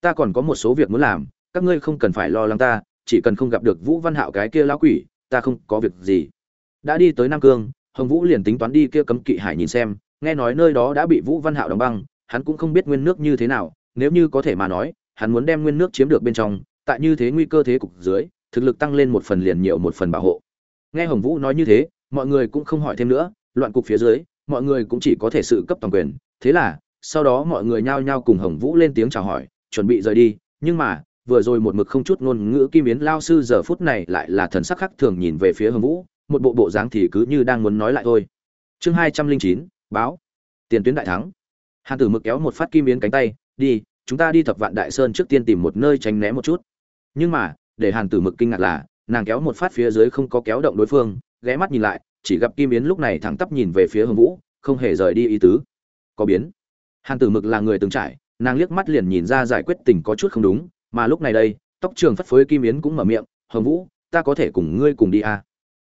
Ta còn có một số việc muốn làm, các ngươi không cần phải lo lắng ta, chỉ cần không gặp được vũ văn hạo cái kia lão quỷ, ta không có việc gì. Đã đi tới nam cương, hồng vũ liền tính toán đi kia cấm kỵ hải nhìn xem, nghe nói nơi đó đã bị vũ văn hạo đóng băng, hắn cũng không biết nguyên nước như thế nào, nếu như có thể mà nói, hắn muốn đem nguyên nước chiếm được bên trong, tại như thế nguy cơ thế cục dưới thực lực tăng lên một phần liền nhiều một phần bảo hộ. Nghe hồng vũ nói như thế, mọi người cũng không hỏi thêm nữa, loạn cục phía dưới, mọi người cũng chỉ có thể sự cấp toàn quyền. Thế là, sau đó mọi người nhao nhao cùng hồng vũ lên tiếng chào hỏi, chuẩn bị rời đi. Nhưng mà, vừa rồi một mực không chút ngôn ngữ kim yến lao sư giờ phút này lại là thần sắc khắc thường nhìn về phía hồng vũ, một bộ bộ dáng thì cứ như đang muốn nói lại thôi. Chương hai trăm linh chín, báo. Tiền tuyến đại thắng. Hàn tử mực kéo một phát kim yến cánh tay, đi, chúng ta đi thập vạn đại sơn trước tiên tìm một nơi tránh né một chút. Nhưng mà để hàn tử mực kinh ngạc là, nàng kéo một phát phía dưới không có kéo động đối phương, ghé mắt nhìn lại, chỉ gặp kim yến lúc này thẳng tắp nhìn về phía hồng vũ, không hề rời đi ý tứ có biến hàn tử mực là người từng trải, nàng liếc mắt liền nhìn ra giải quyết tình có chút không đúng, mà lúc này đây, tóc trường phất phới kim yến cũng mở miệng, hồng vũ, ta có thể cùng ngươi cùng đi à.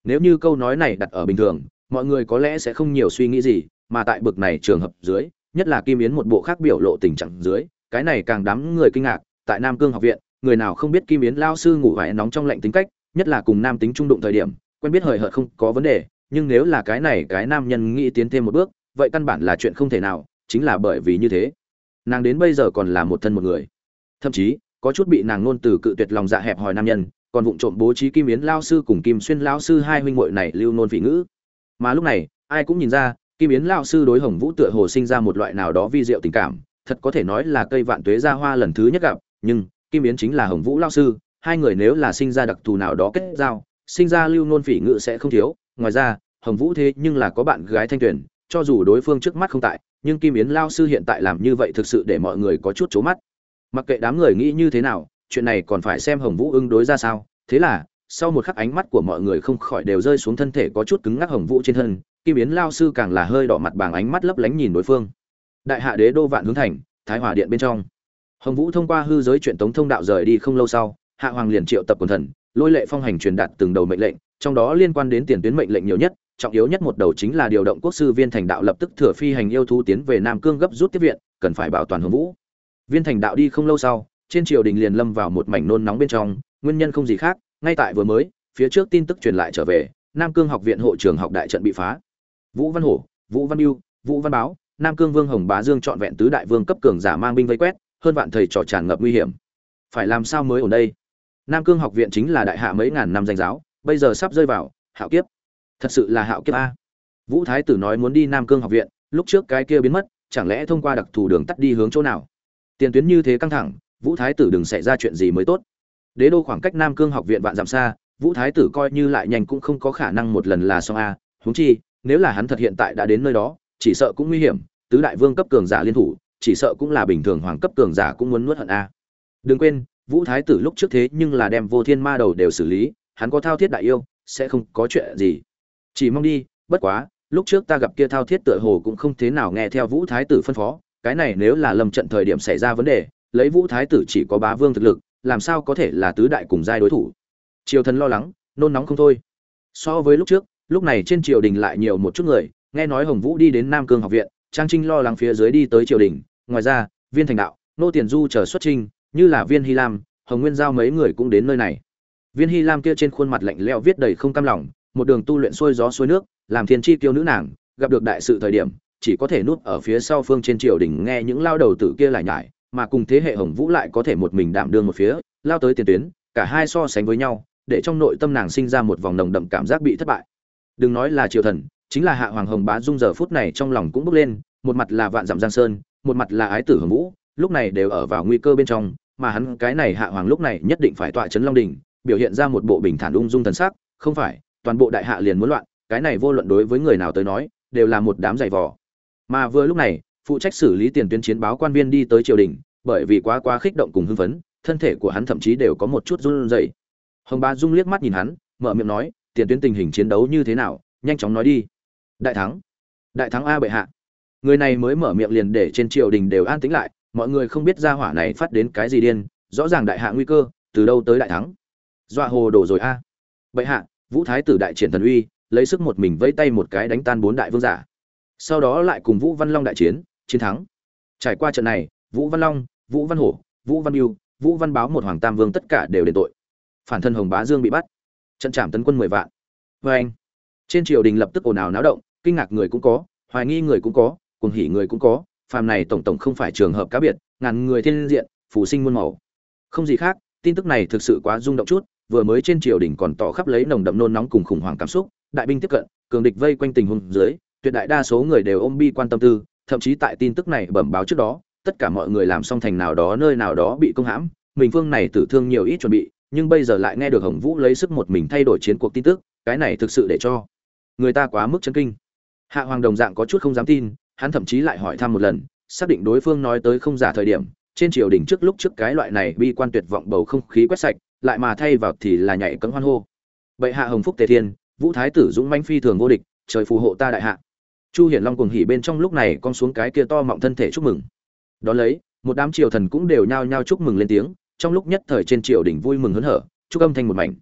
nếu như câu nói này đặt ở bình thường, mọi người có lẽ sẽ không nhiều suy nghĩ gì, mà tại bực này trường hợp dưới, nhất là kim yến một bộ khác biểu lộ tình trạng dưới, cái này càng đám người kinh ngạc, tại nam cương học viện người nào không biết kim yến lao sư ngủ vải nóng trong lạnh tính cách, nhất là cùng nam tính trung đụng thời điểm, quen biết hời hợt không có vấn đề, nhưng nếu là cái này cái nam nhân nghĩ tiến thêm một bước, vậy căn bản là chuyện không thể nào, chính là bởi vì như thế. Nàng đến bây giờ còn là một thân một người. Thậm chí, có chút bị nàng ngôn từ cự tuyệt lòng dạ hẹp hòi nam nhân, còn vụng trộm bố trí kim yến lao sư cùng kim xuyên lao sư hai huynh muội này lưu nôn vị ngữ. Mà lúc này, ai cũng nhìn ra, kim yến lao sư đối hồng vũ tựa hồ sinh ra một loại nào đó vi diệu tình cảm, thật có thể nói là cây vạn tuế ra hoa lần thứ nhất gặp, nhưng kim yến chính là hồng vũ lao sư, hai người nếu là sinh ra đặc thù nào đó kết giao, sinh ra lưu nôn phỉ ngự sẽ không thiếu. Ngoài ra, hồng vũ thế nhưng là có bạn gái thanh tuyển, cho dù đối phương trước mắt không tại, nhưng kim yến lao sư hiện tại làm như vậy thực sự để mọi người có chút c mắt. Mặc kệ đám người nghĩ như thế nào, chuyện này còn phải xem hồng vũ ứng đối ra sao. Thế là, sau một khắc ánh mắt của mọi người không khỏi đều rơi xuống thân thể có chút cứng ngắc hồng vũ trên thân, kim yến lao sư càng là hơi đỏ mặt bằng ánh mắt lấp lánh nhìn đối phương. Đại hạ đế đô vạn hướng thành, thái hòa điện bên trong hồng vũ thông qua hư giới chuyện tống thông đạo rời đi không lâu sau, hạ hoàng liền triệu tập quần thần, lôi lệ phong hành truyền đạt từng đầu mệnh lệnh, trong đó liên quan đến tiền tuyến mệnh lệnh nhiều nhất, trọng yếu nhất một đầu chính là điều động quốc sư viên thành đạo lập tức thừa phi hành yêu thú tiến về nam cương gấp rút tiếp viện, cần phải bảo toàn hồng vũ. Viên thành đạo đi không lâu sau, trên triều đình liền lâm vào một mảnh nôn nóng bên trong, nguyên nhân không gì khác, ngay tại vừa mới, phía trước tin tức truyền lại trở về, nam cương học viện hộ trường học đại trận bị phá. Vũ văn hổ, vũ văn yêu vũ văn báo, nam cương vương hồng bá dương trọn vẹn tứ đại vương cấp cường giả mang binh vây quét hơn vạn thầy trò tràn ngập nguy hiểm. Phải làm sao mới ở đây? Nam cương học viện chính là đại hạ mấy ngàn năm danh giáo, bây giờ sắp rơi vào hạo kiếp. Thật sự là hạo kiếp a. Vũ thái tử nói muốn đi nam cương học viện, lúc trước cái kia biến mất, chẳng lẽ thông qua đặc thù đường tắt đi hướng chỗ nào? Tiền tuyến như thế căng thẳng, vũ thái tử đừng xảy ra chuyện gì mới tốt. Đế đô khoảng cách nam cương học viện vạn dặm xa, vũ thái tử coi như lại nhanh cũng không có khả năng một lần là xong a. Huống chi, nếu là hắn thật hiện tại đã đến nơi đó, chỉ sợ cũng nguy hiểm, tứ đại vương cấp cường giả liên thủ chỉ sợ cũng là bình thường hoàng cấp cường giả cũng muốn nuốt hận a. Đừng quên, vũ thái tử lúc trước thế nhưng là đem vô thiên ma đầu đều xử lý, hắn có thao thiết đại yêu, sẽ không có chuyện gì. Chỉ mong đi, bất quá, lúc trước ta gặp kia thao thiết tựa hồ cũng không thế nào nghe theo vũ thái tử phân phó, cái này nếu là lầm trận thời điểm xảy ra vấn đề, lấy vũ thái tử chỉ có bá vương thực lực, làm sao có thể là tứ đại cùng giai đối thủ. Triều thần lo lắng, nôn nóng không thôi. So với lúc trước, lúc này trên triều đình lại nhiều một chút người, nghe nói hồng vũ đi đến nam cương học viện, trang trinh lo lắng phía dưới đi tới triều đình ngoài ra, viên thành đạo, nô tiền du chờ xuất trinh như là viên hy lam, hồng nguyên giao mấy người cũng đến nơi này. Viên hy lam kia trên khuôn mặt lạnh lẽo viết đầy không cam lòng, một đường tu luyện xuôi gió xuôi nước, làm thiên chi tiêu nữ nàng, gặp được đại sự thời điểm, chỉ có thể nuốt ở phía sau phương trên triều đình nghe những lao đầu tử kia lại nhải, mà cùng thế hệ hồng vũ lại có thể một mình đảm đương một phía, lao tới tiền tuyến, cả hai so sánh với nhau, để trong nội tâm nàng sinh ra một vòng nồng đậm cảm giác bị thất bại. Đừng nói là triều thần, chính là hạ hoàng hồng bá dung giờ phút này trong lòng cũng bốc lên, một mặt là vạn dặm giang sơn một mặt là ái tử hồng vũ, lúc này đều ở vào nguy cơ bên trong, mà hắn cái này hạ hoàng lúc này nhất định phải tọa chấn long đỉnh biểu hiện ra một bộ bình thản ung dung thần sắc, không phải, toàn bộ đại hạ liền muốn loạn, cái này vô luận đối với người nào tới nói, đều là một đám giày vò. Mà vừa lúc này, phụ trách xử lý tiền tuyến chiến báo quan viên đi tới triều đình, bởi vì quá quá kích động cùng hưng phấn, thân thể của hắn thậm chí đều có một chút run rẩy. Hồng Ba dung liếc mắt nhìn hắn, mở miệng nói, tiền tuyến tình hình chiến đấu như thế nào, nhanh chóng nói đi. Đại thắng đại thắng a bệ hạ người này mới mở miệng liền để trên triều đình đều an tĩnh lại, mọi người không biết ra hỏa này phát đến cái gì điên, rõ ràng đại hạ nguy cơ, từ đâu tới đại thắng. Dọa hồ đổ rồi a. Bệ hạ, vũ thái tử đại triển thần uy, lấy sức một mình vẫy tay một cái đánh tan bốn đại vương giả. Sau đó lại cùng vũ văn long đại chiến chiến thắng. Trải qua trận này, vũ văn long, vũ văn hổ, vũ văn mưu vũ văn báo một hoàng tam vương tất cả đều đền tội. Phản thân hồng bá dương bị bắt. Trận trảm tấn quân mười vạn. Vê anh trên triều đình lập tức ồn ào náo động, kinh ngạc người cũng có, hoài nghi người cũng có cùng hỉ người cũng có, phàm này tổng tổng không phải trường hợp cá biệt, ngàn người thiên diện phủ sinh muôn màu. Không gì khác, tin tức này thực sự quá rung động chút, vừa mới trên triều đình còn tỏ khắp lấy nồng đậm nôn nóng cùng khủng hoảng cảm xúc, đại binh tiếp cận, cường địch vây quanh tình huống dưới, tuyệt đại đa số người đều ôm bi quan tâm tư, thậm chí tại tin tức này bẩm báo trước đó, tất cả mọi người làm xong thành nào đó nơi nào đó bị công hãm, mình phương này tử thương nhiều ít chuẩn bị, nhưng bây giờ lại nghe được hồng vũ lấy sức một mình thay đổi chiến cuộc tin tức, cái này thực sự để cho người ta quá mức chấn kinh. Hạ hoàng đồng dạng có chút không dám tin hắn thậm chí lại hỏi thăm một lần, xác định đối phương nói tới không giả thời điểm, trên triều đình trước lúc trước cái loại này bi quan tuyệt vọng bầu không khí quét sạch, lại mà thay vào thì là nhảy cấm hoan hô. Bệ hạ hồng phúc tề thiên, vũ thái tử dũng manh phi thường vô địch, trời phù hộ ta đại hạ. Chu hiển long cuồng hỉ bên trong lúc này con xuống cái kia to mọng thân thể chúc mừng. Đón lấy, một đám triều thần cũng đều nhao nhao chúc mừng lên tiếng, trong lúc nhất thời trên triều đình vui mừng hớn hở, chúc âm thanh một mảnh.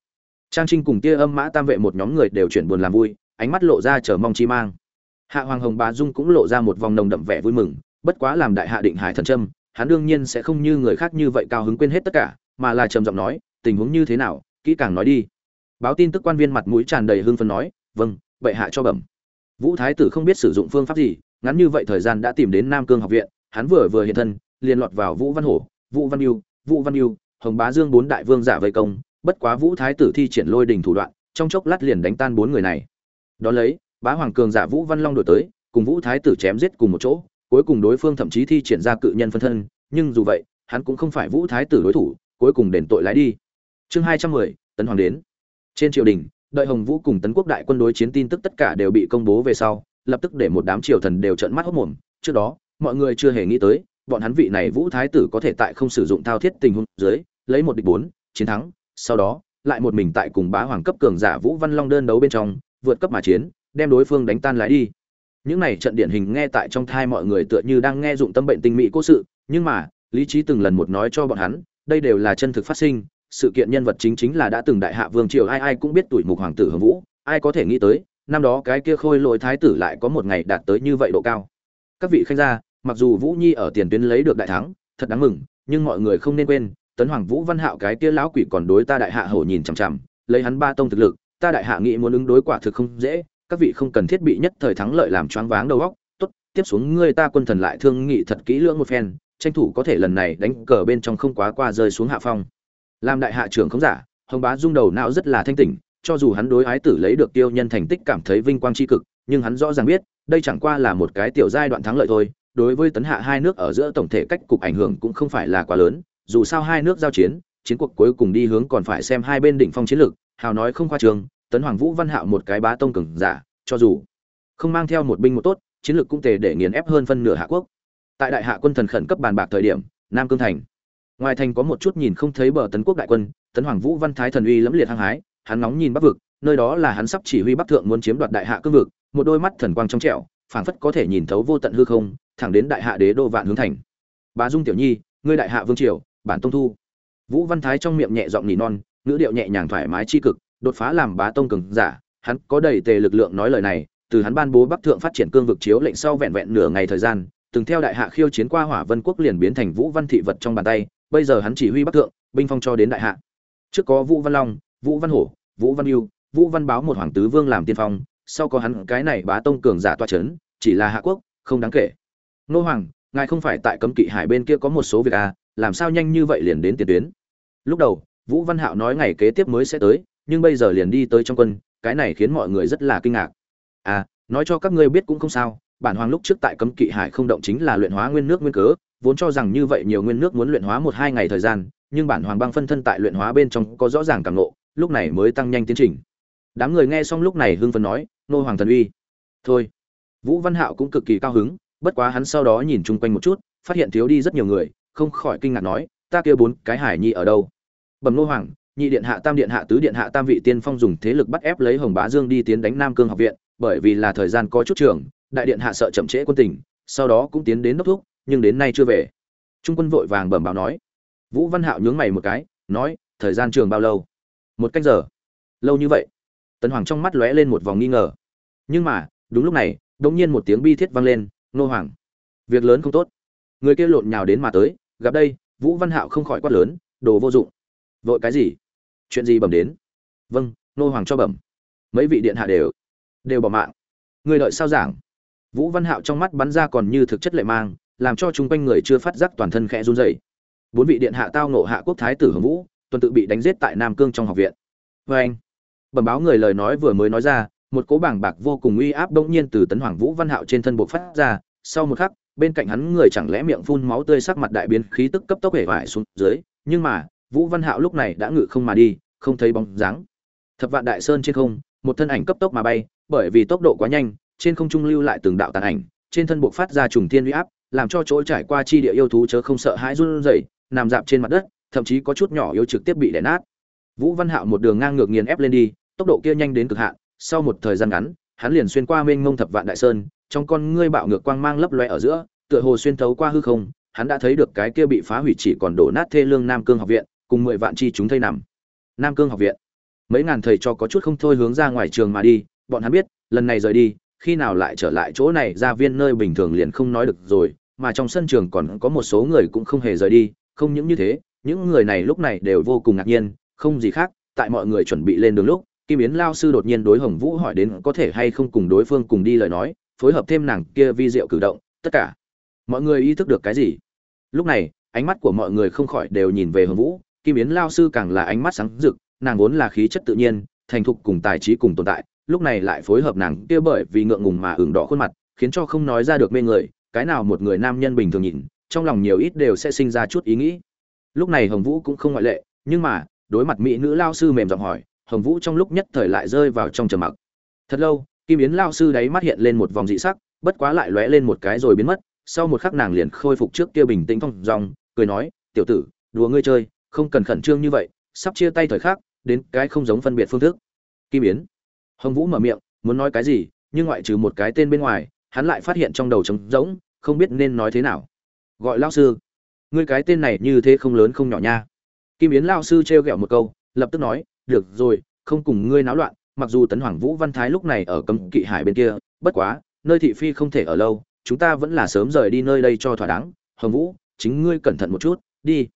Trang trinh cùng kia âm mã tam vệ một nhóm người đều chuyển buồn làm vui, ánh mắt lộ ra chờ mong chi mang hạ hoàng hồng bá dung cũng lộ ra một vòng nồng đậm vẻ vui mừng, bất quá làm đại hạ định hải thần trâm hắn đương nhiên sẽ không như người khác như vậy cao hứng quên hết tất cả, mà là trầm giọng nói, tình huống như thế nào, kỹ càng nói đi. Báo tin tức quan viên mặt mũi tràn đầy hưng phấn nói vâng bệ hạ cho bẩm. Vũ thái tử không biết sử dụng phương pháp gì, ngắn như vậy thời gian đã tìm đến nam cương học viện, hắn vừa vừa hiện thân, liền lọt vào vũ văn hổ, vũ văn yêu vũ văn yêu hồng bá dương bốn đại vương giả vây công, bất quá vũ thái tử thi triển lôi đình thủ đoạn, trong chốc lát liền đánh tan bốn người này. Đón lấy bá hoàng cường giả vũ văn long đổi tới, cùng vũ thái tử chém giết cùng một chỗ, cuối cùng đối phương thậm chí thi triển ra cự nhân phân thân, nhưng dù vậy, hắn cũng không phải vũ thái tử đối thủ, cuối cùng đền tội lái đi. Chương hai trăm mười, tấn hoàng đến. Trên triều đình, đợi hồng vũ cùng tấn quốc đại quân đối chiến tin tức tất cả đều bị công bố về sau, lập tức để một đám triều thần đều trợn mắt hốc mồm. Trước đó, mọi người chưa hề nghĩ tới, bọn hắn vị này vũ thái tử có thể tại không sử dụng thao thiết tình huống dưới, lấy một địch bốn, chiến thắng, sau đó, lại một mình tại cùng bá hoàng cấp cường giả vũ văn long đơn đấu bên trong, vượt cấp mà chiến đem đối phương đánh tan lái đi. Những này trận điển hình nghe tại trong thai mọi người tựa như đang nghe dụng tâm bệnh tinh mỹ cố sự, nhưng mà, lý trí từng lần một nói cho bọn hắn, đây đều là chân thực phát sinh, sự kiện nhân vật chính chính là đã từng đại hạ vương triều, ai ai cũng biết tuổi mục hoàng tử hồng vũ, ai có thể nghĩ tới, năm đó cái kia khôi lỗi thái tử lại có một ngày đạt tới như vậy độ cao. Các vị khanh gia, mặc dù vũ nhi ở tiền tuyến lấy được đại thắng, thật đáng mừng, nhưng mọi người không nên quên, tấn hoàng vũ văn hạo cái kia lão quỷ còn đối ta đại hạ hổ nhìn chằm chằm, lấy hắn ba tông thực lực, ta đại hạ nghĩ muốn ứng đối quả thực không dễ các vị không cần thiết bị nhất thời thắng lợi làm choáng váng đầu óc, tốt, tiếp xuống ngươi ta quân thần lại thương nghị thật kỹ lưỡng một phen, tranh thủ có thể lần này đánh cờ bên trong không quá qua rơi xuống hạ phong. Làm đại hạ trưởng không giả, hồng bá rung đầu não rất là thanh tỉnh, cho dù hắn đối ái tử lấy được tiêu nhân thành tích cảm thấy vinh quang tri cực, nhưng hắn rõ ràng biết, đây chẳng qua là một cái tiểu giai đoạn thắng lợi thôi, đối với tấn hạ hai nước ở giữa tổng thể cách cục ảnh hưởng cũng không phải là quá lớn, dù sao hai nước giao chiến chiến cuộc cuối cùng đi hướng còn phải xem hai bên đỉnh phong chiến lược, hào nói không khoa trường tấn hoàng vũ văn hạo một cái bá tông cường giả, cho dù không mang theo một binh một tốt, chiến lược cũng tề để nghiền ép hơn phân nửa hạ quốc. Tại đại hạ quân thần khẩn cấp bàn bạc thời điểm, nam cương thành. Ngoài thành có một chút nhìn không thấy bờ tấn quốc đại quân, tấn hoàng vũ văn thái thần uy lẫm liệt hăng hái, hắn nóng nhìn bắc vực, nơi đó là hắn sắp chỉ huy bắc thượng muốn chiếm đoạt đại hạ cương vực, một đôi mắt thần quang trong trẻo, phảng phất có thể nhìn thấu vô tận hư không, thẳng đến đại hạ đế đô vạn hướng thành. Bà dung tiểu nhi, ngươi đại hạ vương triều, bản tông thu. Vũ văn thái trong miệng nhẹ giọng nỉ non, ngữ điệu nhẹ nhàng thoải mái tri cực đột phá làm bá tông cường giả, hắn có đầy tề lực lượng nói lời này, từ hắn ban bố bắc thượng phát triển cương vực chiếu lệnh sau vẹn vẹn nửa ngày thời gian, từng theo đại hạ khiêu chiến qua hỏa vân quốc liền biến thành vũ văn thị vật trong bàn tay, bây giờ hắn chỉ huy bắc thượng, binh phong cho đến đại hạ. Trước có vũ văn long, vũ văn hổ, vũ văn ưu vũ văn báo một hoàng tứ vương làm tiên phong, sau có hắn cái này bá tông cường giả toa chấn, chỉ là hạ quốc, không đáng kể. Nô hoàng, ngài không phải tại cấm kỵ hải bên kia có một số việc à làm sao nhanh như vậy liền đến tiền tuyến? Lúc đầu, vũ văn hạo nói ngày kế tiếp mới sẽ tới nhưng bây giờ liền đi tới trong quân, cái này khiến mọi người rất là kinh ngạc. À nói cho các ngươi biết cũng không sao, bản hoàng lúc trước tại cấm kỵ hải không động chính là luyện hóa nguyên nước nguyên cớ, vốn cho rằng như vậy nhiều nguyên nước muốn luyện hóa một hai ngày thời gian, nhưng bản hoàng băng phân thân tại luyện hóa bên trong có rõ ràng cảm nộ lúc này mới tăng nhanh tiến trình. Đám người nghe xong lúc này hưng phấn nói, nô hoàng thần uy. Thôi. Vũ văn hạo cũng cực kỳ cao hứng, bất quá hắn sau đó nhìn chung quanh một chút, phát hiện thiếu đi rất nhiều người, không khỏi kinh ngạc nói, ta kêu bốn cái hải nhi ở đâu? Bẩm nô hoàng nhị điện hạ tam điện hạ tứ điện hạ tam vị tiên phong dùng thế lực bắt ép lấy hồng bá dương đi tiến đánh nam cương học viện, bởi vì là thời gian có chút trường, đại điện hạ sợ chậm trễ quân tình, sau đó cũng tiến đến đốc thúc, nhưng đến nay chưa về. Trung quân vội vàng bẩm báo nói. Vũ văn hạo nhướng mày một cái, nói, thời gian trường bao lâu? Một cách giờ. Lâu như vậy. Tần hoàng trong mắt lóe lên một vòng nghi ngờ. Nhưng mà, đúng lúc này, đột nhiên một tiếng bi thiết vang lên, nô hoàng, việc lớn không tốt. Người kia lộn nhào đến mà tới, gặp đây, vũ văn hạo không khỏi quát lớn, đồ vô dụng vội cái gì? Chuyện gì bẩm đến? Vâng nô hoàng cho bẩm. Mấy vị điện hạ đều đều bỏ mạng. Người đợi sao giảng? Vũ văn hạo trong mắt bắn ra còn như thực chất lệ mang, làm cho chung quanh người chưa phát giác toàn thân khẽ run rẩy. Bốn vị điện hạ tao nộ hạ quốc thái tử hồng vũ, tuần tự bị đánh giết tại nam cương trong học viện. Vê anh. Bẩm báo người lời nói vừa mới nói ra, một cỗ bảng bạc vô cùng uy áp bỗng nhiên từ tấn hoàng vũ văn hạo trên thân buộc phát ra. Sau một khắc, bên cạnh hắn người chẳng lẽ miệng phun máu tươi sắc mặt đại biến, khí tức cấp tốc hể vải xuống dưới, nhưng mà vũ văn hạo lúc này đã ngự không mà đi, không thấy bóng dáng. Thập vạn đại sơn trên không, một thân ảnh cấp tốc mà bay, bởi vì tốc độ quá nhanh, trên không trung lưu lại từng đạo tàn ảnh, trên thân buộc phát ra trùng thiên uy áp, làm cho chỗ trải qua chi địa yêu thú chớ không sợ hãi run rẩy, nằm dạp trên mặt đất, thậm chí có chút nhỏ yếu trực tiếp bị đè nát. Vũ văn hạo một đường ngang ngược nghiền ép lên đi, tốc độ kia nhanh đến cực hạn, sau một thời gian ngắn, hắn liền xuyên qua mênh mông thập vạn đại sơn, trong con ngươi bạo ngược quang mang lấp loe ở giữa, tựa hồ xuyên thấu qua hư không, hắn đã thấy được cái kia bị phá hủy chỉ còn đổ nát thê lương nam cương học viện cùng mười vạn chi chúng thây nằm. Nam cương học viện. Mấy ngàn thầy cho có chút không thôi hướng ra ngoài trường mà đi, bọn hắn biết, lần này rời đi, khi nào lại trở lại chỗ này ra viên nơi bình thường liền không nói được rồi, mà trong sân trường còn có một số người cũng không hề rời đi, không những như thế, những người này lúc này đều vô cùng ngạc nhiên, không gì khác, tại mọi người chuẩn bị lên đường lúc, kim yến lao sư đột nhiên đối hồng vũ hỏi đến có thể hay không cùng đối phương cùng đi lời nói, phối hợp thêm nàng kia vi diệu cử động, tất cả. Mọi người ý thức được cái gì? Lúc này, ánh mắt của mọi người không khỏi đều nhìn về hồng vũ kim yến lao sư càng là ánh mắt sáng rực, nàng vốn là khí chất tự nhiên, thành thục cùng tài trí cùng tồn tại, lúc này lại phối hợp nàng kia bởi vì ngượng ngùng mà ửng đỏ khuôn mặt, khiến cho không nói ra được mê người, cái nào một người nam nhân bình thường nhìn, trong lòng nhiều ít đều sẽ sinh ra chút ý nghĩ. Lúc này hồng vũ cũng không ngoại lệ, nhưng mà, đối mặt mỹ nữ lao sư mềm giọng hỏi, hồng vũ trong lúc nhất thời lại rơi vào trong trầm mặc. Thật lâu, kim yến lao sư đáy mắt hiện lên một vòng dị sắc, bất quá lại lóe lên một cái rồi biến mất, sau một khắc nàng liền khôi phục trước kia bình tĩnh phong dòng, cười nói, tiểu tử, đùa ngươi chơi không cần khẩn trương như vậy, sắp chia tay thời khắc, đến cái không giống phân biệt phương thức. Kim yến hồng vũ mở miệng, muốn nói cái gì, nhưng ngoại trừ một cái tên bên ngoài, hắn lại phát hiện trong đầu trống rỗng, không biết nên nói thế nào. Gọi lao sư. Ngươi cái tên này như thế không lớn không nhỏ nha. Kim yến lao sư trêu ghẹo một câu, lập tức nói, được rồi, không cùng ngươi náo loạn, mặc dù tấn hoàng vũ văn thái lúc này ở cấm kỵ hải bên kia, bất quá, nơi thị phi không thể ở lâu, chúng ta vẫn là sớm rời đi nơi đây cho thỏa đáng. Hồng vũ, chính ngươi cẩn thận một chút, đi.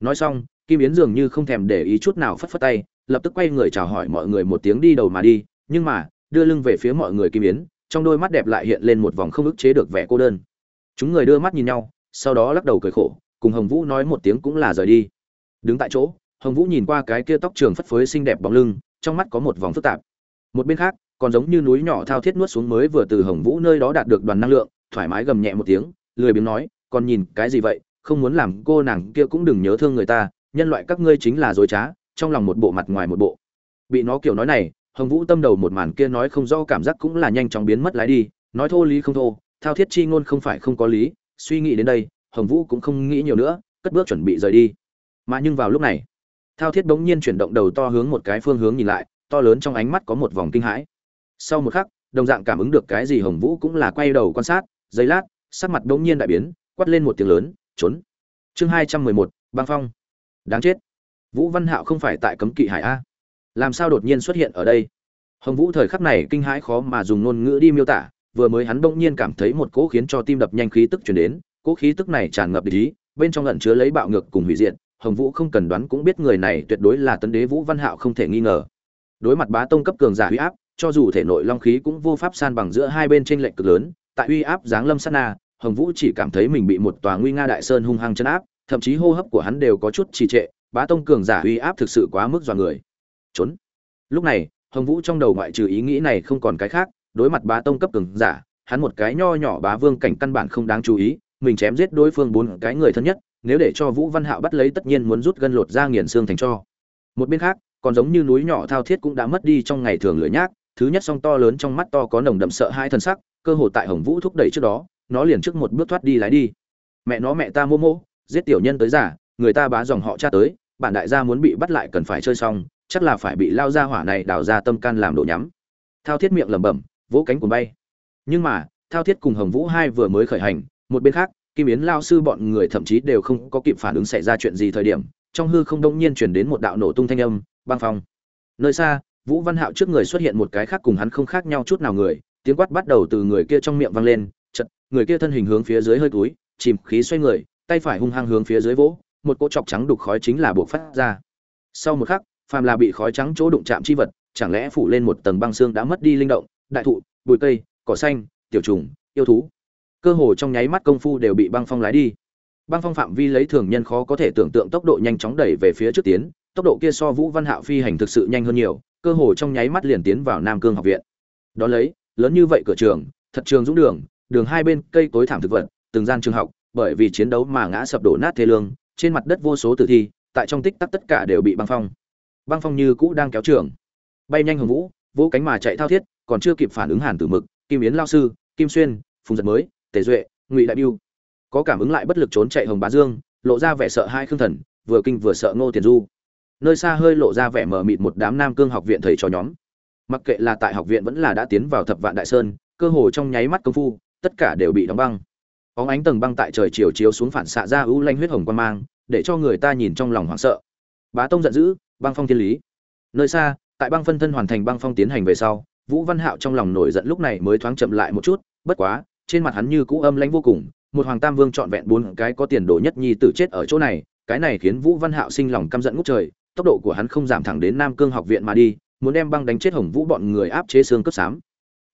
Nói xong kim yến dường như không thèm để ý chút nào phất phất tay, lập tức quay người chào hỏi mọi người một tiếng đi đầu mà đi, nhưng mà, đưa lưng về phía mọi người kim yến, trong đôi mắt đẹp lại hiện lên một vòng không ức chế được vẻ cô đơn. Chúng người đưa mắt nhìn nhau, sau đó lắc đầu cười khổ, cùng hồng vũ nói một tiếng cũng là rời đi. Đứng tại chỗ, hồng vũ nhìn qua cái kia tóc trường phất phới xinh đẹp bóng lưng, trong mắt có một vòng phức tạp. Một bên khác, còn giống như núi nhỏ thao thiết nuốt xuống mới vừa từ hồng vũ nơi đó đạt được đoàn năng lượng, thoải mái gầm nhẹ một tiếng, lười biếng nói, còn nhìn cái gì vậy? Không muốn làm cô nàng kia cũng đừng nhớ thương người ta nhân loại các ngươi chính là dối trá, trong lòng một bộ mặt ngoài một bộ. Bị nó kiểu nói này, hồng vũ tâm đầu một màn kia nói không rõ cảm giác cũng là nhanh chóng biến mất lái đi, nói thô lý không thô, thao thiết chi ngôn không phải không có lý, suy nghĩ đến đây, hồng vũ cũng không nghĩ nhiều nữa, cất bước chuẩn bị rời đi. Mà nhưng vào lúc này, thao thiết bỗng nhiên chuyển động đầu to hướng một cái phương hướng nhìn lại, to lớn trong ánh mắt có một vòng kinh hãi. Sau một khắc, đồng dạng cảm ứng được cái gì hồng vũ cũng là quay đầu quan sát, giây lát, sắc mặt bỗng nhiên đại biến, quát lên một tiếng lớn, trốn! Chương hai trăm mười một, băng phong đáng chết. Vũ văn hạo không phải tại cấm kỵ hải a. Làm sao đột nhiên xuất hiện ở đây? Hồng vũ thời khắc này kinh hãi khó mà dùng ngôn ngữ đi miêu tả, vừa mới hắn bỗng nhiên cảm thấy một cỗ khiến cho tim đập nhanh khí tức chuyển đến, cỗ khí tức này tràn ngập ý, bên trong lẩn chứa lấy bạo ngược cùng hủy diệt, hồng vũ không cần đoán cũng biết người này tuyệt đối là tấn đế vũ văn hạo không thể nghi ngờ. Đối mặt bá tông cấp cường giả huy áp, cho dù thể nội long khí cũng vô pháp san bằng giữa hai bên trên lệnh cực lớn, tại uy áp giáng lâm sát na, hồng vũ chỉ cảm thấy mình bị một tòa nguy nga đại sơn hung hăng chấn áp thậm chí hô hấp của hắn đều có chút trì trệ, bá tông cường giả uy áp thực sự quá mức dọa người. Trốn. Lúc này, hồng vũ trong đầu ngoại trừ ý nghĩ này không còn cái khác, đối mặt bá tông cấp cường giả, hắn một cái nho nhỏ bá vương cảnh căn bản không đáng chú ý, mình chém giết đối phương bốn cái người thân nhất, nếu để cho vũ văn hạo bắt lấy tất nhiên muốn rút gân lột ra nghiền xương thành cho. Một bên khác, còn giống như núi nhỏ thao thiết cũng đã mất đi trong ngày thường lửa nhác, thứ nhất song to lớn trong mắt to có nồng đậm sợ hai thân sắc, cơ hội tại hồng vũ thúc đẩy trước đó, nó liền trước một bước thoát đi lái đi. Mẹ nó, mẹ ta mô mô giết tiểu nhân tới giả, người ta bá dòng họ cha tới, bản đại gia muốn bị bắt lại cần phải chơi xong, chắc là phải bị lao ra hỏa này đào ra tâm can làm đổ nhắm. Thao thiết miệng lẩm bẩm, vỗ cánh cuồng bay. Nhưng mà, thao thiết cùng hồng vũ hai vừa mới khởi hành, một bên khác, kim yến lao sư bọn người thậm chí đều không có kịp phản ứng xảy ra chuyện gì thời điểm, trong hư không đông nhiên chuyển đến một đạo nổ tung thanh âm, băng phong. Nơi xa, vũ văn hạo trước người xuất hiện một cái khác cùng hắn không khác nhau chút nào người, tiếng quát bắt đầu từ người kia trong miệng vang lên, chật, người kia thân hình hướng phía dưới hơi túi chìm khí xoay người tay phải hung hăng hướng phía dưới vỗ, một cỗ chọc trắng đục khói chính là buộc phát ra. Sau một khắc, phàm là bị khói trắng chỗ đụng chạm chi vật, chẳng lẽ phủ lên một tầng băng xương đã mất đi linh động, đại thụ, bụi cây, cỏ xanh, tiểu trùng, yêu thú? Cơ hồ trong nháy mắt công phu đều bị băng phong lái đi. Băng phong phạm vi lấy thường nhân khó có thể tưởng tượng tốc độ nhanh chóng đẩy về phía trước tiến, tốc độ kia so vũ văn hạo phi hành thực sự nhanh hơn nhiều, cơ hồ trong nháy mắt liền tiến vào nam cương học viện. Đó lấy, lớn như vậy cửa trường, thật trường dũng đường đường hai bên cây tối thảm thực vật, từng gian trường học bởi vì chiến đấu mà ngã sập đổ nát thê lương, trên mặt đất vô số tử thi, tại trong tích tắc tất cả đều bị băng phong. Băng phong như cũ đang kéo trường. Bay nhanh hồng vũ vỗ cánh mà chạy thao thiết, còn chưa kịp phản ứng hàn tử mực, kim yến lao sư, kim xuyên, phùng giật mới, tề duệ, ngụy đại biêu. Có cảm ứng lại bất lực trốn chạy hồng bá dương, lộ ra vẻ sợ hai khương thần, vừa kinh vừa sợ ngô tiền du. Nơi xa hơi lộ ra vẻ mờ mịt một đám nam cương học viện thầy trò nhóm. Mặc kệ là tại học viện vẫn là đã tiến vào thập vạn đại sơn, cơ hồ trong nháy mắt công phu, tất cả đều bị đóng băng óng ánh tầng băng tại trời chiều chiếu xuống phản xạ ra ưu lanh huyết hồng quan mang, để cho người ta nhìn trong lòng hoảng sợ. Bá tông giận dữ, băng phong thiên lý. Nơi xa, tại băng phân thân hoàn thành băng phong tiến hành về sau, vũ văn hạo trong lòng nổi giận lúc này mới thoáng chậm lại một chút, bất quá, trên mặt hắn như cũ âm lãnh vô cùng, một hoàng tam vương trọn vẹn bốn cái có tiền đồ nhất nhi tử chết ở chỗ này, cái này khiến vũ văn hạo sinh lòng căm giận ngút trời, tốc độ của hắn không giảm thẳng đến nam cương học viện mà đi, muốn đem băng đánh chết hồng vũ bọn người áp chế xương cấp xám.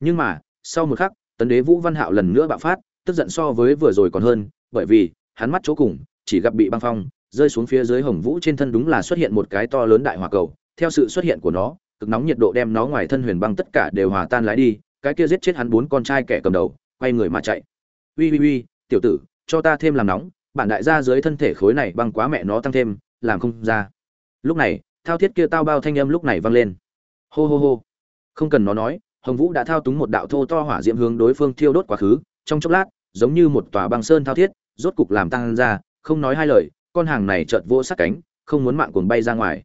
Nhưng mà, sau một khắc, tấn đế vũ văn hạo lần nữa bạo phát tức giận so với vừa rồi còn hơn, bởi vì, hắn mắt chỗ cùng, chỉ gặp bị băng phong, rơi xuống phía dưới hồng vũ trên thân đúng là xuất hiện một cái to lớn đại hỏa cầu, theo sự xuất hiện của nó, cực nóng nhiệt độ đem nó ngoài thân huyền băng tất cả đều hòa tan lái đi, cái kia giết chết hắn bốn con trai kẻ cầm đầu, quay người mà chạy. Uy uy uy tiểu tử, cho ta thêm làm nóng, bản đại gia dưới thân thể khối này băng quá mẹ nó tăng thêm, làm không ra. Lúc này, thao thiết kia tao bao thanh âm lúc này vang lên. Hô hô hô. Không cần nó nói, hồng vũ đã thao túng một đạo thô to hỏa diễm hướng đối phương thiêu đốt quá khứ trong chốc lát, giống như một tòa băng sơn thao thiết, rốt cục làm tăng ra, không nói hai lời, con hàng này chợt vỗ sát cánh, không muốn mạng cuồng bay ra ngoài.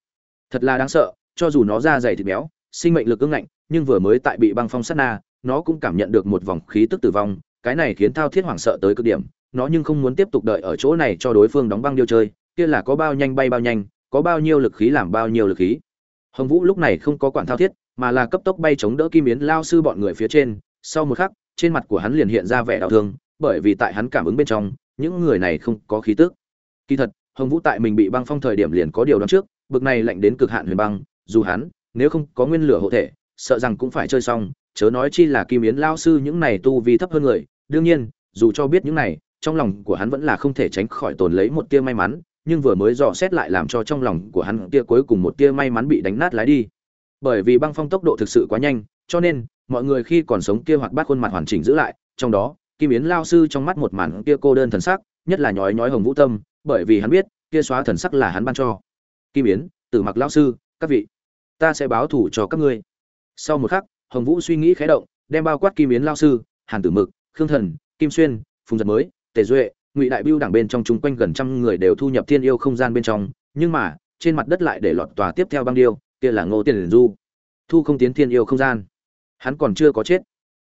Thật là đáng sợ, cho dù nó ra dày thịt béo, sinh mệnh lực ưng ngạnh, nhưng vừa mới tại bị băng phong sát na, nó cũng cảm nhận được một vòng khí tức tử vong, cái này khiến thao thiết hoảng sợ tới cực điểm, nó nhưng không muốn tiếp tục đợi ở chỗ này cho đối phương đóng băng điêu chơi, kia là có bao nhanh bay bao nhanh, có bao nhiêu lực khí làm bao nhiêu lực khí. Hồng vũ lúc này không có quản thao thiết, mà là cấp tốc bay chống đỡ kim yến lao sư bọn người phía trên, sau một khắc trên mặt của hắn liền hiện ra vẻ đau thương, bởi vì tại hắn cảm ứng bên trong, những người này không có khí tức. Kỳ thật, hồng vũ tại mình bị băng phong thời điểm liền có điều đoán trước, bực này lạnh đến cực hạn huyền băng, dù hắn, nếu không có nguyên lửa hộ thể, sợ rằng cũng phải chơi xong, chớ nói chi là kim yến lao sư những này tu vi thấp hơn người, đương nhiên, dù cho biết những này, trong lòng của hắn vẫn là không thể tránh khỏi tồn lấy một tia may mắn, nhưng vừa mới dò xét lại làm cho trong lòng của hắn tia cuối cùng một tia may mắn bị đánh nát lái đi. Bởi vì băng phong tốc độ thực sự quá nhanh, cho nên mọi người khi còn sống kia hoặc bát khuôn mặt hoàn chỉnh giữ lại, trong đó, kim yến lao sư trong mắt một màn kia cô đơn thần sắc, nhất là nhói nhói hồng vũ tâm, bởi vì hắn biết, kia xóa thần sắc là hắn ban cho. Kim yến, tử mặc lao sư, các vị, ta sẽ báo thủ cho các ngươi. Sau một khắc, hồng vũ suy nghĩ khé động, đem bao quát kim yến lao sư, hàn tử mực, khương thần, kim xuyên, phùng giật mới, tề duệ, ngụy đại biêu đảng bên trong chung quanh gần trăm người đều thu nhập thiên yêu không gian bên trong, nhưng mà, trên mặt đất lại để lọt tòa tiếp theo băng điêu, kia là ngô tiền du. Thu không tiến thiên yêu không gian hắn còn chưa có chết.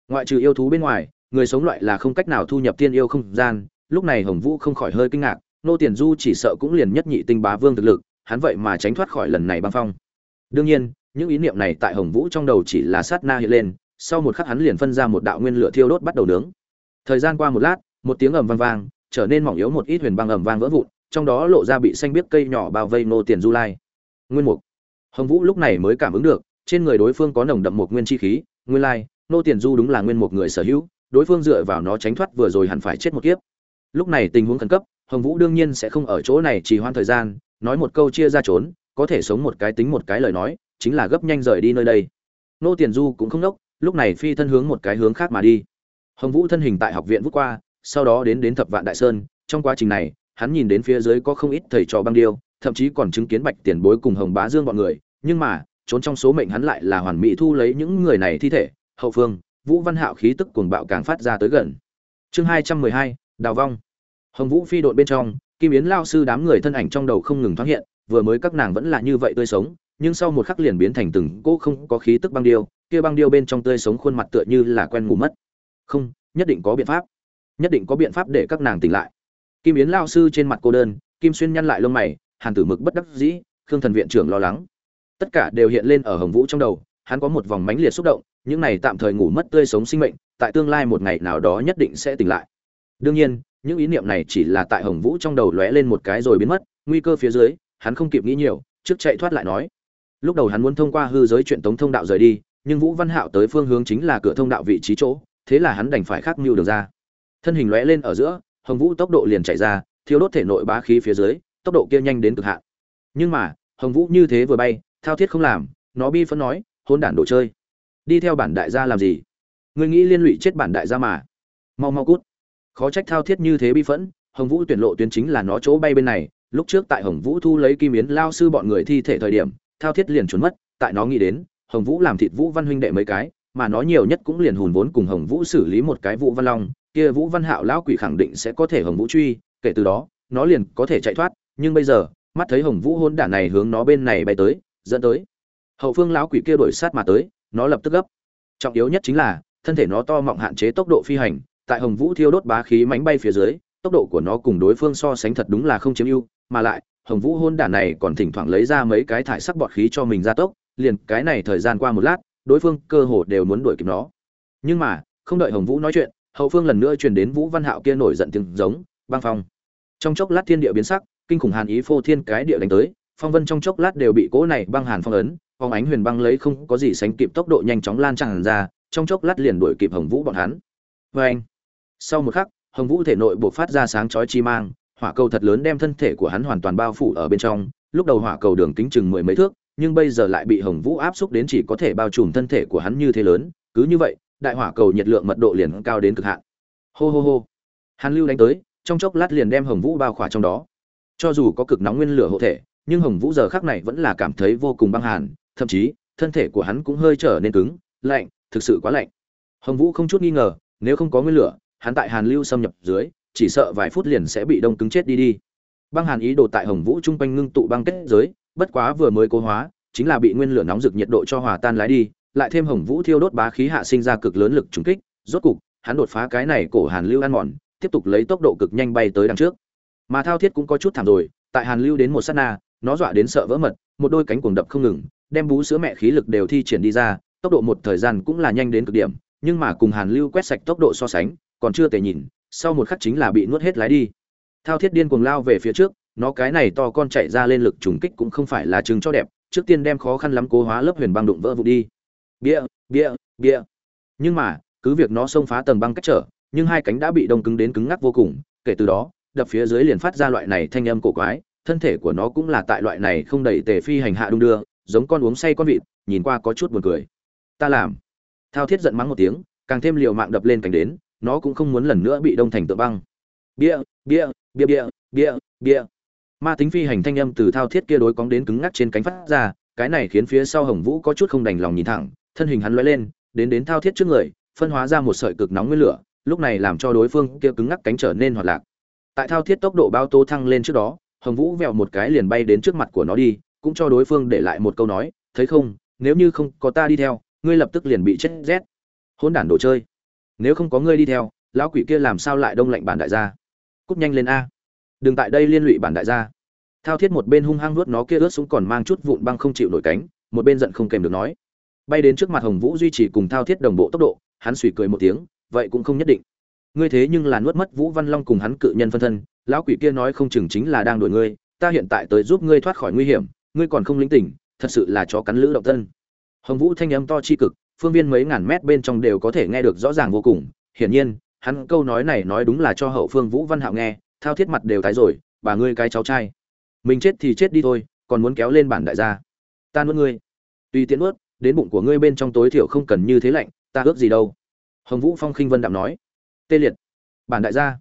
Ngoại trừ yêu thú bên ngoài, người sống loại là không cách nào thu nhập thiên yêu không gian. Lúc này hồng vũ không khỏi hơi kinh ngạc, nô tiền du chỉ sợ cũng liền nhất nhị tinh bá vương thực lực, hắn vậy mà tránh thoát khỏi lần này băng phong. Đương nhiên, những ý niệm này tại hồng vũ trong đầu chỉ là sát na hiện lên, sau một khắc hắn liền phân ra một đạo nguyên lửa thiêu đốt bắt đầu nướng. Thời gian qua một lát, một tiếng ầm vang vang, trở nên mỏng yếu một ít huyền băng ầm vang vỡ vụn, trong đó lộ ra bị xanh biếc cây nhỏ bao vây nô tiền du lai. Nguyên mục. Hồng vũ lúc này mới cảm ứng được, trên người đối phương có nồng đậm một nguyên chi khí nguyên lai nô tiền du đúng là nguyên một người sở hữu, đối phương dựa vào nó tránh thoát vừa rồi hẳn phải chết một kiếp. Lúc này tình huống khẩn cấp, hồng vũ đương nhiên sẽ không ở chỗ này trì hoãn thời gian, nói một câu chia ra trốn, có thể sống một cái tính một cái lời nói, chính là gấp nhanh rời đi nơi đây. Nô tiền du cũng không nốc lúc này phi thân hướng một cái hướng khác mà đi. Hồng vũ thân hình tại học viện vút qua, sau đó đến đến thập vạn đại sơn, trong quá trình này, hắn nhìn đến phía dưới có không ít thầy trò băng điêu, thậm chí còn chứng kiến bạch tiền bối cùng hồng bá dương bọn người, nhưng mà trốn trong số mệnh hắn lại là hoàn mỹ thu lấy những người này thi thể, hậu phương, vũ văn hạo khí tức cuồng bạo càng phát ra tới gần. Chương hai trăm mười hai, đào vong. Hồng vũ phi đội bên trong, kim yến lao sư đám người thân ảnh trong đầu không ngừng thoáng hiện, vừa mới các nàng vẫn là như vậy tươi sống, nhưng sau một khắc liền biến thành từng cỗ không có khí tức băng điêu, kia băng điêu bên trong tươi sống khuôn mặt tựa như là quen ngủ mất. Không, nhất định có biện pháp. Nhất định có biện pháp để các nàng tỉnh lại. Kim yến lao sư trên mặt cô đơn, kim xuyên nhăn lại lông mày, hàn tử mực bất đắc dĩ, khương thần viện trưởng lo lắng tất cả đều hiện lên ở hồng vũ trong đầu, hắn có một vòng mánh liệt xúc động, những này tạm thời ngủ mất tươi sống sinh mệnh, tại tương lai một ngày nào đó nhất định sẽ tỉnh lại. Đương nhiên, những ý niệm này chỉ là tại hồng vũ trong đầu lóe lên một cái rồi biến mất, nguy cơ phía dưới, hắn không kịp nghĩ nhiều, trước chạy thoát lại nói. Lúc đầu hắn muốn thông qua hư giới chuyện tống thông đạo rời đi, nhưng vũ văn hạo tới phương hướng chính là cửa thông đạo vị trí chỗ, thế là hắn đành phải khắc mưu đường ra. Thân hình lóe lên ở giữa, hồng vũ tốc độ liền chạy ra thiếu đốt thể nội bá khí phía dưới, tốc độ kia nhanh đến cực hạn. Nhưng mà, hồng vũ như thế vừa bay thao thiết không làm, nó bi phấn nói, hôn đản đồ chơi. Đi theo bản đại gia làm gì? Ngươi nghĩ liên lụy chết bản đại gia mà. Mau mau cút. Khó trách thao thiết như thế bi phẫn, hồng vũ tuyển lộ tuyến chính là nó chỗ bay bên này. Lúc trước tại hồng vũ thu lấy kim yến lao sư bọn người thi thể thời điểm, thao thiết liền trốn mất. Tại nó nghĩ đến, hồng vũ làm thịt vũ văn huynh đệ mấy cái, mà nó nhiều nhất cũng liền hùn vốn cùng hồng vũ xử lý một cái vũ văn long. Kia vũ văn hạo lão quỷ khẳng định sẽ có thể hồng vũ truy, kể từ đó, nó liền có thể chạy thoát. Nhưng bây giờ, mắt thấy hồng vũ hôn đản này hướng nó bên này bay tới dẫn tới. Hậu phương lão quỷ kia đuổi sát mà tới, nó lập tức gấp. Trọng yếu nhất chính là, thân thể nó to mọng hạn chế tốc độ phi hành, tại hồng vũ thiêu đốt bá khí mánh bay phía dưới, tốc độ của nó cùng đối phương so sánh thật đúng là không chiếm ưu, mà lại, hồng vũ hôn đản này còn thỉnh thoảng lấy ra mấy cái thải sắc bọt khí cho mình ra tốc, liền cái này thời gian qua một lát, đối phương cơ hồ đều muốn đuổi kịp nó. Nhưng mà, không đợi hồng vũ nói chuyện, hậu phương lần nữa truyền đến vũ văn hạo kia nổi giận tiếng giống, băng phong. Trong chốc lát thiên địa biến sắc, kinh khủng hàn ý phô thiên cái địa đánh tới phong vân trong chốc lát đều bị cỗ này băng hàn phong ấn, phong ánh huyền băng lấy không có gì sánh kịp tốc độ nhanh chóng lan tràn ra, trong chốc lát liền đuổi kịp hồng vũ bọn hắn. Vê anh, sau một khắc, hồng vũ thể nội buộc phát ra sáng chói chi mang, hỏa cầu thật lớn đem thân thể của hắn hoàn toàn bao phủ ở bên trong, lúc đầu hỏa cầu đường kính chừng mười mấy thước, nhưng bây giờ lại bị hồng vũ áp xúc đến chỉ có thể bao trùm thân thể của hắn như thế lớn, cứ như vậy, đại hỏa cầu nhiệt lượng mật độ liền cao đến cực hạn. Hô hô hô. Hàn lưu đánh tới, trong chốc lát liền đem hồng vũ bao khỏa trong đó. Cho dù có cực nóng nguyên lửa hộ thể nhưng hồng vũ giờ khắc này vẫn là cảm thấy vô cùng băng hàn, thậm chí, thân thể của hắn cũng hơi trở nên cứng, lạnh, thực sự quá lạnh. Hồng vũ không chút nghi ngờ, nếu không có nguyên lửa, hắn tại hàn lưu xâm nhập dưới, chỉ sợ vài phút liền sẽ bị đông cứng chết đi đi. Băng hàn ý đồ tại hồng vũ trung quanh ngưng tụ băng kết giới, bất quá vừa mới cố hóa, chính là bị nguyên lửa nóng rực nhiệt độ cho hòa tan lái đi, lại thêm hồng vũ thiêu đốt bá khí hạ sinh ra cực lớn lực trùng kích, rốt cục, hắn đột phá cái này cổ hàn lưu ăn mòn, tiếp tục lấy tốc độ cực nhanh bay tới đằng trước. Mà thao thiết cũng có chút thảm rồi, tại hàn lưu đến một sát na nó dọa đến sợ vỡ mật, một đôi cánh cuồng đập không ngừng, đem bú sữa mẹ khí lực đều thi triển đi ra, tốc độ một thời gian cũng là nhanh đến cực điểm, nhưng mà cùng hàn lưu quét sạch tốc độ so sánh, còn chưa thể nhìn, sau một khắc chính là bị nuốt hết lái đi. Thao thiết điên cuồng lao về phía trước, nó cái này to con chạy ra lên lực trùng kích cũng không phải là chứng cho đẹp, trước tiên đem khó khăn lắm cố hóa lớp huyền băng đụng vỡ vụ đi. Bia bia bia nhưng mà, cứ việc nó xông phá tầng băng cách trở, nhưng hai cánh đã bị đông cứng đến cứng ngắc vô cùng, kể từ đó, đập phía dưới liền phát ra loại này thanh âm cổ quái thân thể của nó cũng là tại loại này không đầy tề phi hành hạ đung đưa, giống con uống say con vịt, nhìn qua có chút buồn cười. Ta làm. Thao thiết giận mắng một tiếng, càng thêm liều mạng đập lên cánh đến, nó cũng không muốn lần nữa bị đông thành tựa băng. Bia bia bia bia bia bia. Ma tính phi hành thanh âm từ thao thiết kia đối cóng đến cứng ngắc trên cánh phát ra, cái này khiến phía sau hồng vũ có chút không đành lòng nhìn thẳng, thân hình hắn lóe lên, đến đến thao thiết trước người, phân hóa ra một sợi cực nóng nguyên lửa, lúc này làm cho đối phương kia cứng ngắc cánh trở nên hoạt lạc. Tại thao thiết tốc độ bao tô thăng lên trước đó hồng vũ vèo một cái liền bay đến trước mặt của nó đi, cũng cho đối phương để lại một câu nói, thấy không, nếu như không có ta đi theo, ngươi lập tức liền bị chết rét. Hôn đản đồ chơi. Nếu không có ngươi đi theo, lão quỷ kia làm sao lại đông lạnh bản đại gia? Cúp nhanh lên a. Đừng tại đây liên lụy bản đại gia. Thao thiết một bên hung hăng nuốt nó kia ướt xuống còn mang chút vụn băng không chịu nổi cánh, một bên giận không kèm được nói. Bay đến trước mặt hồng vũ duy trì cùng thao thiết đồng bộ tốc độ, hắn suy cười một tiếng, vậy cũng không nhất định. Ngươi thế nhưng là nuốt mất vũ văn long cùng hắn cự nhân phân thân lão quỷ kia nói không chừng chính là đang đuổi ngươi, ta hiện tại tới giúp ngươi thoát khỏi nguy hiểm, ngươi còn không linh tỉnh, thật sự là chó cắn lữ động thân. Hồng vũ thanh âm to chi cực, phương viên mấy ngàn mét bên trong đều có thể nghe được rõ ràng vô cùng, hiển nhiên, hắn câu nói này nói đúng là cho hậu phương vũ văn hạo nghe, thao thiết mặt đều tái rồi, bà ngươi cái cháu trai. Mình chết thì chết đi thôi, còn muốn kéo lên bản đại gia. Ta nuốt ngươi. Tùy tiện nuốt, đến bụng của ngươi bên trong tối thiểu không cần như thế lạnh, ta ước gì đâu. Hồng vũ phong khinh vân đạm nói. Tê liệt. Bản đại gia.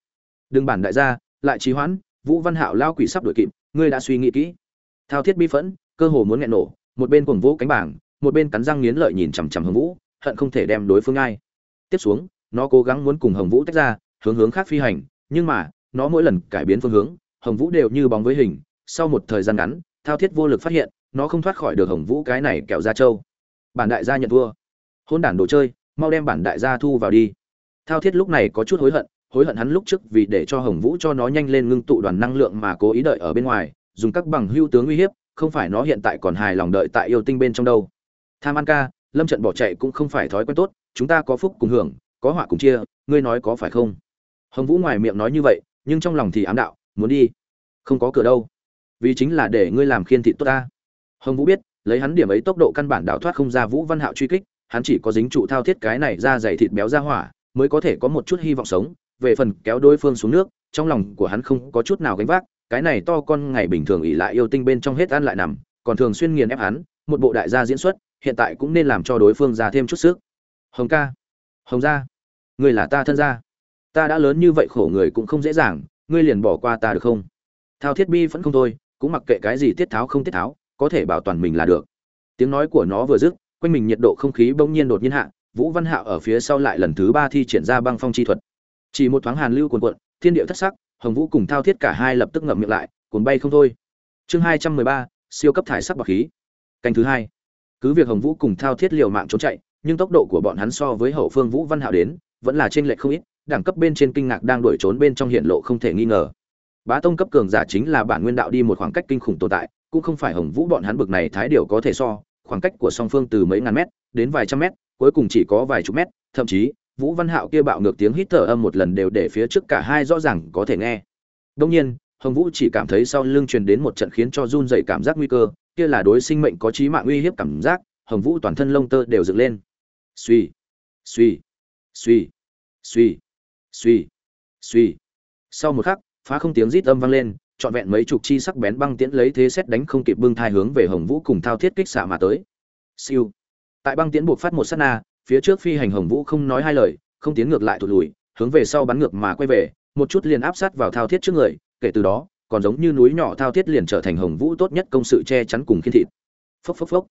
Đừng bản đại gia lại trì hoãn, vũ văn hạo lao quỷ sắp đuổi kịp, ngươi đã suy nghĩ kỹ. Thao thiết bi phẫn, cơ hồ muốn nghẹn nổ, một bên cuồng vũ cánh bảng, một bên cắn răng nghiến lợi nhìn chằm chằm hồng vũ, hận không thể đem đối phương ai. Tiếp xuống, nó cố gắng muốn cùng hồng vũ tách ra, hướng hướng khác phi hành, nhưng mà, nó mỗi lần cải biến phương hướng, hồng vũ đều như bóng với hình. Sau một thời gian ngắn, thao thiết vô lực phát hiện, nó không thoát khỏi được hồng vũ cái này kẹo ra trâu. Bản đại gia nhận thua. Hôn đản đồ chơi, mau đem bản đại gia thu vào đi. Thao thiết lúc này có chút hối hận hối hận hắn lúc trước vì để cho hồng vũ cho nó nhanh lên ngưng tụ đoàn năng lượng mà cố ý đợi ở bên ngoài, dùng các bằng hưu tướng uy hiếp, không phải nó hiện tại còn hài lòng đợi tại yêu tinh bên trong đâu. Tham ăn ca, lâm trận bỏ chạy cũng không phải thói quen tốt, chúng ta có phúc cùng hưởng, có họa cùng chia, ngươi nói có phải không? Hồng vũ ngoài miệng nói như vậy, nhưng trong lòng thì ám đạo, muốn đi. Không có cửa đâu. Vì chính là để ngươi làm khiên thị tốt ta. Hồng vũ biết, lấy hắn điểm ấy tốc độ căn bản đảo thoát không ra vũ văn hạo truy kích, hắn chỉ có dính trụ thao thiết cái này ra dày thịt béo ra hỏa, mới có thể có một chút hy vọng sống về phần kéo đối phương xuống nước, trong lòng của hắn không có chút nào gánh vác, cái này to con ngày bình thường ỉ lại yêu tinh bên trong hết ăn lại nằm, còn thường xuyên nghiền ép hắn, một bộ đại gia diễn xuất, hiện tại cũng nên làm cho đối phương ra thêm chút sức. Hồng ca, hồng gia người là ta thân gia. Ta đã lớn như vậy khổ người cũng không dễ dàng, ngươi liền bỏ qua ta được không? Thao thiết bi vẫn không thôi, cũng mặc kệ cái gì tiết tháo không tiết tháo, có thể bảo toàn mình là được. Tiếng nói của nó vừa dứt, quanh mình nhiệt độ không khí bỗng nhiên đột nhiên hạ, vũ văn hạo ở phía sau lại lần thứ ba thi triển ra băng phong chi thuật chỉ một thoáng hàn lưu cuồn cuộn, thiên địa thất sắc, hồng vũ cùng thao thiết cả hai lập tức ngậm miệng lại cuốn bay không thôi. Chương hai trăm mười ba, siêu cấp thải sắc bọc khí. Canh thứ hai. Cứ việc hồng vũ cùng thao thiết liều mạng trốn chạy, nhưng tốc độ của bọn hắn so với hậu phương vũ văn hạo đến, vẫn là trên lệch không ít, đẳng cấp bên trên kinh ngạc đang đuổi trốn bên trong hiện lộ không thể nghi ngờ. Bá tông cấp cường giả chính là bản nguyên đạo đi một khoảng cách kinh khủng tồn tại, cũng không phải hồng vũ bọn hắn bực này thái điều có thể so, khoảng cách của song phương từ mấy ngàn mét đến vài trăm mét, cuối cùng chỉ có vài chục mét, thậm chí vũ văn hạo kia bạo ngược tiếng hít thở âm một lần đều để phía trước cả hai rõ ràng có thể nghe. Đông nhiên, hồng vũ chỉ cảm thấy sau lưng truyền đến một trận khiến cho run dậy cảm giác nguy cơ, kia là đối sinh mệnh có trí mạng uy hiếp cảm giác, hồng vũ toàn thân lông tơ đều dựng lên. Suy suy suy suy suy suy sau một khắc, phá không tiếng rít âm vang lên, trọn vẹn mấy chục chi sắc bén băng tiễn lấy thế xét đánh không kịp bưng thai hướng về hồng vũ cùng thao thiết kích xạ mà tới. Siêu. Tại băng tiễn buộc phát một sát na phía trước phi hành hồng vũ không nói hai lời, không tiến ngược lại thụt lùi, hướng về sau bắn ngược mà quay về, một chút liền áp sát vào thao thiết trước người, kể từ đó, còn giống như núi nhỏ thao thiết liền trở thành hồng vũ tốt nhất công sự che chắn cùng khiên thịt. Phốc phốc phốc.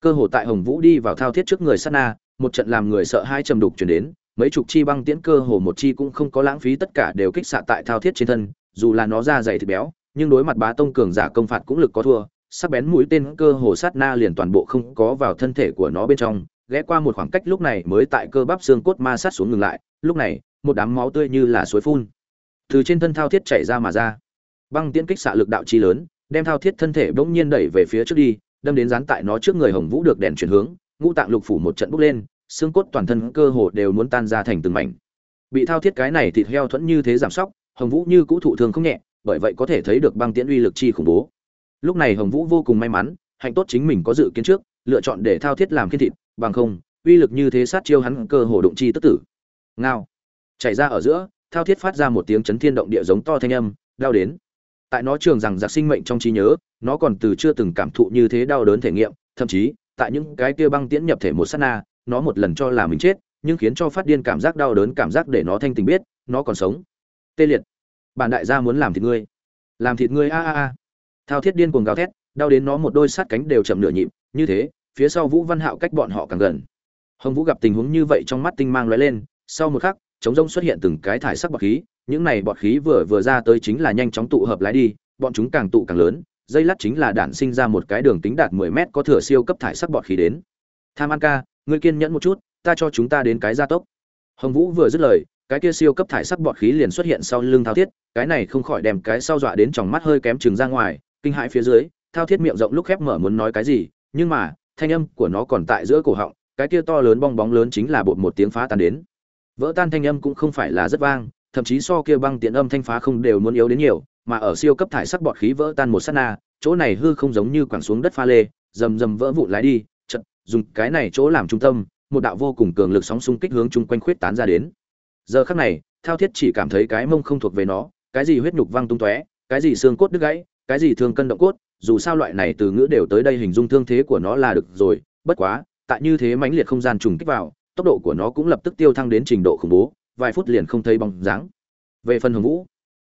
Cơ hồ tại hồng vũ đi vào thao thiết trước người sát na, một trận làm người sợ hai trầm đục chuyển đến, mấy chục chi băng tiễn cơ hồ một chi cũng không có lãng phí tất cả đều kích xạ tại thao thiết trên thân, dù là nó ra dày thịt béo, nhưng đối mặt bá tông cường giả công phạt cũng lực có thua, sắc bén mũi tên cơ hồ sát na liền toàn bộ không có vào thân thể của nó bên trong ghé qua một khoảng cách lúc này mới tại cơ bắp xương cốt ma sát xuống ngừng lại, lúc này, một đám máu tươi như là suối phun. Từ trên thân thao thiết chảy ra mà ra. Băng tiễn kích xạ lực đạo chi lớn, đem thao thiết thân thể bỗng nhiên đẩy về phía trước đi, đâm đến dán tại nó trước người hồng vũ được đèn chuyển hướng, ngũ tạng lục phủ một trận bốc lên, xương cốt toàn thân cơ hồ đều muốn tan ra thành từng mảnh. Bị thao thiết cái này thịt heo thuẫn như thế giảm sóc, hồng vũ như cũ thụ thường không nhẹ, bởi vậy có thể thấy được băng tiễn uy lực chi khủng bố. Lúc này hồng vũ vô cùng may mắn, hạnh tốt chính mình có dự kiến trước, lựa chọn để thao thiết làm khiên thịt bằng không, uy lực như thế sát chiêu hắn cơ hồ đụng chi tức tử. Ngao. Chạy ra ở giữa, thao thiết phát ra một tiếng chấn thiên động địa giống to thanh âm, đau đến. Tại nó trường rằng giặc sinh mệnh trong trí nhớ, nó còn từ chưa từng cảm thụ như thế đau đớn thể nghiệm, thậm chí, tại những cái kia băng tiễn nhập thể một sát na, nó một lần cho là mình chết, nhưng khiến cho phát điên cảm giác đau đớn cảm giác để nó thanh tình biết, nó còn sống. Tê liệt. Bản đại gia muốn làm thịt ngươi. Làm thịt ngươi, a a a. Thao thiết điên cuồng gào thét, đau đến nó một đôi sát cánh đều chậm nửa nhịp, như thế phía sau vũ văn hạo cách bọn họ càng gần. Hồng vũ gặp tình huống như vậy trong mắt tinh mang lóe lên, sau một khắc chống rông xuất hiện từng cái thải sắc bọt khí, những này bọt khí vừa vừa ra tới chính là nhanh chóng tụ hợp lái đi, bọn chúng càng tụ càng lớn, dây lát chính là đạn sinh ra một cái đường tính đạt 10 mét có thừa siêu cấp thải sắc bọt khí đến. Tham an ca, ngươi kiên nhẫn một chút, ta cho chúng ta đến cái gia tốc. Hồng vũ vừa dứt lời, cái kia siêu cấp thải sắc bọt khí liền xuất hiện sau lưng thao thiết, cái này không khỏi đem cái sau dọa đến trong mắt hơi kém chừng ra ngoài, kinh hãi phía dưới, thao thiết miệng rộng lúc khép mở muốn nói cái gì, nhưng mà thanh âm của nó còn tại giữa cổ họng, cái kia to lớn bong bóng lớn chính là bột một tiếng phá tan đến. Vỡ tan thanh âm cũng không phải là rất vang, thậm chí so kia băng tiện âm thanh phá không đều muốn yếu đến nhiều, mà ở siêu cấp thải sắc bọt khí vỡ tan một sát na, chỗ này hư không giống như quẳng xuống đất pha lê, rầm rầm vỡ vụn lái đi, chật, dùng cái này chỗ làm trung tâm, một đạo vô cùng cường lực sóng xung kích hướng chung quanh khuyết tán ra đến. Giờ khắc này, thao thiết chỉ cảm thấy cái mông không thuộc về nó, cái gì huyết nhục văng tung tóe, cái gì xương cốt đứt gãy, cái gì thương cân động cốt dù sao loại này từ ngữ đều tới đây hình dung thương thế của nó là được rồi, bất quá, tại như thế mãnh liệt không gian trùng kích vào, tốc độ của nó cũng lập tức tiêu thăng đến trình độ khủng bố, vài phút liền không thấy bóng dáng. Về phần hồng vũ,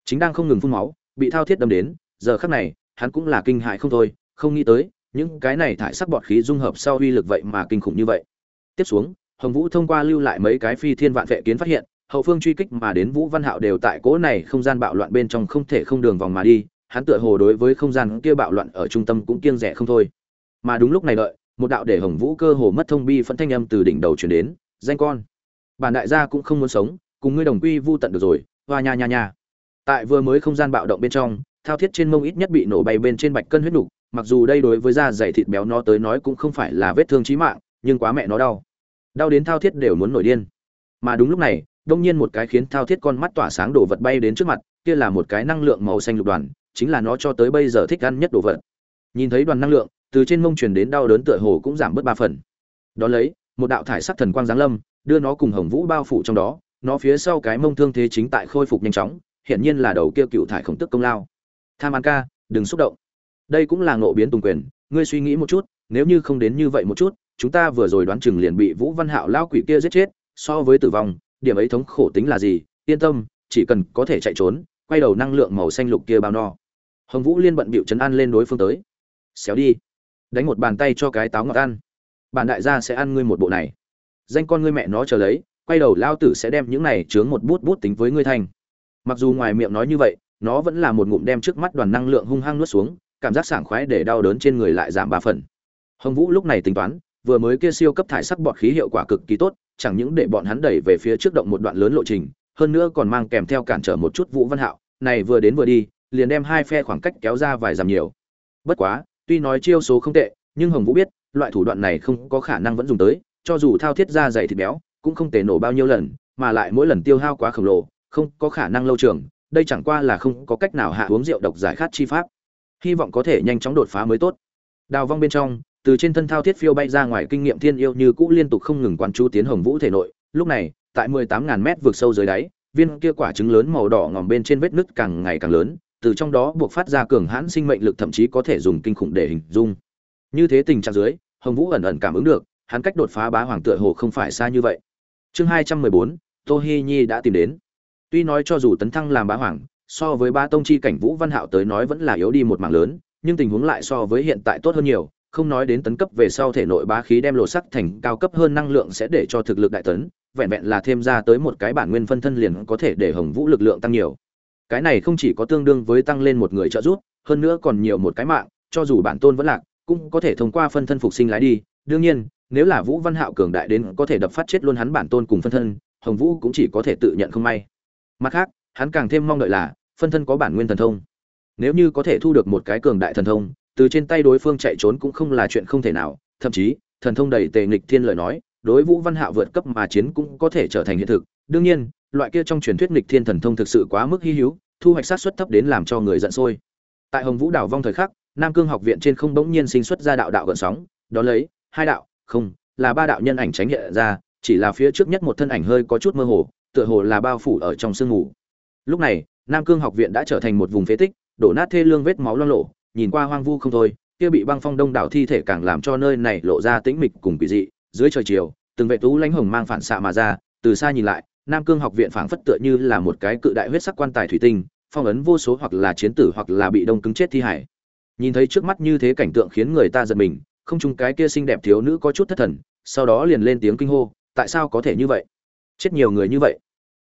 chính đang không ngừng phun máu, bị thao thiết đâm đến, giờ khắc này, hắn cũng là kinh hại không thôi, không nghĩ tới, những cái này thải sắc bọt khí dung hợp sau uy lực vậy mà kinh khủng như vậy. Tiếp xuống, hồng vũ thông qua lưu lại mấy cái phi thiên vạn vệ kiến phát hiện, hậu phương truy kích mà đến vũ văn hạo đều tại cỗ này không gian bạo loạn bên trong không thể không đường vòng mà đi hắn tựa hồ đối với không gian kia bạo loạn ở trung tâm cũng kiêng rẻ không thôi. Mà đúng lúc này đợi, một đạo để hồng vũ cơ hồ mất thông bi phẫn thanh âm từ đỉnh đầu truyền đến, danh con, bản đại gia cũng không muốn sống, cùng ngươi đồng quy vu tận được rồi, hoa nha nha nha. Tại vừa mới không gian bạo động bên trong, thao thiết trên mông ít nhất bị nổ bay bên trên bạch cân huyết nục, mặc dù đây đối với da dày thịt béo nó tới nói cũng không phải là vết thương chí mạng, nhưng quá mẹ nó đau. Đau đến thao thiết đều muốn nổi điên. Mà đúng lúc này, đông nhiên một cái khiến thao thiết con mắt tỏa sáng đổ vật bay đến trước mặt, kia là một cái năng lượng màu xanh lục đoàn chính là nó cho tới bây giờ thích ăn nhất đồ vật. Nhìn thấy đoàn năng lượng, từ trên mông truyền đến đau đớn tựa hồ cũng giảm bớt ba phần. Đó lấy, một đạo thải sắc thần quang giáng lâm, đưa nó cùng hồng vũ bao phủ trong đó, nó phía sau cái mông thương thế chính tại khôi phục nhanh chóng hiện nhiên là đầu kia cựu thải khổng tức công lao. Tham an ca, đừng xúc động. Đây cũng là ngộ biến tùng quyền, ngươi suy nghĩ một chút, nếu như không đến như vậy một chút, chúng ta vừa rồi đoán chừng liền bị vũ văn hạo lao quỷ kia giết chết, so với tử vong, điểm ấy thống khổ tính là gì, yên tâm, chỉ cần có thể chạy trốn, quay đầu năng lượng màu xanh lục kia bao no hồng vũ liên bận bịu chấn an lên đối phương tới. Xéo đi, đánh một bàn tay cho cái táo ngọt ăn. Bạn đại gia sẽ ăn ngươi một bộ này. Danh con ngươi mẹ nó chờ lấy, quay đầu lao tử sẽ đem những này chướng một bút bút tính với ngươi thành. Mặc dù ngoài miệng nói như vậy, nó vẫn là một ngụm đem trước mắt đoàn năng lượng hung hăng nuốt xuống, cảm giác sảng khoái để đau đớn trên người lại giảm ba phần. Hồng vũ lúc này tính toán, vừa mới kia siêu cấp thải sắc bọt khí hiệu quả cực kỳ tốt, chẳng những để bọn hắn đẩy về phía trước động một đoạn lớn lộ trình, hơn nữa còn mang kèm theo cản trở một chút vũ văn hạo, này vừa đến vừa đi liền đem hai phe khoảng cách kéo ra vài dặm nhiều. Bất quá, tuy nói chiêu số không tệ, nhưng hồng vũ biết, loại thủ đoạn này không có khả năng vẫn dùng tới, cho dù thao thiết ra dày thịt béo, cũng không thể nổ bao nhiêu lần, mà lại mỗi lần tiêu hao quá khổng lồ, không có khả năng lâu trường, đây chẳng qua là không có cách nào hạ uống rượu độc giải khát chi pháp. Hy vọng có thể nhanh chóng đột phá mới tốt. Đào vong bên trong, từ trên thân thao thiết phiêu bay ra ngoài kinh nghiệm thiên yêu như cũ liên tục không ngừng quan chú tiến hồng vũ thể nội, lúc này, tại mười tám ngàn mét vượt sâu dưới đáy, viên kia quả trứng lớn màu đỏ ngòm bên trên vết nứt càng ngày càng lớn từ trong đó buộc phát ra cường hãn sinh mệnh lực thậm chí có thể dùng kinh khủng để hình dung. Như thế tình trạng dưới, hồng vũ ẩn ẩn cảm ứng được, hắn cách đột phá bá hoàng tựa hồ không phải xa như vậy. Chương hai trăm mười bốn tô hi nhi đã tìm đến. Tuy nói cho dù tấn thăng làm bá hoàng, so với ba tông chi cảnh vũ văn hạo tới nói vẫn là yếu đi một mảng lớn, nhưng tình huống lại so với hiện tại tốt hơn nhiều, không nói đến tấn cấp về sau thể nội bá khí đem lộ sắc thành cao cấp hơn năng lượng sẽ để cho thực lực đại tấn, vẹn vẹn là thêm ra tới một cái bản nguyên phân thân liền có thể để hồng vũ lực lượng tăng nhiều cái này không chỉ có tương đương với tăng lên một người trợ giúp, hơn nữa còn nhiều một cái mạng, cho dù bản tôn vẫn lạc, cũng có thể thông qua phân thân phục sinh lái đi. Đương nhiên, nếu là vũ văn hạo cường đại đến có thể đập phát chết luôn hắn bản tôn cùng phân thân, hồng vũ cũng chỉ có thể tự nhận không may. Mặt khác, hắn càng thêm mong đợi là, phân thân có bản nguyên thần thông. Nếu như có thể thu được một cái cường đại thần thông, từ trên tay đối phương chạy trốn cũng không là chuyện không thể nào, thậm chí, thần thông đầy tề nghịch thiên lời nói đối vũ văn hạo vượt cấp mà chiến cũng có thể trở thành hiện thực. Đương nhiên, loại kia trong truyền thuyết nghịch thiên thần thông thực sự quá mức hi hữu, thu hoạch sát suất thấp đến làm cho người giận sôi. Tại hồng vũ đảo vong thời khắc, nam cương học viện trên không bỗng nhiên sinh xuất ra đạo đạo gợn sóng. Đó lấy, hai đạo, không, là ba đạo nhân ảnh tránh hiện ra, chỉ là phía trước nhất một thân ảnh hơi có chút mơ hồ, tựa hồ là bao phủ ở trong sương mù. Lúc này, nam cương học viện đã trở thành một vùng phế tích, đổ nát thê lương vết máu loang lộ nhìn qua hoang vu không thôi, kia bị băng phong đông đảo thi thể càng làm cho nơi này lộ ra tĩnh mịch cùng kỳ dị, dưới trời chiều từng vệ tú lãnh hồng mang phản xạ mà ra, từ xa nhìn lại, nam cương học viện phảng phất tựa như là một cái cự đại huyết sắc quan tài thủy tinh, phong ấn vô số hoặc là chiến tử hoặc là bị đông cứng chết thi hải. Nhìn thấy trước mắt như thế cảnh tượng khiến người ta giật mình, không chung cái kia xinh đẹp thiếu nữ có chút thất thần, sau đó liền lên tiếng kinh hô, tại sao có thể như vậy? Chết nhiều người như vậy.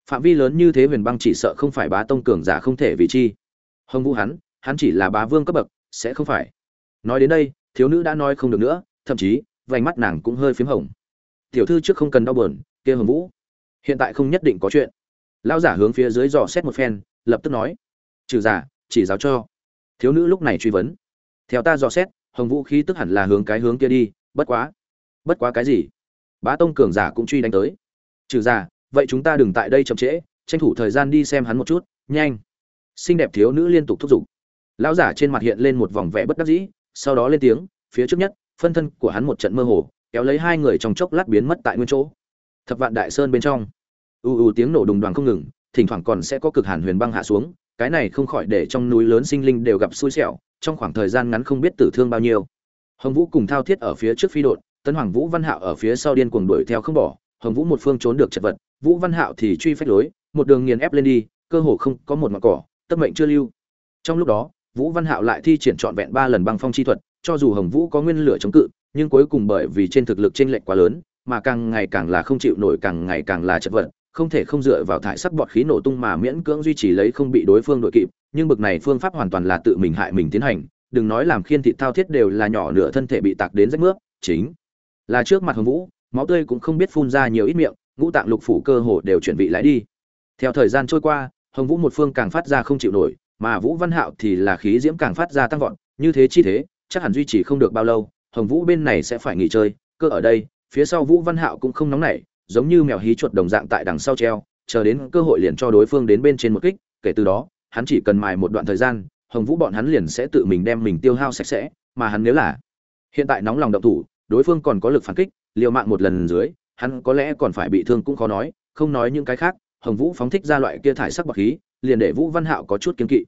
Phạm vi lớn như thế huyền băng chỉ sợ không phải bá tông cường giả không thể vì chi. Hồng vũ hắn hắn chỉ là bá vương cấp bậc, sẽ không phải. Nói đến đây, thiếu nữ đã nói không được nữa, thậm chí, vành mắt nàng cũng hơi p h í m hồng tiểu thư trước không cần đau buồn, kia hồng vũ. Hiện tại không nhất định có chuyện. Lão giả hướng phía dưới dò xét một phen lập tức nói. Trừ giả chỉ giáo cho. Thiếu nữ lúc này truy vấn. Theo ta dò xét hồng vũ khí tức hẳn là hướng cái hướng kia đi bất quá. Bất quá cái gì? Bá tông cường giả cũng truy đánh tới. Trừ giả vậy chúng ta đừng tại đây chậm trễ tranh thủ thời gian đi xem hắn một chút nhanh. Xinh đẹp thiếu nữ liên tục thúc giục. Lão giả trên mặt hiện lên một vòng vẻ bất đắc dĩ sau đó lên tiếng phía trước nhất phân thân của hắn một trận mơ hồ kéo lấy hai người trong chốc lát biến mất tại nguyên chỗ. Thập vạn đại sơn bên trong. U u tiếng nổ đùng đoàn không ngừng, thỉnh thoảng còn sẽ có cực hàn huyền băng hạ xuống, cái này không khỏi để trong núi lớn sinh linh đều gặp xui xẻo, trong khoảng thời gian ngắn không biết tử thương bao nhiêu. Hồng vũ cùng thao thiết ở phía trước phi đột tân hoàng vũ văn hạo ở phía sau điên cuồng đuổi theo không bỏ, hồng vũ một phương trốn được chật vật, vũ văn hạo thì truy phách lối, một đường nghiền ép lên đi, cơ hồ không có một mặt cỏ tâm mệnh chưa lưu. Trong lúc đó, vũ văn hạo lại thi triển trọn vẹn ba lần băng phong chi thuật, cho dù hồng vũ có nguyên lửa chống cự nhưng cuối cùng bởi vì trên thực lực chênh lệch quá lớn, mà càng ngày càng là không chịu nổi, càng ngày càng là chật vật, không thể không dựa vào thải sắc bọt khí nổ tung mà miễn cưỡng duy trì lấy không bị đối phương đội kịp, nhưng bực này phương pháp hoàn toàn là tự mình hại mình tiến hành, đừng nói làm khiên thị thao thiết đều là nhỏ nửa thân thể bị tạc đến rách nước chính là trước mặt hồng vũ, máu tươi cũng không biết phun ra nhiều ít miệng, ngũ tạng lục phủ cơ hồ đều chuẩn bị lái đi. Theo thời gian trôi qua, hồng vũ một phương càng phát ra không chịu nổi, mà vũ văn hạo thì là khí diễm càng phát ra tăng vọt, như thế chi thế, chắc hẳn duy trì không được bao lâu hồng vũ bên này sẽ phải nghỉ chơi, cơ ở đây, phía sau vũ văn hạo cũng không nóng nảy, giống như mèo hí chuột đồng dạng tại đằng sau treo, chờ đến cơ hội liền cho đối phương đến bên trên một kích, kể từ đó, hắn chỉ cần mài một đoạn thời gian, hồng vũ bọn hắn liền sẽ tự mình đem mình tiêu hao sạch sẽ, mà hắn nếu là hiện tại nóng lòng động thủ, đối phương còn có lực phản kích, liều mạng một lần dưới, hắn có lẽ còn phải bị thương cũng khó nói, không nói những cái khác, hồng vũ phóng thích ra loại kia thải sắc bạc khí, liền để vũ văn hạo có chút kiên kỵ.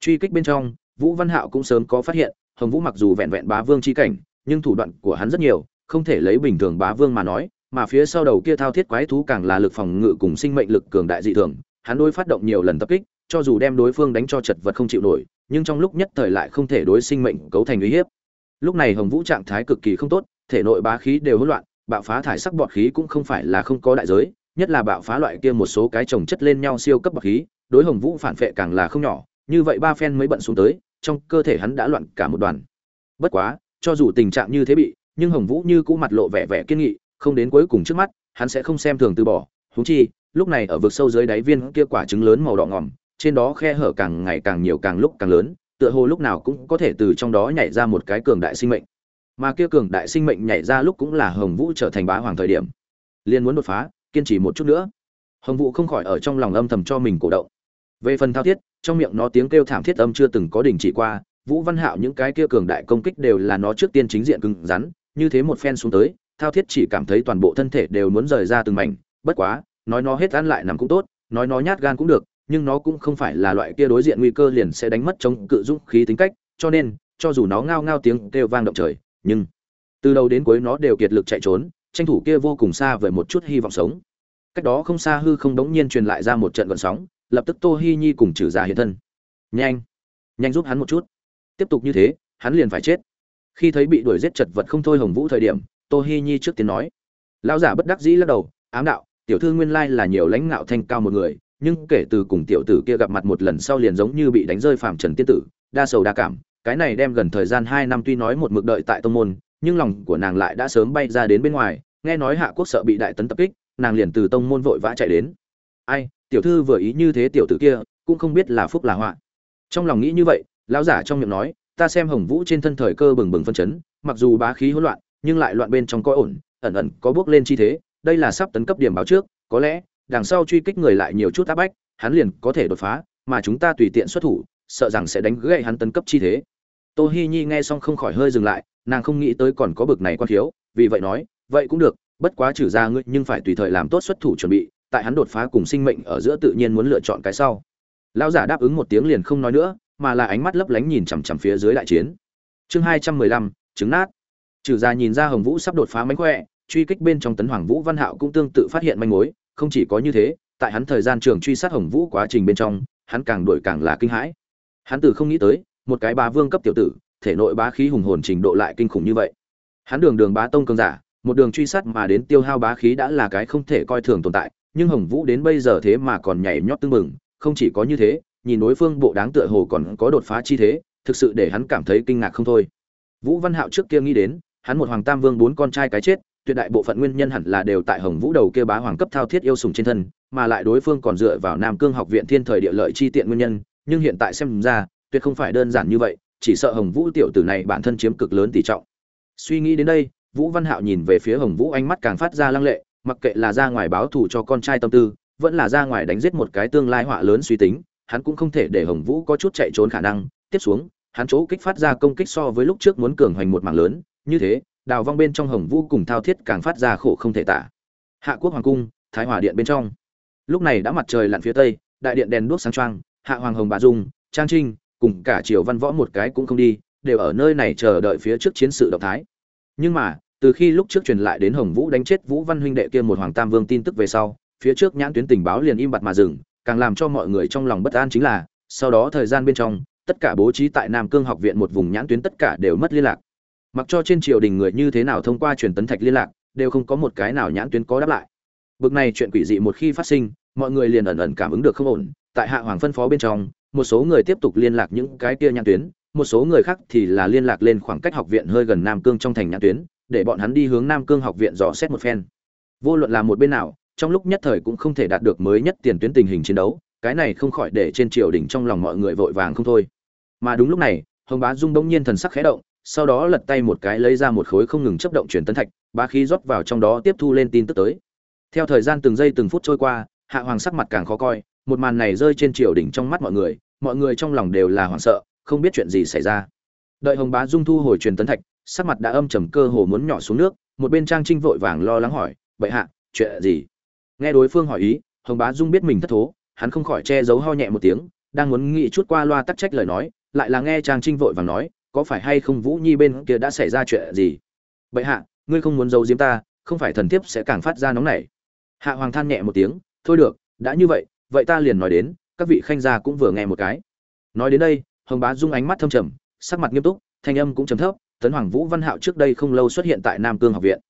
Truy kích bên trong, vũ văn hạo cũng sớm có phát hiện, hồng vũ mặc dù vẹn vẹn bá vương chi cảnh nhưng thủ đoạn của hắn rất nhiều, không thể lấy bình thường bá vương mà nói, mà phía sau đầu kia thao thiết quái thú càng là lực phòng ngự cùng sinh mệnh lực cường đại dị thường, hắn đối phát động nhiều lần tập kích, cho dù đem đối phương đánh cho chật vật không chịu nổi, nhưng trong lúc nhất thời lại không thể đối sinh mệnh cấu thành uy hiếp. Lúc này hồng vũ trạng thái cực kỳ không tốt, thể nội bá khí đều hỗn loạn, bạo phá thải sắc bọt khí cũng không phải là không có đại giới, nhất là bạo phá loại kia một số cái chồng chất lên nhau siêu cấp bọt khí, đối hồng vũ phản phệ càng là không nhỏ, như vậy ba phen mới bận xuống tới, trong cơ thể hắn đã loạn cả một đoàn. Bất quá cho dù tình trạng như thế bị, nhưng hồng vũ như cũ mặt lộ vẻ vẻ kiên nghị, không đến cuối cùng trước mắt, hắn sẽ không xem thường từ bỏ. Húng chi, lúc này ở vực sâu dưới đáy viên kia quả trứng lớn màu đỏ ngòm trên đó khe hở càng ngày càng nhiều càng lúc càng lớn, tựa hồ lúc nào cũng có thể từ trong đó nhảy ra một cái cường đại sinh mệnh. Mà kia cường đại sinh mệnh nhảy ra lúc cũng là hồng vũ trở thành bá hoàng thời điểm. Liên muốn đột phá, kiên trì một chút nữa. Hồng vũ không khỏi ở trong lòng âm thầm cho mình cổ động. Về phần thao thiết, trong miệng nó tiếng kêu thảm thiết âm chưa từng có đình chỉ qua vũ văn hạo những cái kia cường đại công kích đều là nó trước tiên chính diện cứng rắn, như thế một phen xuống tới, thao thiết chỉ cảm thấy toàn bộ thân thể đều muốn rời ra từng mảnh, bất quá, nói nó hết ăn lại nằm cũng tốt, nói nó nhát gan cũng được, nhưng nó cũng không phải là loại kia đối diện nguy cơ liền sẽ đánh mất chống cự dũng khí tính cách, cho nên, cho dù nó ngao ngao tiếng kêu vang động trời, nhưng, từ đầu đến cuối nó đều kiệt lực chạy trốn, tranh thủ kia vô cùng xa với một chút hy vọng sống. Cách đó không xa hư không đống nhiên truyền lại ra một trận gợn sóng, lập tức tô hi nhi cùng trừ giả hiện thân. Nhanh nhanh giúp hắn một chút tiếp tục như thế, hắn liền phải chết. Khi thấy bị đuổi giết chật vật không thôi hồng vũ thời điểm, tô hi nhi trước tiên nói, lão giả bất đắc dĩ lắc đầu, ám đạo, tiểu thư nguyên lai là nhiều lãnh ngạo thanh cao một người, nhưng kể từ cùng tiểu tử kia gặp mặt một lần sau liền giống như bị đánh rơi phàm trần tiên tử, đa sầu đa cảm, cái này đem gần thời gian hai năm tuy nói một mực đợi tại tông môn, nhưng lòng của nàng lại đã sớm bay ra đến bên ngoài, nghe nói hạ quốc sợ bị đại tấn tập kích, nàng liền từ tông môn vội vã chạy đến. Ai, tiểu thư vừa ý như thế tiểu tử kia, cũng không biết là phúc là họa. Trong lòng nghĩ như vậy lão giả trong miệng nói, ta xem hồng vũ trên thân thời cơ bừng bừng phân chấn, mặc dù bá khí hỗn loạn, nhưng lại loạn bên trong có ổn, ẩn ẩn có bước lên chi thế, đây là sắp tấn cấp điểm báo trước, có lẽ, đằng sau truy kích người lại nhiều chút áp bách, hắn liền có thể đột phá, mà chúng ta tùy tiện xuất thủ, sợ rằng sẽ đánh gãy hắn tấn cấp chi thế. Tô hi nhi nghe xong không khỏi hơi dừng lại, nàng không nghĩ tới còn có bực này quan thiếu, vì vậy nói, vậy cũng được, bất quá trừ ra ngươi, nhưng phải tùy thời làm tốt xuất thủ chuẩn bị, tại hắn đột phá cùng sinh mệnh ở giữa tự nhiên muốn lựa chọn cái sau. Lão giả đáp ứng một tiếng liền không nói nữa mà là ánh mắt lấp lánh nhìn chằm chằm phía dưới đại chiến. Chương hai trăm mười lăm trứng nát. Trừ ra nhìn ra hồng vũ sắp đột phá mánh khỏe truy kích bên trong tấn hoàng vũ văn hạo cũng tương tự phát hiện manh mối không chỉ có như thế tại hắn thời gian trường truy sát hồng vũ quá trình bên trong hắn càng đuổi càng là kinh hãi. Hắn từ không nghĩ tới một cái bá vương cấp tiểu tử thể nội bá khí hùng hồn trình độ lại kinh khủng như vậy. Hắn đường đường bá tông cường giả một đường truy sát mà đến tiêu hao bá khí đã là cái không thể coi thường tồn tại nhưng hồng vũ đến bây giờ thế mà còn nhảy nhót tương mừng, không chỉ có như thế nhìn đối phương bộ đáng tựa hồ còn có đột phá chi thế, thực sự để hắn cảm thấy kinh ngạc không thôi. Vũ văn hạo trước kia nghĩ đến, hắn một hoàng tam vương bốn con trai cái chết, tuyệt đại bộ phận nguyên nhân hẳn là đều tại hồng vũ đầu kia bá hoàng cấp thao thiết yêu sùng trên thân, mà lại đối phương còn dựa vào nam cương học viện thiên thời địa lợi chi tiện nguyên nhân, nhưng hiện tại xem ra, tuyệt không phải đơn giản như vậy, chỉ sợ hồng vũ tiểu tử này bản thân chiếm cực lớn tỷ trọng. Suy nghĩ đến đây, vũ văn hạo nhìn về phía hồng vũ ánh mắt càng phát ra lăng lệ, mặc kệ là ra ngoài báo thù cho con trai tâm tư, vẫn là ra ngoài đánh giết một cái tương lai họa lớn suy tính hắn cũng không thể để hồng vũ có chút chạy trốn khả năng. Tiếp xuống, hắn chỗ kích phát ra công kích so với lúc trước muốn cường hoành một mảng lớn. Như thế, đào vong bên trong hồng vũ cùng thao thiết càng phát ra khổ không thể tả. Hạ quốc hoàng cung, thái hòa điện bên trong. Lúc này đã mặt trời lặn phía tây, đại điện đèn đuốc sáng trăng hạ hoàng hồng bà dung, trang trinh, cùng cả triều văn võ một cái cũng không đi, đều ở nơi này chờ đợi phía trước chiến sự động thái. Nhưng mà, từ khi lúc trước truyền lại đến hồng vũ đánh chết vũ văn huynh đệ kia một hoàng tam vương tin tức về sau, phía trước nhãn tuyến tình báo liền im bặt mà dừng càng làm cho mọi người trong lòng bất an chính là, sau đó thời gian bên trong, tất cả bố trí tại nam cương học viện một vùng nhãn tuyến tất cả đều mất liên lạc. Mặc cho trên triều đình người như thế nào thông qua truyền tấn thạch liên lạc, đều không có một cái nào nhãn tuyến có đáp lại. Bực này chuyện quỷ dị một khi phát sinh, mọi người liền ẩn ẩn cảm ứng được không ổn. Tại hạ hoàng phân phó bên trong, một số người tiếp tục liên lạc những cái kia nhãn tuyến, một số người khác thì là liên lạc lên khoảng cách học viện hơi gần nam cương trong thành nhãn tuyến, để bọn hắn đi hướng nam cương học viện dò xét một phen. Vô luận là một bên nào trong lúc nhất thời cũng không thể đạt được mới nhất tiền tuyến tình hình chiến đấu, cái này không khỏi để trên triều đình trong lòng mọi người vội vàng không thôi. Mà đúng lúc này, hồng bá dung đông nhiên thần sắc khẽ động, sau đó lật tay một cái lấy ra một khối không ngừng chấp động truyền tấn thạch, bá khí rót vào trong đó tiếp thu lên tin tức tới. Theo thời gian từng giây từng phút trôi qua, hạ hoàng sắc mặt càng khó coi, một màn này rơi trên triều đỉnh trong mắt mọi người mọi người trong lòng đều là hoảng sợ, không biết chuyện gì xảy ra. Đợi hồng bá dung thu hồi truyền tấn thạch, sắc mặt đã âm trầm cơ hồ muốn nhỏ xuống nước, một bên trang trinh vội vàng lo lắng hỏi, bệ hạ, chuyện gì? Nghe đối phương hỏi ý, hồng bá dung biết mình thất thố, hắn không khỏi che giấu ho nhẹ một tiếng, đang muốn nghĩ chút qua loa tắc trách lời nói, lại là nghe trang trinh vội vàng nói, có phải hay không vũ nhi bên kia đã xảy ra chuyện gì? Bệ hạ, ngươi không muốn giấu giếm ta, không phải thần thiếp sẽ càng phát ra nóng nảy. Hạ hoàng than nhẹ một tiếng, thôi được, đã như vậy vậy ta liền nói đến, các vị khanh gia cũng vừa nghe một cái. Nói đến đây, hồng bá dung ánh mắt thâm trầm, sắc mặt nghiêm túc, thanh âm cũng trầm thấp, tấn hoàng vũ văn hạo trước đây không lâu xuất hiện tại nam cương học viện.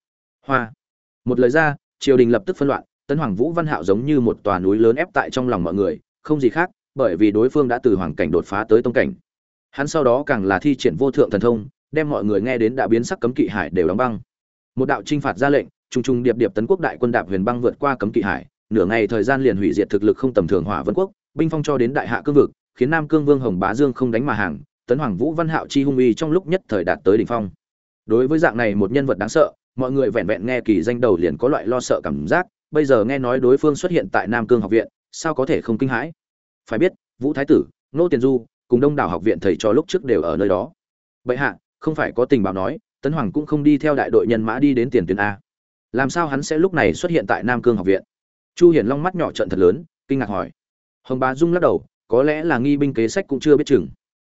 Hoa. Một lời ra, triều đình lập tức phân loạn tấn hoàng vũ văn hạo giống như một tòa núi lớn ép tại trong lòng mọi người, không gì khác, bởi vì đối phương đã từ hoàng cảnh đột phá tới tông cảnh. Hắn sau đó càng là thi triển vô thượng thần thông, đem mọi người nghe đến đã biến sắc cấm kỵ hải đều đóng băng. Một đạo trinh phạt ra lệnh, trùng trùng điệp điệp tấn quốc đại quân đạp huyền băng vượt qua cấm kỵ hải, nửa ngày thời gian liền hủy diệt thực lực không tầm thường hỏa vân quốc, binh phong cho đến đại hạ cương vực, khiến nam cương vương hồng bá dương không đánh mà hàng, tấn hoàng vũ văn hạo chi hung uy trong lúc nhất thời đạt tới đỉnh phong. Đối với dạng này một nhân vật đáng sợ, mọi người vẹn vẹn nghe kỳ danh đầu liền có loại lo sợ cảm giác bây giờ nghe nói đối phương xuất hiện tại nam cương học viện, sao có thể không kinh hãi? Phải biết, vũ thái tử, nô tiền du cùng đông đảo học viện thầy trò lúc trước đều ở nơi đó. Bệ hạ, không phải có tình báo nói, tấn hoàng cũng không đi theo đại đội nhân mã đi đến tiền tuyến a. Làm sao hắn sẽ lúc này xuất hiện tại nam cương học viện? Chu hiển long mắt nhỏ trận thật lớn, kinh ngạc hỏi. Hồng bá dung lắc đầu, có lẽ là nghi binh kế sách cũng chưa biết chừng.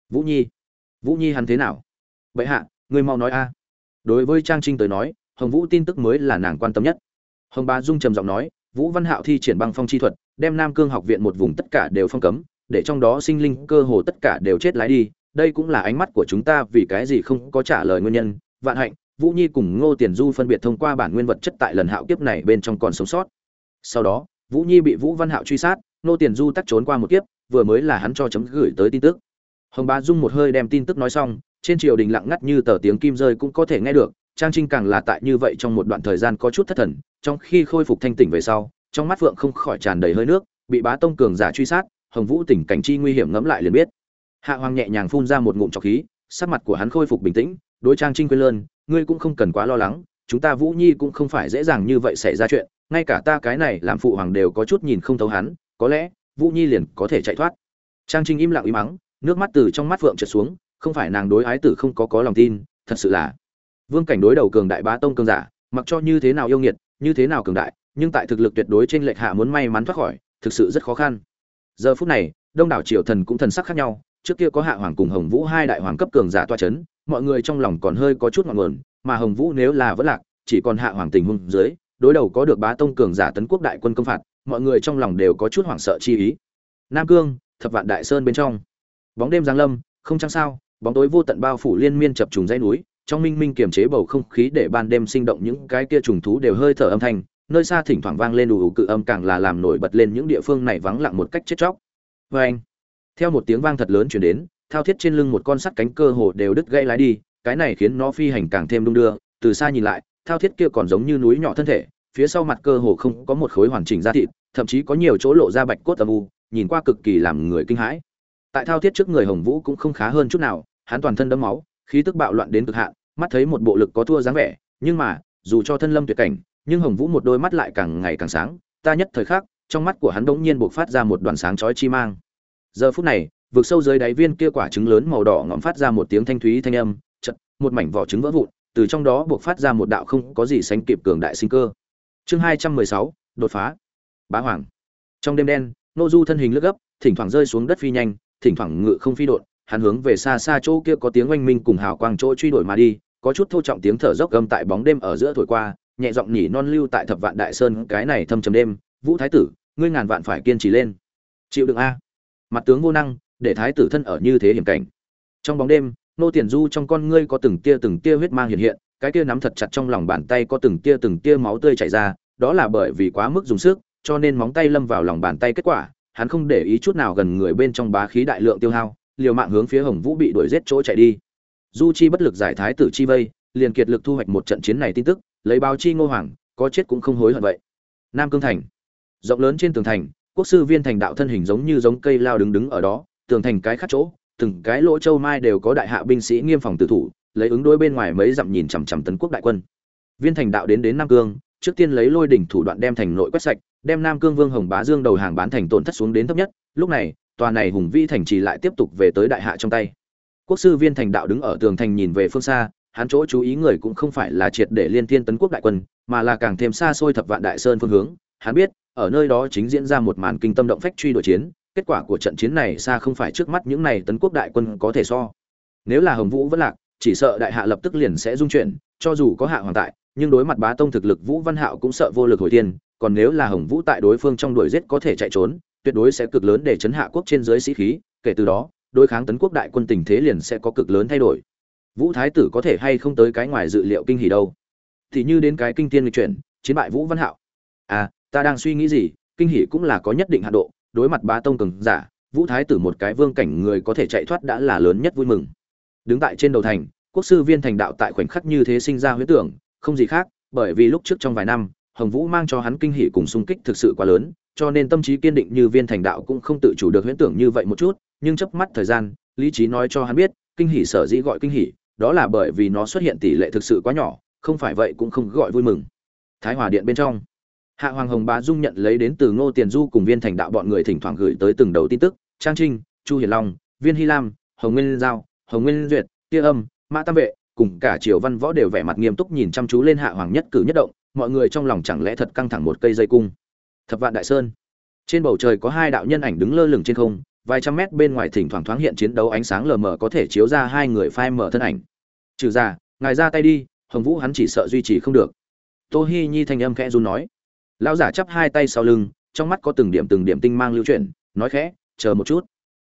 Vũ nhi vũ nhi hắn thế nào? Bệ hạ, người mau nói a. Đối với trang trinh tới nói, hồng vũ tin tức mới là nàng quan tâm nhất hồng bá dung trầm giọng nói, vũ văn hạo thi triển băng phong chi thuật, đem nam cương học viện một vùng tất cả đều phong cấm, để trong đó sinh linh cơ hồ tất cả đều chết lái đi. Đây cũng là ánh mắt của chúng ta vì cái gì không có trả lời nguyên nhân. Vạn hạnh, vũ nhi cùng ngô tiền du phân biệt thông qua bản nguyên vật chất tại lần hạo kiếp này bên trong còn sống sót. Sau đó, vũ nhi bị vũ văn hạo truy sát, ngô tiền du tắt trốn qua một kiếp, vừa mới là hắn cho chấm gửi tới tin tức. Hồng bá dung một hơi đem tin tức nói xong, trên triều đình lặng ngắt như tờ tiếng kim rơi cũng có thể nghe được trang trinh càng là tại như vậy trong một đoạn thời gian có chút thất thần, trong khi khôi phục thanh tỉnh về sau, trong mắt phượng không khỏi tràn đầy hơi nước, bị bá tông cường giả truy sát, hồng vũ tỉnh cảnh chi nguy hiểm ngẫm lại liền biết. Hạ hoàng nhẹ nhàng phun ra một ngụm trọc khí, sắc mặt của hắn khôi phục bình tĩnh, đối trang trinh quên lơn, ngươi cũng không cần quá lo lắng, chúng ta vũ nhi cũng không phải dễ dàng như vậy xảy ra chuyện, ngay cả ta cái này làm phụ hoàng đều có chút nhìn không thấu hắn, có lẽ vũ nhi liền có thể chạy thoát. Trang trinh im lặng im mắng, nước mắt từ trong mắt phượng trượt xuống, không phải nàng đối ái tử không có có lòng tin, thật sự là vương cảnh đối đầu cường đại bá tông cường giả, mặc cho như thế nào yêu nghiệt, như thế nào cường đại, nhưng tại thực lực tuyệt đối trên lệch hạ muốn may mắn thoát khỏi, thực sự rất khó khăn. Giờ phút này, đông đảo triều thần cũng thần sắc khác nhau, trước kia có hạ hoàng cùng hồng vũ hai đại hoàng cấp cường giả toa chấn, mọi người trong lòng còn hơi có chút ngọn nguồn mà hồng vũ nếu là vẫn lạc, chỉ còn hạ hoàng tình huống dưới, đối đầu có được bá tông cường giả tấn quốc đại quân công phạt, mọi người trong lòng đều có chút hoảng sợ chi ý. Nam cương, thập vạn đại sơn bên trong. Bóng đêm giáng lâm, không chăng sao, bóng tối vô tận bao phủ liên miên chập trùng dãy núi trong minh minh kiềm chế bầu không khí để ban đêm sinh động những cái kia trùng thú đều hơi thở âm thanh, nơi xa thỉnh thoảng vang lên đủ cự âm càng là làm nổi bật lên những địa phương này vắng lặng một cách chết chóc. Vê anh, theo một tiếng vang thật lớn chuyển đến, thao thiết trên lưng một con sắt cánh cơ hồ đều đứt gãy lái đi, cái này khiến nó phi hành càng thêm đung đưa, từ xa nhìn lại, thao thiết kia còn giống như núi nhỏ thân thể, phía sau mặt cơ hồ không có một khối hoàn chỉnh da thịt, thậm chí có nhiều chỗ lộ ra bạch cốt âm u, nhìn qua cực kỳ làm người kinh hãi. Tại thao thiết trước người hồng vũ cũng không khá hơn chút nào, hắn toàn thân đẫm máu khí tức bạo loạn đến cực hạn, mắt thấy một bộ lực có thua dáng vẻ, nhưng mà, dù cho thân lâm tuyệt cảnh, nhưng hồng vũ một đôi mắt lại càng ngày càng sáng, ta nhất thời khắc, trong mắt của hắn đột nhiên bộc phát ra một đoàn sáng chói chi mang. Giờ phút này, vực sâu dưới đáy viên kia quả trứng lớn màu đỏ ngậm phát ra một tiếng thanh thúy thanh âm, chợt, một mảnh vỏ trứng vỡ vụn, từ trong đó bộc phát ra một đạo không có gì sánh kịp cường đại sinh cơ. Chương hai trăm mười sáu, đột phá. Bá hoàng. Trong đêm đen, nô du thân hình lướt gấp, thỉnh thoảng rơi xuống đất phi nhanh, thỉnh thoảng ngự không phi đột hắn hướng về xa xa chỗ kia có tiếng oanh minh cùng hào quang chỗ truy đuổi mà đi, có chút thô trọng tiếng thở dốc gầm tại bóng đêm ở giữa thổi qua, nhẹ giọng nhỉ non lưu tại thập vạn đại sơn, cái này thâm trầm đêm, vũ thái tử, ngươi ngàn vạn phải kiên trì lên. Chịu đựng a. Mặt tướng vô năng, để thái tử thân ở như thế hiểm cảnh. Trong bóng đêm, nô tiền du trong con ngươi có từng tia từng tia huyết mang hiện hiện, cái tia nắm thật chặt trong lòng bàn tay có từng tia từng tia máu tươi chảy ra, đó là bởi vì quá mức dùng sức, cho nên móng tay lâm vào lòng bàn tay kết quả, hắn không để ý chút nào gần người bên trong bá khí đại lượng tiêu hao liều mạng hướng phía hồng vũ bị đuổi giết chỗ chạy đi. Du chi bất lực giải thái tử chi vây, liền kiệt lực thu hoạch một trận chiến này tin tức, lấy báo chi ngô hoàng, có chết cũng không hối hận vậy. Nam cương thành. Rộng lớn trên tường thành, quốc sư viên thành đạo thân hình giống như giống cây lao đứng đứng ở đó, tường thành cái khắc chỗ, từng cái lỗ châu mai đều có đại hạ binh sĩ nghiêm phòng tử thủ, lấy ứng đối bên ngoài mấy dặm nhìn chằm chằm tấn quốc đại quân. Viên thành đạo đến đến nam cương, trước tiên lấy lôi đỉnh thủ đoạn đem thành nội quét sạch, đem nam cương vương hồng bá dương đầu hàng bán thành tổn thất xuống đến thấp nhất, lúc này tòa này hùng vĩ thành trì lại tiếp tục về tới đại hạ trong tay. Quốc sư viên thành đạo đứng ở tường thành nhìn về phương xa, hắn chỗ chú ý người cũng không phải là triệt để liên thiên tấn quốc đại quân, mà là càng thêm xa xôi thập vạn đại sơn phương hướng. Hắn biết, ở nơi đó chính diễn ra một màn kinh tâm động phách truy đuổi chiến, kết quả của trận chiến này xa không phải trước mắt những này tấn quốc đại quân có thể so. Nếu là hồng vũ vẫn lạc, chỉ sợ đại hạ lập tức liền sẽ dung chuyển, cho dù có hạ hoàng tại, nhưng đối mặt bá tông thực lực vũ văn hạo cũng sợ vô lực hồi thiên, còn nếu là hồng vũ tại đối phương trong đuổi giết có thể chạy trốn tuyệt đối sẽ cực lớn để chấn hạ quốc trên dưới sĩ khí, kể từ đó, đối kháng tấn quốc đại quân tình thế liền sẽ có cực lớn thay đổi. Vũ thái tử có thể hay không tới cái ngoài dự liệu kinh hỉ đâu? Thì như đến cái kinh tiên lịch chuyển, chiến bại vũ văn hạo. À ta đang suy nghĩ gì, kinh hỉ cũng là có nhất định hạ độ, đối mặt ba tông cường giả, vũ thái tử một cái vương cảnh người có thể chạy thoát đã là lớn nhất vui mừng. Đứng tại trên đầu thành, quốc sư viên thành đạo tại khoảnh khắc như thế sinh ra huyết tưởng, không gì khác, bởi vì lúc trước trong vài năm, hồng vũ mang cho hắn kinh hỉ cùng sung kích thực sự quá lớn cho nên tâm trí kiên định như viên thành đạo cũng không tự chủ được huyễn tưởng như vậy một chút, nhưng chớp mắt thời gian, lý trí nói cho hắn biết, kinh hỉ sở dĩ gọi kinh hỉ, đó là bởi vì nó xuất hiện tỷ lệ thực sự quá nhỏ, không phải vậy cũng không gọi vui mừng. Thái hòa điện bên trong, hạ hoàng hồng bá dung nhận lấy đến từ ngô tiền du cùng viên thành đạo bọn người thỉnh thoảng gửi tới từng đầu tin tức, trang trinh, chu hiền long, viên hy lam, hồng nguyên giao, hồng nguyên duyệt, tia âm, mã tam vệ, cùng cả triều văn võ đều vẻ mặt nghiêm túc nhìn chăm chú lên hạ hoàng nhất cử nhất động, mọi người trong lòng chẳng lẽ thật căng thẳng một cây dây cung thập vạn đại sơn. Trên bầu trời có hai đạo nhân ảnh đứng lơ lửng trên không, vài trăm mét bên ngoài thỉnh thoảng thoáng hiện chiến đấu ánh sáng lờ mờ có thể chiếu ra hai người phai mở thân ảnh. Trừ ra, ngài ra tay đi, hồng vũ hắn chỉ sợ duy trì không được. Tô hi nhi thanh âm khẽ run nói. Lão giả chắp hai tay sau lưng, trong mắt có từng điểm từng điểm tinh mang lưu chuyển, nói khẽ, chờ một chút.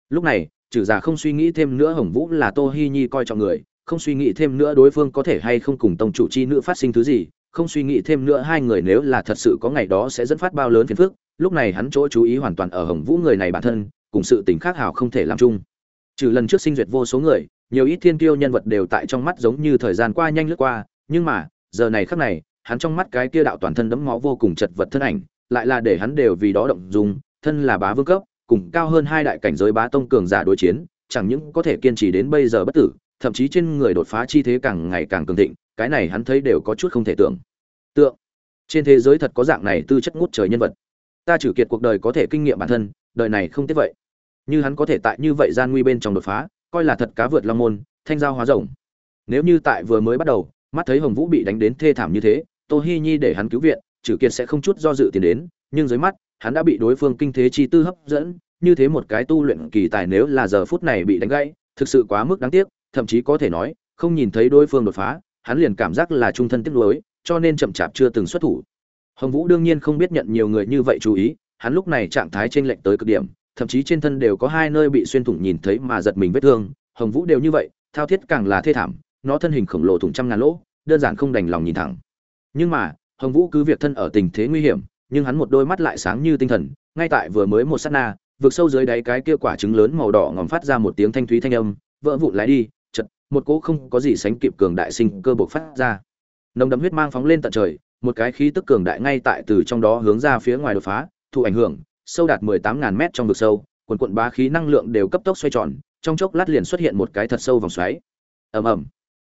Lúc này, trừ già không suy nghĩ thêm nữa hồng vũ là tô hi nhi coi trọng người, không suy nghĩ thêm nữa đối phương có thể hay không cùng tông chủ chi nữ phát sinh thứ gì không suy nghĩ thêm nữa hai người nếu là thật sự có ngày đó sẽ dẫn phát bao lớn phiền phức, lúc này hắn chỗ chú ý hoàn toàn ở hồng vũ người này bản thân, cùng sự tình khác hào không thể làm chung. Trừ lần trước sinh duyệt vô số người, nhiều ít thiên kiêu nhân vật đều tại trong mắt giống như thời gian qua nhanh lướt qua, nhưng mà, giờ này khắc này, hắn trong mắt cái kia đạo toàn thân đẫm máu vô cùng chật vật thân ảnh, lại là để hắn đều vì đó động dung, thân là bá vương cấp, cùng cao hơn hai đại cảnh giới bá tông cường giả đối chiến, chẳng những có thể kiên trì đến bây giờ bất tử, thậm chí trên người đột phá chi thế càng ngày càng cường thịnh cái này hắn thấy đều có chút không thể tưởng. Tượng, trên thế giới thật có dạng này tư chất ngút trời nhân vật. Ta trừ kiệt cuộc đời có thể kinh nghiệm bản thân, đời này không tiếc vậy. Như hắn có thể tại như vậy gian nguy bên trong đột phá, coi là thật cá vượt long môn, thanh giao hóa rồng. Nếu như tại vừa mới bắt đầu, mắt thấy hồng vũ bị đánh đến thê thảm như thế, tô hi nhi để hắn cứu viện, trừ kiệt sẽ không chút do dự tiền đến, nhưng dưới mắt, hắn đã bị đối phương kinh thế chi tư hấp dẫn, như thế một cái tu luyện kỳ tài nếu là giờ phút này bị đánh gãy, thực sự quá mức đáng tiếc, thậm chí có thể nói, không nhìn thấy đối phương đột phá hắn liền cảm giác là trung thân tiếc nuối, cho nên chậm chạp chưa từng xuất thủ. Hồng vũ đương nhiên không biết nhận nhiều người như vậy chú ý, hắn lúc này trạng thái trên lệnh tới cực điểm, thậm chí trên thân đều có hai nơi bị xuyên thủng nhìn thấy mà giật mình vết thương, hồng vũ đều như vậy, thao thiết càng là thê thảm, nó thân hình khổng lồ thủng trăm ngàn lỗ, đơn giản không đành lòng nhìn thẳng. Nhưng mà, hồng vũ cứ việc thân ở tình thế nguy hiểm, nhưng hắn một đôi mắt lại sáng như tinh thần, ngay tại vừa mới một sát na vượt sâu dưới đáy cái kia quả trứng lớn màu đỏ ngòm phát ra một tiếng thanh thúy thanh âm, vỡ vụn lái đi một cỗ không có gì sánh kịp cường đại sinh cơ bộc phát ra. Nồng đậm huyết mang phóng lên tận trời, một cái khí tức cường đại ngay tại từ trong đó hướng ra phía ngoài đột phá, thụ ảnh hưởng, sâu đạt mười tám ngàn mét trong vực sâu, quần quận bá khí năng lượng đều cấp tốc xoay tròn, trong chốc lát liền xuất hiện một cái thật sâu vòng xoáy. Ầm ầm.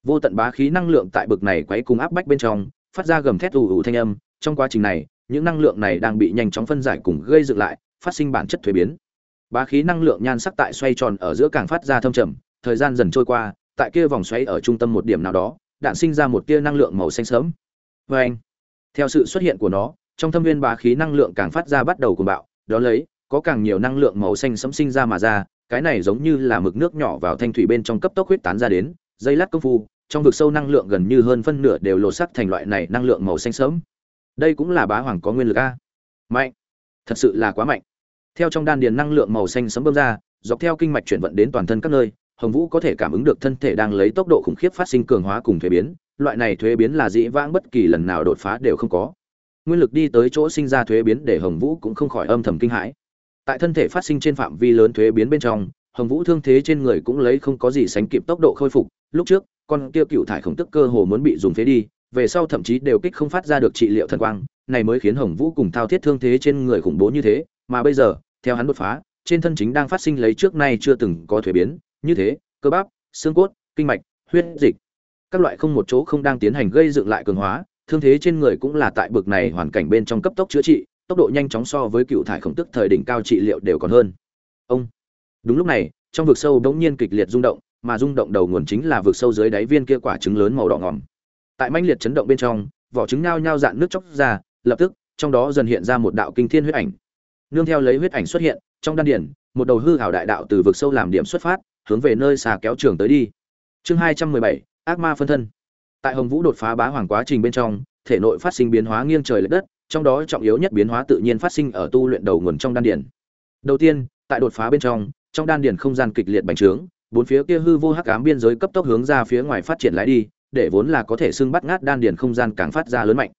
Vô tận bá khí năng lượng tại bực này quấy cùng áp bách bên trong, phát ra gầm thét ù ù thanh âm, trong quá trình này, những năng lượng này đang bị nhanh chóng phân giải cùng gây dựng lại, phát sinh bản chất thuế biến. Bá khí năng lượng nhan sắc tại xoay tròn ở giữa càng phát ra thâm trầm, thời gian dần trôi qua tại kia vòng xoáy ở trung tâm một điểm nào đó, đạn sinh ra một tia năng lượng màu xanh sớm. Vê anh, theo sự xuất hiện của nó, trong thâm viên bá khí năng lượng càng phát ra bắt đầu cuồng bạo, đó lấy, có càng nhiều năng lượng màu xanh sẫm sinh ra mà ra, cái này giống như là mực nước nhỏ vào thanh thủy bên trong cấp tốc huyết tán ra đến, dây lát công phu, trong vực sâu năng lượng gần như hơn phân nửa đều lột sắc thành loại này năng lượng màu xanh sớm đây cũng là bá hoàng có nguyên lực a. Mạnh. Thật sự là quá mạnh. Theo trong đan điền năng lượng màu xanh sấm bơm ra, dọc theo kinh mạch chuyển vận đến toàn thân các nơi hồng vũ có thể cảm ứng được thân thể đang lấy tốc độ khủng khiếp phát sinh cường hóa cùng thuế biến, loại này thuế biến là dĩ vãng bất kỳ lần nào đột phá đều không có. Nguyên lực đi tới chỗ sinh ra thuế biến để hồng vũ cũng không khỏi âm thầm kinh hãi. Tại thân thể phát sinh trên phạm vi lớn thuế biến bên trong, hồng vũ thương thế trên người cũng lấy không có gì sánh kịp tốc độ khôi phục. Lúc trước, con kia cựu thải khổng tức cơ hồ muốn bị dùng phế đi, về sau thậm chí đều kích không phát ra được trị liệu thần quang, này mới khiến hồng vũ cùng thao thiết thương thế trên người khủng bố như thế. Mà bây giờ, theo hắn đột phá, trên thân chính đang phát sinh lấy trước nay chưa từng có thuế biến như thế, cơ bắp, xương cốt, kinh mạch, huyết dịch, các loại không một chỗ không đang tiến hành gây dựng lại cường hóa, thương thế trên người cũng là tại bực này hoàn cảnh bên trong cấp tốc chữa trị, tốc độ nhanh chóng so với cựu thải khổng tức thời đỉnh cao trị liệu đều còn hơn. Ông. Đúng lúc này, trong vực sâu đống nhiên kịch liệt rung động, mà rung động đầu nguồn chính là vực sâu dưới đáy viên kia quả trứng lớn màu đỏ ngỏm tại manh liệt chấn động bên trong, vỏ trứng nhao nhao dạn nước chóc ra, lập tức, trong đó dần hiện ra một đạo kinh thiên huyết ảnh. Nương theo lấy huyết ảnh xuất hiện, trong đan điển một đầu hư hảo đại đạo từ vực sâu làm điểm xuất phát, hướng về nơi xà kéo trường tới đi. Chương hai trăm mười bảy, ác ma phân thân. Tại hồng vũ đột phá bá hoàng quá trình bên trong, thể nội phát sinh biến hóa nghiêng trời lệch đất, trong đó trọng yếu nhất biến hóa tự nhiên phát sinh ở tu luyện đầu nguồn trong đan điển đầu tiên, tại đột phá bên trong trong đan điển không gian kịch liệt bành trướng, bốn phía kia hư vô hắc ám biên giới cấp tốc hướng ra phía ngoài phát triển lại đi, để vốn là có thể xưng bắt ngát đan điển không gian càng phát ra lớn mạnh.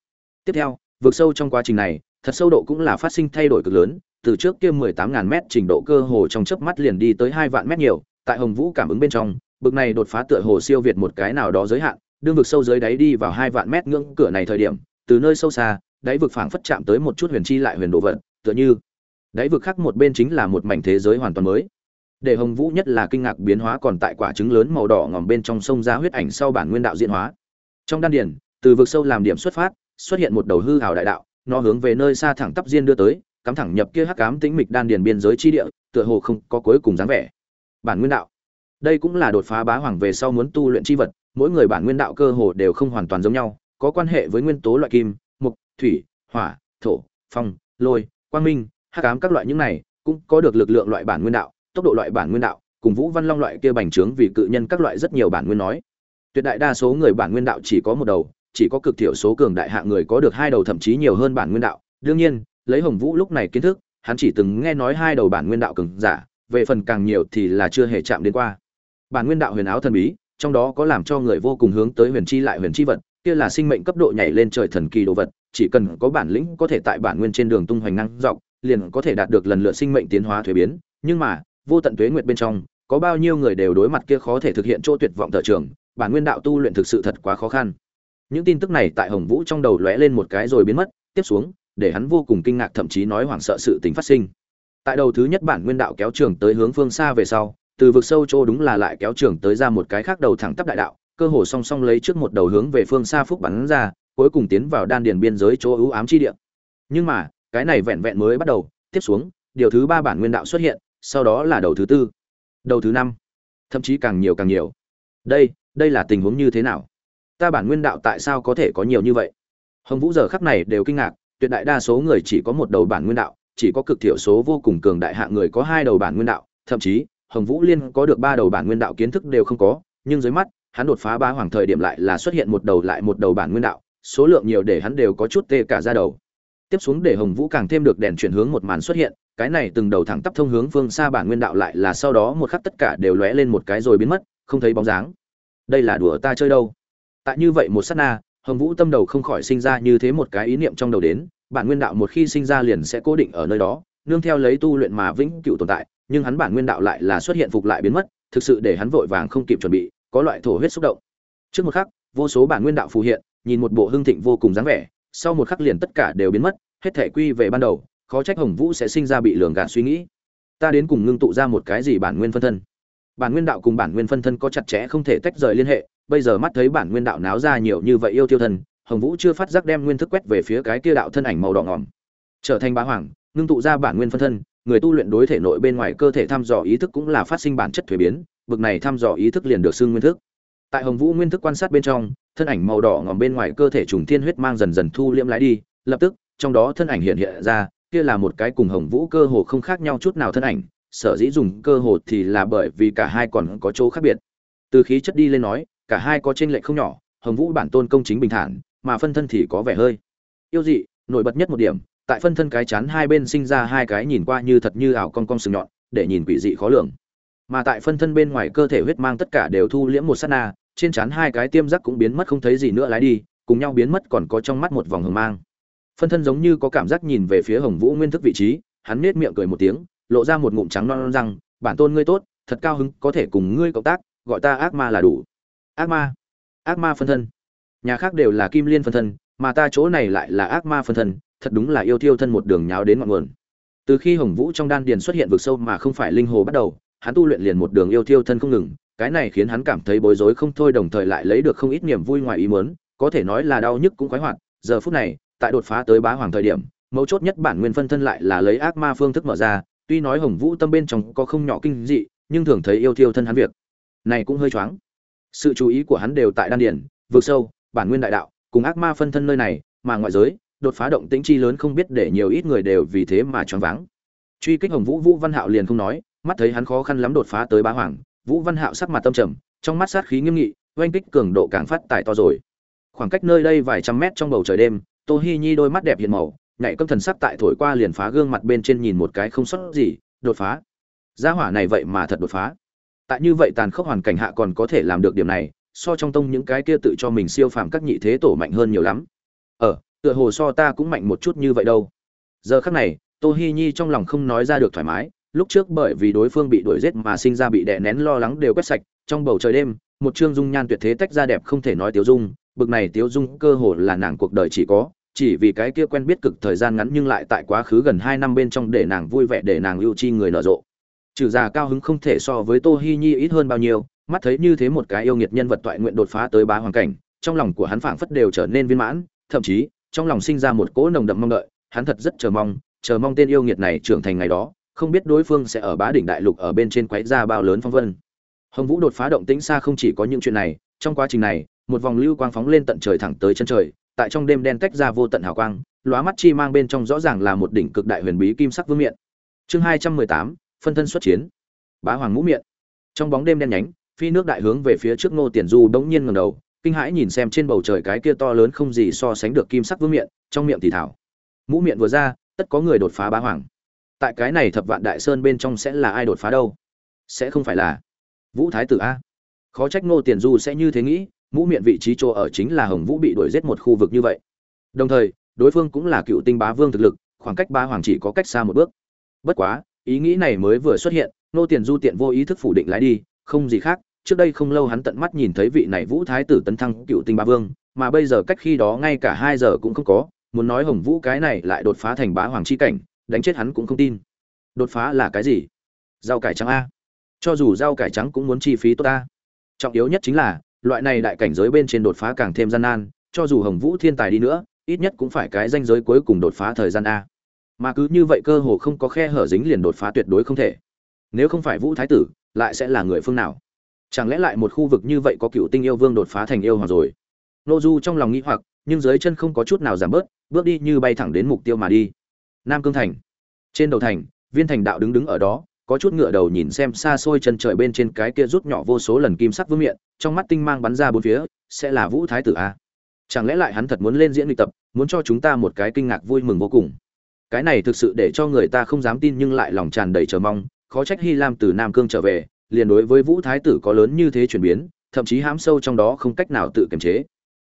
Tiếp theo vượt sâu trong quá trình này, thật sâu độ cũng là phát sinh thay đổi cực lớn từ trước kia mười tám ngàn mét trình độ cơ hồ trong chớp mắt liền đi tới hai vạn mét nhiều tại hồng vũ cảm ứng bên trong bực này đột phá tựa hồ siêu việt một cái nào đó giới hạn đương vực sâu dưới đáy đi vào hai vạn mét ngưỡng cửa này thời điểm từ nơi sâu xa đáy vực phảng phất chạm tới một chút huyền chi lại huyền độ vận, tựa như đáy vực khác một bên chính là một mảnh thế giới hoàn toàn mới. Để hồng vũ nhất là kinh ngạc biến hóa còn tại quả trứng lớn màu đỏ ngòm bên trong sông ra huyết ảnh sau bản nguyên đạo diễn hóa. Trong đan điền, từ vực sâu làm điểm xuất phát xuất hiện một đầu hư hào đại đạo nó hướng về nơi xa thẳng tắp diên đưa tới cắm thẳng nhập kia hắc ám tĩnh mịch đan điền biên giới chi địa tựa hồ không có cuối cùng dáng vẻ. Bản nguyên đạo. Đây cũng là đột phá bá hoàng về sau muốn tu luyện chi vật mỗi người bản nguyên đạo cơ hồ đều không hoàn toàn giống nhau có quan hệ với nguyên tố loại kim mộc, thủy hỏa thổ phong lôi quang minh hắc ám các loại những này cũng có được lực lượng loại bản nguyên đạo tốc độ loại bản nguyên đạo cùng vũ văn long loại kia bành trướng vì cự nhân các loại rất nhiều bản nguyên nói. Tuyệt đại đa số người bản nguyên đạo chỉ có một đầu chỉ có cực thiểu số cường đại hạ người có được hai đầu thậm chí nhiều hơn bản nguyên đạo. Đương nhiên lấy hồng vũ lúc này kiến thức, hắn chỉ từng nghe nói hai đầu bản nguyên đạo cường giả, về phần càng nhiều thì là chưa hề chạm đến qua. Bản nguyên đạo huyền áo thần bí, trong đó có làm cho người vô cùng hướng tới huyền chi lại huyền chi vật, kia là sinh mệnh cấp độ nhảy lên trời thần kỳ đồ vật, chỉ cần có bản lĩnh có thể tại bản nguyên trên đường tung hoành năng dọc, liền có thể đạt được lần lượt sinh mệnh tiến hóa thuế biến. Nhưng mà, vô tận tuế nguyệt bên trong, có bao nhiêu người đều đối mặt kia khó thể thực hiện chỗ tuyệt vọng tờ trường bản nguyên đạo tu luyện thực sự thật quá khó khăn. Những tin tức này tại hồng vũ trong đầu lóe lên một cái rồi biến mất, tiếp xuống để hắn vô cùng kinh ngạc thậm chí nói hoảng sợ sự tình phát sinh. Tại đầu thứ nhất bản nguyên đạo kéo trường tới hướng phương xa về sau, từ vực sâu chỗ đúng là lại kéo trường tới ra một cái khác đầu thẳng tắp đại đạo, cơ hồ song song lấy trước một đầu hướng về phương xa phúc bắn ra, cuối cùng tiến vào đan điền biên giới chỗ ưu ám chi địa. Nhưng mà, cái này vẹn vẹn mới bắt đầu, tiếp xuống, điều thứ ba bản nguyên đạo xuất hiện, sau đó là đầu thứ tư, đầu thứ năm, thậm chí càng nhiều càng nhiều. Đây đây là tình huống như thế nào? Ta bản nguyên đạo tại sao có thể có nhiều như vậy? Hồng vũ giờ khắc này đều kinh ngạc tuyệt đại đa số người chỉ có một đầu bản nguyên đạo, chỉ có cực thiểu số vô cùng cường đại hạ người có hai đầu bản nguyên đạo, thậm chí, hồng vũ liên có được ba đầu bản nguyên đạo kiến thức đều không có, nhưng dưới mắt, hắn đột phá ba hoàng thời điểm lại là xuất hiện một đầu lại một đầu bản nguyên đạo, số lượng nhiều để hắn đều có chút tê cả da đầu. Tiếp xuống để hồng vũ càng thêm được đèn chuyển hướng một màn xuất hiện, cái này từng đầu thẳng tắp thông hướng phương xa bản nguyên đạo lại là sau đó một khắc tất cả đều lóe lên một cái rồi biến mất, không thấy bóng dáng. Đây là đùa ta chơi đâu? Tại như vậy một sát na hồng vũ tâm đầu không khỏi sinh ra như thế một cái ý niệm trong đầu đến, bản nguyên đạo một khi sinh ra liền sẽ cố định ở nơi đó, nương theo lấy tu luyện mà vĩnh cựu tồn tại, nhưng hắn bản nguyên đạo lại là xuất hiện phục lại biến mất, thực sự để hắn vội vàng không kịp chuẩn bị, có loại thổ huyết xúc động. Trước một khắc, vô số bản nguyên đạo phù hiện, nhìn một bộ hưng thịnh vô cùng dáng vẻ, sau một khắc liền tất cả đều biến mất, hết thể quy về ban đầu, khó trách hồng vũ sẽ sinh ra bị lường gạt suy nghĩ. Ta đến cùng ngưng tụ ra một cái gì bản nguyên phân thân? Bản nguyên đạo cùng bản nguyên phân thân có chặt chẽ không thể tách rời liên hệ bây giờ mắt thấy bản nguyên đạo náo ra nhiều như vậy yêu tiêu thần hồng vũ chưa phát giác đem nguyên thức quét về phía cái kia đạo thân ảnh màu đỏ ngỏm. Trở thành bá hoàng, ngưng tụ ra bản nguyên phân thân, người tu luyện đối thể nội bên ngoài cơ thể thăm dò ý thức cũng là phát sinh bản chất thuế biến, bực này thăm dò ý thức liền được xưng nguyên thức. Tại hồng vũ nguyên thức quan sát bên trong, thân ảnh màu đỏ ngòm bên ngoài cơ thể trùng thiên huyết mang dần dần thu liễm lái đi, lập tức, trong đó thân ảnh hiện hiện ra, kia là một cái cùng hồng vũ cơ hồ không khác nhau chút nào thân ảnh, sở dĩ dùng cơ hồ thì là bởi vì cả hai còn có chỗ khác biệt. Từ khí chất đi lên nói cả hai có trên lệch không nhỏ hồng vũ bản tôn công chính bình thản mà phân thân thì có vẻ hơi yêu dị nổi bật nhất một điểm tại phân thân cái chán hai bên sinh ra hai cái nhìn qua như thật như ảo cong cong sừng nhọn để nhìn quỷ dị khó lường. Mà tại phân thân bên ngoài cơ thể huyết mang tất cả đều thu liễm một sát na trên chán hai cái tiêm giác cũng biến mất không thấy gì nữa lái đi cùng nhau biến mất còn có trong mắt một vòng hồng mang. Phân thân giống như có cảm giác nhìn về phía hồng vũ nguyên thức vị trí hắn nết miệng cười một tiếng lộ ra một ngụm trắng non, non rằng, bản tôn ngươi tốt thật cao hứng có thể cùng ngươi cộng tác gọi ta ác ma là đủ ác ma. Ác ma phân thân. Nhà khác đều là kim liên phân thân, mà ta chỗ này lại là ác ma phân thân, thật đúng là yêu thiêu thân một đường nháo đến ngọn nguồn. Từ khi hồng vũ trong đan điền xuất hiện vực sâu mà không phải linh hồ bắt đầu, hắn tu luyện liền một đường yêu thiêu thân không ngừng, cái này khiến hắn cảm thấy bối rối không thôi đồng thời lại lấy được không ít niềm vui ngoài ý muốn, có thể nói là đau nhức cũng khoái hoạt. Giờ phút này, tại đột phá tới bá hoàng thời điểm, mấu chốt nhất bản nguyên phân thân lại là lấy ác ma phương thức mở ra, tuy nói hồng vũ tâm bên trong có không nhỏ kinh dị, nhưng thường thấy yêu thiêu thân hắn việc, này cũng hơi choáng sự chú ý của hắn đều tại đan điền, vượt sâu bản nguyên đại đạo cùng ác ma phân thân nơi này mà ngoại giới đột phá động tĩnh chi lớn không biết để nhiều ít người đều vì thế mà choáng váng. Truy kích hồng vũ vũ văn hạo liền không nói mắt thấy hắn khó khăn lắm đột phá tới bá hoàng vũ văn hạo sắc mặt tâm trầm trong mắt sát khí nghiêm nghị oanh kích cường độ càng phát tài to rồi. Khoảng cách nơi đây vài trăm mét trong bầu trời đêm tô hi nhi đôi mắt đẹp hiện màu nhảy câm thần sắc tại thổi qua liền phá gương mặt bên trên nhìn một cái không sót gì đột phá. Gia hỏa này vậy mà thật đột phá tại như vậy tàn khốc hoàn cảnh hạ còn có thể làm được điểm này, so trong tông những cái kia tự cho mình siêu phàm các nhị thế tổ mạnh hơn nhiều lắm. Ờ tựa hồ so ta cũng mạnh một chút như vậy đâu. Giờ khắc này, tô hi nhi trong lòng không nói ra được thoải mái, lúc trước bởi vì đối phương bị đuổi giết mà sinh ra bị đè nén lo lắng đều quét sạch, trong bầu trời đêm, một trương dung nhan tuyệt thế tách ra đẹp không thể nói tiếu dung, bực này tiếu dung cơ hồ là nàng cuộc đời chỉ có, chỉ vì cái kia quen biết cực thời gian ngắn nhưng lại tại quá khứ gần hai năm bên trong để nàng vui vẻ, để nàng ưu chi người nở rộ trừ già cao hứng không thể so với tô hi nhi ít hơn bao nhiêu, mắt thấy như thế một cái yêu nghiệt nhân vật toại nguyện đột phá tới bá hoàng cảnh, trong lòng của hắn phảng phất đều trở nên viên mãn, thậm chí, trong lòng sinh ra một cỗ nồng đậm mong đợi, hắn thật rất chờ mong chờ mong tên yêu nghiệt này trưởng thành ngày đó, không biết đối phương sẽ ở bá đỉnh đại lục ở bên trên quấy ra bao lớn phong vân. Hồng vũ đột phá động tĩnh xa không chỉ có những chuyện này, trong quá trình này, một vòng lưu quang phóng lên tận trời thẳng tới chân trời, tại trong đêm đen tách ra vô tận hào quang, lóa mắt chi mang bên trong rõ ràng là một đỉnh cực đại huyền bí kim sắc vương miện. Chương hai trăm mười tám phân thân xuất chiến. Bá hoàng mũ miệng. Trong bóng đêm đen nhánh, phi nước đại hướng về phía trước ngô tiền du bỗng nhiên ngầm đầu, kinh hãi nhìn xem trên bầu trời cái kia to lớn không gì so sánh được kim sắc vương miệng, trong miệng thì thảo. Mũ miệng vừa ra, tất có người đột phá bá hoàng. Tại cái này thập vạn đại sơn bên trong sẽ là ai đột phá đâu? Sẽ không phải là vũ thái tử a. Khó trách ngô tiền du sẽ như thế nghĩ mũ miệng vị trí chỗ ở chính là hồng vũ bị đuổi giết một khu vực như vậy. Đồng thời, đối phương cũng là cựu tinh bá vương thực lực, khoảng cách Bá hoàng chỉ có cách xa một bước. Bất quá ý nghĩ này mới vừa xuất hiện, nô tiền du tiện vô ý thức phủ định lái đi, không gì khác, trước đây không lâu hắn tận mắt nhìn thấy vị này vũ thái tử tấn thăng cựu tinh Ba vương, mà bây giờ cách khi đó ngay cả hai giờ cũng không có, muốn nói hồng vũ cái này lại đột phá thành bá hoàng chi cảnh, đánh chết hắn cũng không tin. Đột phá là cái gì? Rau cải trắng a. Cho dù rau cải trắng cũng muốn chi phí tốt ta trọng yếu nhất chính là, loại này đại cảnh giới bên trên đột phá càng thêm gian nan, cho dù hồng vũ thiên tài đi nữa, ít nhất cũng phải cái danh giới cuối cùng đột phá thời gian a mà cứ như vậy cơ hồ không có khe hở dính liền đột phá tuyệt đối không thể. Nếu không phải vũ thái tử, lại sẽ là người phương nào? Chẳng lẽ lại một khu vực như vậy có cựu tinh yêu vương đột phá thành yêu hoàng rồi? Nô du trong lòng nghĩ hoặc, nhưng dưới chân không có chút nào giảm bớt, bước đi như bay thẳng đến mục tiêu mà đi. Nam cương thành. Trên đầu thành, viên thành đạo đứng đứng ở đó, có chút ngựa đầu nhìn xem xa xôi chân trời bên trên cái kia rút nhỏ vô số lần kim sắc vương miện, trong mắt tinh mang bắn ra bốn phía, sẽ là vũ thái tử a chẳng lẽ lại hắn thật muốn lên diễn luyện tập, muốn cho chúng ta một cái kinh ngạc vui mừng vô cùng? Cái này thực sự để cho người ta không dám tin nhưng lại lòng tràn đầy chờ mong, khó trách hy lam từ nam cương trở về, liền đối với vũ thái tử có lớn như thế chuyển biến, thậm chí hãm sâu trong đó không cách nào tự kiềm chế.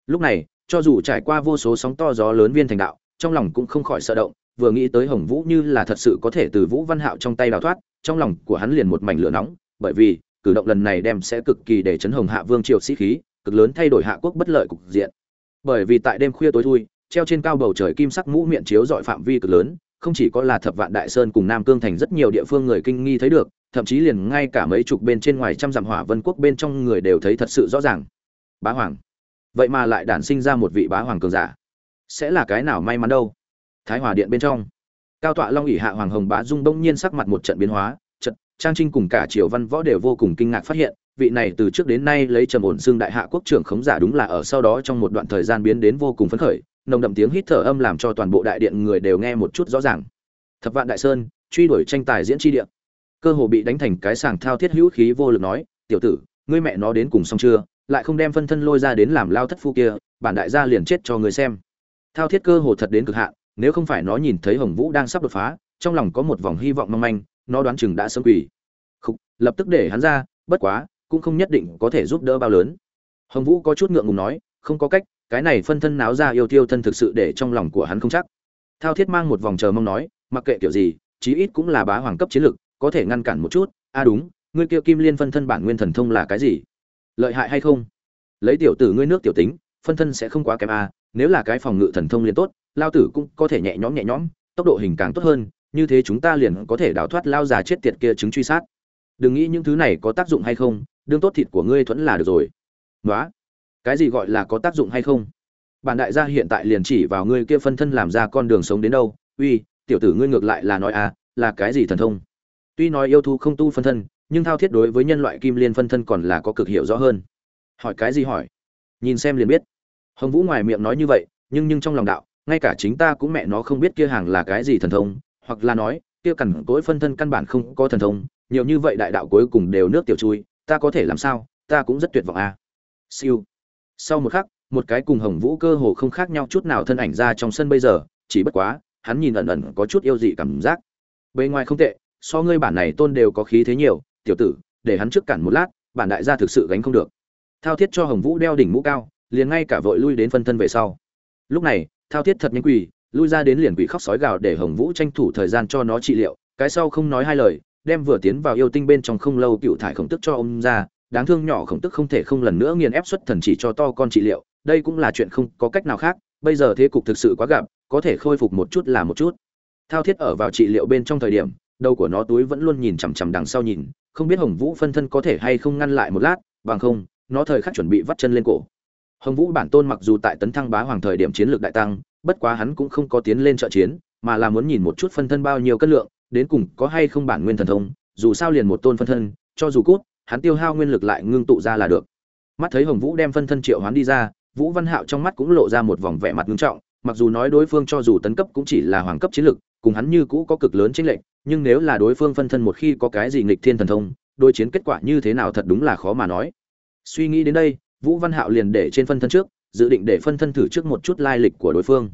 Lúc này, cho dù trải qua vô số sóng to gió lớn viên thành đạo, trong lòng cũng không khỏi sợ động, vừa nghĩ tới hồng vũ như là thật sự có thể từ vũ văn hạo trong tay đào thoát, trong lòng của hắn liền một mảnh lửa nóng, bởi vì, cử động lần này đem sẽ cực kỳ để chấn hồng hạ vương triều sĩ khí, cực lớn thay đổi hạ quốc bất lợi cục diện. Bởi vì tại đêm khuya tối thui treo trên cao bầu trời kim sắc mũ miệng chiếu dọi phạm vi cực lớn, không chỉ có là thập vạn đại sơn cùng nam cương thành rất nhiều địa phương người kinh nghi thấy được, thậm chí liền ngay cả mấy chục bên trên ngoài trăm dặm hỏa vân quốc bên trong người đều thấy thật sự rõ ràng. Bá hoàng. Vậy mà lại đản sinh ra một vị bá hoàng cường giả. Sẽ là cái nào may mắn đâu? Thái hòa điện bên trong. Cao tọa long ỉ hạ hoàng hồng bá dung bỗng nhiên sắc mặt một trận biến hóa trận trang trinh cùng cả triều văn võ đều vô cùng kinh ngạc phát hiện, vị này từ trước đến nay lấy trầm ổn xương đại hạ quốc trưởng khống giả đúng là ở sau đó trong một đoạn thời gian biến đến vô cùng phấn khởi nồng đậm tiếng hít thở âm làm cho toàn bộ đại điện người đều nghe một chút rõ ràng. Thập vạn đại sơn truy đuổi tranh tài diễn tri điện cơ hồ bị đánh thành cái sàng thao thiết hữu khí vô lực nói tiểu tử ngươi mẹ nó đến cùng xong chưa? Lại không đem phân thân lôi ra đến làm lao thất phu kia bản đại gia liền chết cho người xem. Thao thiết cơ hồ thật đến cực hạn nếu không phải nó nhìn thấy hồng vũ đang sắp đột phá trong lòng có một vòng hy vọng mong manh nó đoán chừng đã sớm quỷ Khúc, lập tức để hắn ra bất quá cũng không nhất định có thể giúp đỡ bao lớn. Hồng vũ có chút ngượng ngùng nói không có cách cái này phân thân náo ra yêu tiêu thân thực sự để trong lòng của hắn không chắc. Thao thiết mang một vòng chờ mong nói mặc kệ kiểu gì chí ít cũng là bá hoàng cấp chiến lực có thể ngăn cản một chút. A à đúng ngươi kia kim liên phân thân bản nguyên thần thông là cái gì? Lợi hại hay không? Lấy tiểu tử ngươi nước tiểu tính phân thân sẽ không quá kém a à, nếu là cái phòng ngự thần thông liền tốt lao tử cũng có thể nhẹ nhõm nhẹ nhõm tốc độ hình càng tốt hơn như thế chúng ta liền có thể đào thoát lao già chết tiệt kia chứng truy sát. Đừng nghĩ những thứ này có tác dụng hay không đương tốt thịt của ngươi thuẫn là được rồi. Nói cái gì gọi là có tác dụng hay không? Bản đại gia hiện tại liền chỉ vào ngươi kia phân thân làm ra con đường sống đến đâu. Uy, tiểu tử ngươi ngược lại là nói à là cái gì thần thông? Tuy nói yêu thú không tu phân thân, nhưng thao thiết đối với nhân loại kim liên phân thân còn là có cực hiểu rõ hơn. Hỏi cái gì hỏi? Nhìn xem liền biết. Hồng vũ ngoài miệng nói như vậy, nhưng nhưng trong lòng đạo, ngay cả chính ta cũng mẹ nó không biết kia hàng là cái gì thần thông, hoặc là nói, kia cằn cỗi phân thân căn bản không có thần thông, nhiều như vậy đại đạo cuối cùng đều nước tiểu chui, ta có thể làm sao? Ta cũng rất tuyệt vọng à. siêu sau một khắc, một cái cùng hồng vũ cơ hồ không khác nhau chút nào thân ảnh ra trong sân bây giờ, chỉ bất quá, hắn nhìn ẩn ẩn có chút yêu dị cảm giác. Bề ngoài không tệ, so ngươi bản này tôn đều có khí thế nhiều, tiểu tử, để hắn trước cản một lát, bản đại gia thực sự gánh không được. Thao thiết cho hồng vũ đeo đỉnh mũ cao, liền ngay cả vội lui đến phân thân về sau. Lúc này, thao thiết thật nhanh quỳ, lui ra đến liền quỷ khóc sói gào để hồng vũ tranh thủ thời gian cho nó trị liệu, cái sau không nói hai lời, đem vừa tiến vào yêu tinh bên trong không lâu cựu thải khổng tức cho ông ra đáng thương nhỏ khổng tức không thể không lần nữa nghiền ép xuất thần chỉ cho to con trị liệu, đây cũng là chuyện không có cách nào khác, bây giờ thế cục thực sự quá gặp, có thể khôi phục một chút là một chút. Thao thiết ở vào trị liệu bên trong thời điểm, đầu của nó túi vẫn luôn nhìn chằm chằm đằng sau nhìn, không biết hồng vũ phân thân có thể hay không ngăn lại một lát, bằng không, nó thời khắc chuẩn bị vắt chân lên cổ. Hồng vũ bản tôn mặc dù tại tấn thăng bá hoàng thời điểm chiến lược đại tăng, bất quá hắn cũng không có tiến lên trợ chiến, mà là muốn nhìn một chút phân thân bao nhiêu cân lượng, đến cùng có hay không bản nguyên thần thông, dù sao liền một tôn phân thân, cho dù cút hắn tiêu hao nguyên lực lại ngưng tụ ra là được. Mắt thấy hồng vũ đem phân thân triệu hoán đi ra, vũ văn hạo trong mắt cũng lộ ra một vòng vẻ mặt ngưng trọng, mặc dù nói đối phương cho dù tấn cấp cũng chỉ là hoàng cấp chiến lực, cùng hắn như cũ có cực lớn chênh lệch, nhưng nếu là đối phương phân thân một khi có cái gì nghịch thiên thần thông, đối chiến kết quả như thế nào thật đúng là khó mà nói. Suy nghĩ đến đây, vũ văn hạo liền để trên phân thân trước, dự định để phân thân thử trước một chút lai lịch của đối phương.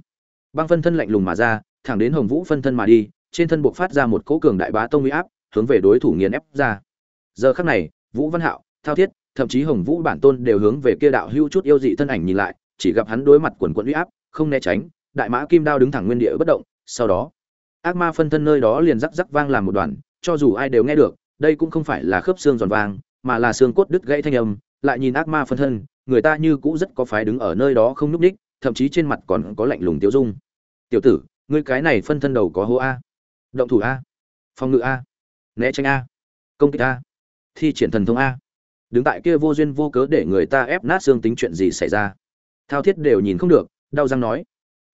Băng phân thân lạnh lùng mà ra, thẳng đến hồng vũ phân thân mà đi, trên thân buộc phát ra một cỗ cường đại bá tông uy áp, hướng về đối thủ nghiền ép ra. Giờ khắc này vũ văn hạo, thao thiết, thậm chí hồng vũ bản tôn đều hướng về kia đạo hưu chút yêu dị thân ảnh nhìn lại, chỉ gặp hắn đối mặt quần quận uy áp, không né tránh, đại mã kim đao đứng thẳng nguyên địa bất động, sau đó, ác ma phân thân nơi đó liền rắc rắc vang làm một đoàn, cho dù ai đều nghe được, đây cũng không phải là khớp xương giòn vang, mà là xương cốt đứt gãy thanh âm, lại nhìn ác ma phân thân, người ta như cũ rất có phái đứng ở nơi đó không nhúc ních thậm chí trên mặt còn có lạnh lùng tiêu dung. Tiểu tử, ngươi cái này phân thân đầu có hô a? Động thủ a? Phòng ngự a? Né tránh a? Công kích a? Thi triển thần thông a. Đứng tại kia vô duyên vô cớ để người ta ép nát xương tính chuyện gì xảy ra? Thao thiết đều nhìn không được, đau răng nói.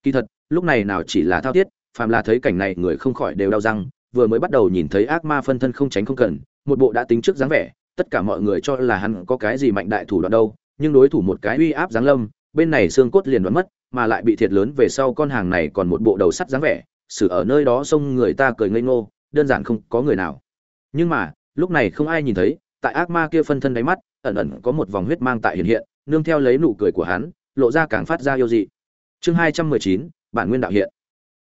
Kỳ thật, lúc này nào chỉ là thao thiết, phàm là thấy cảnh này người không khỏi đều đau răng, vừa mới bắt đầu nhìn thấy ác ma phân thân không tránh không cần, một bộ đã tính trước dáng vẻ, tất cả mọi người cho là hắn có cái gì mạnh đại thủ đoạn đâu, nhưng đối thủ một cái uy áp giáng lâm, bên này xương cốt liền đoán mất, mà lại bị thiệt lớn về sau con hàng này còn một bộ đầu sắt dáng vẻ, xử ở nơi đó xông người ta cười ngây ngô, đơn giản không có người nào. Nhưng mà lúc này không ai nhìn thấy, tại ác ma kia phân thân đáy mắt, ẩn ẩn có một vòng huyết mang tại hiện hiện, nương theo lấy nụ cười của hắn, lộ ra càng phát ra yêu dị. Chương hai trăm mười chín, bản nguyên đạo hiện.